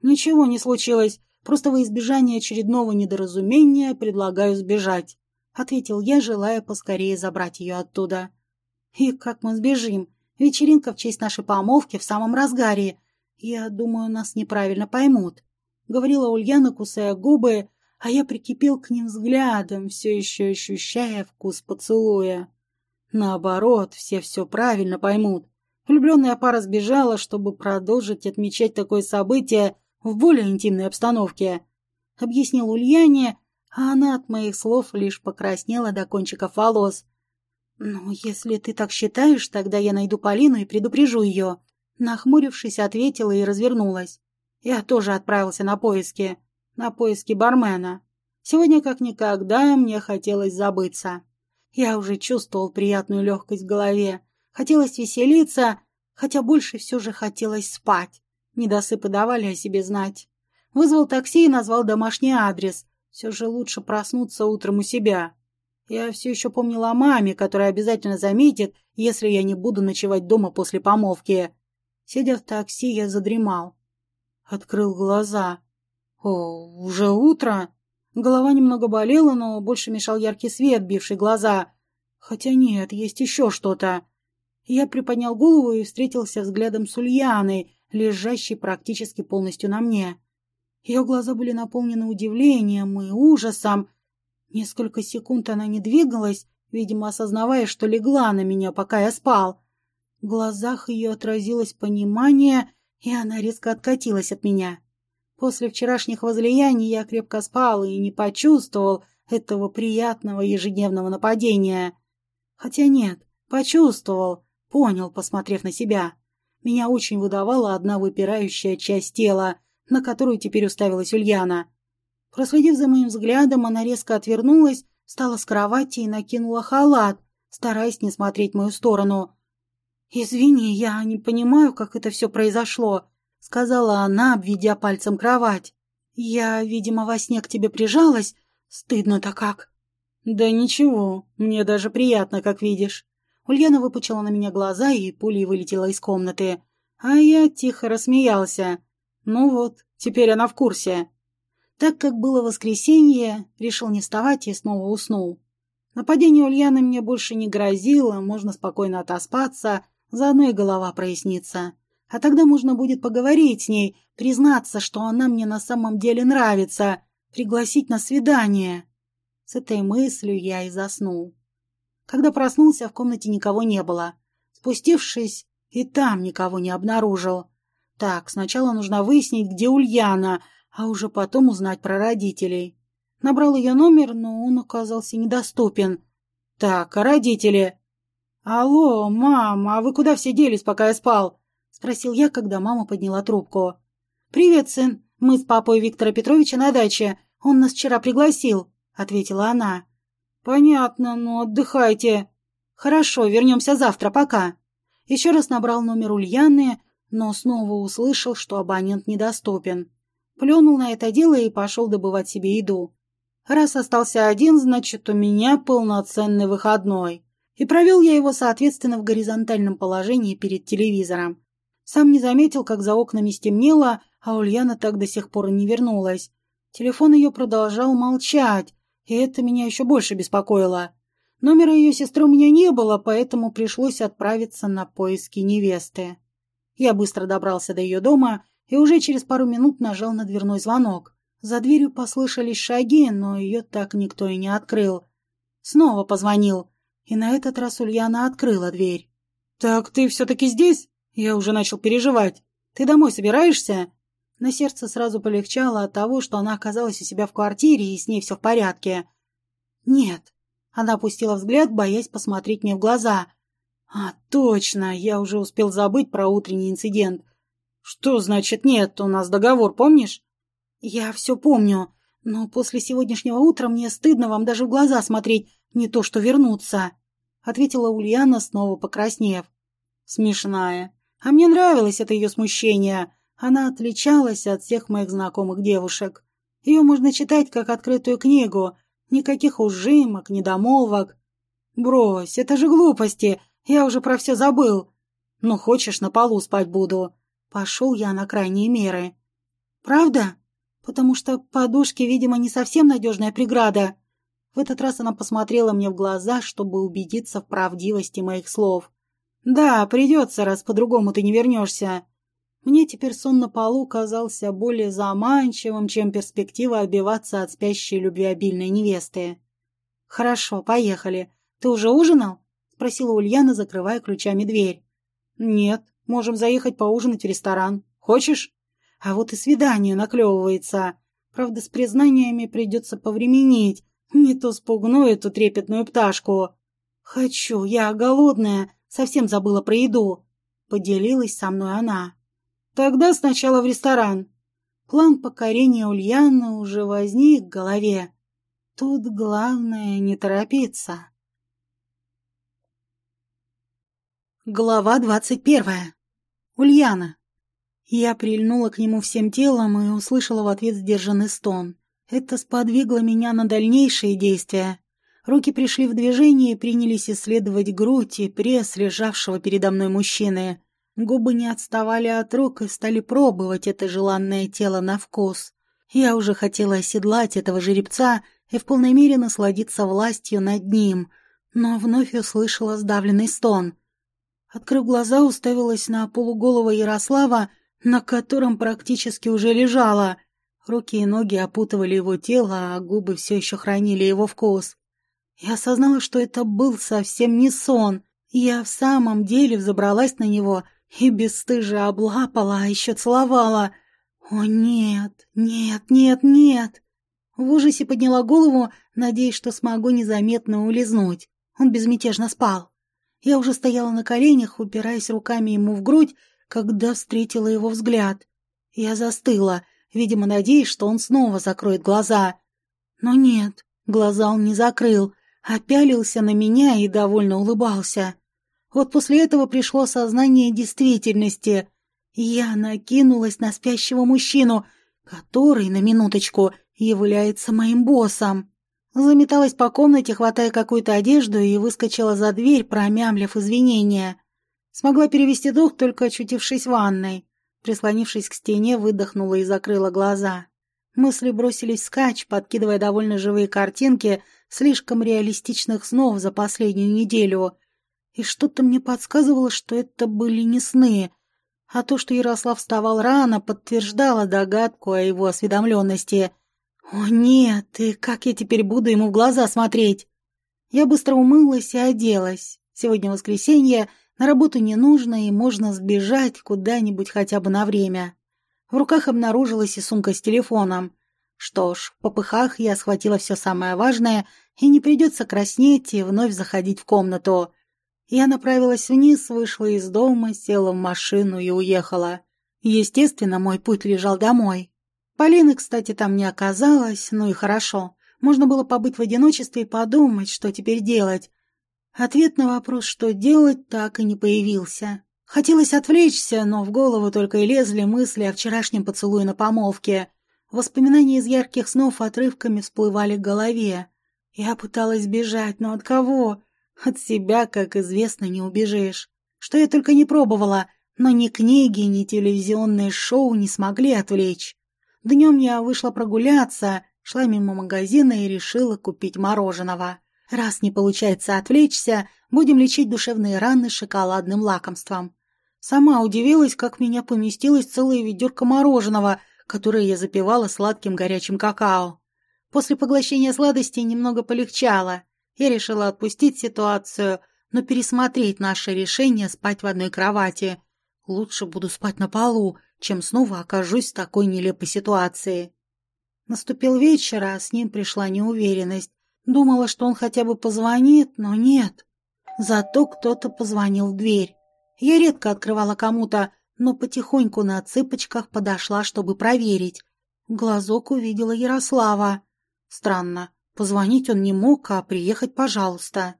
«Ничего не случилось. Просто во избежание очередного недоразумения предлагаю сбежать», — ответил я, желая поскорее забрать ее оттуда. «И как мы сбежим? Вечеринка в честь нашей помолвки в самом разгаре. Я думаю, нас неправильно поймут», — говорила Ульяна, кусая губы, а я прикипел к ним взглядом, все еще ощущая вкус поцелуя. Наоборот, все все правильно поймут. Влюбленная пара сбежала, чтобы продолжить отмечать такое событие в более интимной обстановке. Объяснил Ульяне, а она от моих слов лишь покраснела до кончиков волос. «Ну, если ты так считаешь, тогда я найду Полину и предупрежу ее». Нахмурившись, ответила и развернулась. Я тоже отправился на поиски на поиски бармена. Сегодня как никогда мне хотелось забыться. Я уже чувствовал приятную легкость в голове. Хотелось веселиться, хотя больше все же хотелось спать. Недосыпы давали о себе знать. Вызвал такси и назвал домашний адрес. Все же лучше проснуться утром у себя. Я все еще помнила о маме, которая обязательно заметит, если я не буду ночевать дома после помолвки. Сидя в такси, я задремал. Открыл глаза. О, уже утро? Голова немного болела, но больше мешал яркий свет, бивший глаза. Хотя нет, есть еще что-то. Я приподнял голову и встретился взглядом с Ульяной, лежащей практически полностью на мне. Ее глаза были наполнены удивлением и ужасом. Несколько секунд она не двигалась, видимо, осознавая, что легла на меня, пока я спал. В глазах ее отразилось понимание, и она резко откатилась от меня. После вчерашних возлияний я крепко спал и не почувствовал этого приятного ежедневного нападения. Хотя нет, почувствовал, понял, посмотрев на себя. Меня очень выдавала одна выпирающая часть тела, на которую теперь уставилась Ульяна. Проследив за моим взглядом, она резко отвернулась, встала с кровати и накинула халат, стараясь не смотреть в мою сторону. «Извини, я не понимаю, как это все произошло», — сказала она, обведя пальцем кровать. «Я, видимо, во сне к тебе прижалась. Стыдно-то как». «Да ничего, мне даже приятно, как видишь». Ульяна выпучила на меня глаза и пулей вылетела из комнаты. А я тихо рассмеялся. Ну вот, теперь она в курсе. Так как было воскресенье, решил не вставать и снова уснул. Нападение Ульяны мне больше не грозило, можно спокойно отоспаться, заодно и голова прояснится. А тогда можно будет поговорить с ней, признаться, что она мне на самом деле нравится, пригласить на свидание. С этой мыслью я и заснул. Когда проснулся, в комнате никого не было. Спустившись, и там никого не обнаружил. Так, сначала нужно выяснить, где Ульяна, а уже потом узнать про родителей. Набрал ее номер, но он оказался недоступен. Так, а родители? Алло, мама, а вы куда все делись, пока я спал? Спросил я, когда мама подняла трубку. Привет, сын. Мы с папой Виктора Петровича на даче. Он нас вчера пригласил, ответила она. Понятно, но отдыхайте. Хорошо, вернемся завтра, пока. Еще раз набрал номер Ульяны, но снова услышал, что абонент недоступен. Плюнул на это дело и пошел добывать себе еду. Раз остался один, значит, у меня полноценный выходной. И провел я его, соответственно, в горизонтальном положении перед телевизором. Сам не заметил, как за окнами стемнело, а Ульяна так до сих пор и не вернулась. Телефон ее продолжал молчать, и это меня еще больше беспокоило. Номера ее сестры у меня не было, поэтому пришлось отправиться на поиски невесты. Я быстро добрался до ее дома и уже через пару минут нажал на дверной звонок. За дверью послышались шаги, но ее так никто и не открыл. Снова позвонил, и на этот раз Ульяна открыла дверь. «Так ты все-таки здесь?» Я уже начал переживать. «Ты домой собираешься?» На сердце сразу полегчало от того, что она оказалась у себя в квартире и с ней все в порядке. «Нет». Она опустила взгляд, боясь посмотреть мне в глаза – а, точно, я уже успел забыть про утренний инцидент. Что значит нет? У нас договор, помнишь? Я все помню, но после сегодняшнего утра мне стыдно вам даже в глаза смотреть, не то что вернуться, ответила Ульяна, снова покраснев. Смешная. А мне нравилось это ее смущение. Она отличалась от всех моих знакомых девушек. Ее можно читать как открытую книгу. Никаких ужимок, недомолвок. Брось, это же глупости. Я уже про все забыл. Ну, хочешь, на полу спать буду. Пошел я на крайние меры. Правда? Потому что подушки, видимо, не совсем надежная преграда. В этот раз она посмотрела мне в глаза, чтобы убедиться в правдивости моих слов. Да, придется, раз по-другому ты не вернешься. Мне теперь сон на полу казался более заманчивым, чем перспектива отбиваться от спящей любвеобильной невесты. Хорошо, поехали. Ты уже ужинал? спросила Ульяна, закрывая ключами дверь. «Нет, можем заехать поужинать в ресторан. Хочешь?» «А вот и свидание наклевывается. Правда, с признаниями придется повременить. Не то спугну эту трепетную пташку». «Хочу, я голодная, совсем забыла про еду», — поделилась со мной она. «Тогда сначала в ресторан». План покорения Ульяны уже возник в голове. Тут главное не торопиться. Глава двадцать первая. Ульяна. Я прильнула к нему всем телом и услышала в ответ сдержанный стон. Это сподвигло меня на дальнейшие действия. Руки пришли в движение и принялись исследовать грудь и пресс лежавшего передо мной мужчины. Губы не отставали от рук и стали пробовать это желанное тело на вкус. Я уже хотела оседлать этого жеребца и в полной мере насладиться властью над ним, но вновь услышала сдавленный стон. Открыв глаза, уставилась на полуголого Ярослава, на котором практически уже лежала. Руки и ноги опутывали его тело, а губы все еще хранили его вкус. Я осознала, что это был совсем не сон. Я в самом деле взобралась на него и бесстыже облапала, а еще целовала. О нет, нет, нет, нет! В ужасе подняла голову, надеясь, что смогу незаметно улизнуть. Он безмятежно спал. Я уже стояла на коленях, упираясь руками ему в грудь, когда встретила его взгляд. Я застыла, видимо, надеясь, что он снова закроет глаза. Но нет, глаза он не закрыл, опялился на меня и довольно улыбался. Вот после этого пришло сознание действительности. Я накинулась на спящего мужчину, который, на минуточку, является моим боссом. Заметалась по комнате, хватая какую-то одежду, и выскочила за дверь, промямлив извинения. Смогла перевести дух, только очутившись в ванной. Прислонившись к стене, выдохнула и закрыла глаза. Мысли бросились скач, подкидывая довольно живые картинки слишком реалистичных снов за последнюю неделю. И что-то мне подсказывало, что это были не сны, а то, что Ярослав вставал рано, подтверждало догадку о его осведомленности. «О нет, и как я теперь буду ему в глаза смотреть?» Я быстро умылась и оделась. Сегодня воскресенье, на работу не нужно, и можно сбежать куда-нибудь хотя бы на время. В руках обнаружилась и сумка с телефоном. Что ж, в попыхах я схватила все самое важное, и не придется краснеть и вновь заходить в комнату. Я направилась вниз, вышла из дома, села в машину и уехала. Естественно, мой путь лежал домой. Полины, кстати, там не оказалось, ну и хорошо. Можно было побыть в одиночестве и подумать, что теперь делать. Ответ на вопрос, что делать, так и не появился. Хотелось отвлечься, но в голову только и лезли мысли о вчерашнем поцелуе на помолвке. Воспоминания из ярких снов отрывками всплывали в голове. Я пыталась бежать, но от кого? От себя, как известно, не убежишь. Что я только не пробовала, но ни книги, ни телевизионные шоу не смогли отвлечь. Днем я вышла прогуляться, шла мимо магазина и решила купить мороженого. Раз не получается отвлечься, будем лечить душевные раны шоколадным лакомством. Сама удивилась, как меня поместилось целое ведерко мороженого, которое я запивала сладким горячим какао. После поглощения сладостей немного полегчало. Я решила отпустить ситуацию, но пересмотреть наше решение спать в одной кровати. Лучше буду спать на полу, чем снова окажусь в такой нелепой ситуации. Наступил вечер, а с ним пришла неуверенность. Думала, что он хотя бы позвонит, но нет. Зато кто-то позвонил в дверь. Я редко открывала кому-то, но потихоньку на цыпочках подошла, чтобы проверить. Глазок увидела Ярослава. Странно, позвонить он не мог, а приехать пожалуйста.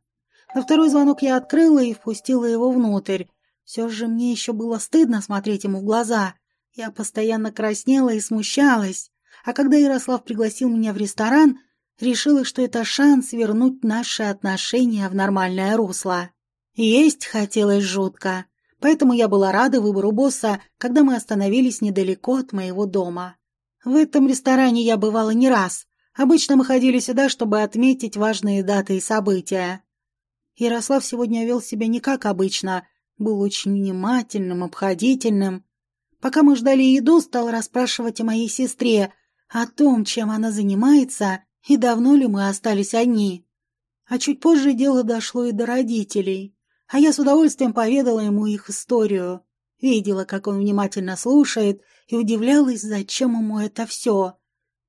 На второй звонок я открыла и впустила его внутрь. Все же мне еще было стыдно смотреть ему в глаза. Я постоянно краснела и смущалась. А когда Ярослав пригласил меня в ресторан, решила, что это шанс вернуть наши отношения в нормальное русло. Есть хотелось жутко. Поэтому я была рада выбору босса, когда мы остановились недалеко от моего дома. В этом ресторане я бывала не раз. Обычно мы ходили сюда, чтобы отметить важные даты и события. Ярослав сегодня вел себя не как обычно, был очень внимательным, обходительным. Пока мы ждали еду, стал расспрашивать о моей сестре, о том, чем она занимается и давно ли мы остались одни. А чуть позже дело дошло и до родителей а я с удовольствием поведала ему их историю. Видела, как он внимательно слушает, и удивлялась, зачем ему это все.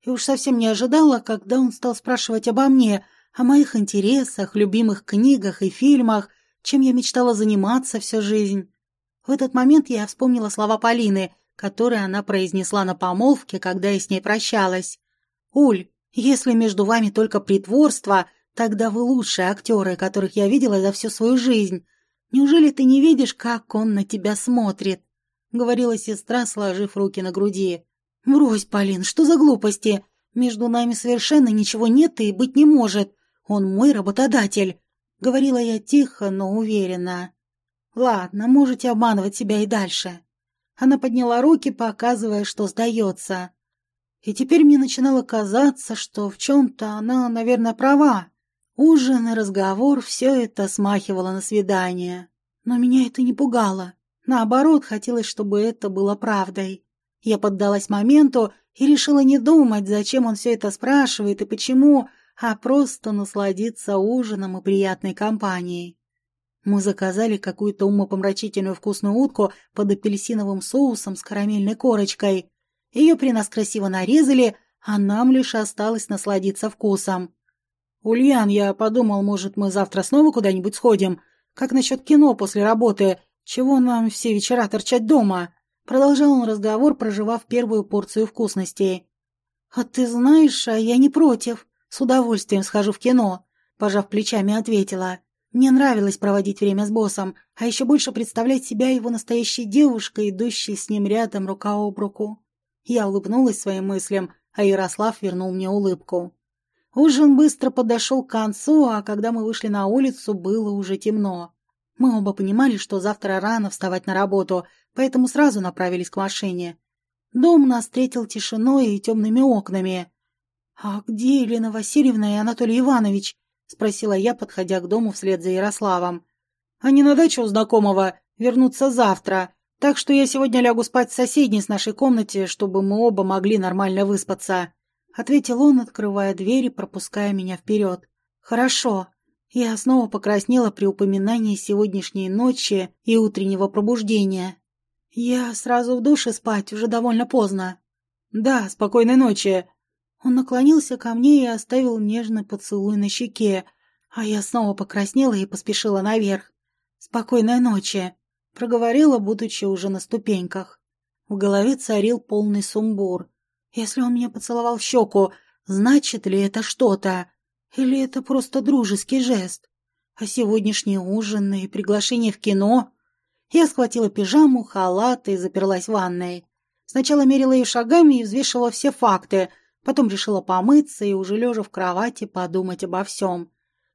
И уж совсем не ожидала, когда он стал спрашивать обо мне, о моих интересах, любимых книгах и фильмах, чем я мечтала заниматься всю жизнь. В этот момент я вспомнила слова Полины, которые она произнесла на помолвке, когда я с ней прощалась. «Уль, если между вами только притворство, тогда вы лучшие актеры, которых я видела за всю свою жизнь. Неужели ты не видишь, как он на тебя смотрит?» — говорила сестра, сложив руки на груди. «Брось, Полин, что за глупости? Между нами совершенно ничего нет и быть не может. Он мой работодатель», — говорила я тихо, но уверенно. «Ладно, можете обманывать себя и дальше». Она подняла руки, показывая, что сдается. И теперь мне начинало казаться, что в чем-то она, наверное, права. Ужин и разговор — все это смахивало на свидание. Но меня это не пугало. Наоборот, хотелось, чтобы это было правдой. Я поддалась моменту и решила не думать, зачем он все это спрашивает и почему, а просто насладиться ужином и приятной компанией. Мы заказали какую-то умопомрачительную вкусную утку под апельсиновым соусом с карамельной корочкой. Ее при нас красиво нарезали, а нам лишь осталось насладиться вкусом. «Ульян, я подумал, может, мы завтра снова куда-нибудь сходим? Как насчет кино после работы? Чего нам все вечера торчать дома?» Продолжал он разговор, проживав первую порцию вкусностей. «А ты знаешь, а я не против. С удовольствием схожу в кино», — пожав плечами, ответила. Мне нравилось проводить время с боссом, а еще больше представлять себя его настоящей девушкой, идущей с ним рядом рука об руку. Я улыбнулась своим мыслям, а Ярослав вернул мне улыбку. Ужин быстро подошел к концу, а когда мы вышли на улицу, было уже темно. Мы оба понимали, что завтра рано вставать на работу, поэтому сразу направились к машине. Дом нас встретил тишиной и темными окнами. «А где Елена Васильевна и Анатолий Иванович?» — спросила я, подходя к дому вслед за Ярославом. «Они на даче у знакомого, вернутся завтра, так что я сегодня лягу спать в соседней с нашей комнате, чтобы мы оба могли нормально выспаться», — ответил он, открывая дверь и пропуская меня вперед. «Хорошо». Я снова покраснела при упоминании сегодняшней ночи и утреннего пробуждения. «Я сразу в душе спать, уже довольно поздно». «Да, спокойной ночи». Он наклонился ко мне и оставил нежный поцелуй на щеке, а я снова покраснела и поспешила наверх. «Спокойной ночи», — проговорила, будучи уже на ступеньках. В голове царил полный сумбур. Если он меня поцеловал в щеку, значит ли это что-то? Или это просто дружеский жест? А сегодняшний ужин и приглашение в кино я схватила пижаму, халат и заперлась в ванной. Сначала мерила ее шагами и взвешивала все факты, потом решила помыться и, уже лежа в кровати, подумать обо всем.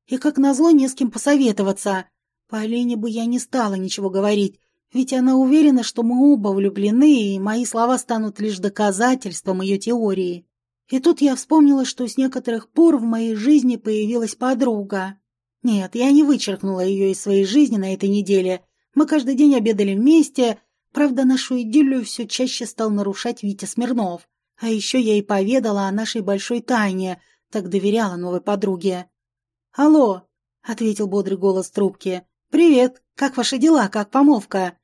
И, как назло, не с кем посоветоваться. Полине бы я не стала ничего говорить, ведь она уверена, что мы оба влюблены, и мои слова станут лишь доказательством ее теории. И тут я вспомнила, что с некоторых пор в моей жизни появилась подруга. Нет, я не вычеркнула ее из своей жизни на этой неделе, мы каждый день обедали вместе, правда, нашу идиллию все чаще стал нарушать Витя Смирнов. А еще я и поведала о нашей большой тайне, так доверяла новой подруге. «Алло», — ответил бодрый голос трубки. «Привет, как ваши дела, как помолвка?»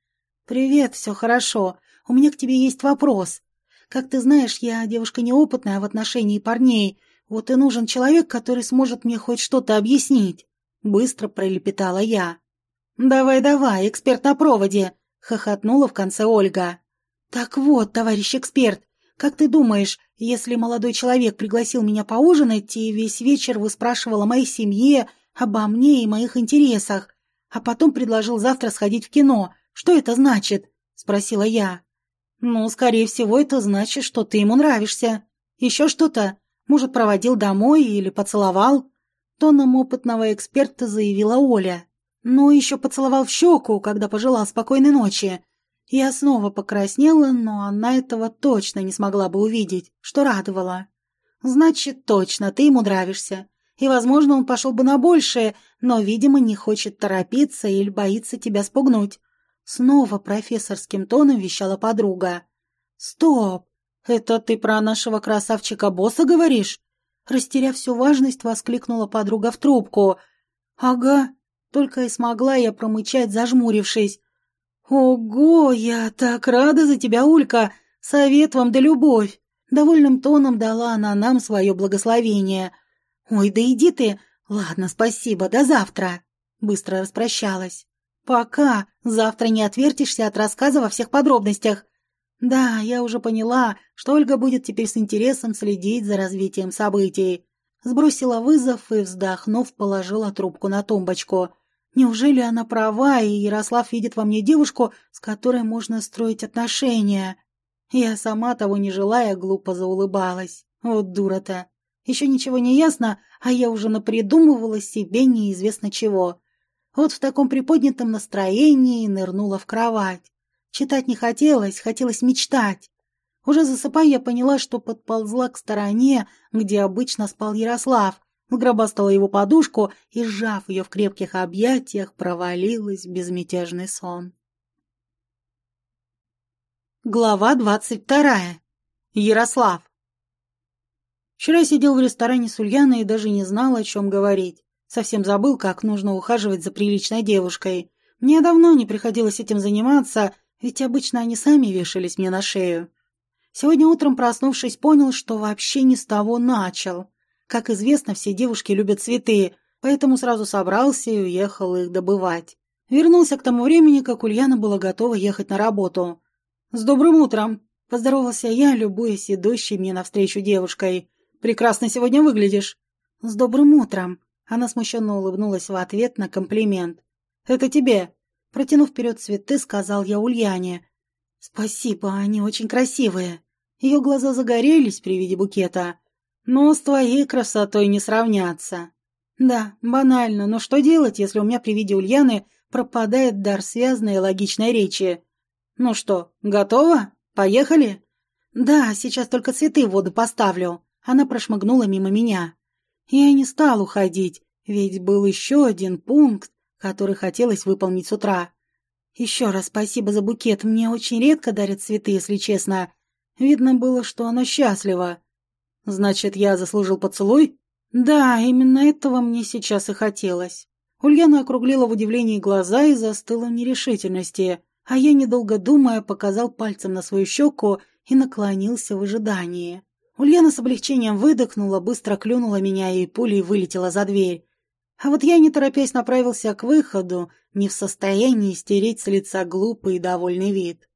«Привет, все хорошо. У меня к тебе есть вопрос. Как ты знаешь, я девушка неопытная в отношении парней, вот и нужен человек, который сможет мне хоть что-то объяснить», — быстро пролепетала я. «Давай-давай, эксперт на проводе!» — хохотнула в конце Ольга. «Так вот, товарищ эксперт, как ты думаешь, если молодой человек пригласил меня поужинать и весь вечер выспрашивал о моей семье, обо мне и моих интересах, а потом предложил завтра сходить в кино, что это значит?» — спросила я. «Ну, скорее всего, это значит, что ты ему нравишься. Еще что-то? Может, проводил домой или поцеловал?» Тоном опытного эксперта заявила Оля. Ну, еще поцеловал в щеку, когда пожелал спокойной ночи. Я снова покраснела, но она этого точно не смогла бы увидеть, что радовало. Значит, точно, ты ему нравишься. И, возможно, он пошел бы на большее, но, видимо, не хочет торопиться или боится тебя спугнуть. Снова профессорским тоном вещала подруга. «Стоп! Это ты про нашего красавчика-босса говоришь?» Растеряв всю важность, воскликнула подруга в трубку. «Ага, только и смогла я промычать, зажмурившись. «Ого, я так рада за тебя, Улька! Совет вам да любовь!» Довольным тоном дала она нам свое благословение. «Ой, да иди ты! Ладно, спасибо, до завтра!» Быстро распрощалась. «Пока! Завтра не отвертишься от рассказа во всех подробностях!» Да, я уже поняла, что Ольга будет теперь с интересом следить за развитием событий. Сбросила вызов и, вздохнув, положила трубку на тумбочку – Неужели она права, и Ярослав видит во мне девушку, с которой можно строить отношения? Я сама того не желая, глупо заулыбалась. Вот дура-то. Еще ничего не ясно, а я уже напридумывала себе неизвестно чего. Вот в таком приподнятом настроении нырнула в кровать. Читать не хотелось, хотелось мечтать. Уже засыпая, я поняла, что подползла к стороне, где обычно спал Ярослав, сгробастала его подушку и, сжав ее в крепких объятиях, провалилась в безмятежный сон. Глава двадцать вторая. Ярослав. Вчера сидел в ресторане с Ульяной и даже не знал, о чем говорить. Совсем забыл, как нужно ухаживать за приличной девушкой. Мне давно не приходилось этим заниматься, ведь обычно они сами вешались мне на шею. Сегодня утром, проснувшись, понял, что вообще не с того начал. Как известно, все девушки любят цветы, поэтому сразу собрался и уехал их добывать. Вернулся к тому времени, как Ульяна была готова ехать на работу. «С добрым утром!» – поздоровался я, любуясь идущей мне навстречу девушкой. «Прекрасно сегодня выглядишь!» «С добрым утром!» Она смущенно улыбнулась в ответ на комплимент. «Это тебе!» Протянув вперед цветы, сказал я Ульяне. «Спасибо, они очень красивые!» Ее глаза загорелись при виде букета. «Но с твоей красотой не сравняться!» «Да, банально, но что делать, если у меня при виде Ульяны пропадает дар связанной и логичной речи?» «Ну что, готова? Поехали?» «Да, сейчас только цветы в воду поставлю». Она прошмыгнула мимо меня. Я не стал уходить, ведь был еще один пункт, который хотелось выполнить с утра. Еще раз спасибо за букет. Мне очень редко дарят цветы, если честно. Видно было, что она счастлива. Значит, я заслужил поцелуй? Да, именно этого мне сейчас и хотелось. Ульяна округлила в удивлении глаза и застыла в нерешительности, а я, недолго думая, показал пальцем на свою щеку и наклонился в ожидании. Ульяна с облегчением выдохнула, быстро клюнула меня и пулей вылетела за дверь. А вот я, не торопясь, направился к выходу, не в состоянии стереть с лица глупый и довольный вид.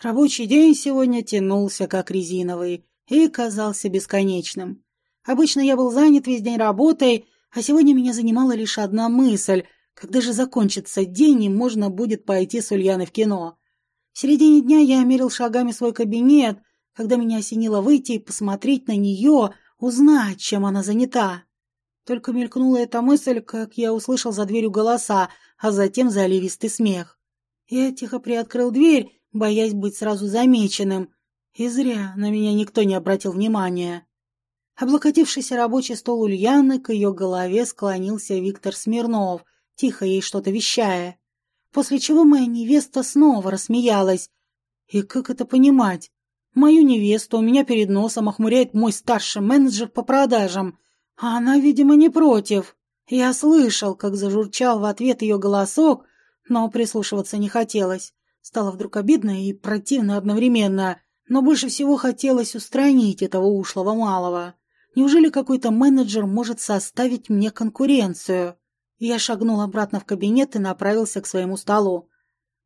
Рабочий день сегодня тянулся, как резиновый, и казался бесконечным. Обычно я был занят весь день работой, а сегодня меня занимала лишь одна мысль — когда же закончится день, и можно будет пойти с Ульяной в кино. В середине дня я мерил шагами свой кабинет, когда меня осенило выйти и посмотреть на нее, узнать, чем она занята. Только мелькнула эта мысль, как я услышал за дверью голоса, а затем заливистый смех. Я тихо приоткрыл дверь, боясь быть сразу замеченным, и зря на меня никто не обратил внимания. Облокотившийся рабочий стол Ульяны, к ее голове склонился Виктор Смирнов, тихо ей что-то вещая. После чего моя невеста снова рассмеялась. И как это понимать? Мою невесту у меня перед носом охмуряет мой старший менеджер по продажам, а она, видимо, не против. Я слышал, как зажурчал в ответ ее голосок, но прислушиваться не хотелось. Стало вдруг обидно и противно одновременно, но больше всего хотелось устранить этого ушлого малого. Неужели какой-то менеджер может составить мне конкуренцию? Я шагнул обратно в кабинет и направился к своему столу.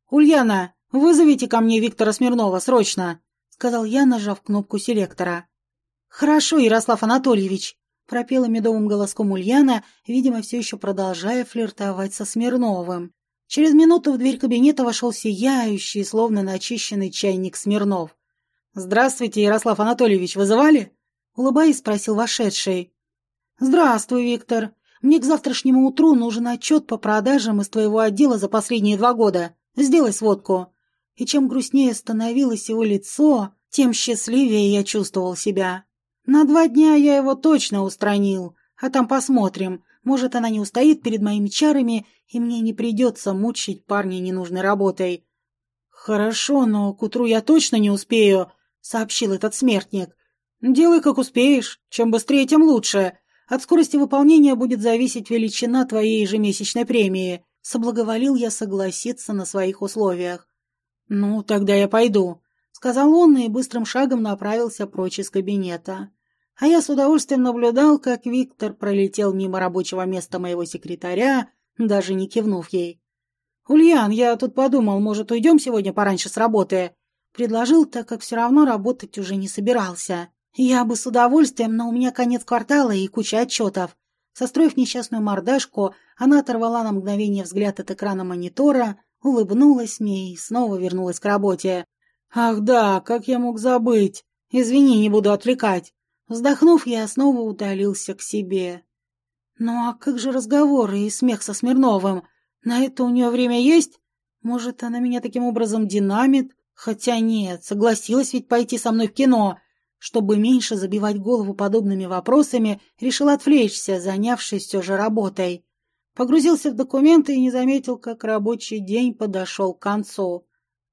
«Ульяна, вызовите ко мне Виктора Смирнова, срочно!» — сказал я, нажав кнопку селектора. «Хорошо, Ярослав Анатольевич!» пропела медовым голоском Ульяна, видимо, все еще продолжая флиртовать со Смирновым. Через минуту в дверь кабинета вошел сияющий, словно начищенный чайник Смирнов. «Здравствуйте, Ярослав Анатольевич, вызывали?» Улыбаясь, спросил вошедший. «Здравствуй, Виктор. Мне к завтрашнему утру нужен отчет по продажам из твоего отдела за последние два года. Сделай сводку». И чем грустнее становилось его лицо, тем счастливее я чувствовал себя. На два дня я его точно устранил, а там посмотрим. Может, она не устоит перед моими чарами, и мне не придется мучить парня ненужной работой. «Хорошо, но к утру я точно не успею», — сообщил этот смертник. «Делай, как успеешь. Чем быстрее, тем лучше. От скорости выполнения будет зависеть величина твоей ежемесячной премии». Соблаговолил я согласиться на своих условиях. «Ну, тогда я пойду сказал он и быстрым шагом направился прочь из кабинета. А я с удовольствием наблюдал, как Виктор пролетел мимо рабочего места моего секретаря, даже не кивнув ей. «Ульян, я тут подумал, может, уйдем сегодня пораньше с работы?» Предложил, так как все равно работать уже не собирался. Я бы с удовольствием, но у меня конец квартала и куча отчетов. Состроив несчастную мордашку, она оторвала на мгновение взгляд от экрана монитора, улыбнулась мне и снова вернулась к работе. «Ах да, как я мог забыть? Извини, не буду отвлекать». Вздохнув, я снова удалился к себе. Ну а как же разговоры и смех со Смирновым? На это у нее время есть? Может, она меня таким образом динамит? Хотя нет, согласилась ведь пойти со мной в кино. Чтобы меньше забивать голову подобными вопросами, решил отвлечься, занявшись все же работой. Погрузился в документы и не заметил, как рабочий день подошел к концу.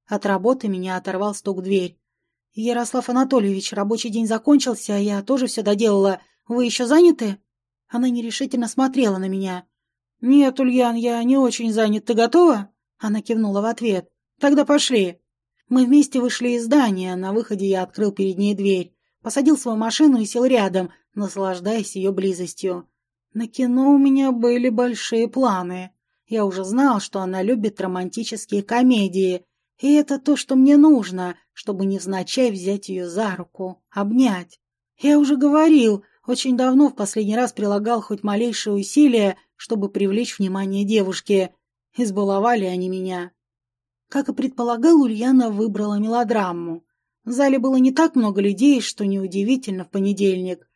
От работы меня оторвал стук в дверь. «Ярослав Анатольевич, рабочий день закончился, а я тоже все доделала. Вы еще заняты?» Она нерешительно смотрела на меня. «Нет, Ульян, я не очень занят. Ты готова?» Она кивнула в ответ. «Тогда пошли». Мы вместе вышли из здания. На выходе я открыл перед ней дверь. Посадил свою машину и сел рядом, наслаждаясь ее близостью. На кино у меня были большие планы. Я уже знал, что она любит романтические комедии, и это то, что мне нужно, чтобы невзначай взять ее за руку, обнять. Я уже говорил, очень давно в последний раз прилагал хоть малейшее усилие, чтобы привлечь внимание девушки. Избаловали они меня. Как и предполагал, Ульяна выбрала мелодраму. В зале было не так много людей, что неудивительно в понедельник.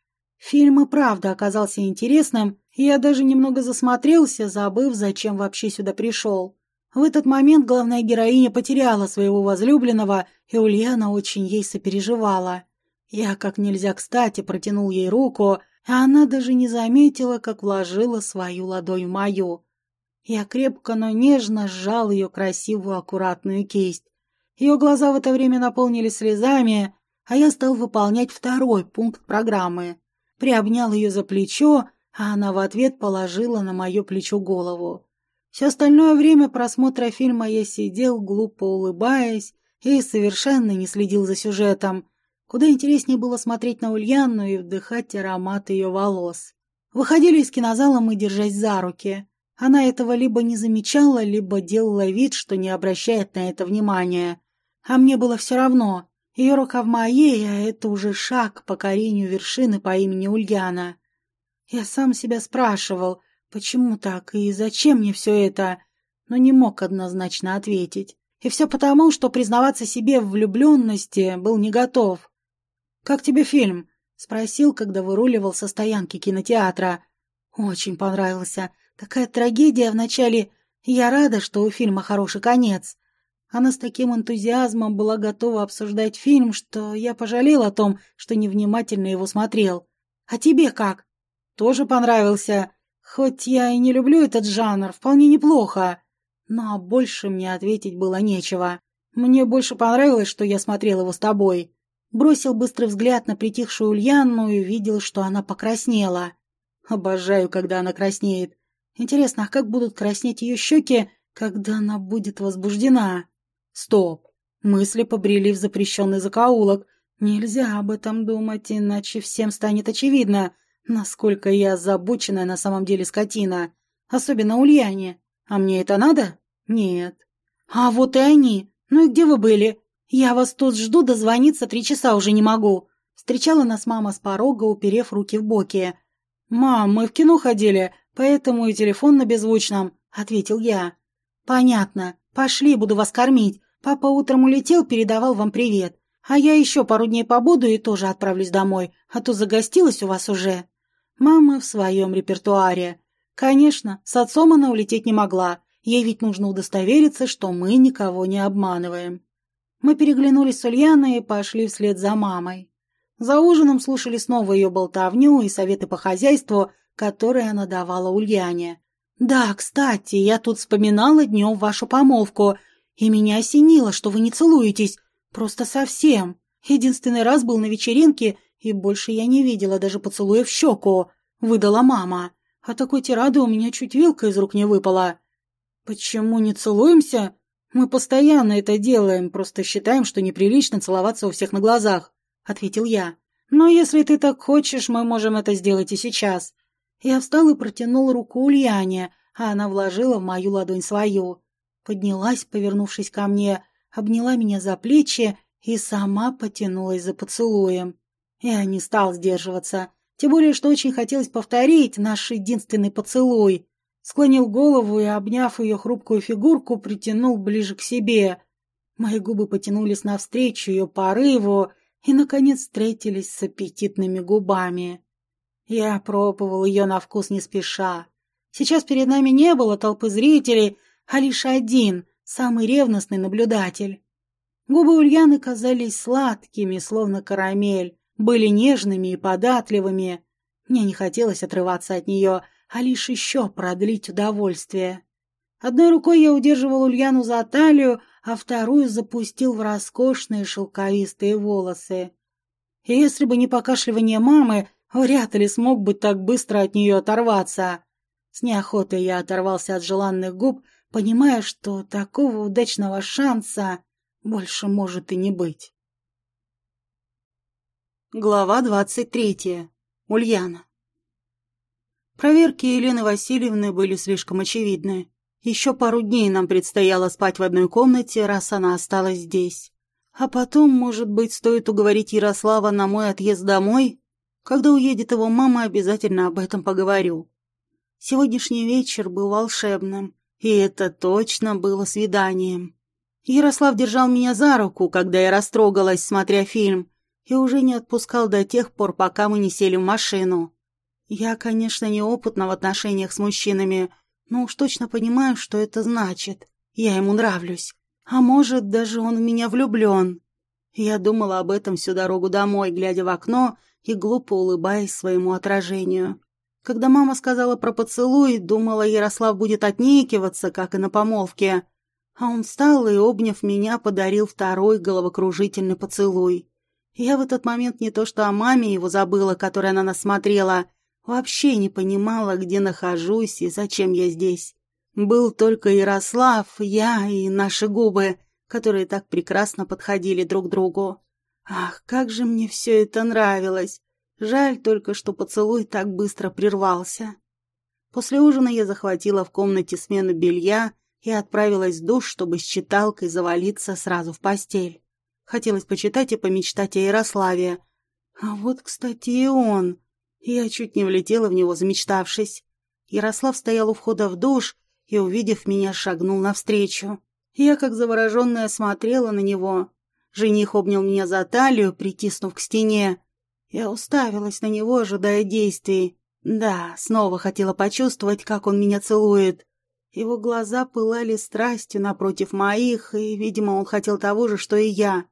Фильм и правда оказался интересным, и я даже немного засмотрелся, забыв, зачем вообще сюда пришел. В этот момент главная героиня потеряла своего возлюбленного, и Ульяна очень ей сопереживала. Я как нельзя кстати протянул ей руку, а она даже не заметила, как вложила свою ладонь в мою. Я крепко, но нежно сжал ее красивую аккуратную кисть. Ее глаза в это время наполнились слезами, а я стал выполнять второй пункт программы приобнял ее за плечо, а она в ответ положила на мое плечо голову. Все остальное время просмотра фильма я сидел, глупо улыбаясь, и совершенно не следил за сюжетом. Куда интереснее было смотреть на Ульяну и вдыхать аромат ее волос. Выходили из кинозала мы, держась за руки. Она этого либо не замечала, либо делала вид, что не обращает на это внимания. А мне было все равно. Ее рука в моей, а это уже шаг к покорению вершины по имени Ульяна. Я сам себя спрашивал, почему так и зачем мне все это, но не мог однозначно ответить. И все потому, что признаваться себе в влюбленности был не готов. «Как тебе фильм?» — спросил, когда выруливал со стоянки кинотеатра. «Очень понравился. Такая трагедия вначале. Я рада, что у фильма хороший конец. Она с таким энтузиазмом была готова обсуждать фильм, что я пожалел о том, что невнимательно его смотрел. А тебе как? Тоже понравился. Хоть я и не люблю этот жанр, вполне неплохо. Но больше мне ответить было нечего. Мне больше понравилось, что я смотрел его с тобой. Бросил быстрый взгляд на притихшую Ульяну и увидел, что она покраснела. Обожаю, когда она краснеет. Интересно, а как будут краснеть ее щеки, когда она будет возбуждена? Стоп. Мысли побрели в запрещенный закоулок. Нельзя об этом думать, иначе всем станет очевидно, насколько я озабоченная на самом деле скотина. Особенно Ульяне. А мне это надо? Нет. А вот и они. Ну и где вы были? Я вас тут жду, дозвониться три часа уже не могу. Встречала нас мама с порога, уперев руки в боки. «Мам, мы в кино ходили, поэтому и телефон на беззвучном», — ответил я. «Понятно. Пошли, буду вас кормить. Папа утром улетел, передавал вам привет. А я еще пару дней побуду и тоже отправлюсь домой, а то загостилась у вас уже. Мама в своем репертуаре. Конечно, с отцом она улететь не могла. Ей ведь нужно удостовериться, что мы никого не обманываем. Мы переглянулись с Ульяной и пошли вслед за мамой. За ужином слушали снова ее болтовню и советы по хозяйству, которые она давала Ульяне. «Да, кстати, я тут вспоминала днем вашу помолвку, и меня осенило, что вы не целуетесь. Просто совсем. Единственный раз был на вечеринке, и больше я не видела даже поцелуя в щеку. Выдала мама. А такой тирады у меня чуть вилка из рук не выпала. Почему не целуемся? Мы постоянно это делаем, просто считаем, что неприлично целоваться у всех на глазах, ответил я. Но если ты так хочешь, мы можем это сделать и сейчас. Я встал и протянул руку Ульяне, а она вложила в мою ладонь свою. Поднялась, повернувшись ко мне, обняла меня за плечи и сама потянулась за поцелуем. Я не стал сдерживаться, тем более, что очень хотелось повторить наш единственный поцелуй. Склонил голову и, обняв ее хрупкую фигурку, притянул ближе к себе. Мои губы потянулись навстречу ее порыву, и, наконец, встретились с аппетитными губами. Я пробовал ее на вкус не спеша. Сейчас перед нами не было толпы зрителей, а лишь один, самый ревностный наблюдатель. Губы Ульяны казались сладкими, словно карамель, были нежными и податливыми. Мне не хотелось отрываться от нее, а лишь еще продлить удовольствие. Одной рукой я удерживал Ульяну за талию, а вторую запустил в роскошные шелковистые волосы. И если бы не покашливание мамы, вряд ли смог бы так быстро от нее оторваться. С неохотой я оторвался от желанных губ, понимая, что такого удачного шанса больше может и не быть. Глава двадцать третья. Ульяна. Проверки Елены Васильевны были слишком очевидны. Еще пару дней нам предстояло спать в одной комнате, раз она осталась здесь. А потом, может быть, стоит уговорить Ярослава на мой отъезд домой? Когда уедет его мама, обязательно об этом поговорю. Сегодняшний вечер был волшебным, и это точно было свиданием. Ярослав держал меня за руку, когда я растрогалась, смотря фильм, и уже не отпускал до тех пор, пока мы не сели в машину. Я, конечно, неопытна в отношениях с мужчинами, но уж точно понимаю, что это значит. Я ему нравлюсь. А может, даже он в меня влюблен. Я думала об этом всю дорогу домой, глядя в окно и глупо улыбаясь своему отражению. Когда мама сказала про поцелуй, думала, Ярослав будет отнекиваться, как и на помолвке. А он встал и, обняв меня, подарил второй головокружительный поцелуй. Я в этот момент не то что о маме его забыла, которая на нас смотрела, вообще не понимала, где нахожусь и зачем я здесь. Был только Ярослав, я и наши губы, которые так прекрасно подходили друг другу. Ах, как же мне все это нравилось! Жаль только, что поцелуй так быстро прервался. После ужина я захватила в комнате смену белья и отправилась в душ, чтобы с читалкой завалиться сразу в постель. Хотелось почитать и помечтать о Ярославе. А вот, кстати, и он. Я чуть не влетела в него, замечтавшись. Ярослав стоял у входа в душ и, увидев меня, шагнул навстречу. Я, как завороженная, смотрела на него. Жених обнял меня за талию, притиснув к стене. Я уставилась на него, ожидая действий. Да, снова хотела почувствовать, как он меня целует. Его глаза пылали страстью напротив моих, и, видимо, он хотел того же, что и я.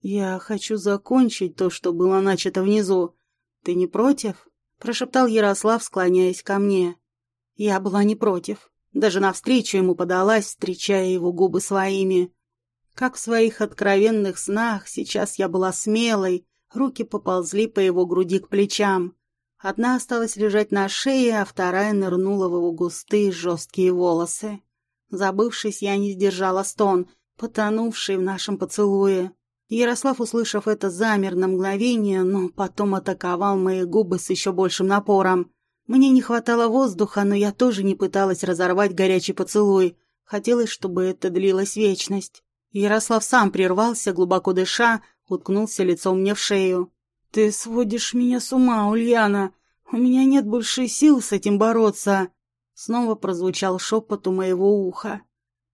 «Я хочу закончить то, что было начато внизу. Ты не против?» — прошептал Ярослав, склоняясь ко мне. Я была не против. Даже навстречу ему подалась, встречая его губы своими. Как в своих откровенных снах, сейчас я была смелой, руки поползли по его груди к плечам. Одна осталась лежать на шее, а вторая нырнула в его густые жесткие волосы. Забывшись, я не сдержала стон, потонувший в нашем поцелуе. Ярослав, услышав это, замер на мгновение, но потом атаковал мои губы с еще большим напором. Мне не хватало воздуха, но я тоже не пыталась разорвать горячий поцелуй. Хотелось, чтобы это длилась вечность. Ярослав сам прервался, глубоко дыша, уткнулся лицом мне в шею. «Ты сводишь меня с ума, Ульяна! У меня нет больше сил с этим бороться!» Снова прозвучал шепот у моего уха.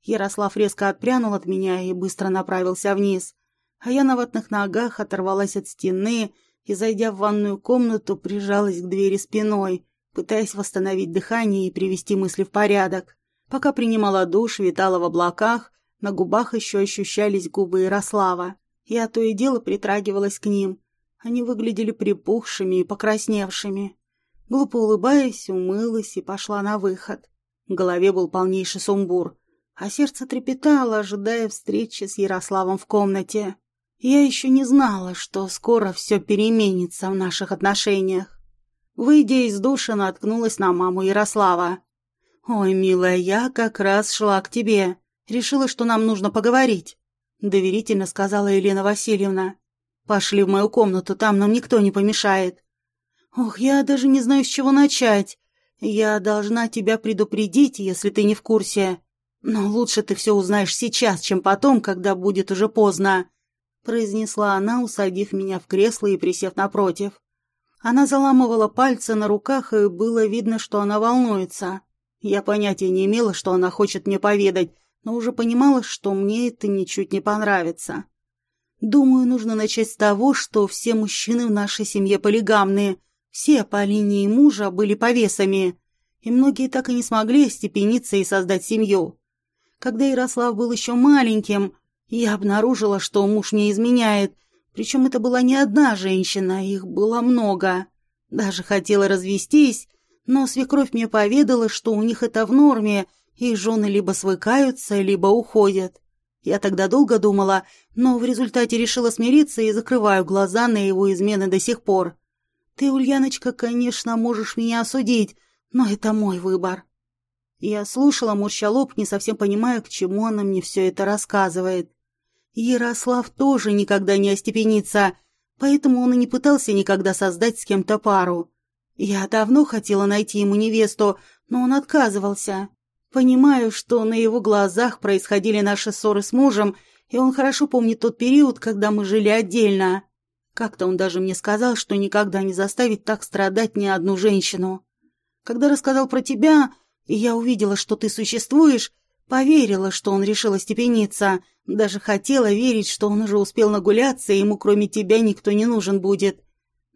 Ярослав резко отпрянул от меня и быстро направился вниз а я на ватных ногах оторвалась от стены и, зайдя в ванную комнату, прижалась к двери спиной, пытаясь восстановить дыхание и привести мысли в порядок. Пока принимала душ, витала в облаках, на губах еще ощущались губы Ярослава. Я то и дело притрагивалась к ним. Они выглядели припухшими и покрасневшими. Глупо улыбаясь, умылась и пошла на выход. В голове был полнейший сумбур, а сердце трепетало, ожидая встречи с Ярославом в комнате. Я еще не знала, что скоро все переменится в наших отношениях. Выйдя из душа, наткнулась на маму Ярослава. «Ой, милая, я как раз шла к тебе. Решила, что нам нужно поговорить», — доверительно сказала Елена Васильевна. «Пошли в мою комнату, там нам никто не помешает». «Ох, я даже не знаю, с чего начать. Я должна тебя предупредить, если ты не в курсе. Но лучше ты все узнаешь сейчас, чем потом, когда будет уже поздно произнесла она, усадив меня в кресло и присев напротив. Она заламывала пальцы на руках, и было видно, что она волнуется. Я понятия не имела, что она хочет мне поведать, но уже понимала, что мне это ничуть не понравится. Думаю, нужно начать с того, что все мужчины в нашей семье полигамные. Все по линии мужа были повесами. И многие так и не смогли степениться и создать семью. Когда Ярослав был еще маленьким, я обнаружила, что муж мне изменяет. Причем это была не одна женщина, их было много. Даже хотела развестись, но свекровь мне поведала, что у них это в норме, и жены либо свыкаются, либо уходят. Я тогда долго думала, но в результате решила смириться и закрываю глаза на его измены до сих пор. Ты, Ульяночка, конечно, можешь меня осудить, но это мой выбор. Я слушала, морща лоб, не совсем понимая, к чему она мне все это рассказывает. Ярослав тоже никогда не остепенится, поэтому он и не пытался никогда создать с кем-то пару. Я давно хотела найти ему невесту, но он отказывался. Понимаю, что на его глазах происходили наши ссоры с мужем, и он хорошо помнит тот период, когда мы жили отдельно. Как-то он даже мне сказал, что никогда не заставит так страдать ни одну женщину. Когда рассказал про тебя, и я увидела, что ты существуешь, поверила, что он решил остепениться, даже хотела верить, что он уже успел нагуляться, и ему кроме тебя никто не нужен будет.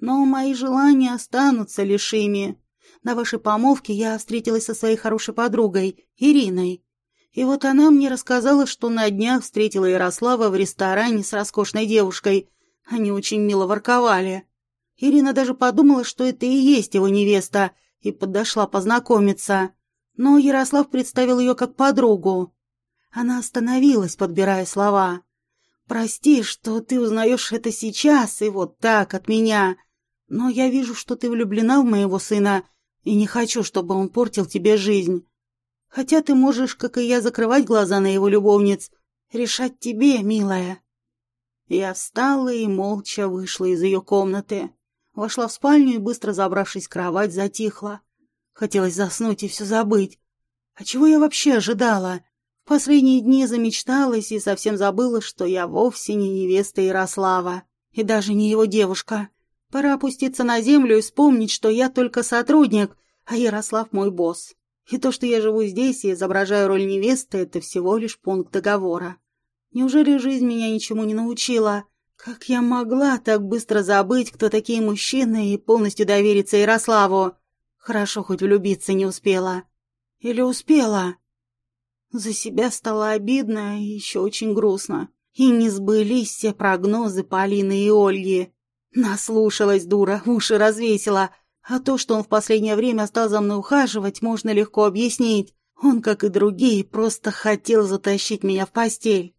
Но мои желания останутся лишь ими. На вашей помолвке я встретилась со своей хорошей подругой, Ириной. И вот она мне рассказала, что на днях встретила Ярослава в ресторане с роскошной девушкой. Они очень мило ворковали. Ирина даже подумала, что это и есть его невеста, и подошла познакомиться. Но Ярослав представил ее как подругу. Она остановилась, подбирая слова. «Прости, что ты узнаешь это сейчас и вот так от меня. Но я вижу, что ты влюблена в моего сына, и не хочу, чтобы он портил тебе жизнь. Хотя ты можешь, как и я, закрывать глаза на его любовниц. Решать тебе, милая». Я встала и молча вышла из ее комнаты. Вошла в спальню и, быстро забравшись в кровать, затихла. Хотелось заснуть и все забыть. А чего я вообще ожидала? В последние дни замечталась и совсем забыла, что я вовсе не невеста Ярослава, и даже не его девушка. Пора опуститься на землю и вспомнить, что я только сотрудник, а Ярослав мой босс. И то, что я живу здесь и изображаю роль невесты, это всего лишь пункт договора. Неужели жизнь меня ничему не научила? Как я могла так быстро забыть, кто такие мужчины, и полностью довериться Ярославу? Хорошо, хоть влюбиться не успела. Или успела? За себя стало обидно и еще очень грустно. И не сбылись все прогнозы Полины и Ольги. Наслушалась дура, уши развесила. А то, что он в последнее время стал за мной ухаживать, можно легко объяснить. Он, как и другие, просто хотел затащить меня в постель.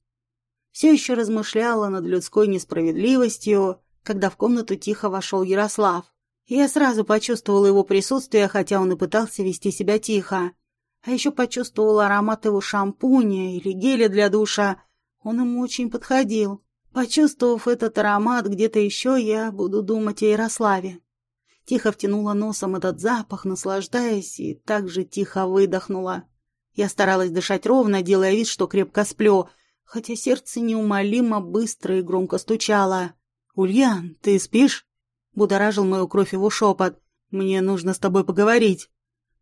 Все еще размышляла над людской несправедливостью, когда в комнату тихо вошел Ярослав. Я сразу почувствовала его присутствие, хотя он и пытался вести себя тихо. А еще почувствовала аромат его шампуня или геля для душа. Он ему очень подходил. Почувствовав этот аромат где-то еще, я буду думать о Ярославе. Тихо втянула носом этот запах, наслаждаясь, и так же тихо выдохнула. Я старалась дышать ровно, делая вид, что крепко сплю, хотя сердце неумолимо быстро и громко стучало. «Ульян, ты спишь?» — будоражил мою кровь его шепот. «Мне нужно с тобой поговорить».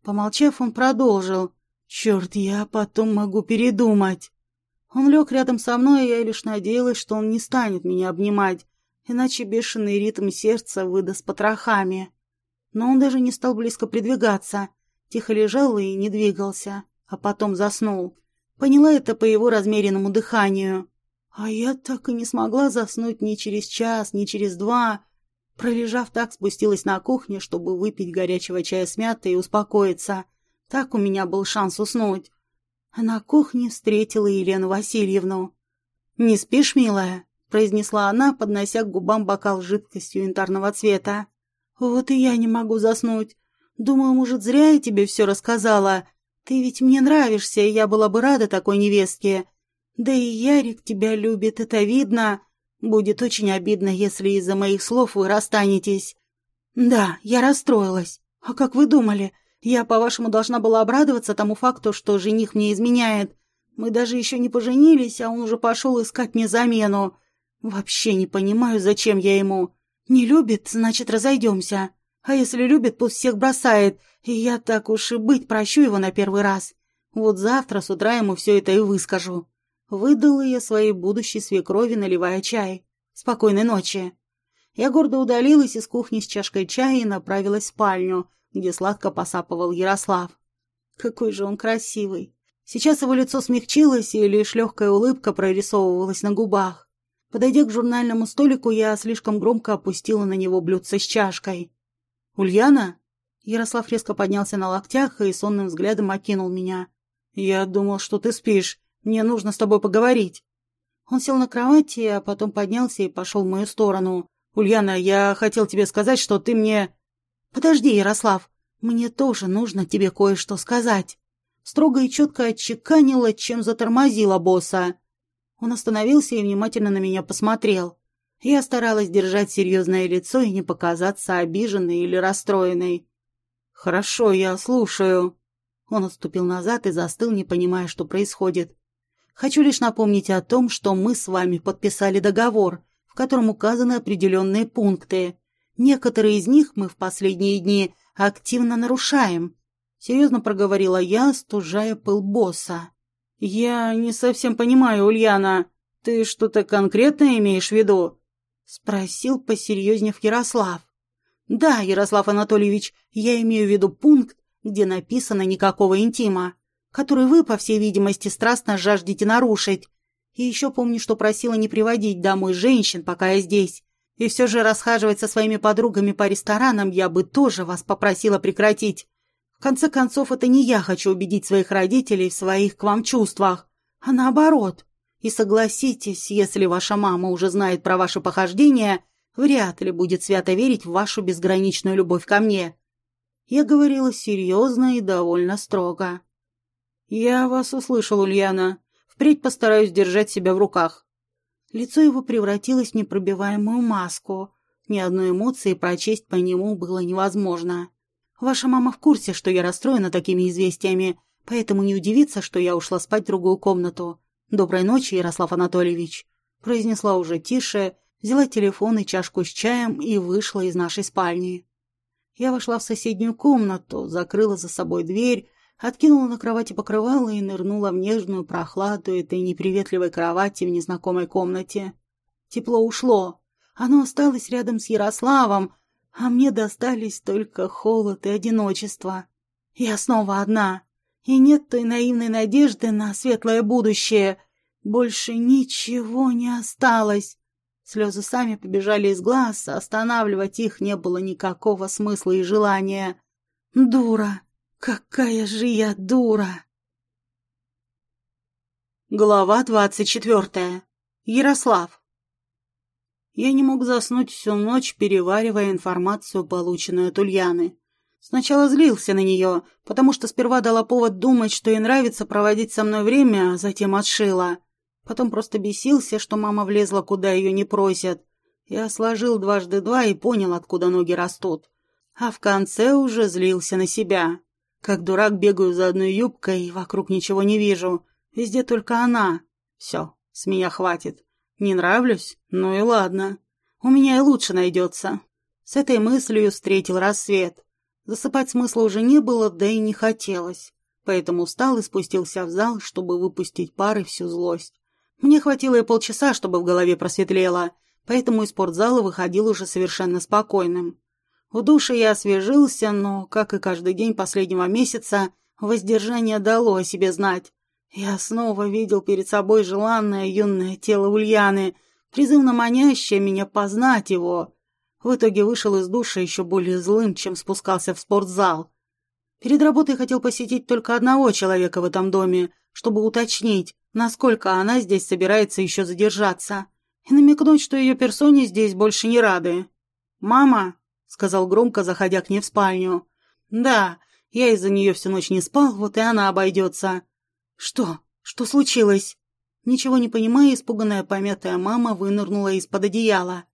Помолчав, он продолжил. «Черт, я потом могу передумать». Он лег рядом со мной, и я лишь надеялась, что он не станет меня обнимать, иначе бешеный ритм сердца выдаст потрохами. Но он даже не стал близко придвигаться, тихо лежал и не двигался, а потом заснул. Поняла это по его размеренному дыханию. А я так и не смогла заснуть ни через час, ни через два. Пролежав так, спустилась на кухню, чтобы выпить горячего чая с мятой и успокоиться. Так у меня был шанс уснуть на кухне встретила Елену Васильевну. «Не спишь, милая?» — произнесла она, поднося к губам бокал с жидкостью янтарного цвета. «Вот и я не могу заснуть. Думаю, может, зря я тебе все рассказала. Ты ведь мне нравишься, и я была бы рада такой невестке. Да и Ярик тебя любит, это видно. Будет очень обидно, если из-за моих слов вы расстанетесь». «Да, я расстроилась. А как вы думали? Я, по-вашему, должна была обрадоваться тому факту, что жених мне изменяет. Мы даже еще не поженились, а он уже пошел искать мне замену. Вообще не понимаю, зачем я ему. Не любит, значит, разойдемся. А если любит, пусть всех бросает, и я так уж и быть прощу его на первый раз. Вот завтра с утра ему все это и выскажу. Выдала я своей будущей свекрови, наливая чай. Спокойной ночи. Я гордо удалилась из кухни с чашкой чая и направилась в спальню, где сладко посапывал Ярослав. Какой же он красивый. Сейчас его лицо смягчилось, и лишь легкая улыбка прорисовывалась на губах. Подойдя к журнальному столику, я слишком громко опустила на него блюдце с чашкой. «Ульяна?» Ярослав резко поднялся на локтях и сонным взглядом окинул меня. «Я думал, что ты спишь. Мне нужно с тобой поговорить». Он сел на кровати, а потом поднялся и пошел в мою сторону. «Ульяна, я хотел тебе сказать, что ты мне...» «Подожди, Ярослав, мне тоже нужно тебе кое-что сказать». Строго и четко отчеканила, чем затормозила босса. Он остановился и внимательно на меня посмотрел. Я старалась держать серьезное лицо и не показаться обиженной или расстроенной. «Хорошо, я слушаю». Он отступил назад и застыл, не понимая, что происходит. «Хочу лишь напомнить о том, что мы с вами подписали договор, в котором указаны определенные пункты. Некоторые из них мы в последние дни активно нарушаем», — серьезно проговорила я, стужая пыл босса. «Я не совсем понимаю, Ульяна. Ты что-то конкретное имеешь в виду?» — спросил, посерьезнев Ярослав. «Да, Ярослав Анатольевич, я имею в виду пункт, где написано «никакого интима», который вы, по всей видимости, страстно жаждете нарушить. И еще помню, что просила не приводить домой женщин, пока я здесь. И все же расхаживать со своими подругами по ресторанам я бы тоже вас попросила прекратить. В конце концов, это не я хочу убедить своих родителей в своих к вам чувствах, а наоборот. И согласитесь, если ваша мама уже знает про ваши похождения, вряд ли будет свято верить в вашу безграничную любовь ко мне. Я говорила серьезно и довольно строго. «Я вас услышал, Ульяна. Впредь постараюсь держать себя в руках». Лицо его превратилось в непробиваемую маску. Ни одной эмоции прочесть по нему было невозможно. Ваша мама в курсе, что я расстроена такими известиями, поэтому не удивится, что я ушла спать в другую комнату. Доброй ночи, Ярослав Анатольевич», — произнесла уже тише, взяла телефон и чашку с чаем и вышла из нашей спальни. Я вошла в соседнюю комнату, закрыла за собой дверь, откинула на кровати покрывало и нырнула в нежную прохладу этой неприветливой кровати в незнакомой комнате. Тепло ушло. Оно осталось рядом с Ярославом, а мне достались только холод и одиночество. Я снова одна, и нет той наивной надежды на светлое будущее. Больше ничего не осталось. Слезы сами побежали из глаз, останавливать их не было никакого смысла и желания. Дура! Какая же я дура! Глава двадцать четвертая. Ярослав. Я не мог заснуть всю ночь, переваривая информацию, полученную от Ульяны. Сначала злился на нее, потому что сперва дала повод думать, что ей нравится проводить со мной время, а затем отшила. Потом просто бесился, что мама влезла, куда ее не просят. Я сложил дважды два и понял, откуда ноги растут. А в конце уже злился на себя. Как дурак бегаю за одной юбкой и вокруг ничего не вижу. Везде только она. Все, с меня хватит. Не нравлюсь? Ну и ладно. У меня и лучше найдется. С этой мыслью встретил рассвет. Засыпать смысла уже не было, да и не хотелось. Поэтому встал и спустился в зал, чтобы выпустить пары всю злость. Мне хватило и полчаса, чтобы в голове просветлело, поэтому из спортзала выходил уже совершенно спокойным. В душе я освежился, но, как и каждый день последнего месяца, воздержание дало о себе знать. Я снова видел перед собой желанное юное тело Ульяны, призывно манящее меня познать его. В итоге вышел из душа еще более злым, чем спускался в спортзал. Перед работой хотел посетить только одного человека в этом доме, чтобы уточнить, насколько она здесь собирается еще задержаться, и намекнуть, что ее персоне здесь больше не рады. «Мама», — сказал громко, заходя к ней в спальню. «Да, я из-за нее всю ночь не спал, вот и она обойдется. «Что? Что случилось?» Ничего не понимая, испуганная помятая мама вынырнула из-под одеяла.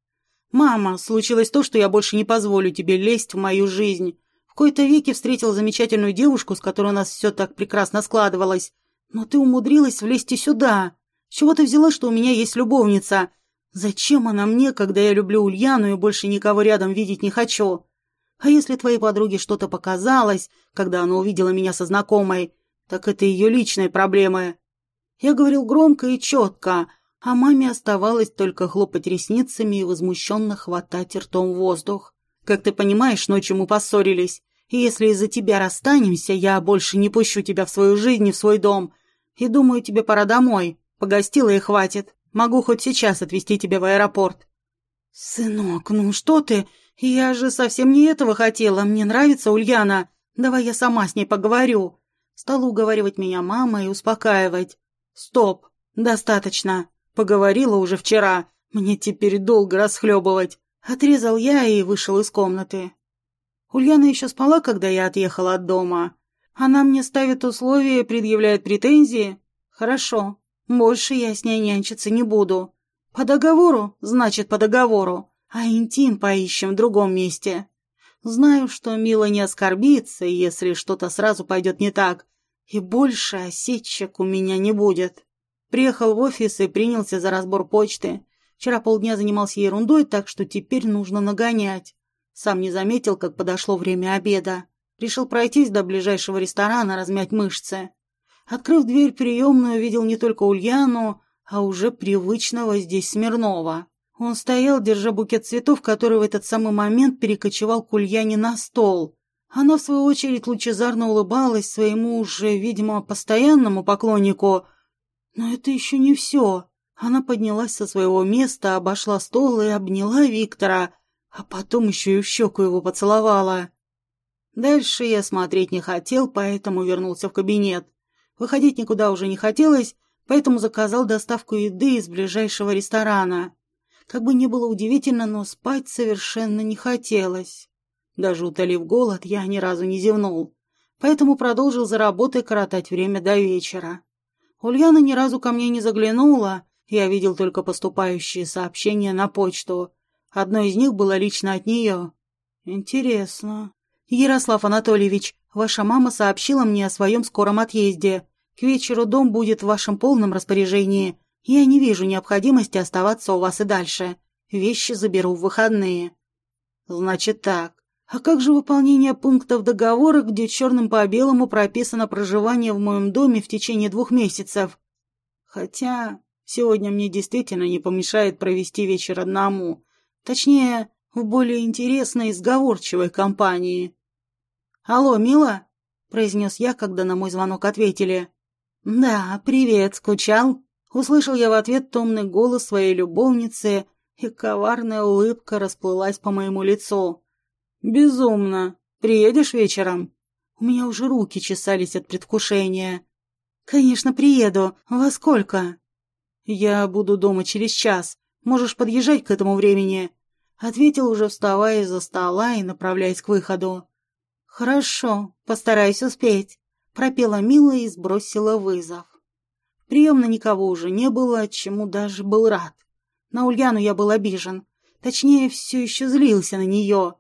«Мама, случилось то, что я больше не позволю тебе лезть в мою жизнь. В кои-то веки встретил замечательную девушку, с которой у нас все так прекрасно складывалось. Но ты умудрилась влезть и сюда. Чего ты взяла, что у меня есть любовница? Зачем она мне, когда я люблю Ульяну и больше никого рядом видеть не хочу? А если твоей подруге что-то показалось, когда она увидела меня со знакомой, так это ее личные проблемы. Я говорил громко и четко, а маме оставалось только хлопать ресницами и возмущенно хватать ртом воздух. «Как ты понимаешь, ночью мы поссорились, и если из-за тебя расстанемся, я больше не пущу тебя в свою жизнь и в свой дом, и думаю, тебе пора домой. Погостила и хватит. Могу хоть сейчас отвезти тебя в аэропорт». «Сынок, ну что ты? Я же совсем не этого хотела. Мне нравится Ульяна. Давай я сама с ней поговорю». Стала уговаривать меня мама и успокаивать. «Стоп, достаточно. Поговорила уже вчера. Мне теперь долго расхлебывать». Отрезал я и вышел из комнаты. Ульяна еще спала, когда я отъехала от дома. Она мне ставит условия предъявляет претензии. Хорошо, больше я с ней нянчиться не буду. По договору, значит, по договору. А интим поищем в другом месте. Знаю, что Мила не оскорбится, если что-то сразу пойдет не так. И больше осечек у меня не будет. Приехал в офис и принялся за разбор почты. Вчера полдня занимался ерундой, так что теперь нужно нагонять. Сам не заметил, как подошло время обеда. Решил пройтись до ближайшего ресторана, размять мышцы. Открыв дверь приемную, видел не только Ульяну, а уже привычного здесь Смирнова. Он стоял, держа букет цветов, который в этот самый момент перекочевал к Ульяне на стол. Она, в свою очередь, лучезарно улыбалась своему уже, видимо, постоянному поклоннику. Но это еще не все. Она поднялась со своего места, обошла стол и обняла Виктора, а потом еще и в щеку его поцеловала. Дальше я смотреть не хотел, поэтому вернулся в кабинет. Выходить никуда уже не хотелось, поэтому заказал доставку еды из ближайшего ресторана. Как бы ни было удивительно, но спать совершенно не хотелось. Даже утолив голод, я ни разу не зевнул, поэтому продолжил за работой коротать время до вечера. Ульяна ни разу ко мне не заглянула, я видел только поступающие сообщения на почту. Одно из них было лично от нее. Интересно. «Ярослав Анатольевич, ваша мама сообщила мне о своем скором отъезде. К вечеру дом будет в вашем полном распоряжении. Я не вижу необходимости оставаться у вас и дальше. Вещи заберу в выходные». «Значит так. А как же выполнение пунктов договора, где черным по белому прописано проживание в моем доме в течение двух месяцев? Хотя сегодня мне действительно не помешает провести вечер одному. Точнее, в более интересной и сговорчивой компании. «Алло, мила?» — произнес я, когда на мой звонок ответили. «Да, привет, скучал?» Услышал я в ответ томный голос своей любовницы, и коварная улыбка расплылась по моему лицу. «Безумно. Приедешь вечером?» У меня уже руки чесались от предвкушения. «Конечно, приеду. Во сколько?» «Я буду дома через час. Можешь подъезжать к этому времени», — ответил уже вставая из-за стола и направляясь к выходу. «Хорошо, постараюсь успеть», — пропела Мила и сбросила вызов. Приемно никого уже не было, чему даже был рад. На Ульяну я был обижен. Точнее, все еще злился на нее.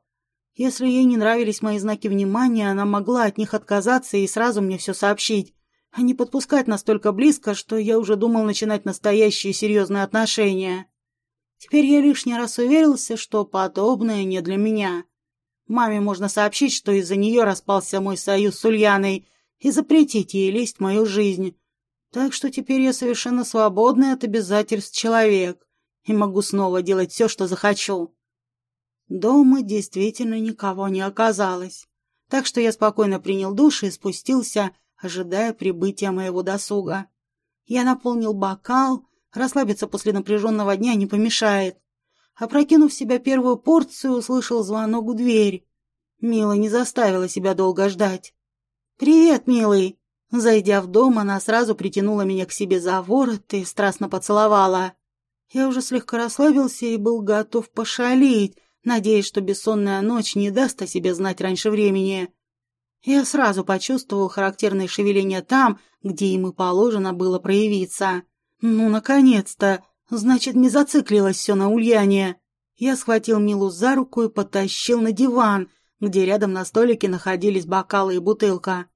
Если ей не нравились мои знаки внимания, она могла от них отказаться и сразу мне все сообщить, а не подпускать настолько близко, что я уже думал начинать настоящие серьезные отношения. Теперь я лишний раз уверился, что подобное не для меня. Маме можно сообщить, что из-за нее распался мой союз с Ульяной, и запретить ей лезть в мою жизнь. Так что теперь я совершенно свободный от обязательств человек и могу снова делать все, что захочу. Дома действительно никого не оказалось, так что я спокойно принял душ и спустился, ожидая прибытия моего досуга. Я наполнил бокал, расслабиться после напряженного дня не помешает. Опрокинув в себя первую порцию, услышал звонок в дверь. Мила не заставила себя долго ждать. «Привет, милый!» Зайдя в дом, она сразу притянула меня к себе за ворот и страстно поцеловала. Я уже слегка расслабился и был готов пошалить, надеясь, что бессонная ночь не даст о себе знать раньше времени. Я сразу почувствовал характерное шевеление там, где им и положено было проявиться. Ну, наконец-то! Значит, не зациклилось все на Ульяне. Я схватил Милу за руку и потащил на диван, где рядом на столике находились бокалы и бутылка.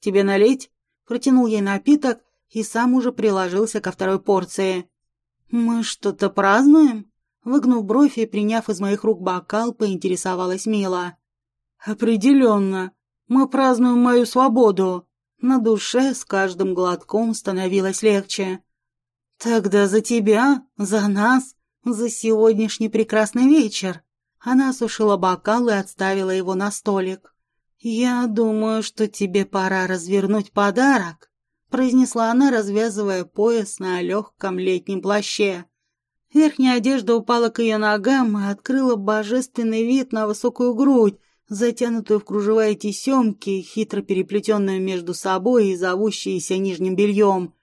«Тебе налить?» Протянул ей напиток и сам уже приложился ко второй порции. «Мы что-то празднуем?» Выгнув бровь и приняв из моих рук бокал, поинтересовалась Мила. «Определенно. Мы празднуем мою свободу». На душе с каждым глотком становилось легче. Тогда за тебя, за нас, за сегодняшний прекрасный вечер. Она осушила бокал и отставила его на столик. «Я думаю, что тебе пора развернуть подарок», — произнесла она, развязывая пояс на легком летнем плаще. Верхняя одежда упала к ее ногам и открыла божественный вид на высокую грудь, затянутую в кружева и тесемки, хитро переплетенную между собой и зовущиеся нижним бельем.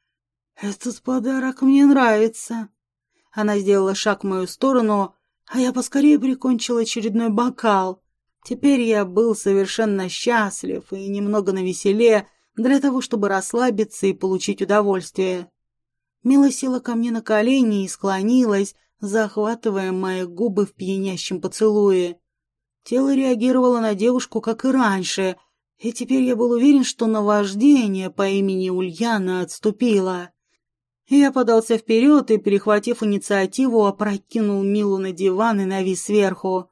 «Этот подарок мне нравится». Она сделала шаг в мою сторону, а я поскорее прикончил очередной бокал. Теперь я был совершенно счастлив и немного навеселе для того, чтобы расслабиться и получить удовольствие. Мила села ко мне на колени и склонилась, захватывая мои губы в пьянящем поцелуе. Тело реагировало на девушку, как и раньше, и теперь я был уверен, что наваждение по имени Ульяна отступило. Я подался вперед и, перехватив инициативу, опрокинул Милу на диван и навис сверху.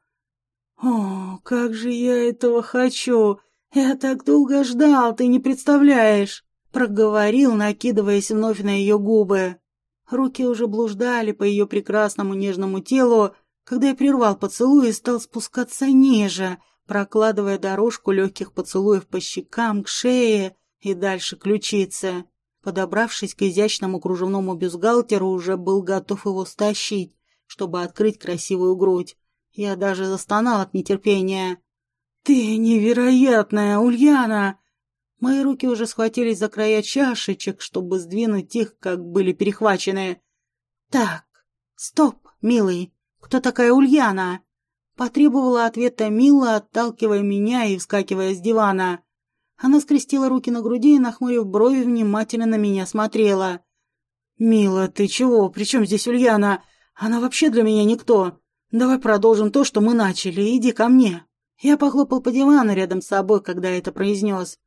«О, как же я этого хочу! Я так долго ждал, ты не представляешь!» Проговорил, накидываясь вновь на ее губы. Руки уже блуждали по ее прекрасному нежному телу, когда я прервал поцелуй и стал спускаться ниже, прокладывая дорожку легких поцелуев по щекам, к шее и дальше ключице. Подобравшись к изящному кружевному бюстгальтеру, уже был готов его стащить, чтобы открыть красивую грудь. Я даже застонал от нетерпения. «Ты невероятная, Ульяна!» Мои руки уже схватились за края чашечек, чтобы сдвинуть их, как были перехвачены. «Так, стоп, милый, кто такая Ульяна?» Потребовала ответа Мила, отталкивая меня и вскакивая с дивана. Она скрестила руки на груди и, нахмурив брови, внимательно на меня смотрела. «Мила, ты чего? При чем здесь Ульяна? Она вообще для меня никто. Давай продолжим то, что мы начали. Иди ко мне». Я похлопал по дивану рядом с собой, когда это произнес.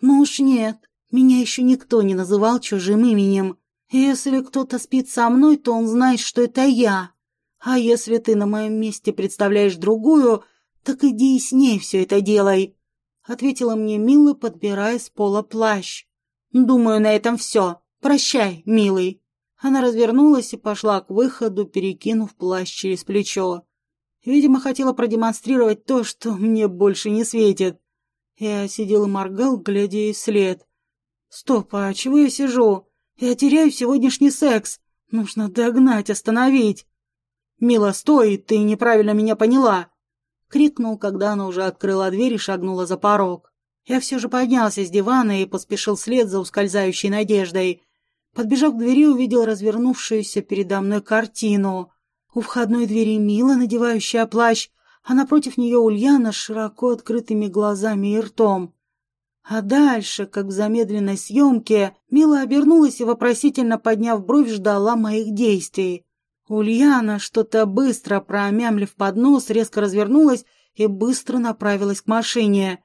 «Ну уж нет, меня еще никто не называл чужим именем. Если кто-то спит со мной, то он знает, что это я. А если ты на моем месте представляешь другую, так иди и с ней все это делай ответила мне Мила, подбирая с пола плащ. «Думаю, на этом все. Прощай, милый». Она развернулась и пошла к выходу, перекинув плащ через плечо. Видимо, хотела продемонстрировать то, что мне больше не светит. Я сидел и моргал, глядя ей вслед. «Стоп, а чего я сижу? Я теряю сегодняшний секс. Нужно догнать, остановить». «Мила, стой, ты неправильно меня поняла. — крикнул, когда она уже открыла дверь и шагнула за порог. Я все же поднялся с дивана и поспешил вслед за ускользающей надеждой. Подбежав к двери, увидел развернувшуюся передо мной картину. У входной двери Мила, надевающая плащ, а напротив нее Ульяна с широко открытыми глазами и ртом. А дальше, как в замедленной съемке, Мила обернулась и, вопросительно подняв бровь, ждала моих действий. Ульяна, что-то быстро промямлив под нос, резко развернулась и быстро направилась к машине.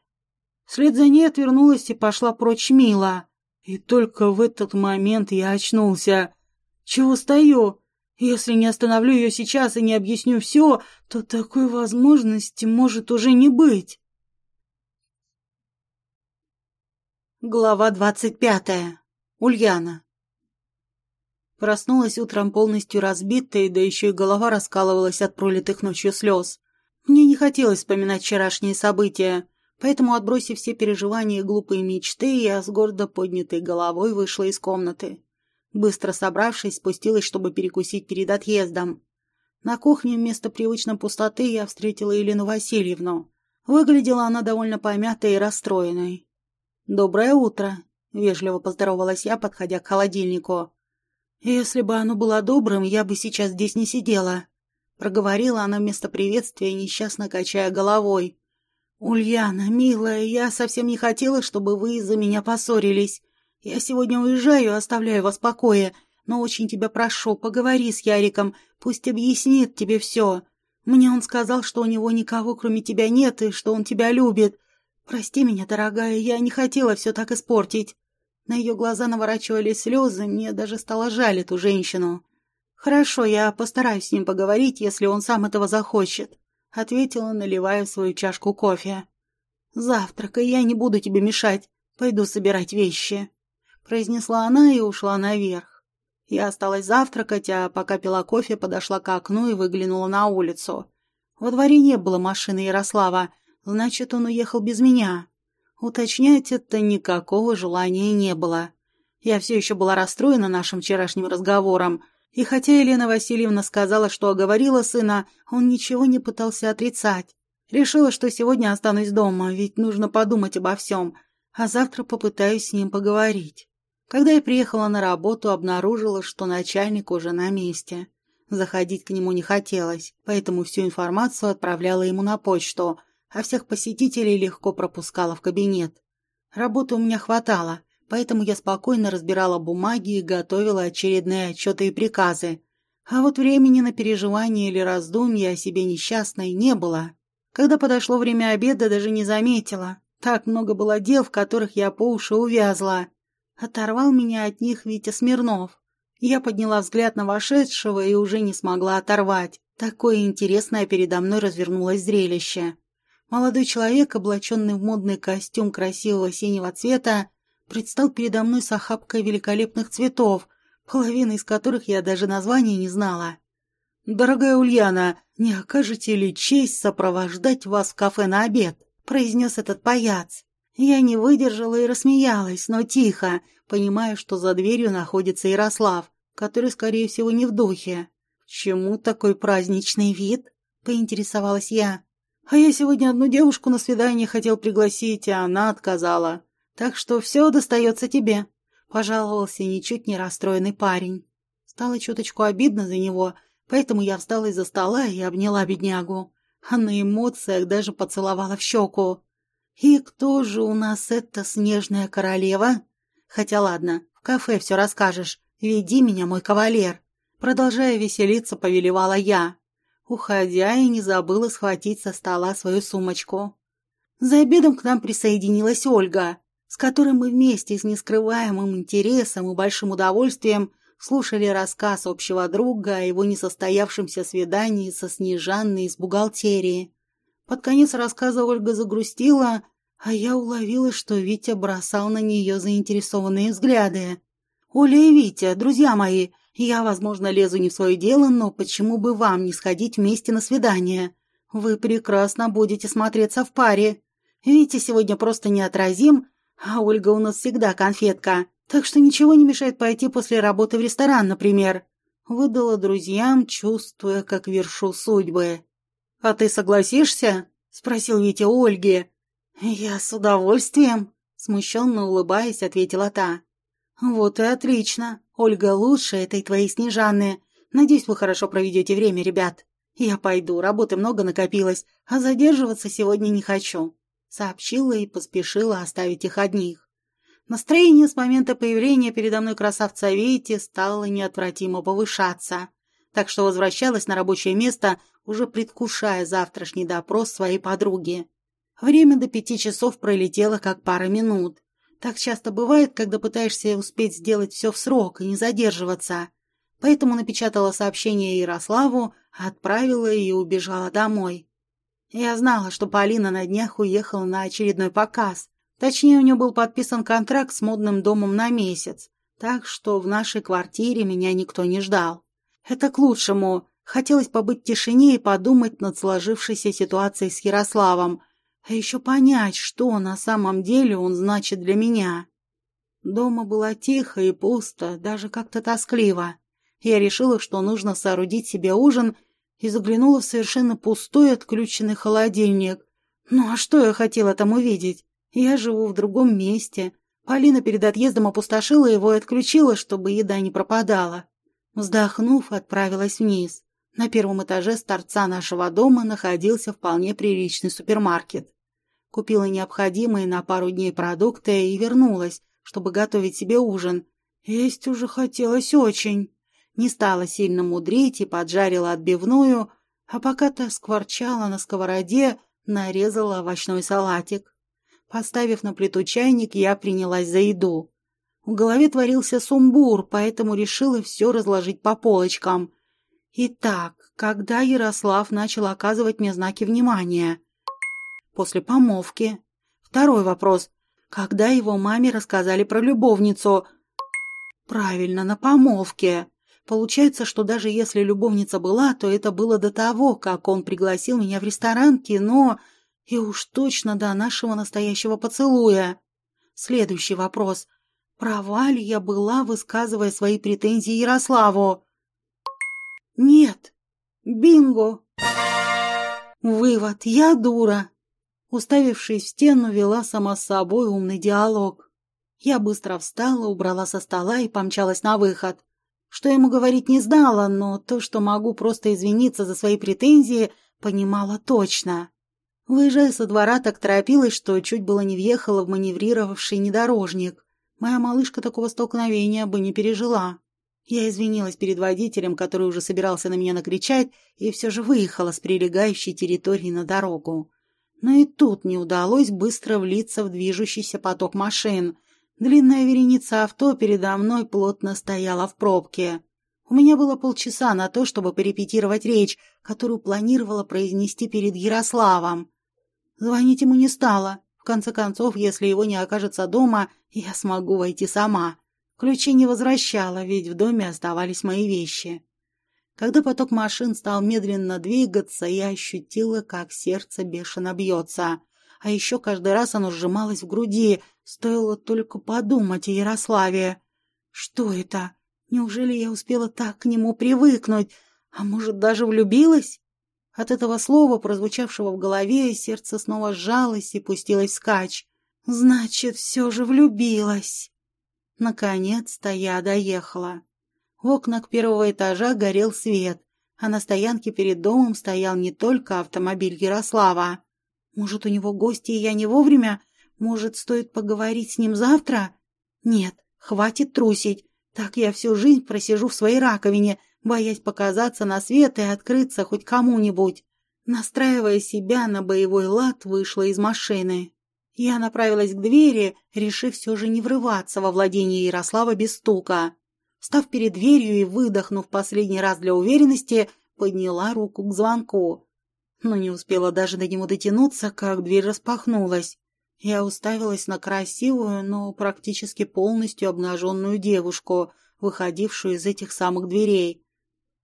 Вслед за ней отвернулась и пошла прочь Мила. И только в этот момент я очнулся. Чего стою? Если не остановлю ее сейчас и не объясню все, то такой возможности может уже не быть. Глава двадцать пятая. Ульяна. Проснулась утром полностью разбитой, да еще и голова раскалывалась от пролитых ночью слез. Мне не хотелось вспоминать вчерашние события, поэтому, отбросив все переживания и глупые мечты, я с гордо поднятой головой вышла из комнаты. Быстро собравшись, спустилась, чтобы перекусить перед отъездом. На кухне вместо привычной пустоты я встретила Елену Васильевну. Выглядела она довольно помятой и расстроенной. «Доброе утро», — вежливо поздоровалась я, подходя к холодильнику. «Если бы оно было добрым, я бы сейчас здесь не сидела», — проговорила она вместо приветствия, несчастно качая головой. «Ульяна, милая, я совсем не хотела, чтобы вы из-за меня поссорились. Я сегодня уезжаю, оставляю вас в покое, но очень тебя прошу, поговори с Яриком, пусть объяснит тебе все. Мне он сказал, что у него никого, кроме тебя, нет, и что он тебя любит. Прости меня, дорогая, я не хотела все так испортить». На ее глаза наворачивались слезы, мне даже стало жаль эту женщину. «Хорошо, я постараюсь с ним поговорить, если он сам этого захочет», — ответила, наливая свою чашку кофе. «Завтракай, я не буду тебе мешать. Пойду собирать вещи», — произнесла она и ушла наверх. Я осталась завтракать, а пока пила кофе, подошла к окну и выглянула на улицу. Во дворе не было машины Ярослава, значит, он уехал без меня. Уточнять это никакого желания не было. Я все еще была расстроена нашим вчерашним разговором, и хотя Елена Васильевна сказала, что оговорила сына, он ничего не пытался отрицать. Решила, что сегодня останусь дома, ведь нужно подумать обо всем, а завтра попытаюсь с ним поговорить. Когда я приехала на работу, обнаружила, что начальник уже на месте. Заходить к нему не хотелось, поэтому всю информацию отправляла ему на почту, а всех посетителей легко пропускала в кабинет. Работы у меня хватало, поэтому я спокойно разбирала бумаги и готовила очередные отчеты и приказы. А вот времени на переживания или раздумья о себе несчастной не было. Когда подошло время обеда, даже не заметила. Так много было дел, в которых я по уши увязла. Оторвал меня от них Витя Смирнов. Я подняла взгляд на вошедшего и уже не смогла оторвать. Такое интересное передо мной развернулось зрелище. Молодой человек, облаченный в модный костюм красивого синего цвета, предстал передо мной с охапкой великолепных цветов, половина из которых я даже названия не знала. «Дорогая Ульяна, не окажете ли честь сопровождать вас в кафе на обед?» – произнес этот паяц. Я не выдержала и рассмеялась, но тихо, понимая, что за дверью находится Ярослав, который, скорее всего, не в духе. «Чему такой праздничный вид?» – поинтересовалась я. «А я сегодня одну девушку на свидание хотел пригласить, а она отказала. Так что все достается тебе», — пожаловался ничуть не расстроенный парень. Стало чуточку обидно за него, поэтому я встала из-за стола и обняла беднягу. А на эмоциях даже поцеловала в щеку. «И кто же у нас эта снежная королева?» «Хотя ладно, в кафе все расскажешь. Веди меня, мой кавалер». Продолжая веселиться, повелевала я, уходя и не забыла схватить со стола свою сумочку. За обедом к нам присоединилась Ольга с которым мы вместе с нескрываемым интересом и большим удовольствием слушали рассказ общего друга о его несостоявшемся свидании со Снежанной из бухгалтерии. Под конец рассказа Ольга загрустила, а я уловила, что Витя бросал на нее заинтересованные взгляды. «Оля и Витя, друзья мои, я, возможно, лезу не в свое дело, но почему бы вам не сходить вместе на свидание? Вы прекрасно будете смотреться в паре. Витя сегодня просто неотразим, а Ольга у нас всегда конфетка, так что ничего не мешает пойти после работы в ресторан, например. Выдала друзьям, чувствуя, как вершу судьбы. «А ты согласишься?» — спросил Витя у Ольги. «Я с удовольствием», — смущенно улыбаясь, ответила та. «Вот и отлично. Ольга лучше этой твоей Снежаны. Надеюсь, вы хорошо проведете время, ребят. Я пойду, работы много накопилось, а задерживаться сегодня не хочу сообщила и поспешила оставить их одних. Настроение с момента появления передо мной красавца Вейти стало неотвратимо повышаться, так что возвращалась на рабочее место, уже предвкушая завтрашний допрос своей подруги. Время до пяти часов пролетело как пара минут. Так часто бывает, когда пытаешься успеть сделать все в срок и не задерживаться. Поэтому напечатала сообщение Ярославу, отправила и убежала домой. Я знала, что Полина на днях уехала на очередной показ. Точнее, у нее был подписан контракт с модным домом на месяц, так что в нашей квартире меня никто не ждал. Это к лучшему. Хотелось побыть в тишине и подумать над сложившейся ситуацией с Ярославом, а еще понять, что на самом деле он значит для меня. Дома было тихо и пусто, даже как-то тоскливо. Я решила, что нужно соорудить себе ужин – и заглянула в совершенно пустой отключенный холодильник. Ну а что я хотела там увидеть? Я живу в другом месте. Полина перед отъездом опустошила его и отключила, чтобы еда не пропадала. Вздохнув, отправилась вниз. На первом этаже с торца нашего дома находился вполне приличный супермаркет. Купила необходимые на пару дней продукты и вернулась, чтобы готовить себе ужин. Есть уже хотелось очень не стала сильно мудрить и поджарила отбивную, а пока-то скворчала на сковороде, нарезала овощной салатик. Поставив на плиту чайник, я принялась за еду. В голове творился сумбур, поэтому решила все разложить по полочкам. Итак, когда Ярослав начал оказывать мне знаки внимания? После помолвки. Второй вопрос. Когда его маме рассказали про любовницу – Правильно, на помолвке. Получается, что даже если любовница была, то это было до того, как он пригласил меня в ресторан, кино и уж точно до нашего настоящего поцелуя. Следующий вопрос. Права ли я была, высказывая свои претензии Ярославу? Нет. Бинго. Вывод. Я дура. Уставившись в стену, вела сама с собой умный диалог. Я быстро встала, убрала со стола и помчалась на выход. Что ему говорить не знала, но то, что могу просто извиниться за свои претензии, понимала точно. Выезжая со двора, так торопилась, что чуть было не въехала в маневрировавший недорожник. Моя малышка такого столкновения бы не пережила. Я извинилась перед водителем, который уже собирался на меня накричать, и все же выехала с прилегающей территории на дорогу. Но и тут не удалось быстро влиться в движущийся поток машин. Длинная вереница авто передо мной плотно стояла в пробке. У меня было полчаса на то, чтобы порепетировать речь, которую планировала произнести перед Ярославом. Звонить ему не стало. В конце концов, если его не окажется дома, я смогу войти сама. Ключи не возвращала, ведь в доме оставались мои вещи. Когда поток машин стал медленно двигаться, я ощутила, как сердце бешено бьется. А еще каждый раз оно сжималось в груди, стоило только подумать о Ярославе. Что это? Неужели я успела так к нему привыкнуть? А может, даже влюбилась? От этого слова, прозвучавшего в голове, сердце снова сжалось и пустилось вскачь. Значит, все же влюбилась. Наконец-то я доехала. В окнах первого этажа горел свет, а на стоянке перед домом стоял не только автомобиль Ярослава. Может, у него гости, и я не вовремя? Может, стоит поговорить с ним завтра? Нет, хватит трусить. Так я всю жизнь просижу в своей раковине, боясь показаться на свет и открыться хоть кому-нибудь. Настраивая себя на боевой лад, вышла из машины. Я направилась к двери, решив все же не врываться во владение Ярослава без стука. Став перед дверью и выдохнув последний раз для уверенности, подняла руку к звонку. Но не успела даже до него дотянуться, как дверь распахнулась. Я уставилась на красивую, но практически полностью обнаженную девушку, выходившую из этих самых дверей.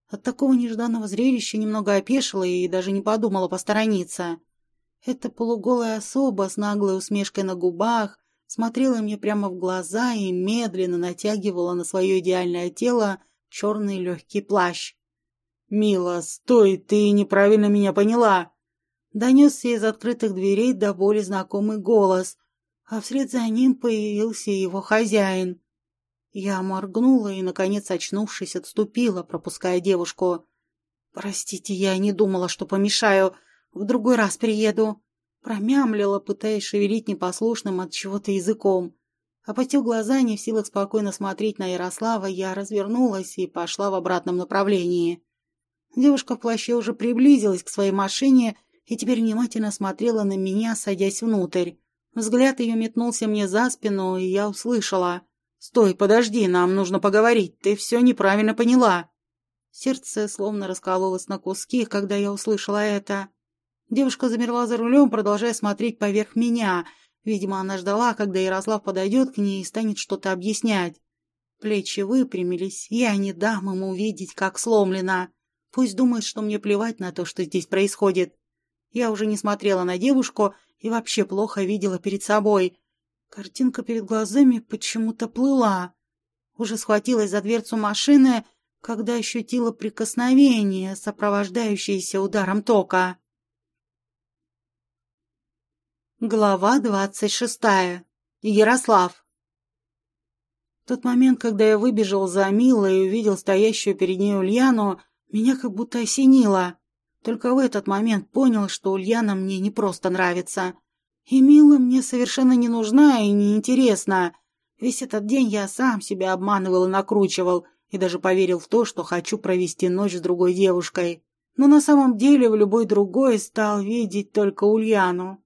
От такого нежданного зрелища немного опешила и даже не подумала посторониться. Эта полуголая особа с наглой усмешкой на губах, смотрела мне прямо в глаза и медленно натягивала на свое идеальное тело черный легкий плащ. «Мила, стой, ты неправильно меня поняла!» Донесся из открытых дверей до боли знакомый голос, а вслед за ним появился его хозяин. Я моргнула и, наконец, очнувшись, отступила, пропуская девушку. «Простите, я не думала, что помешаю. В другой раз приеду». Промямлила, пытаясь шевелить непослушным от чего-то языком. Опустив глаза, не в силах спокойно смотреть на Ярослава, я развернулась и пошла в обратном направлении. Девушка в плаще уже приблизилась к своей машине и теперь внимательно смотрела на меня, садясь внутрь. Взгляд ее метнулся мне за спину, и я услышала. «Стой, подожди, нам нужно поговорить, ты все неправильно поняла». Сердце словно раскололось на куски, когда я услышала это. Девушка замерла за рулем, продолжая смотреть поверх меня. Видимо, она ждала, когда Ярослав подойдет к ней и станет что-то объяснять. Плечи выпрямились. Я не дам ему увидеть, как сломлена. Пусть думает, что мне плевать на то, что здесь происходит. Я уже не смотрела на девушку и вообще плохо видела перед собой. Картинка перед глазами почему-то плыла. Уже схватилась за дверцу машины, когда ощутила прикосновение, сопровождающееся ударом тока. Глава двадцать шестая. Ярослав. Тот момент, когда я выбежал за Милой и увидел стоящую перед ней Ульяну, меня как будто осенило. Только в этот момент понял, что Ульяна мне не просто нравится. И Мила мне совершенно не нужна и не интересна. Весь этот день я сам себя обманывал и накручивал, и даже поверил в то, что хочу провести ночь с другой девушкой. Но на самом деле в любой другой стал видеть только Ульяну.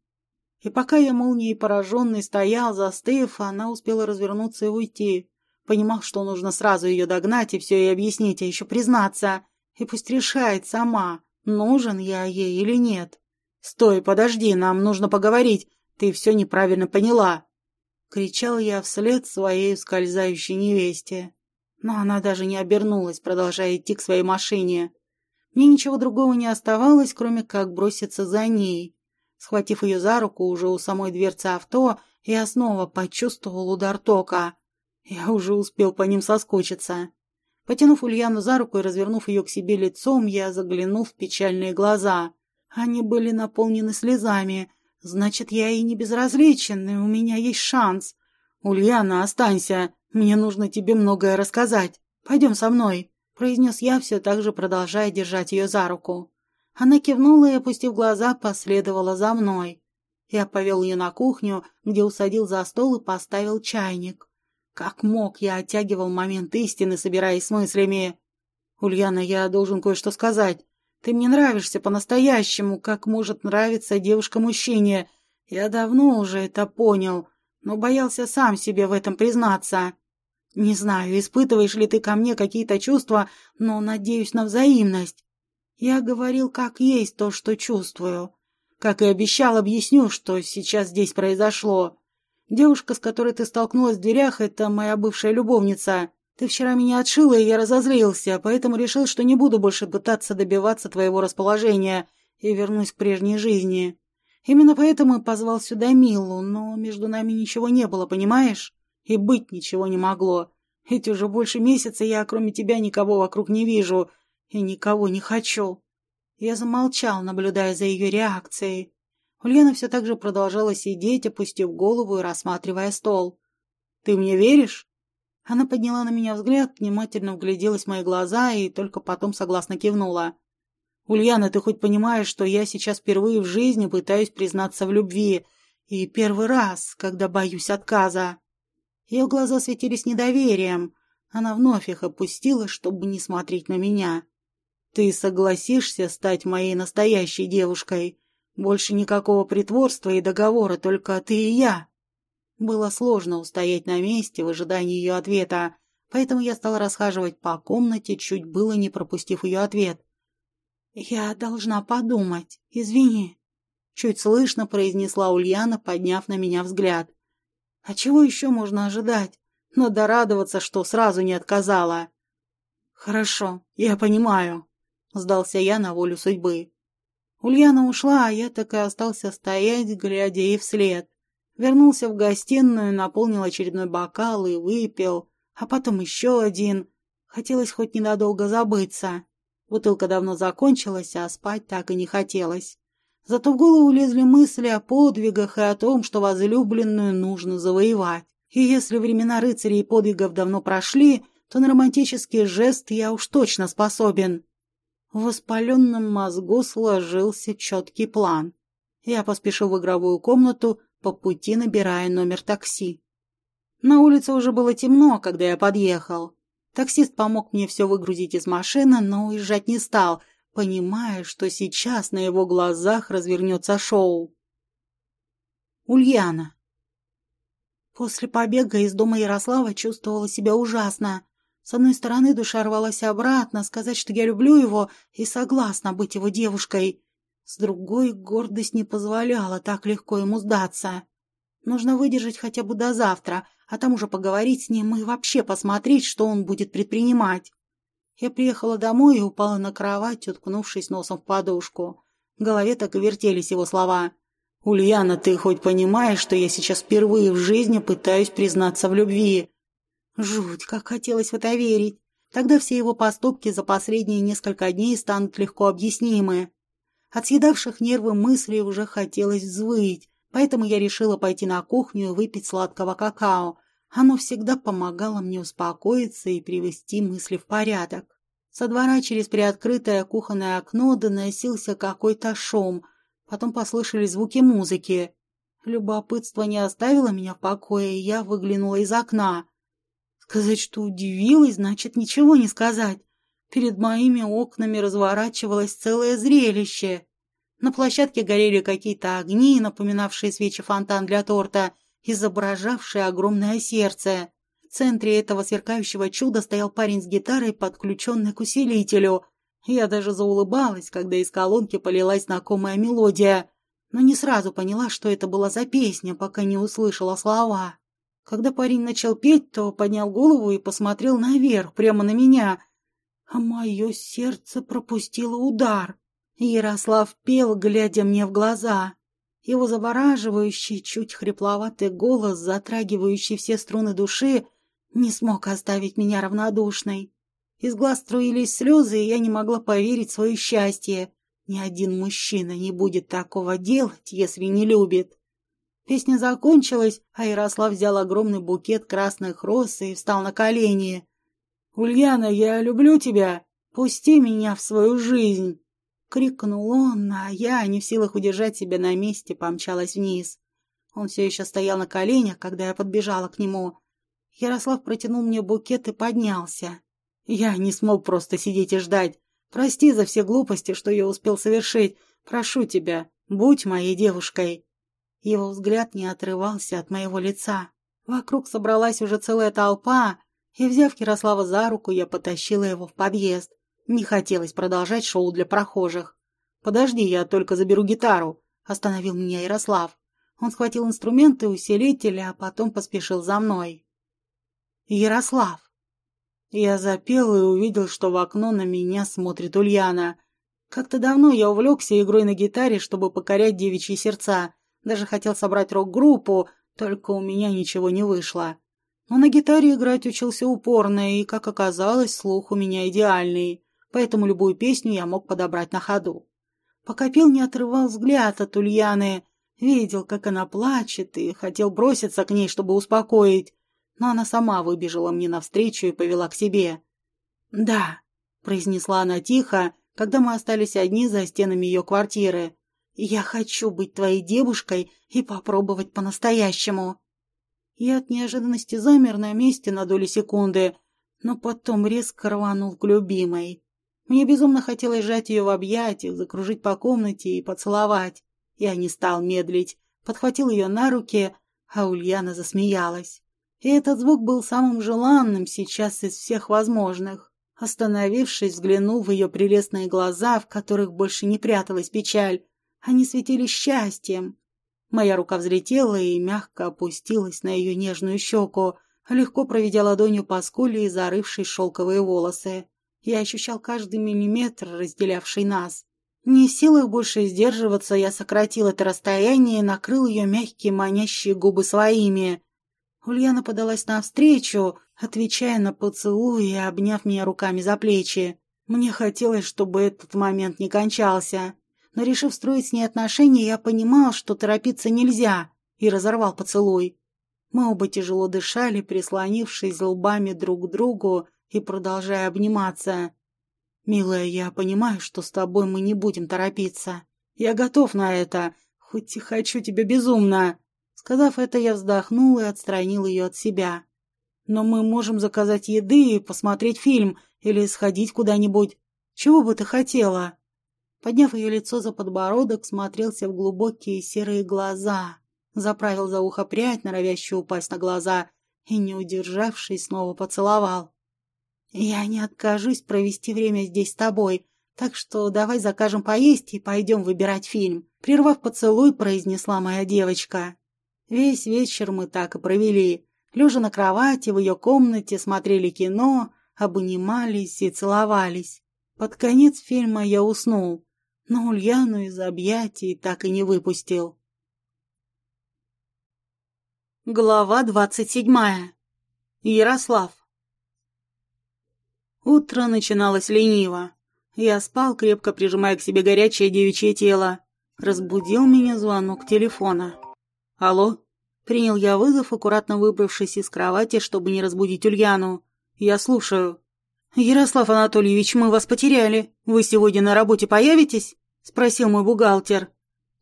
И пока я молнией пораженный стоял, застыв, она успела развернуться и уйти. Понимал, что нужно сразу ее догнать и все ей объяснить, а еще признаться. И пусть решает сама, нужен я ей или нет. «Стой, подожди, нам нужно поговорить. Ты все неправильно поняла!» Кричал я вслед своей ускользающей невесте. Но она даже не обернулась, продолжая идти к своей машине. Мне ничего другого не оставалось, кроме как броситься за ней. Схватив ее за руку уже у самой дверцы авто, я снова почувствовал удар тока. Я уже успел по ним соскучиться. Потянув Ульяну за руку и развернув ее к себе лицом, я заглянул в печальные глаза. Они были наполнены слезами. Значит, я и не безразличен, и у меня есть шанс. «Ульяна, останься. Мне нужно тебе многое рассказать. Пойдем со мной», — произнес я, все так же продолжая держать ее за руку. Она кивнула и, опустив глаза, последовала за мной. Я повел ее на кухню, где усадил за стол и поставил чайник. Как мог, я оттягивал момент истины, собираясь с мыслями. «Ульяна, я должен кое-что сказать. Ты мне нравишься по-настоящему, как может нравиться девушка-мужчине. Я давно уже это понял, но боялся сам себе в этом признаться. Не знаю, испытываешь ли ты ко мне какие-то чувства, но надеюсь на взаимность. Я говорил как есть то, что чувствую. Как и обещал, объясню, что сейчас здесь произошло. Девушка, с которой ты столкнулась в дверях, это моя бывшая любовница. Ты вчера меня отшила, и я разозлился, поэтому решил, что не буду больше пытаться добиваться твоего расположения и вернусь к прежней жизни. Именно поэтому и позвал сюда Милу, но между нами ничего не было, понимаешь? И быть ничего не могло. Ведь уже больше месяца я, кроме тебя, никого вокруг не вижу и никого не хочу. Я замолчал, наблюдая за ее реакцией. Ульяна все так же продолжала сидеть, опустив голову и рассматривая стол. «Ты мне веришь?» Она подняла на меня взгляд, внимательно вгляделась в мои глаза и только потом согласно кивнула. «Ульяна, ты хоть понимаешь, что я сейчас впервые в жизни пытаюсь признаться в любви, и первый раз, когда боюсь отказа?» Ее глаза светились недоверием. Она вновь их опустила, чтобы не смотреть на меня. «Ты согласишься стать моей настоящей девушкой?» Больше никакого притворства и договора, только ты и я. Было сложно устоять на месте в ожидании ее ответа, поэтому я стал расхаживать по комнате, чуть было не пропустив ее ответ. «Я должна подумать. Извини», — чуть слышно произнесла Ульяна, подняв на меня взгляд. «А чего еще можно ожидать? Надо радоваться, что сразу не отказала». «Хорошо, я понимаю», — сдался я на волю судьбы. Ульяна ушла, а я так и остался стоять, глядя ей вслед. Вернулся в гостиную, наполнил очередной бокал и выпил, а потом еще один. Хотелось хоть ненадолго забыться. Бутылка давно закончилась, а спать так и не хотелось. Зато в голову лезли мысли о подвигах и о том, что возлюбленную нужно завоевать. И если времена рыцарей и подвигов давно прошли, то на романтический жест я уж точно способен. В воспаленном мозгу сложился четкий план. Я поспешил в игровую комнату, по пути набирая номер такси. На улице уже было темно, когда я подъехал. Таксист помог мне все выгрузить из машины, но уезжать не стал, понимая, что сейчас на его глазах развернется шоу. Ульяна. После побега из дома Ярослава чувствовала себя ужасно. С одной стороны, душа рвалась обратно, сказать, что я люблю его и согласна быть его девушкой. С другой, гордость не позволяла так легко ему сдаться. Нужно выдержать хотя бы до завтра, а там уже поговорить с ним и вообще посмотреть, что он будет предпринимать. Я приехала домой и упала на кровать, уткнувшись носом в подушку. В голове так и вертелись его слова. «Ульяна, ты хоть понимаешь, что я сейчас впервые в жизни пытаюсь признаться в любви? Жуть, как хотелось в это верить. Тогда все его поступки за последние несколько дней станут легко объяснимы. От съедавших нервы мыслей уже хотелось взвыть, поэтому я решила пойти на кухню и выпить сладкого какао. Оно всегда помогало мне успокоиться и привести мысли в порядок. Со двора через приоткрытое кухонное окно доносился какой-то шум, потом послышались звуки музыки. Любопытство не оставило меня в покое, и я выглянула из окна. Сказать, что удивилась, значит ничего не сказать. Перед моими окнами разворачивалось целое зрелище. На площадке горели какие-то огни, напоминавшие свечи фонтан для торта, изображавшие огромное сердце. В центре этого сверкающего чуда стоял парень с гитарой, подключенный к усилителю. Я даже заулыбалась, когда из колонки полилась знакомая мелодия, но не сразу поняла, что это была за песня, пока не услышала слова. Когда парень начал петь, то поднял голову и посмотрел наверх, прямо на меня. А мое сердце пропустило удар. Ярослав пел, глядя мне в глаза. Его завораживающий, чуть хрипловатый голос, затрагивающий все струны души, не смог оставить меня равнодушной. Из глаз струились слезы, и я не могла поверить в свое счастье. Ни один мужчина не будет такого делать, если не любит. Песня закончилась, а Ярослав взял огромный букет красных роз и встал на колени. «Ульяна, я люблю тебя! Пусти меня в свою жизнь!» Крикнул он, а я, не в силах удержать себя на месте, помчалась вниз. Он все еще стоял на коленях, когда я подбежала к нему. Ярослав протянул мне букет и поднялся. Я не смог просто сидеть и ждать. Прости за все глупости, что я успел совершить. Прошу тебя, будь моей девушкой. Его взгляд не отрывался от моего лица. Вокруг собралась уже целая толпа, и, взяв Ярослава за руку, я потащила его в подъезд. Не хотелось продолжать шоу для прохожих. «Подожди, я только заберу гитару», — остановил меня Ярослав. Он схватил инструменты усилителя, а потом поспешил за мной. «Ярослав!» Я запел и увидел, что в окно на меня смотрит Ульяна. Как-то давно я увлекся игрой на гитаре, чтобы покорять девичьи сердца. Даже хотел собрать рок-группу, только у меня ничего не вышло. Но на гитаре играть учился упорно, и, как оказалось, слух у меня идеальный, поэтому любую песню я мог подобрать на ходу. Пока пел, не отрывал взгляд от Ульяны, видел, как она плачет, и хотел броситься к ней, чтобы успокоить, но она сама выбежала мне навстречу и повела к себе. «Да», — произнесла она тихо, когда мы остались одни за стенами ее квартиры. «Я хочу быть твоей девушкой и попробовать по-настоящему». Я от неожиданности замер на месте на долю секунды, но потом резко рванул к любимой. Мне безумно хотелось сжать ее в объятиях, закружить по комнате и поцеловать. Я не стал медлить, подхватил ее на руки, а Ульяна засмеялась. И этот звук был самым желанным сейчас из всех возможных. Остановившись, взглянув в ее прелестные глаза, в которых больше не пряталась печаль, они светились счастьем. Моя рука взлетела и мягко опустилась на ее нежную щеку, легко проведя ладонью по скуле и зарывшись шелковые волосы. Я ощущал каждый миллиметр, разделявший нас. Не в силах больше сдерживаться, я сократил это расстояние и накрыл ее мягкие манящие губы своими. Ульяна подалась навстречу, отвечая на поцелуй и обняв меня руками за плечи. Мне хотелось, чтобы этот момент не кончался. Но, решив строить с ней отношения, я понимал, что торопиться нельзя, и разорвал поцелуй. Мы оба тяжело дышали, прислонившись лбами друг к другу и продолжая обниматься. «Милая, я понимаю, что с тобой мы не будем торопиться. Я готов на это, хоть и хочу тебя безумно. Сказав это, я вздохнул и отстранил ее от себя. «Но мы можем заказать еды и посмотреть фильм или сходить куда-нибудь. Чего бы ты хотела?» Подняв ее лицо за подбородок, смотрелся в глубокие серые глаза, заправил за ухо прядь, норовящую упасть на глаза, и, не удержавшись, снова поцеловал. «Я не откажусь провести время здесь с тобой, так что давай закажем поесть и пойдем выбирать фильм», прервав поцелуй, произнесла моя девочка. Весь вечер мы так и провели. Лежа на кровати в ее комнате, смотрели кино, обнимались и целовались. Под конец фильма я уснул, но Ульяну из объятий так и не выпустил. Глава двадцать седьмая. Ярослав. Утро начиналось лениво. Я спал, крепко прижимая к себе горячее девичье тело. Разбудил меня звонок телефона. «Алло?» Принял я вызов, аккуратно выбравшись из кровати, чтобы не разбудить Ульяну. «Я слушаю». «Ярослав Анатольевич, мы вас потеряли. Вы сегодня на работе появитесь?» — спросил мой бухгалтер.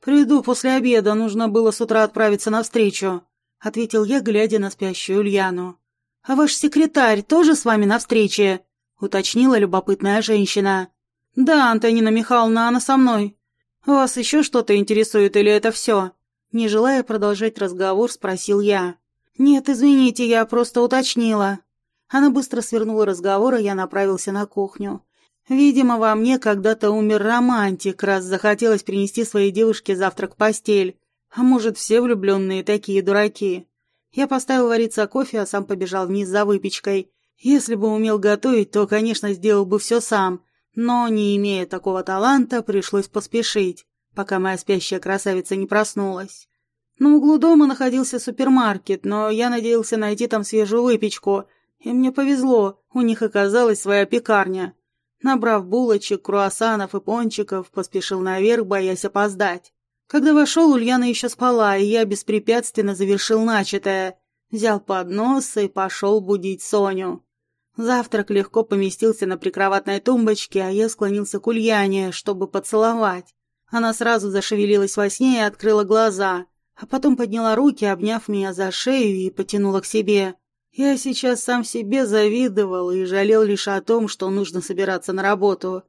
«Приду после обеда, нужно было с утра отправиться навстречу», — ответил я, глядя на спящую Ульяну. «А ваш секретарь тоже с вами на встрече?» — уточнила любопытная женщина. «Да, Антонина Михайловна, она со мной. Вас еще что-то интересует или это все?» Не желая продолжать разговор, спросил я. «Нет, извините, я просто уточнила». Она быстро свернула разговор, и я направился на кухню. Видимо, во мне когда-то умер романтик, раз захотелось принести своей девушке завтрак в постель. А может, все влюбленные такие дураки. Я поставил вариться кофе, а сам побежал вниз за выпечкой. Если бы умел готовить, то, конечно, сделал бы все сам. Но, не имея такого таланта, пришлось поспешить, пока моя спящая красавица не проснулась. На углу дома находился супермаркет, но я надеялся найти там свежую выпечку. И мне повезло, у них оказалась своя пекарня. Набрав булочек, круассанов и пончиков, поспешил наверх, боясь опоздать. Когда вошел, Ульяна еще спала, и я беспрепятственно завершил начатое. Взял поднос и пошел будить Соню. Завтрак легко поместился на прикроватной тумбочке, а я склонился к Ульяне, чтобы поцеловать. Она сразу зашевелилась во сне и открыла глаза, а потом подняла руки, обняв меня за шею и потянула к себе. Я сейчас сам себе завидовал и жалел лишь о том, что нужно собираться на работу.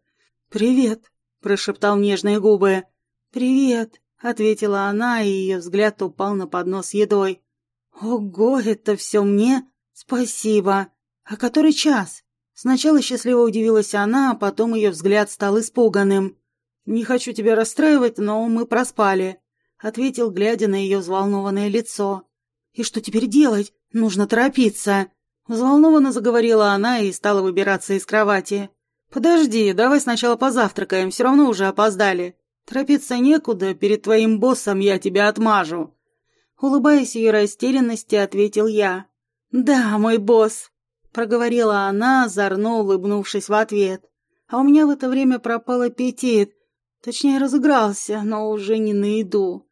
«Привет», — прошептал нежные губы. «Привет», — ответила она, и ее взгляд упал на поднос с едой. «Ого, это все мне? Спасибо. А который час?» Сначала счастливо удивилась она, а потом ее взгляд стал испуганным. «Не хочу тебя расстраивать, но мы проспали», — ответил, глядя на ее взволнованное лицо. «И что теперь делать? Нужно торопиться!» Взволнованно заговорила она и стала выбираться из кровати. «Подожди, давай сначала позавтракаем, все равно уже опоздали. Торопиться некуда, перед твоим боссом я тебя отмажу». Улыбаясь ее растерянности, ответил я. «Да, мой босс», — проговорила она, озорно улыбнувшись в ответ. А у меня в это время пропал аппетит. Точнее, разыгрался, но уже не на еду.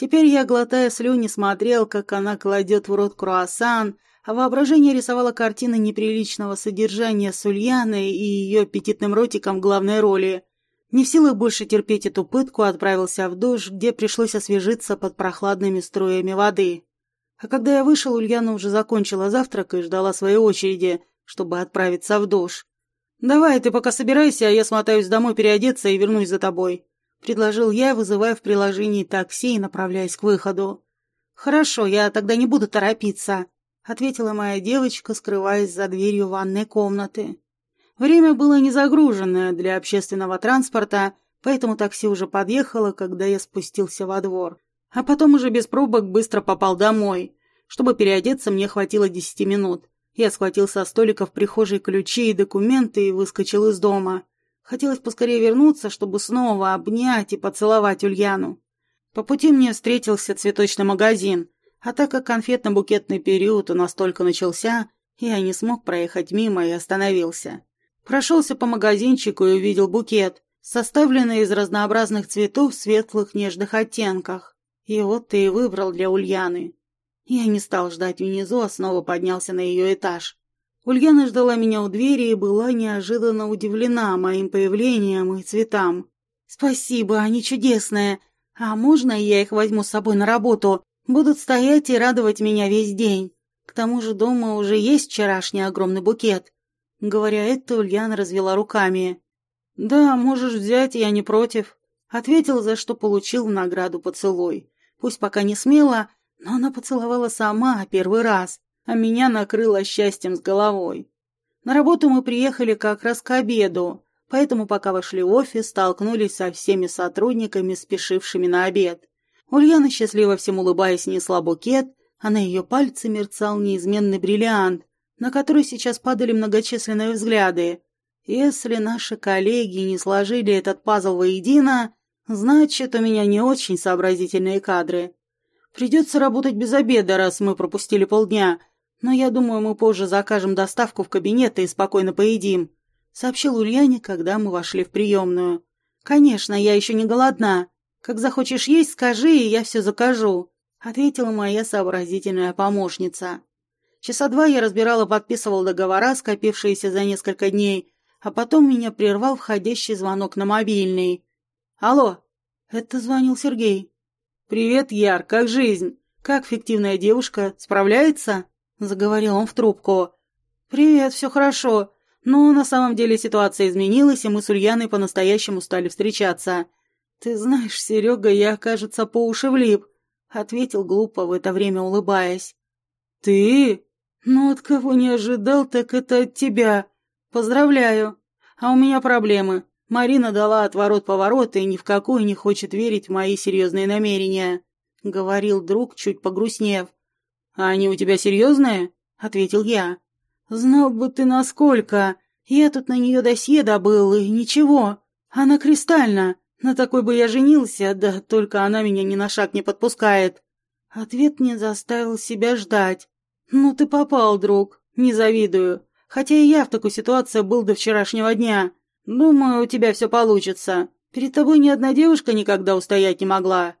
Теперь я, глотая слюни, смотрел, как она кладет в рот круассан, а воображение рисовало картины неприличного содержания с Ульяной и ее аппетитным ротиком в главной роли. Не в силах больше терпеть эту пытку, отправился в душ, где пришлось освежиться под прохладными струями воды. А когда я вышел, Ульяна уже закончила завтрак и ждала своей очереди, чтобы отправиться в душ. «Давай, ты пока собирайся, а я смотаюсь домой переодеться и вернусь за тобой», — предложил я, вызывая в приложении такси и направляясь к выходу. «Хорошо, я тогда не буду торопиться», — ответила моя девочка, скрываясь за дверью ванной комнаты. Время было не загруженное для общественного транспорта, поэтому такси уже подъехало, когда я спустился во двор. А потом уже без пробок быстро попал домой. Чтобы переодеться, мне хватило десяти минут. Я схватил со столика в прихожей ключи и документы и выскочил из дома. Хотелось поскорее вернуться, чтобы снова обнять и поцеловать Ульяну. По пути мне встретился цветочный магазин, а так как конфетно-букетный период у нас только начался, я не смог проехать мимо и остановился. Прошелся по магазинчику и увидел букет, составленный из разнообразных цветов в светлых нежных оттенках. И вот ты и выбрал для Ульяны. Я не стал ждать внизу, а снова поднялся на ее этаж. Ульяна ждала меня у двери и была неожиданно удивлена моим появлением и цветам. «Спасибо, они чудесные. А можно я их возьму с собой на работу? Будут стоять и радовать меня весь день. К тому же дома уже есть вчерашний огромный букет. Говоря это, Ульяна развела руками. «Да, можешь взять, я не против», — ответил, за что получил в награду поцелуй. Пусть пока не смело, но она поцеловала сама первый раз, а меня накрыло счастьем с головой. На работу мы приехали как раз к обеду, поэтому пока вошли в офис, столкнулись со всеми сотрудниками, спешившими на обед. Ульяна, счастливо всем улыбаясь, несла букет, а на ее пальце мерцал неизменный бриллиант, на который сейчас падали многочисленные взгляды. Если наши коллеги не сложили этот пазл воедино, значит, у меня не очень сообразительные кадры. Придется работать без обеда, раз мы пропустили полдня, но я думаю, мы позже закажем доставку в кабинет и спокойно поедим», — сообщил Ульяне, когда мы вошли в приемную. «Конечно, я еще не голодна. Как захочешь есть, скажи, и я все закажу», — ответила моя сообразительная помощница. Часа два я разбирала, подписывал договора, скопившиеся за несколько дней, а потом меня прервал входящий звонок на мобильный. «Алло!» Это звонил Сергей. «Привет, Яр, как жизнь? Как фиктивная девушка? Справляется?» Заговорил он в трубку. «Привет, все хорошо. Но на самом деле ситуация изменилась, и мы с Ульяной по-настоящему стали встречаться. Ты знаешь, Серега, я, кажется, по уши влип», — ответил глупо в это время, улыбаясь. «Ты?» «Ну, от кого не ожидал, так это от тебя. Поздравляю. А у меня проблемы. Марина дала отворот-поворот и ни в какую не хочет верить в мои серьезные намерения», — говорил друг, чуть погрустнев. «А они у тебя серьезные?» — ответил я. «Знал бы ты насколько. Я тут на нее досье добыл, и ничего. Она кристальна. На такой бы я женился, да только она меня ни на шаг не подпускает». Ответ не заставил себя ждать. «Ну ты попал, друг. Не завидую. Хотя и я в такой ситуации был до вчерашнего дня. Думаю, у тебя все получится. Перед тобой ни одна девушка никогда устоять не могла.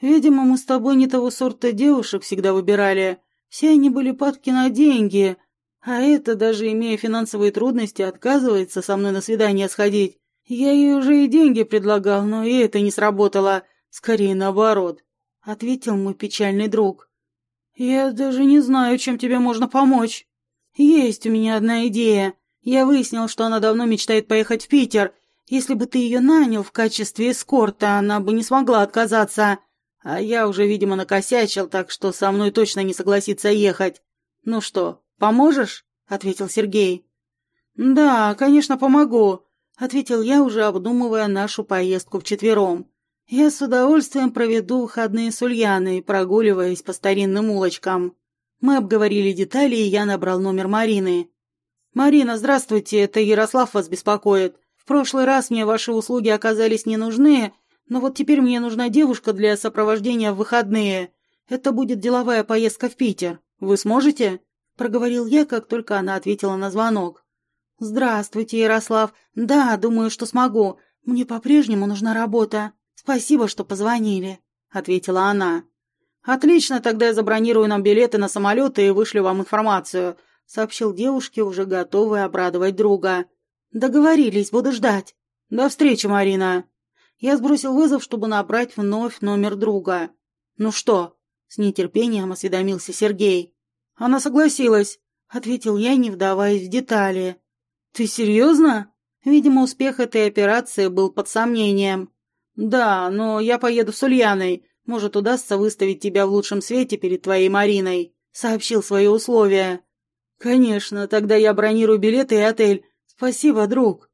Видимо, мы с тобой не того сорта девушек всегда выбирали. Все они были падки на деньги. А это, даже имея финансовые трудности, отказывается со мной на свидание сходить. Я ей уже и деньги предлагал, но и это не сработало. Скорее наоборот. Ответил мой печальный друг. Я даже не знаю, чем тебе можно помочь. Есть у меня одна идея. Я выяснил, что она давно мечтает поехать в Питер. Если бы ты ее нанял в качестве эскорта, она бы не смогла отказаться. А я уже, видимо, накосячил, так что со мной точно не согласится ехать. Ну что, поможешь? ответил Сергей. Да, конечно, помогу, ответил я, уже обдумывая нашу поездку вчетвером. Я с удовольствием проведу выходные с Ульяной, прогуливаясь по старинным улочкам. Мы обговорили детали, и я набрал номер Марины. «Марина, здравствуйте, это Ярослав вас беспокоит. В прошлый раз мне ваши услуги оказались не нужны, но вот теперь мне нужна девушка для сопровождения в выходные. Это будет деловая поездка в Питер. Вы сможете?» Проговорил я, как только она ответила на звонок. «Здравствуйте, Ярослав. Да, думаю, что смогу. Мне по-прежнему нужна работа. Спасибо, что позвонили», — ответила она. «Отлично, тогда я забронирую нам билеты на самолеты и вышлю вам информацию», — сообщил девушке, уже готовый обрадовать друга. «Договорились, буду ждать». «До встречи, Марина». Я сбросил вызов, чтобы набрать вновь номер друга. «Ну что?» — с нетерпением осведомился Сергей. «Она согласилась», — ответил я, не вдаваясь в детали. «Ты серьезно?» Видимо, успех этой операции был под сомнением. «Да, но я поеду с Ульяной. Может, удастся выставить тебя в лучшем свете перед твоей Мариной», — сообщил свои условия. «Конечно, тогда я бронирую билеты и отель. Спасибо, друг».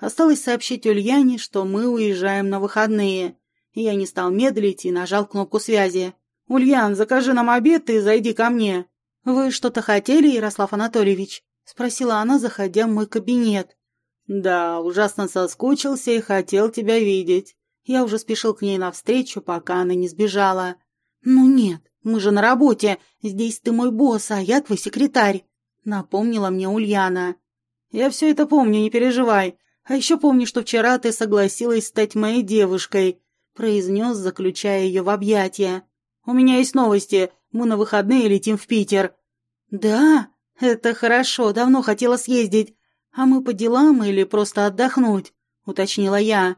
Осталось сообщить Ульяне, что мы уезжаем на выходные. Я не стал медлить и нажал кнопку связи. «Ульян, закажи нам обед и зайди ко мне». «Вы что-то хотели, Ярослав Анатольевич?» — спросила она, заходя в мой кабинет. «Да, ужасно соскучился и хотел тебя видеть. Я уже спешил к ней навстречу, пока она не сбежала». «Ну нет, мы же на работе. Здесь ты мой босс, а я твой секретарь», — напомнила мне Ульяна. «Я все это помню, не переживай. А еще помню, что вчера ты согласилась стать моей девушкой», — произнес, заключая ее в объятия. «У меня есть новости. Мы на выходные летим в Питер». «Да? Это хорошо. Давно хотела съездить. А мы по делам или просто отдохнуть?» — уточнила я.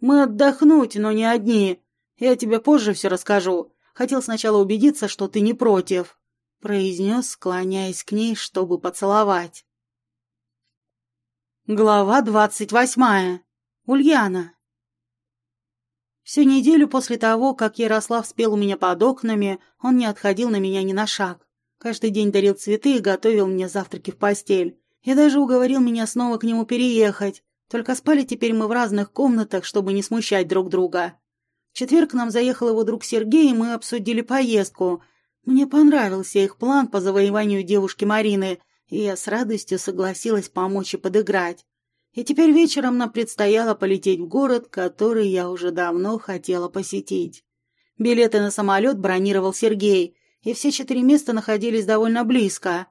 «Мы отдохнуть, но не одни. Я тебе позже все расскажу. Хотел сначала убедиться, что ты не против», — произнес, склоняясь к ней, чтобы поцеловать. Глава двадцать восьмая. Ульяна. Всю неделю после того, как Ярослав спел у меня под окнами, он не отходил на меня ни на шаг. Каждый день дарил цветы и готовил мне завтраки в постель. И даже уговорил меня снова к нему переехать. Только спали теперь мы в разных комнатах, чтобы не смущать друг друга. В четверг к нам заехал его друг Сергей, и мы обсудили поездку. Мне понравился их план по завоеванию девушки Марины – и я с радостью согласилась помочь и подыграть. И теперь вечером нам предстояло полететь в город, который я уже давно хотела посетить. Билеты на самолет бронировал Сергей, и все четыре места находились довольно близко.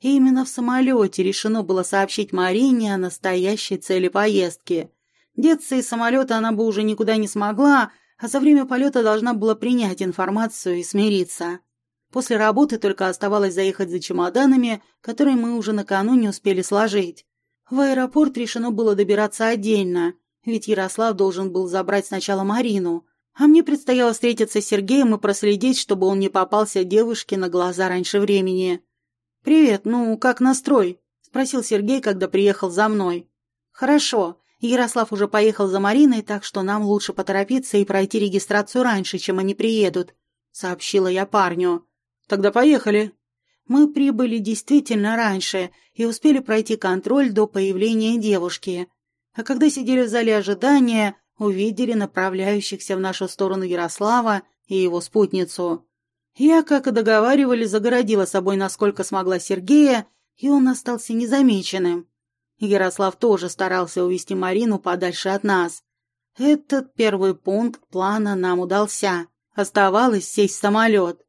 И именно в самолете решено было сообщить Марине о настоящей цели поездки. Деться из самолета она бы уже никуда не смогла, а за время полета должна была принять информацию и смириться. После работы только оставалось заехать за чемоданами, которые мы уже накануне успели сложить. В аэропорт решено было добираться отдельно, ведь Ярослав должен был забрать сначала Марину, а мне предстояло встретиться с Сергеем и проследить, чтобы он не попался девушке на глаза раньше времени. «Привет, ну, как настрой?» – спросил Сергей, когда приехал за мной. «Хорошо. Ярослав уже поехал за Мариной, так что нам лучше поторопиться и пройти регистрацию раньше, чем они приедут», – сообщила я парню. Тогда поехали. Мы прибыли действительно раньше и успели пройти контроль до появления девушки. А когда сидели в зале ожидания, увидели направляющихся в нашу сторону Ярослава и его спутницу. Я, как и договаривались, загородила собой насколько смогла Сергея, и он остался незамеченным. Ярослав тоже старался увести Марину подальше от нас. Этот первый пункт плана нам удался. Оставалось сесть в самолет.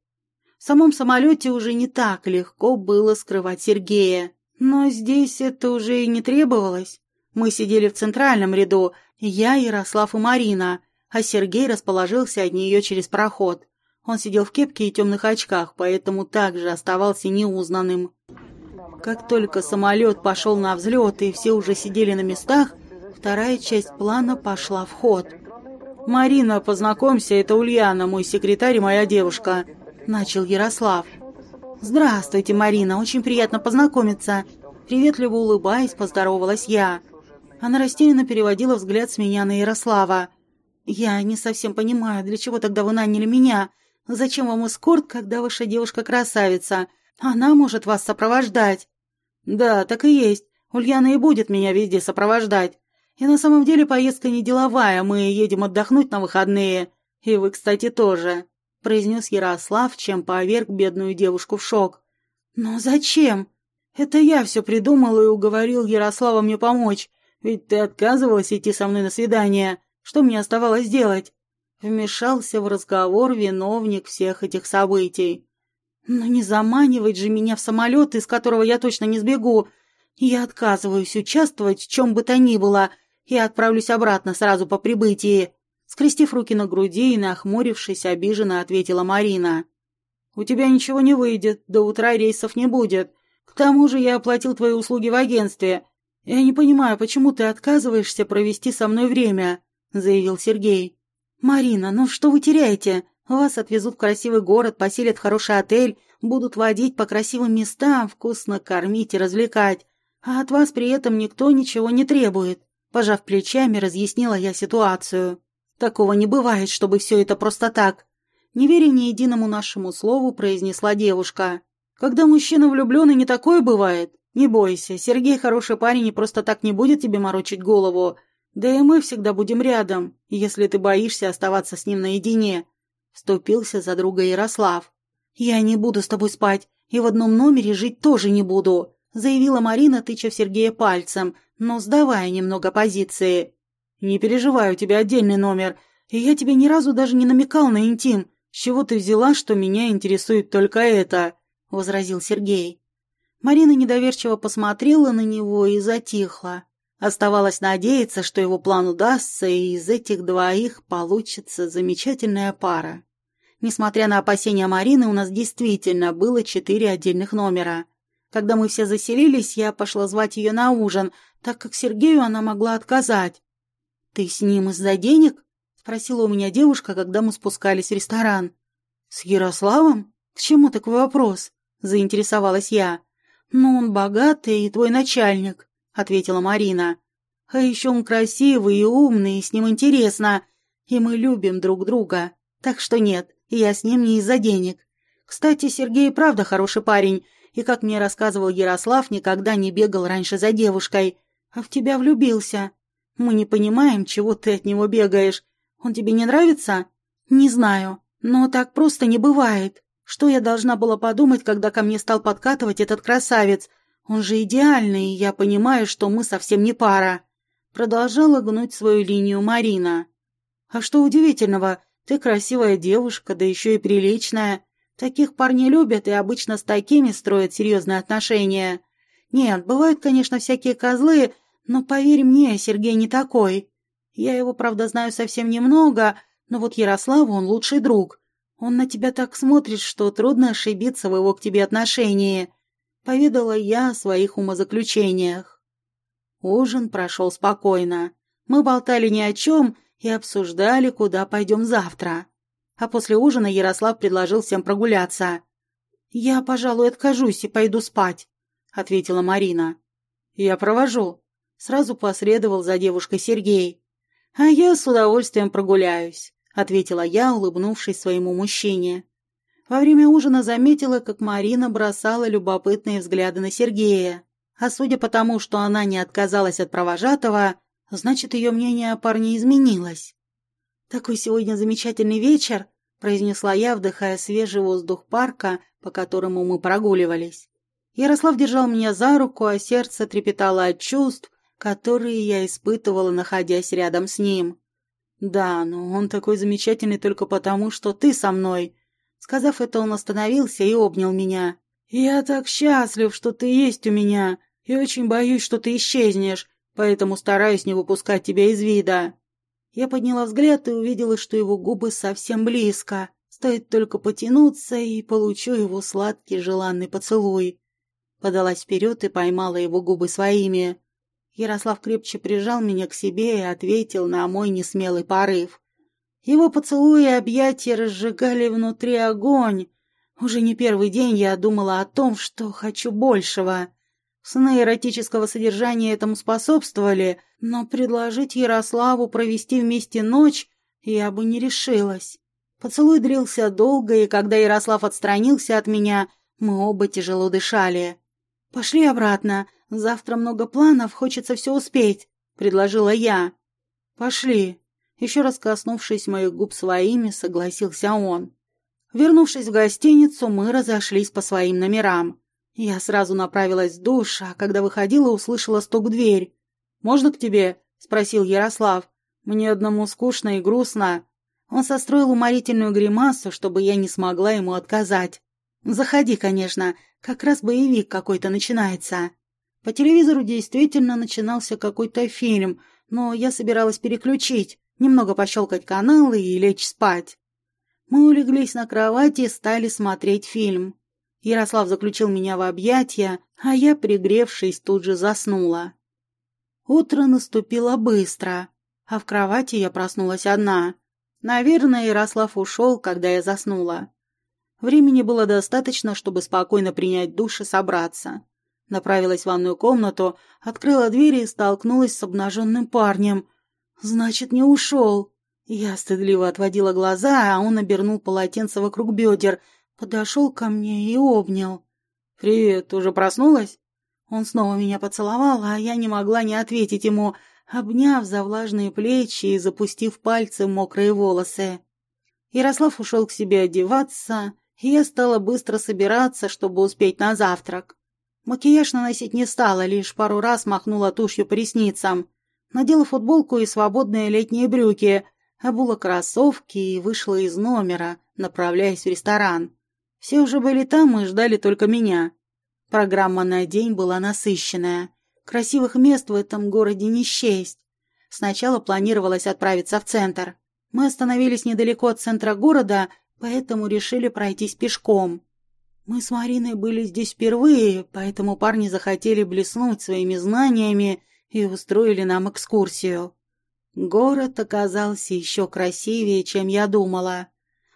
В самом самолете уже не так легко было скрывать Сергея. Но здесь это уже и не требовалось. Мы сидели в центральном ряду, я, Ярослав и Марина, а Сергей расположился от нее через проход. Он сидел в кепке и темных очках, поэтому также оставался неузнанным. Как только самолет пошел на взлет и все уже сидели на местах, вторая часть плана пошла в ход. «Марина, познакомься, это Ульяна, мой секретарь и моя девушка», — начал Ярослав. «Здравствуйте, Марина, очень приятно познакомиться». Приветливо улыбаясь, поздоровалась я. Она растерянно переводила взгляд с меня на Ярослава. «Я не совсем понимаю, для чего тогда вы наняли меня? Зачем вам эскорт, когда ваша девушка красавица? Она может вас сопровождать». «Да, так и есть. Ульяна и будет меня везде сопровождать. И на самом деле поездка не деловая, мы едем отдохнуть на выходные. И вы, кстати, тоже», — произнес Ярослав, чем поверг бедную девушку в шок. «Но зачем? Это я все придумал и уговорил Ярослава мне помочь, ведь ты отказывалась идти со мной на свидание. Что мне оставалось делать?» Вмешался в разговор виновник всех этих событий. Но не заманивать же меня в самолет, из которого я точно не сбегу. Я отказываюсь участвовать в чем бы то ни было и отправлюсь обратно сразу по прибытии. Скрестив руки на груди и нахмурившись, обиженно ответила Марина. «У тебя ничего не выйдет, до утра рейсов не будет. К тому же я оплатил твои услуги в агентстве. Я не понимаю, почему ты отказываешься провести со мной время», — заявил Сергей. «Марина, ну что вы теряете? Вас отвезут в красивый город, поселят в хороший отель, будут водить по красивым местам, вкусно кормить и развлекать. А от вас при этом никто ничего не требует. Пожав плечами, разъяснила я ситуацию. Такого не бывает, чтобы все это просто так. Не веря ни единому нашему слову, произнесла девушка. Когда мужчина влюблен, и не такое бывает. Не бойся, Сергей хороший парень и просто так не будет тебе морочить голову. Да и мы всегда будем рядом, если ты боишься оставаться с ним наедине. Вступился за друга Ярослав. «Я не буду с тобой спать, и в одном номере жить тоже не буду», заявила Марина, тыча в Сергея пальцем, но сдавая немного позиции. «Не переживай, у тебя отдельный номер, и я тебе ни разу даже не намекал на интим. С чего ты взяла, что меня интересует только это?» возразил Сергей. Марина недоверчиво посмотрела на него и затихла. Оставалось надеяться, что его план удастся, и из этих двоих получится замечательная пара. Несмотря на опасения Марины, у нас действительно было четыре отдельных номера. Когда мы все заселились, я пошла звать ее на ужин, так как Сергею она могла отказать. «Ты с ним из-за денег?» — спросила у меня девушка, когда мы спускались в ресторан. «С Ярославом? К чему такой вопрос?» — заинтересовалась я. «Ну, он богатый и твой начальник. — ответила Марина. «А еще он красивый и умный, и с ним интересно, и мы любим друг друга. Так что нет, я с ним не из-за денег. Кстати, Сергей правда хороший парень, и, как мне рассказывал Ярослав, никогда не бегал раньше за девушкой, а в тебя влюбился. Мы не понимаем, чего ты от него бегаешь. Он тебе не нравится? Не знаю, но так просто не бывает. Что я должна была подумать, когда ко мне стал подкатывать этот красавец — он же идеальный, и я понимаю, что мы совсем не пара. Продолжала гнуть свою линию Марина. А что удивительного, ты красивая девушка, да еще и приличная. Таких парней любят и обычно с такими строят серьезные отношения. Нет, бывают, конечно, всякие козлы, но поверь мне, Сергей не такой. Я его, правда, знаю совсем немного, но вот Ярославу он лучший друг. Он на тебя так смотрит, что трудно ошибиться в его к тебе отношении поведала я о своих умозаключениях. Ужин прошел спокойно. Мы болтали ни о чем и обсуждали, куда пойдем завтра. А после ужина Ярослав предложил всем прогуляться. «Я, пожалуй, откажусь и пойду спать», — ответила Марина. «Я провожу», — сразу последовал за девушкой Сергей. «А я с удовольствием прогуляюсь», — ответила я, улыбнувшись своему мужчине. Во время ужина заметила, как Марина бросала любопытные взгляды на Сергея. А судя по тому, что она не отказалась от провожатого, значит, ее мнение о парне изменилось. «Такой сегодня замечательный вечер», — произнесла я, вдыхая свежий воздух парка, по которому мы прогуливались. Ярослав держал меня за руку, а сердце трепетало от чувств, которые я испытывала, находясь рядом с ним. «Да, но он такой замечательный только потому, что ты со мной». Сказав это, он остановился и обнял меня. «Я так счастлив, что ты есть у меня, и очень боюсь, что ты исчезнешь, поэтому стараюсь не выпускать тебя из вида». Я подняла взгляд и увидела, что его губы совсем близко. Стоит только потянуться, и получу его сладкий желанный поцелуй. Подалась вперед и поймала его губы своими. Ярослав крепче прижал меня к себе и ответил на мой несмелый порыв. Его поцелуи и объятия разжигали внутри огонь. Уже не первый день я думала о том, что хочу большего. Сны эротического содержания этому способствовали, но предложить Ярославу провести вместе ночь я бы не решилась. Поцелуй длился долго, и когда Ярослав отстранился от меня, мы оба тяжело дышали. «Пошли обратно. Завтра много планов, хочется все успеть», — предложила я. «Пошли». Еще раз коснувшись моих губ своими, согласился он. Вернувшись в гостиницу, мы разошлись по своим номерам. Я сразу направилась в душ, а когда выходила, услышала стук в дверь. «Можно к тебе?» — спросил Ярослав. «Мне одному скучно и грустно». Он состроил уморительную гримасу, чтобы я не смогла ему отказать. «Заходи, конечно, как раз боевик какой-то начинается». По телевизору действительно начинался какой-то фильм, но я собиралась переключить, немного пощелкать каналы и лечь спать. Мы улеглись на кровати и стали смотреть фильм. Ярослав заключил меня в объятия, а я, пригревшись, тут же заснула. Утро наступило быстро, а в кровати я проснулась одна. Наверное, Ярослав ушел, когда я заснула. Времени было достаточно, чтобы спокойно принять душ и собраться. Направилась в ванную комнату, открыла дверь и столкнулась с обнаженным парнем. «Значит, не ушел!» Я стыдливо отводила глаза, а он обернул полотенце вокруг бедер, подошел ко мне и обнял. «Привет, уже проснулась?» Он снова меня поцеловал, а я не могла не ответить ему, обняв за влажные плечи и запустив пальцы мокрые волосы. Ярослав ушел к себе одеваться, и я стала быстро собираться, чтобы успеть на завтрак. Макияж наносить не стала, лишь пару раз махнула тушью по ресницам. Надела футболку и свободные летние брюки, обула кроссовки и вышла из номера, направляясь в ресторан. Все уже были там и ждали только меня. Программа на день была насыщенная. Красивых мест в этом городе не счесть. Сначала планировалось отправиться в центр. Мы остановились недалеко от центра города, поэтому решили пройтись пешком. Мы с Мариной были здесь впервые, поэтому парни захотели блеснуть своими знаниями и устроили нам экскурсию. Город оказался еще красивее, чем я думала.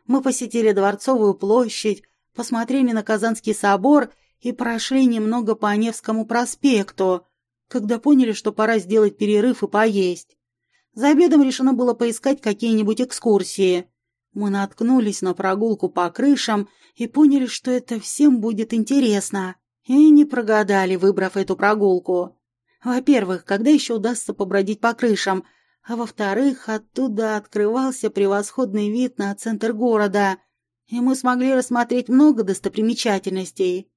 Мы посетили Дворцовую площадь, посмотрели на Казанский собор и прошли немного по Невскому проспекту, когда поняли, что пора сделать перерыв и поесть. За обедом решено было поискать какие-нибудь экскурсии. Мы наткнулись на прогулку по крышам и поняли, что это всем будет интересно. И не прогадали, выбрав эту прогулку. Во-первых, когда еще удастся побродить по крышам, а во-вторых, оттуда открывался превосходный вид на центр города, и мы смогли рассмотреть много достопримечательностей.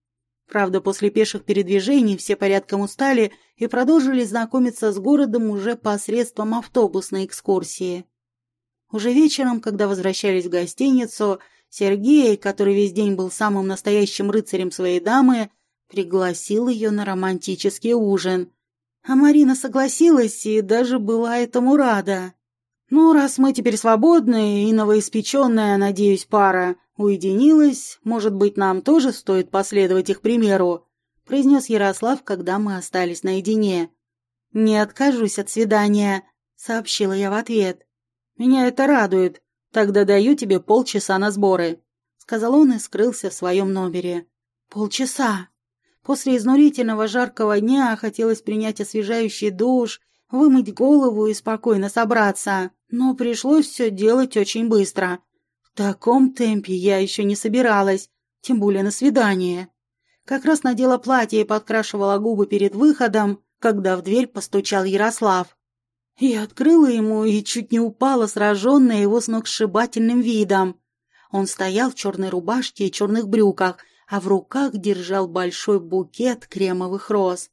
Правда, после пеших передвижений все порядком устали и продолжили знакомиться с городом уже посредством автобусной экскурсии. Уже вечером, когда возвращались в гостиницу, Сергей, который весь день был самым настоящим рыцарем своей дамы, пригласил ее на романтический ужин. А Марина согласилась и даже была этому рада. «Ну, раз мы теперь свободны и новоиспеченная, надеюсь, пара уединилась, может быть, нам тоже стоит последовать их примеру», произнес Ярослав, когда мы остались наедине. «Не откажусь от свидания», — сообщила я в ответ. «Меня это радует. Тогда даю тебе полчаса на сборы», — сказал он и скрылся в своем номере. «Полчаса». После изнурительного жаркого дня хотелось принять освежающий душ, вымыть голову и спокойно собраться. Но пришлось все делать очень быстро. В таком темпе я еще не собиралась, тем более на свидание. Как раз надела платье и подкрашивала губы перед выходом, когда в дверь постучал Ярослав. Я открыла ему и чуть не упала, сраженная его сногсшибательным видом. Он стоял в черной рубашке и черных брюках, а в руках держал большой букет кремовых роз.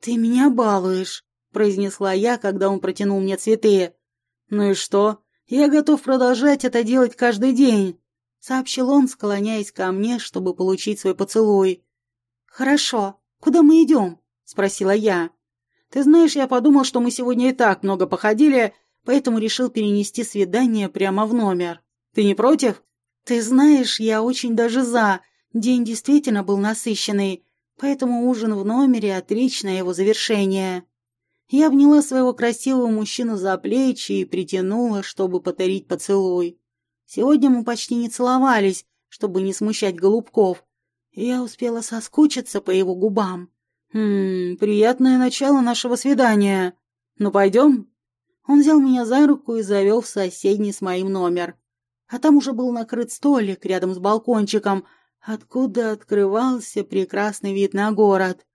«Ты меня балуешь», — произнесла я, когда он протянул мне цветы. «Ну и что? Я готов продолжать это делать каждый день», — сообщил он, склоняясь ко мне, чтобы получить свой поцелуй. «Хорошо. Куда мы идем?» — спросила я. «Ты знаешь, я подумал, что мы сегодня и так много походили, поэтому решил перенести свидание прямо в номер. Ты не против?» «Ты знаешь, я очень даже за. День действительно был насыщенный, поэтому ужин в номере – отличное его завершение». Я обняла своего красивого мужчину за плечи и притянула, чтобы подарить поцелуй. Сегодня мы почти не целовались, чтобы не смущать голубков. Я успела соскучиться по его губам. «Хм, приятное начало нашего свидания. Ну, пойдем?» Он взял меня за руку и завел в соседний с моим номер. А там уже был накрыт столик рядом с балкончиком, откуда открывался прекрасный вид на город.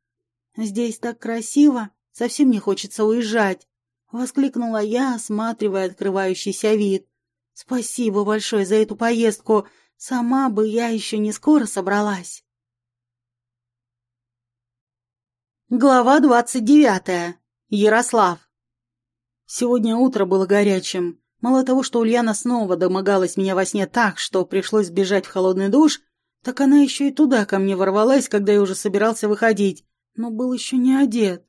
«Здесь так красиво, совсем не хочется уезжать», — воскликнула я, осматривая открывающийся вид. «Спасибо большое за эту поездку, сама бы я еще не скоро собралась». Глава двадцать девятая. Ярослав. Сегодня утро было горячим. Мало того, что Ульяна снова домогалась меня во сне так, что пришлось бежать в холодный душ, так она еще и туда ко мне ворвалась, когда я уже собирался выходить, но был еще не одет.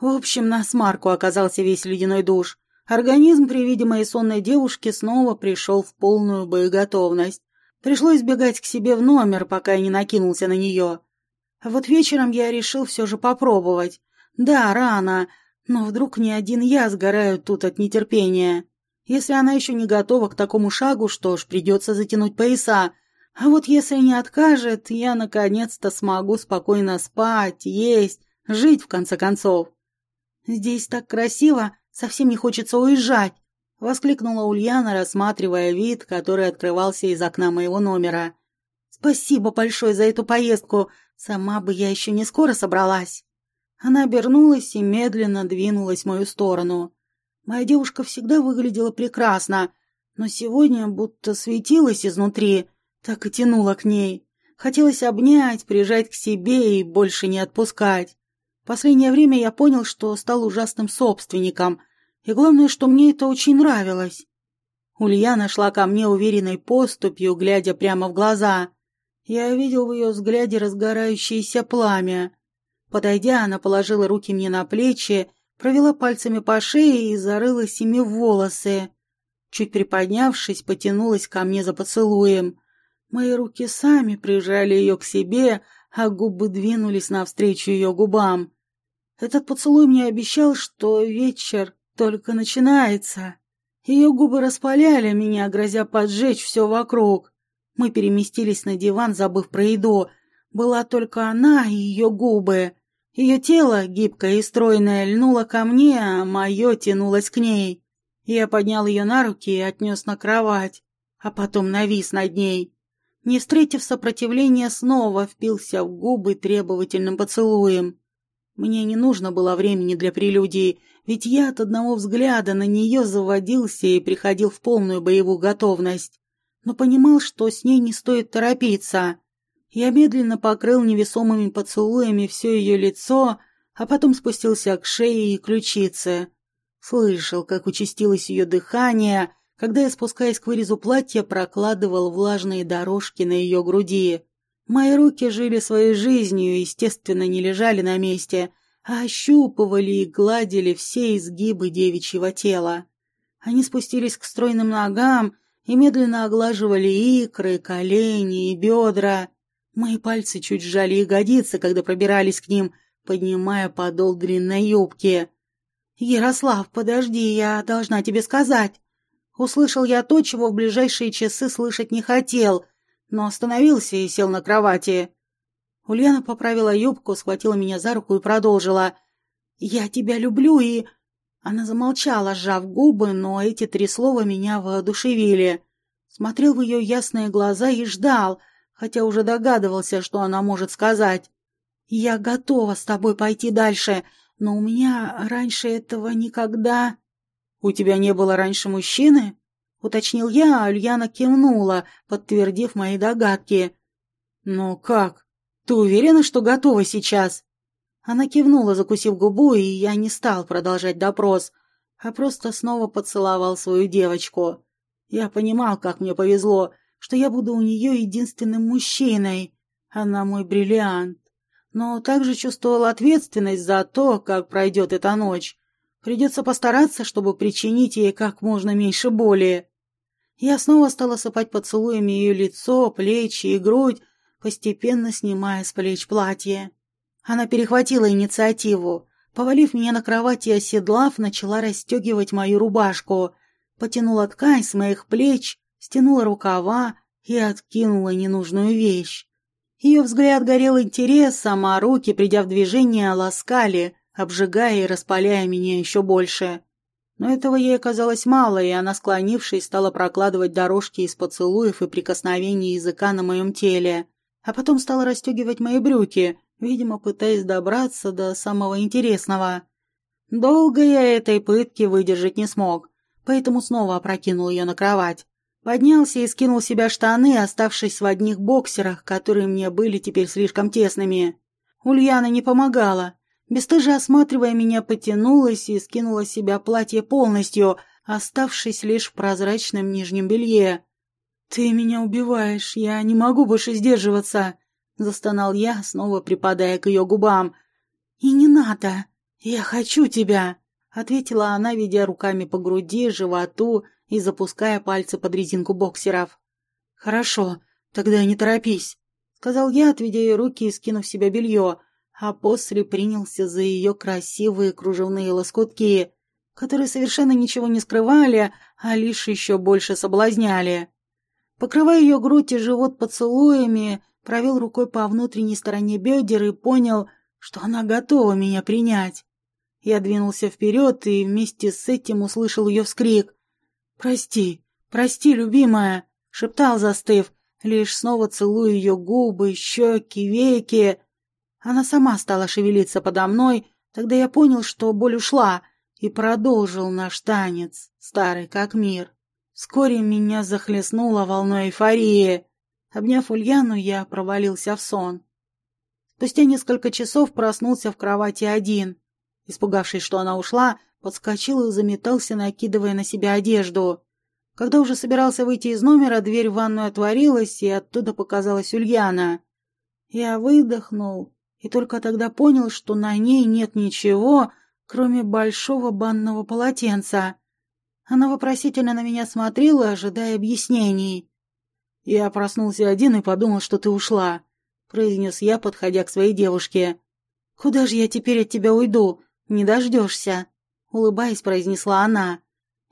В общем, на смарку оказался весь ледяной душ. Организм при виде моей сонной девушки снова пришел в полную боеготовность. Пришлось бегать к себе в номер, пока я не накинулся на нее. А вот вечером я решил все же попробовать. Да, рано, но вдруг не один я сгораю тут от нетерпения. Если она еще не готова к такому шагу, что ж, придется затянуть пояса. А вот если не откажет, я наконец-то смогу спокойно спать, есть, жить в конце концов. «Здесь так красиво, совсем не хочется уезжать!» — воскликнула Ульяна, рассматривая вид, который открывался из окна моего номера. «Спасибо большое за эту поездку. Сама бы я еще не скоро собралась. Она обернулась и медленно двинулась в мою сторону. Моя девушка всегда выглядела прекрасно, но сегодня будто светилась изнутри, так и тянула к ней. Хотелось обнять, прижать к себе и больше не отпускать. Последнее время я понял, что стал ужасным собственником, и главное, что мне это очень нравилось. Ульяна шла ко мне уверенной поступью, глядя прямо в глаза. Я видел в ее взгляде разгорающееся пламя. Подойдя, она положила руки мне на плечи, провела пальцами по шее и зарылась ими в волосы. Чуть приподнявшись, потянулась ко мне за поцелуем. Мои руки сами прижали ее к себе, а губы двинулись навстречу ее губам. Этот поцелуй мне обещал, что вечер только начинается. Ее губы распаляли меня, грозя поджечь все вокруг. Мы переместились на диван, забыв про еду. Была только она и ее губы. Ее тело, гибкое и стройное, льнуло ко мне, а мое тянулось к ней. Я поднял ее на руки и отнес на кровать, а потом навис над ней. Не встретив сопротивления, снова впился в губы требовательным поцелуем. Мне не нужно было времени для прелюдии, ведь я от одного взгляда на нее заводился и приходил в полную боевую готовность но понимал, что с ней не стоит торопиться. Я медленно покрыл невесомыми поцелуями все ее лицо, а потом спустился к шее и ключице. Слышал, как участилось ее дыхание, когда я, спускаясь к вырезу платья, прокладывал влажные дорожки на ее груди. Мои руки жили своей жизнью, естественно, не лежали на месте, а ощупывали и гладили все изгибы девичьего тела. Они спустились к стройным ногам, и медленно оглаживали икры, колени и бедра. Мои пальцы чуть сжали ягодицы, когда пробирались к ним, поднимая подол длинной юбки. «Ярослав, подожди, я должна тебе сказать». Услышал я то, чего в ближайшие часы слышать не хотел, но остановился и сел на кровати. Ульяна поправила юбку, схватила меня за руку и продолжила. «Я тебя люблю и...» Она замолчала, сжав губы, но эти три слова меня воодушевили. Смотрел в ее ясные глаза и ждал, хотя уже догадывался, что она может сказать. «Я готова с тобой пойти дальше, но у меня раньше этого никогда...» «У тебя не было раньше мужчины?» Уточнил я, а Ульяна кивнула, подтвердив мои догадки. «Ну как? Ты уверена, что готова сейчас?» Она кивнула, закусив губу, и я не стал продолжать допрос, а просто снова поцеловал свою девочку. Я понимал, как мне повезло, что я буду у нее единственным мужчиной. Она мой бриллиант. Но также чувствовал ответственность за то, как пройдет эта ночь. Придется постараться, чтобы причинить ей как можно меньше боли. Я снова стал осыпать поцелуями ее лицо, плечи и грудь, постепенно снимая с плеч платье. Она перехватила инициативу. Повалив меня на кровать и оседлав, начала расстегивать мою рубашку. Потянула ткань с моих плеч, стянула рукава и откинула ненужную вещь. Ее взгляд горел интересом, а руки, придя в движение, ласкали, обжигая и распаляя меня еще больше. Но этого ей оказалось мало, и она, склонившись, стала прокладывать дорожки из поцелуев и прикосновений языка на моем теле, а потом стала расстегивать мои брюки, видимо, пытаясь добраться до самого интересного. Долго я этой пытки выдержать не смог, поэтому снова опрокинул ее на кровать. Поднялся и скинул с себя штаны, оставшись в одних боксерах, которые мне были теперь слишком тесными. Ульяна не помогала. Бестыже осматривая меня, потянулась и скинула с себя платье полностью, оставшись лишь в прозрачном нижнем белье. «Ты меня убиваешь, я не могу больше сдерживаться», — застонал я, снова припадая к ее губам. «И не надо, я хочу тебя», — ответила она, ведя руками по груди, животу и запуская пальцы под резинку боксеров. «Хорошо, тогда не торопись», — сказал я, отведя ее руки и скинув себе белье, а после принялся за ее красивые кружевные лоскутки, которые совершенно ничего не скрывали, а лишь еще больше соблазняли. Покрывая ее грудь и живот поцелуями, провел рукой по внутренней стороне бедер и понял, что она готова меня принять. Я двинулся вперед и вместе с этим услышал ее вскрик. «Прости, прости, любимая!» — шептал, застыв, лишь снова целуя ее губы, щеки, веки. Она сама стала шевелиться подо мной, тогда я понял, что боль ушла, и продолжил наш танец, старый как мир. Вскоре меня захлестнула волной эйфории. Обняв Ульяну, я провалился в сон. Спустя несколько часов проснулся в кровати один. Испугавшись, что она ушла, подскочил и заметался, накидывая на себя одежду. Когда уже собирался выйти из номера, дверь в ванную отворилась, и оттуда показалась Ульяна. Я выдохнул и только тогда понял, что на ней нет ничего, кроме большого банного полотенца. Она вопросительно на меня смотрела, ожидая объяснений. «Я проснулся один и подумал, что ты ушла», — произнес я, подходя к своей девушке. «Куда же я теперь от тебя уйду? Не дождешься?» улыбаясь, произнесла она.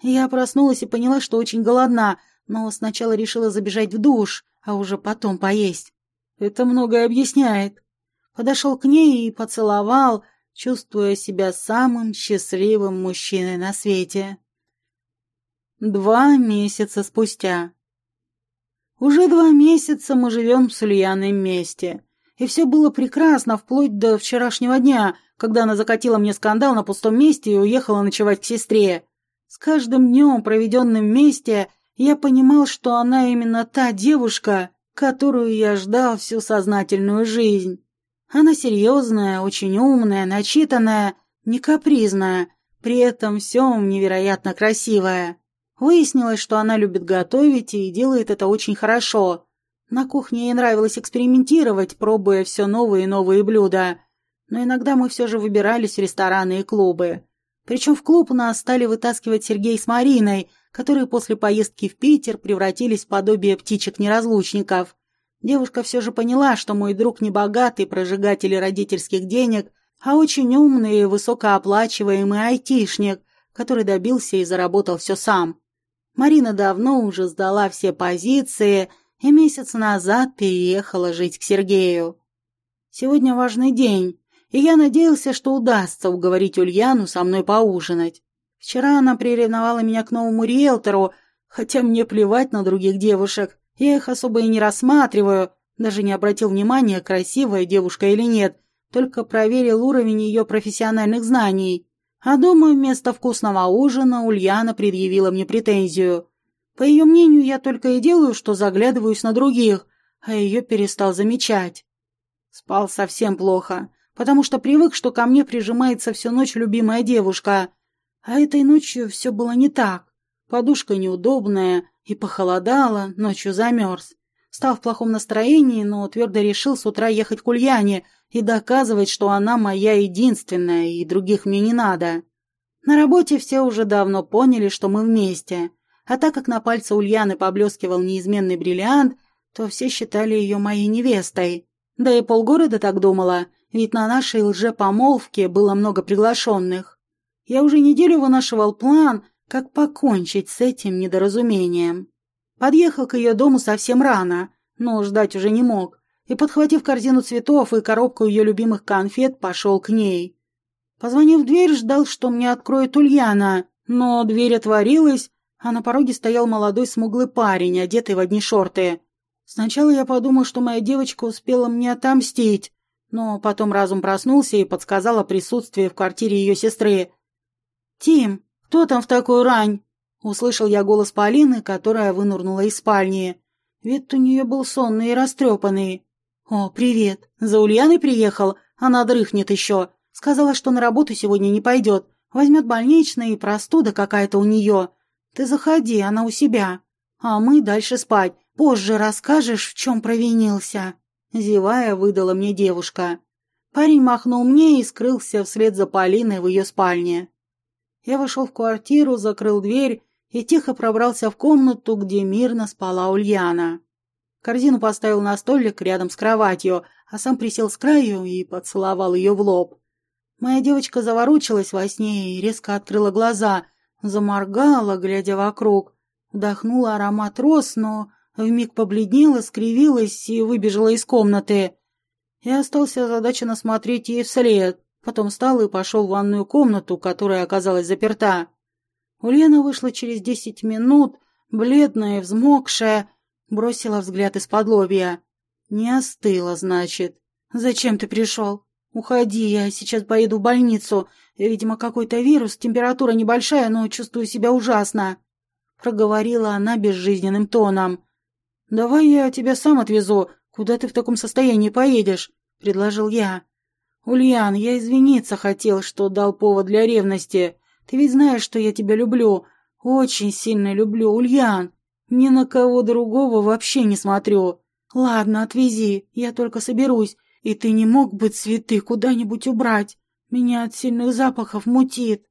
Я проснулась и поняла, что очень голодна, но сначала решила забежать в душ, а уже потом поесть. Это многое объясняет. Подошел к ней и поцеловал, чувствуя себя самым счастливым мужчиной на свете. Два месяца спустя. Уже два месяца мы живем с Ульяной вместе. И все было прекрасно, вплоть до вчерашнего дня, когда она закатила мне скандал на пустом месте и уехала ночевать к сестре. С каждым днем, проведенным вместе, я понимал, что она именно та девушка, которую я ждал всю сознательную жизнь. Она серьезная, очень умная, начитанная, не капризная, при этом всем невероятно красивая. Выяснилось, что она любит готовить и делает это очень хорошо. На кухне ей нравилось экспериментировать, пробуя все новые и новые блюда – но иногда мы все же выбирались в рестораны и клубы. Причем в клуб нас стали вытаскивать Сергей с Мариной, которые после поездки в Питер превратились в подобие птичек-неразлучников. Девушка все же поняла, что мой друг не богатый прожигатель родительских денег, а очень умный и высокооплачиваемый айтишник, который добился и заработал все сам. Марина давно уже сдала все позиции и месяц назад переехала жить к Сергею. Сегодня важный день, и я надеялся, что удастся уговорить Ульяну со мной поужинать. Вчера она приревновала меня к новому риэлтору, хотя мне плевать на других девушек. Я их особо и не рассматриваю, даже не обратил внимания, красивая девушка или нет, только проверил уровень ее профессиональных знаний. А дома вместо вкусного ужина Ульяна предъявила мне претензию. По ее мнению, я только и делаю, что заглядываюсь на других, а ее перестал замечать. Спал совсем плохо, потому что привык, что ко мне прижимается всю ночь любимая девушка. А этой ночью все было не так. Подушка неудобная и похолодала, ночью замерз. Стал в плохом настроении, но твердо решил с утра ехать к Ульяне и доказывать, что она моя единственная, и других мне не надо. На работе все уже давно поняли, что мы вместе. А так как на пальце Ульяны поблескивал неизменный бриллиант, то все считали ее моей невестой. Да и полгорода так думала, ведь на нашей лжепомолвке было много приглашенных. Я уже неделю вынашивал план, как покончить с этим недоразумением. Подъехал к ее дому совсем рано, но ждать уже не мог, и, подхватив корзину цветов и коробку ее любимых конфет, пошел к ней. Позвонив в дверь, ждал, что мне откроет Ульяна, но дверь отворилась, а на пороге стоял молодой смуглый парень, одетый в одни шорты. Сначала я подумал, что моя девочка успела мне отомстить, но потом разум проснулся и подсказал о присутствии в квартире ее сестры. «Тим, кто там в такую рань?» Услышал я голос Полины, которая вынурнула из спальни. Вид у нее был сонный и растрепанный. «О, привет. За Ульяной приехал? Она дрыхнет еще. Сказала, что на работу сегодня не пойдет. Возьмет больничный и простуда какая-то у нее. Ты заходи, она у себя. А мы дальше спать. Позже расскажешь, в чем провинился». Зевая, выдала мне девушка. Парень махнул мне и скрылся вслед за Полиной в ее спальне. Я вошел в квартиру, закрыл дверь и тихо пробрался в комнату, где мирно спала Ульяна. Корзину поставил на столик рядом с кроватью, а сам присел с краю и поцеловал ее в лоб. Моя девочка заворочилась во сне и резко открыла глаза, заморгала, глядя вокруг. Вдохнула аромат роз, но вмиг побледнела, скривилась и выбежала из комнаты. Я остался озадаченно смотреть ей вслед, потом встал и пошел в ванную комнату, которая оказалась заперта. Ульяна вышла через десять минут, бледная взмокшая, бросила взгляд из-под лобья. «Не остыла, значит. Зачем ты пришел? Уходи, я сейчас поеду в больницу. Видимо, какой-то вирус, температура небольшая, но чувствую себя ужасно», — проговорила она безжизненным тоном. «Давай я тебя сам отвезу. Куда ты в таком состоянии поедешь?» — предложил я. «Ульян, я извиниться хотел, что дал повод для ревности. Ты ведь знаешь, что я тебя люблю. Очень сильно люблю, Ульян. Ни на кого другого вообще не смотрю. Ладно, отвези, я только соберусь. И ты не мог бы цветы куда-нибудь убрать? Меня от сильных запахов мутит».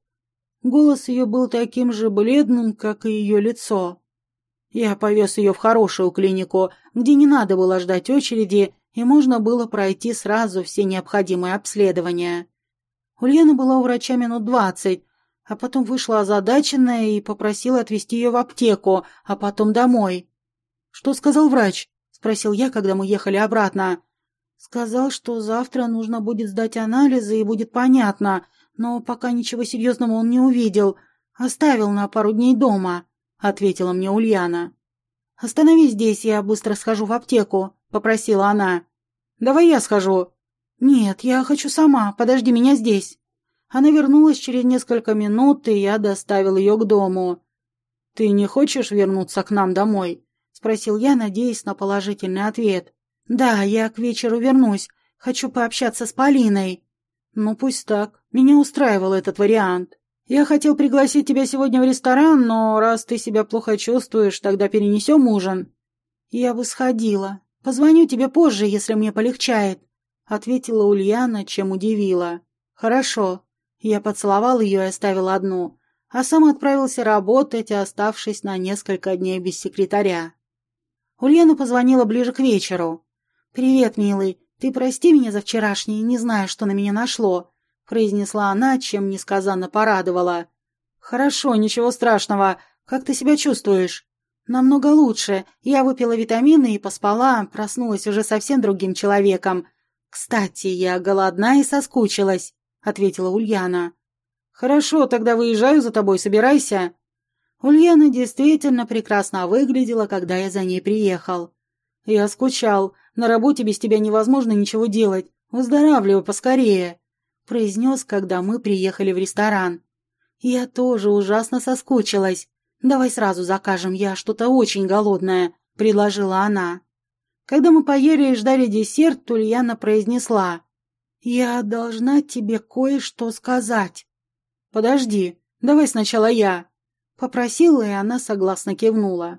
Голос ее был таким же бледным, как и ее лицо. Я повез ее в хорошую клинику, где не надо было ждать очереди, и можно было пройти сразу все необходимые обследования. Ульяна была у врача минут двадцать, а потом вышла озадаченная и попросила отвезти ее в аптеку, а потом домой. «Что сказал врач?» – спросил я, когда мы ехали обратно. «Сказал, что завтра нужно будет сдать анализы и будет понятно, но пока ничего серьезного он не увидел. Оставил на пару дней дома» ответила мне Ульяна. «Остановись здесь, я быстро схожу в аптеку», — попросила она. «Давай я схожу». «Нет, я хочу сама, подожди меня здесь». Она вернулась через несколько минут, и я доставил ее к дому. «Ты не хочешь вернуться к нам домой?» — спросил я, надеясь на положительный ответ. «Да, я к вечеру вернусь. Хочу пообщаться с Полиной». «Ну, пусть так. Меня устраивал этот вариант». Я хотел пригласить тебя сегодня в ресторан, но раз ты себя плохо чувствуешь, тогда перенесем ужин». «Я бы сходила. Позвоню тебе позже, если мне полегчает», — ответила Ульяна, чем удивила. «Хорошо». Я поцеловал ее и оставил одну, а сам отправился работать, оставшись на несколько дней без секретаря. Ульяна позвонила ближе к вечеру. «Привет, милый. Ты прости меня за вчерашнее, не знаю, что на меня нашло произнесла она, чем несказанно порадовала. «Хорошо, ничего страшного. Как ты себя чувствуешь?» «Намного лучше. Я выпила витамины и поспала, проснулась уже совсем другим человеком. Кстати, я голодна и соскучилась», — ответила Ульяна. «Хорошо, тогда выезжаю за тобой, собирайся». Ульяна действительно прекрасно выглядела, когда я за ней приехал. «Я скучал. На работе без тебя невозможно ничего делать. Выздоравливай поскорее» произнес, когда мы приехали в ресторан. Я тоже ужасно соскучилась. «Давай сразу закажем, я что-то очень голодная», — предложила она. Когда мы поели и ждали десерт, Ульяна произнесла. «Я должна тебе кое-что сказать». «Подожди, давай сначала я», — попросила, и она согласно кивнула.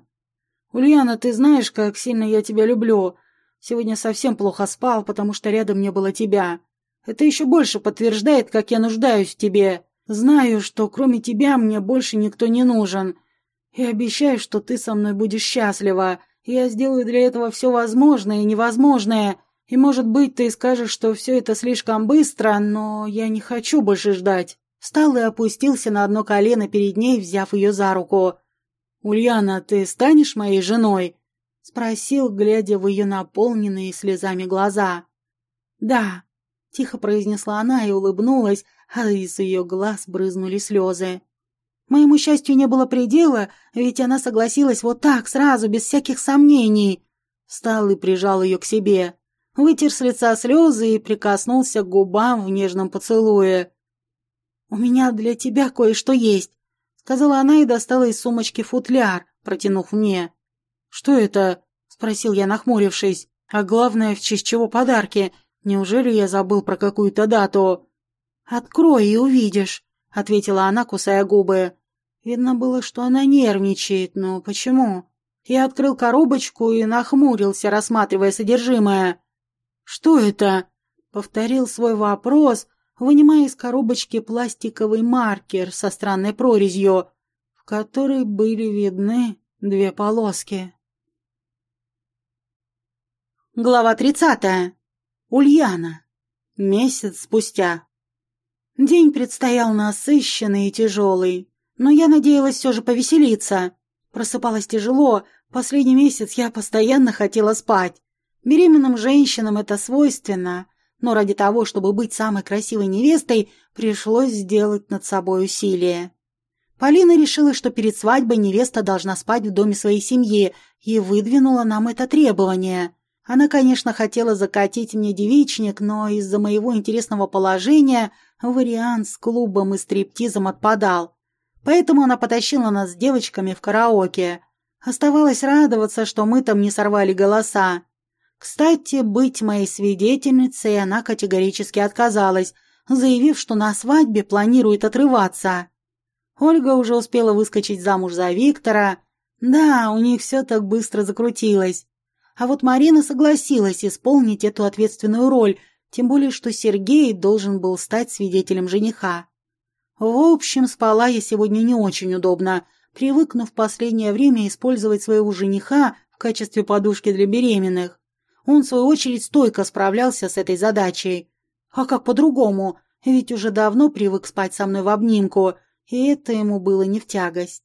«Ульяна, ты знаешь, как сильно я тебя люблю. Сегодня совсем плохо спал, потому что рядом не было тебя. Это еще больше подтверждает, как я нуждаюсь в тебе. Знаю, что кроме тебя мне больше никто не нужен. И обещаю, что ты со мной будешь счастлива. Я сделаю для этого все возможное и невозможное. И, может быть, ты скажешь, что все это слишком быстро, но я не хочу больше ждать. Встал и опустился на одно колено перед ней, взяв ее за руку. «Ульяна, ты станешь моей женой?» — спросил, глядя в ее наполненные слезами глаза. «Да», — тихо произнесла она и улыбнулась, а из ее глаз брызнули слезы. Моему счастью не было предела, ведь она согласилась вот так, сразу, без всяких сомнений. Встал и прижал ее к себе. Вытер с лица слезы и прикоснулся к губам в нежном поцелуе. «У меня для тебя кое-что есть сказала она и достала из сумочки футляр, протянув мне. «Что это?» — спросил я, нахмурившись. «А главное, в честь чего подарки? Неужели я забыл про какую-то дату?» «Открой и увидишь», — ответила она, кусая губы. Видно было, что она нервничает, но почему? Я открыл коробочку и нахмурился, рассматривая содержимое. «Что это?» — повторил свой вопрос, вынимая из коробочки пластиковый маркер со странной прорезью, в которой были видны две полоски. Глава тридцатая. Ульяна. Месяц спустя. День предстоял насыщенный и тяжелый, но я надеялась все же повеселиться. Просыпалась тяжело, последний месяц я постоянно хотела спать. Беременным женщинам это свойственно, но ради того, чтобы быть самой красивой невестой, пришлось сделать над собой усилие. Полина решила, что перед свадьбой невеста должна спать в доме своей семьи, и выдвинула нам это требование. Она, конечно, хотела закатить мне девичник, но из-за моего интересного положения вариант с клубом и стриптизом отпадал. Поэтому она потащила нас с девочками в караоке. Оставалось радоваться, что мы там не сорвали голоса. Кстати, быть моей свидетельницей она категорически отказалась, заявив, что на свадьбе планирует отрываться. Ольга уже успела выскочить замуж за Виктора. Да, у них все так быстро закрутилось. А вот Марина согласилась исполнить эту ответственную роль, тем более, что Сергей должен был стать свидетелем жениха. В общем, спала я сегодня не очень удобно, привыкнув в последнее время использовать своего жениха в качестве подушки для беременных. Он, в свою очередь, стойко справлялся с этой задачей. А как по-другому? Ведь уже давно привык спать со мной в обнимку, и это ему было не в тягость.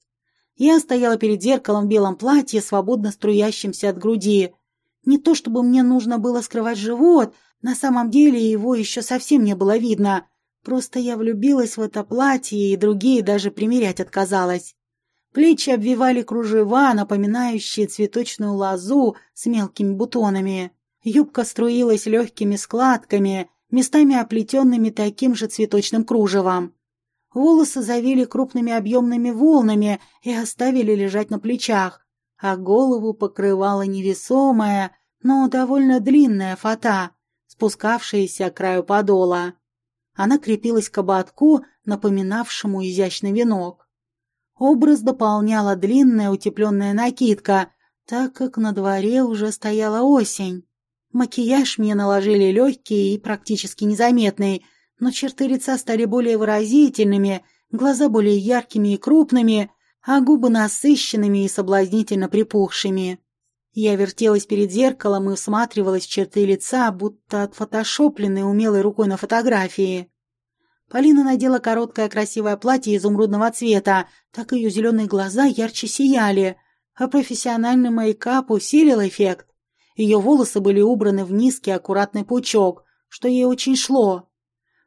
Я стояла перед зеркалом в белом платье, свободно струящимся от груди. Не то чтобы мне нужно было скрывать живот, на самом деле его еще совсем не было видно. Просто я влюбилась в это платье, и другие даже примерять отказалась. Плечи обвивали кружева, напоминающие цветочную лозу с мелкими бутонами. Юбка струилась легкими складками, местами оплетенными таким же цветочным кружевом. Волосы завили крупными объемными волнами и оставили лежать на плечах, а голову покрывала невесомая, но довольно длинная фата, спускавшаяся к краю подола. Она крепилась к ободку, напоминавшему изящный венок. Образ дополняла длинная утепленная накидка, так как на дворе уже стояла осень. Макияж мне наложили легкий и практически незаметный, но черты лица стали более выразительными, глаза более яркими и крупными, а губы насыщенными и соблазнительно припухшими. Я вертелась перед зеркалом и всматривалась черты лица, будто отфотошопленной умелой рукой на фотографии. Полина надела короткое красивое платье изумрудного цвета, так ее зеленые глаза ярче сияли, а профессиональный мейкап усилил эффект. Ее волосы были убраны в низкий аккуратный пучок, что ей очень шло.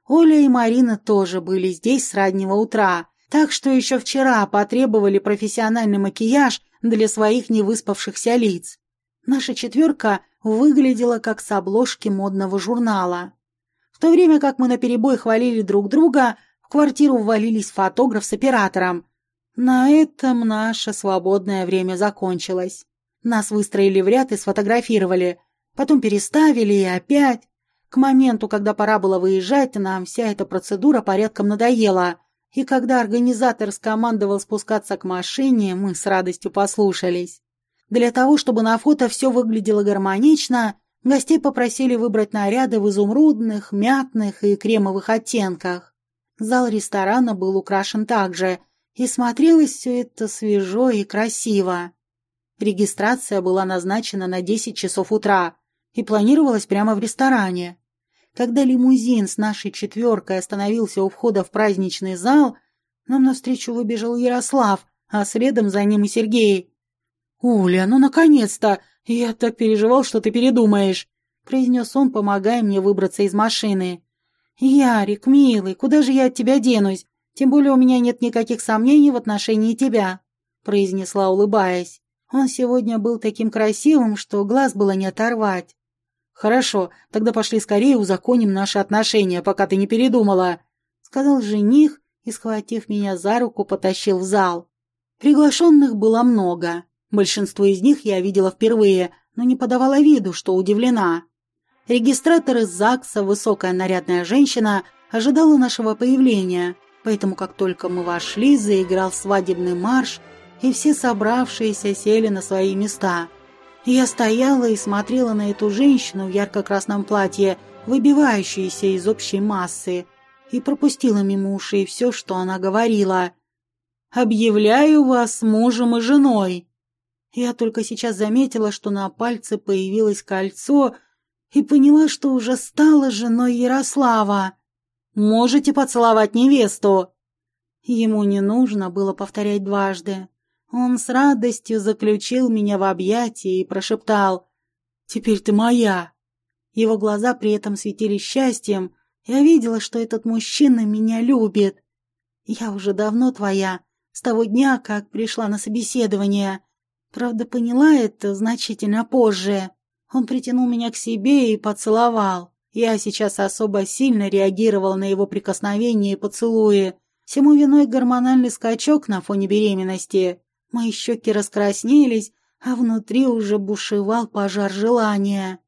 Оля и Марина тоже были здесь с раннего утра, так что еще вчера потребовали профессиональный макияж для своих невыспавшихся лиц. Наша четверка выглядела как с обложки модного журнала то время как мы наперебой хвалили друг друга, в квартиру ввалились фотограф с оператором. На этом наше свободное время закончилось. Нас выстроили в ряд и сфотографировали, потом переставили и опять. К моменту, когда пора было выезжать, нам вся эта процедура порядком надоела, и когда организатор скомандовал спускаться к машине, мы с радостью послушались. Для того, чтобы на фото все выглядело гармонично, гостей попросили выбрать наряды в изумрудных, мятных и кремовых оттенках. Зал ресторана был украшен также, и смотрелось все это свежо и красиво. Регистрация была назначена на 10 часов утра и планировалась прямо в ресторане. Когда лимузин с нашей четверкой остановился у входа в праздничный зал, нам навстречу выбежал Ярослав, а следом за ним и Сергей. «Уля, ну наконец-то! Я так переживал, что ты передумаешь!» произнес он, помогая мне выбраться из машины. «Ярик, милый, куда же я от тебя денусь? Тем более у меня нет никаких сомнений в отношении тебя», произнесла, улыбаясь. Он сегодня был таким красивым, что глаз было не оторвать. «Хорошо, тогда пошли скорее узаконим наши отношения, пока ты не передумала», сказал жених и, схватив меня за руку, потащил в зал. Приглашенных было много. Большинство из них я видела впервые, но не подавала виду, что удивлена. Регистратор из ЗАГСа, высокая нарядная женщина, ожидала нашего появления, поэтому как только мы вошли, заиграл свадебный марш, и все собравшиеся сели на свои места. Я стояла и смотрела на эту женщину в ярко-красном платье, выбивающуюся из общей массы, и пропустила мимо ушей все, что она говорила. «Объявляю вас мужем и женой!» Я только сейчас заметила, что на пальце появилось кольцо и поняла, что уже стала женой Ярослава. «Можете поцеловать невесту!» Ему не нужно было повторять дважды. Он с радостью заключил меня в объятия и прошептал «Теперь ты моя!» Его глаза при этом светились счастьем. Я видела, что этот мужчина меня любит. Я уже давно твоя, с того дня, как пришла на собеседование. Правда, поняла это значительно позже. Он притянул меня к себе и поцеловал. Я сейчас особо сильно реагировал на его прикосновения и поцелуи. Всему виной гормональный скачок на фоне беременности. Мои щеки раскраснелись, а внутри уже бушевал пожар желания.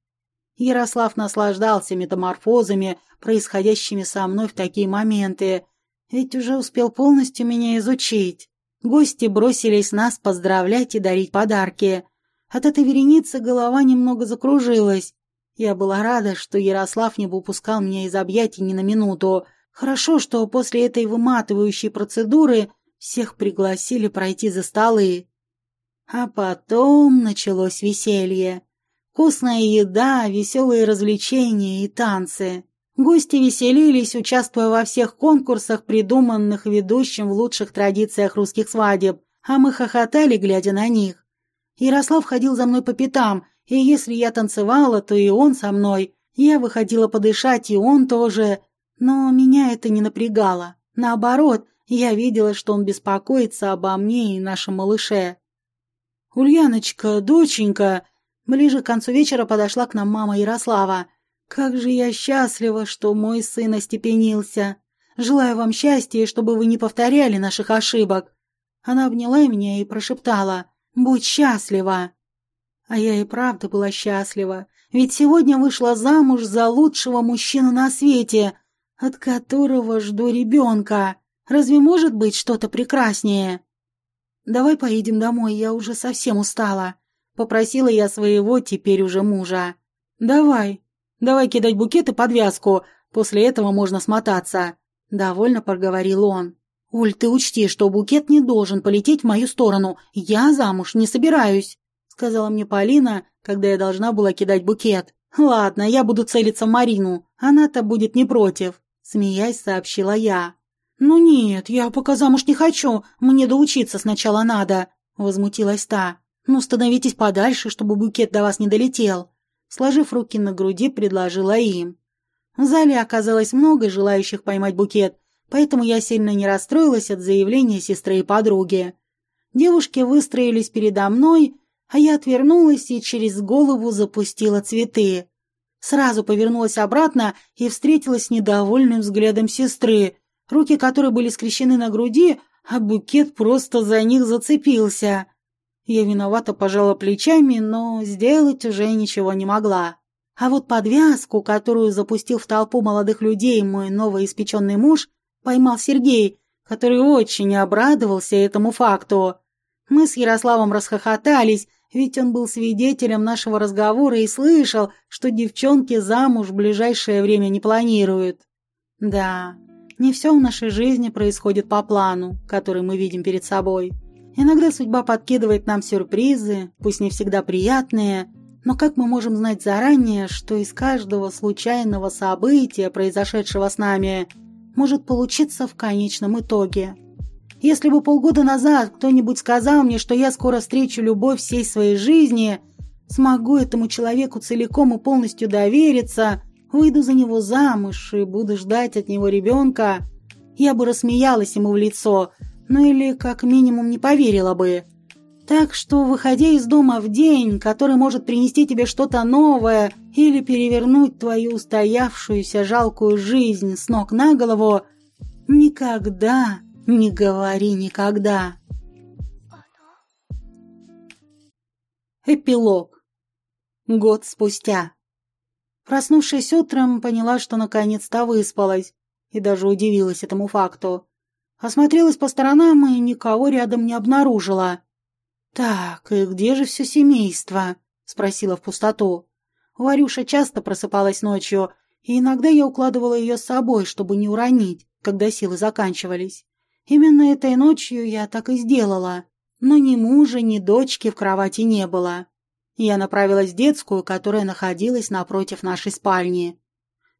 Ярослав наслаждался метаморфозами, происходящими со мной в такие моменты, ведь уже успел полностью меня изучить. Гости бросились нас поздравлять и дарить подарки. От этой вереницы голова немного закружилась. Я была рада, что Ярослав не выпускал меня из объятий ни на минуту. Хорошо, что после этой выматывающей процедуры всех пригласили пройти за столы. А потом началось веселье. Вкусная еда, веселые развлечения и танцы. Гости веселились, участвуя во всех конкурсах, придуманных ведущим в лучших традициях русских свадеб, а мы хохотали, глядя на них. Ярослав ходил за мной по пятам, и если я танцевала, то и он со мной. Я выходила подышать, и он тоже. Но меня это не напрягало. Наоборот, я видела, что он беспокоится обо мне и нашем малыше. «Ульяночка, доченька!» Ближе к концу вечера подошла к нам мама Ярослава. «Как же я счастлива, что мой сын остепенился! Желаю вам счастья, чтобы вы не повторяли наших ошибок!» Она обняла меня и прошептала «Будь счастлива!» А я и правда была счастлива, ведь сегодня вышла замуж за лучшего мужчину на свете, от которого жду ребенка. Разве может быть что-то прекраснее? Давай поедем домой, я уже совсем устала. Попросила я своего теперь уже мужа. Давай, давай кидать букет и подвязку, после этого можно смотаться. Довольно проговорил он. Уль, ты учти, что букет не должен полететь в мою сторону. Я замуж не собираюсь, сказала мне Полина, когда я должна была кидать букет. Ладно, я буду целиться в Марину. Она-то будет не против, смеясь, сообщила я. «Ну нет, я пока замуж не хочу, мне доучиться сначала надо», — возмутилась та. «Ну, становитесь подальше, чтобы букет до вас не долетел», — сложив руки на груди, предложила им. В зале оказалось много желающих поймать букет, поэтому я сильно не расстроилась от заявления сестры и подруги. Девушки выстроились передо мной, а я отвернулась и через голову запустила цветы. Сразу повернулась обратно и встретилась с недовольным взглядом сестры, руки которой были скрещены на груди, а букет просто за них зацепился. Я виновато пожала плечами, но сделать уже ничего не могла. А вот подвязку, которую запустил в толпу молодых людей мой новоиспеченный муж, поймал Сергей, который очень обрадовался этому факту. Мы с Ярославом расхохотались, ведь он был свидетелем нашего разговора и слышал, что девчонки замуж в ближайшее время не планируют. Да, не все в нашей жизни происходит по плану, который мы видим перед собой. Иногда судьба подкидывает нам сюрпризы, пусть не всегда приятные, но как мы можем знать заранее, что из каждого случайного события, произошедшего с нами, может получиться в конечном итоге? Если бы полгода назад кто-нибудь сказал мне, что я скоро встречу любовь всей своей жизни, смогу этому человеку целиком и полностью довериться, выйду за него замуж и буду ждать от него ребенка, я бы рассмеялась ему в лицо – ну или как минимум не поверила бы. Так что, выходя из дома в день, который может принести тебе что-то новое или перевернуть твою устоявшуюся жалкую жизнь с ног на голову, никогда не говори никогда. Эпилог. Год спустя. Проснувшись утром, поняла, что наконец-то выспалась, и даже удивилась этому факту. Осмотрелась по сторонам и никого рядом не обнаружила. «Так, и где же все семейство?» — спросила в пустоту. Варюша часто просыпалась ночью, и иногда я укладывала ее с собой, чтобы не уронить, когда силы заканчивались. Именно этой ночью я так и сделала. Но ни мужа, ни дочки в кровати не было. Я направилась в детскую, которая находилась напротив нашей спальни.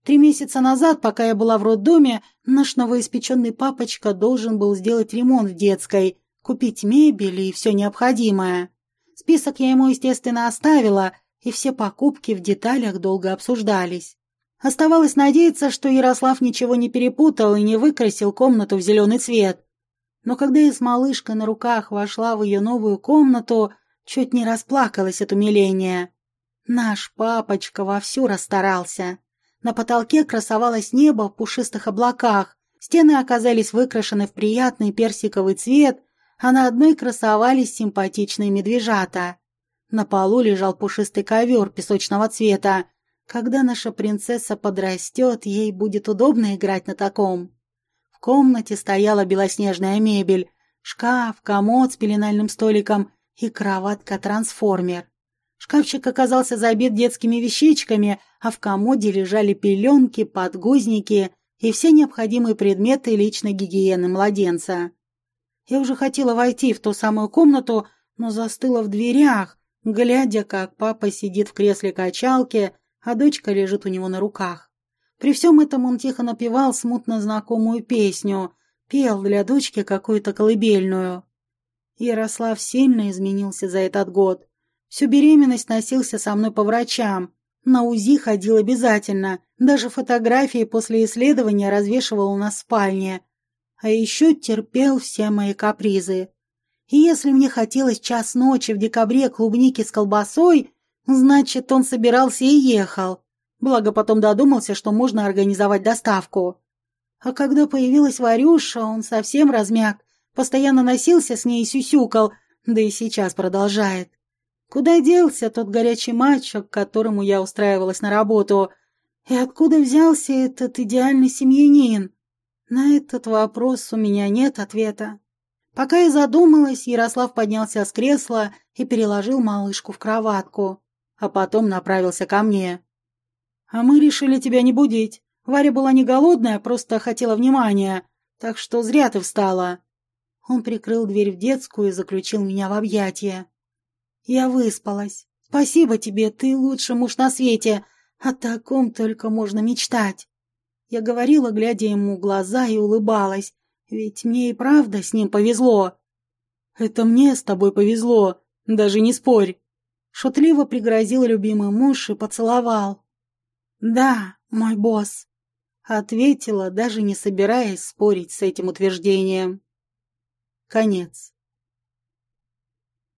Три месяца назад, пока я была в роддоме, наш новоиспеченный папочка должен был сделать ремонт в детской, купить мебель и все необходимое. Список я ему, естественно, оставила, и все покупки в деталях долго обсуждались. Оставалось надеяться, что Ярослав ничего не перепутал и не выкрасил комнату в зеленый цвет. Но когда я с малышкой на руках вошла в ее новую комнату, чуть не расплакалась от умиления. Наш папочка вовсю расстарался. На потолке красовалось небо в пушистых облаках, стены оказались выкрашены в приятный персиковый цвет, а на одной красовались симпатичные медвежата. На полу лежал пушистый ковер песочного цвета. Когда наша принцесса подрастет, ей будет удобно играть на таком. В комнате стояла белоснежная мебель, шкаф, комод с пеленальным столиком и кроватка-трансформер. Шкафчик оказался забит детскими вещичками, а в комоде лежали пеленки, подгузники и все необходимые предметы личной гигиены младенца. Я уже хотела войти в ту самую комнату, но застыла в дверях, глядя, как папа сидит в кресле качалки, а дочка лежит у него на руках. При всем этом он тихо напевал смутно знакомую песню, пел для дочки какую-то колыбельную. Ярослав сильно изменился за этот год. Всю беременность носился со мной по врачам. На УЗИ ходил обязательно. Даже фотографии после исследования развешивал у нас в спальне. А еще терпел все мои капризы. И если мне хотелось час ночи в декабре клубники с колбасой, значит, он собирался и ехал. Благо потом додумался, что можно организовать доставку. А когда появилась Варюша, он совсем размяк, постоянно носился с ней и сюсюкал, да и сейчас продолжает. Куда делся тот горячий мачо, к которому я устраивалась на работу? И откуда взялся этот идеальный семьянин? На этот вопрос у меня нет ответа. Пока я задумалась, Ярослав поднялся с кресла и переложил малышку в кроватку, а потом направился ко мне. «А мы решили тебя не будить. Варя была не голодная, просто хотела внимания, так что зря ты встала». Он прикрыл дверь в детскую и заключил меня в объятия. Я выспалась. Спасибо тебе, ты лучший муж на свете. О таком только можно мечтать. Я говорила, глядя ему в глаза, и улыбалась. Ведь мне и правда с ним повезло. Это мне с тобой повезло, даже не спорь. Шутливо пригрозил любимый муж и поцеловал. Да, мой босс. Ответила, даже не собираясь спорить с этим утверждением. Конец.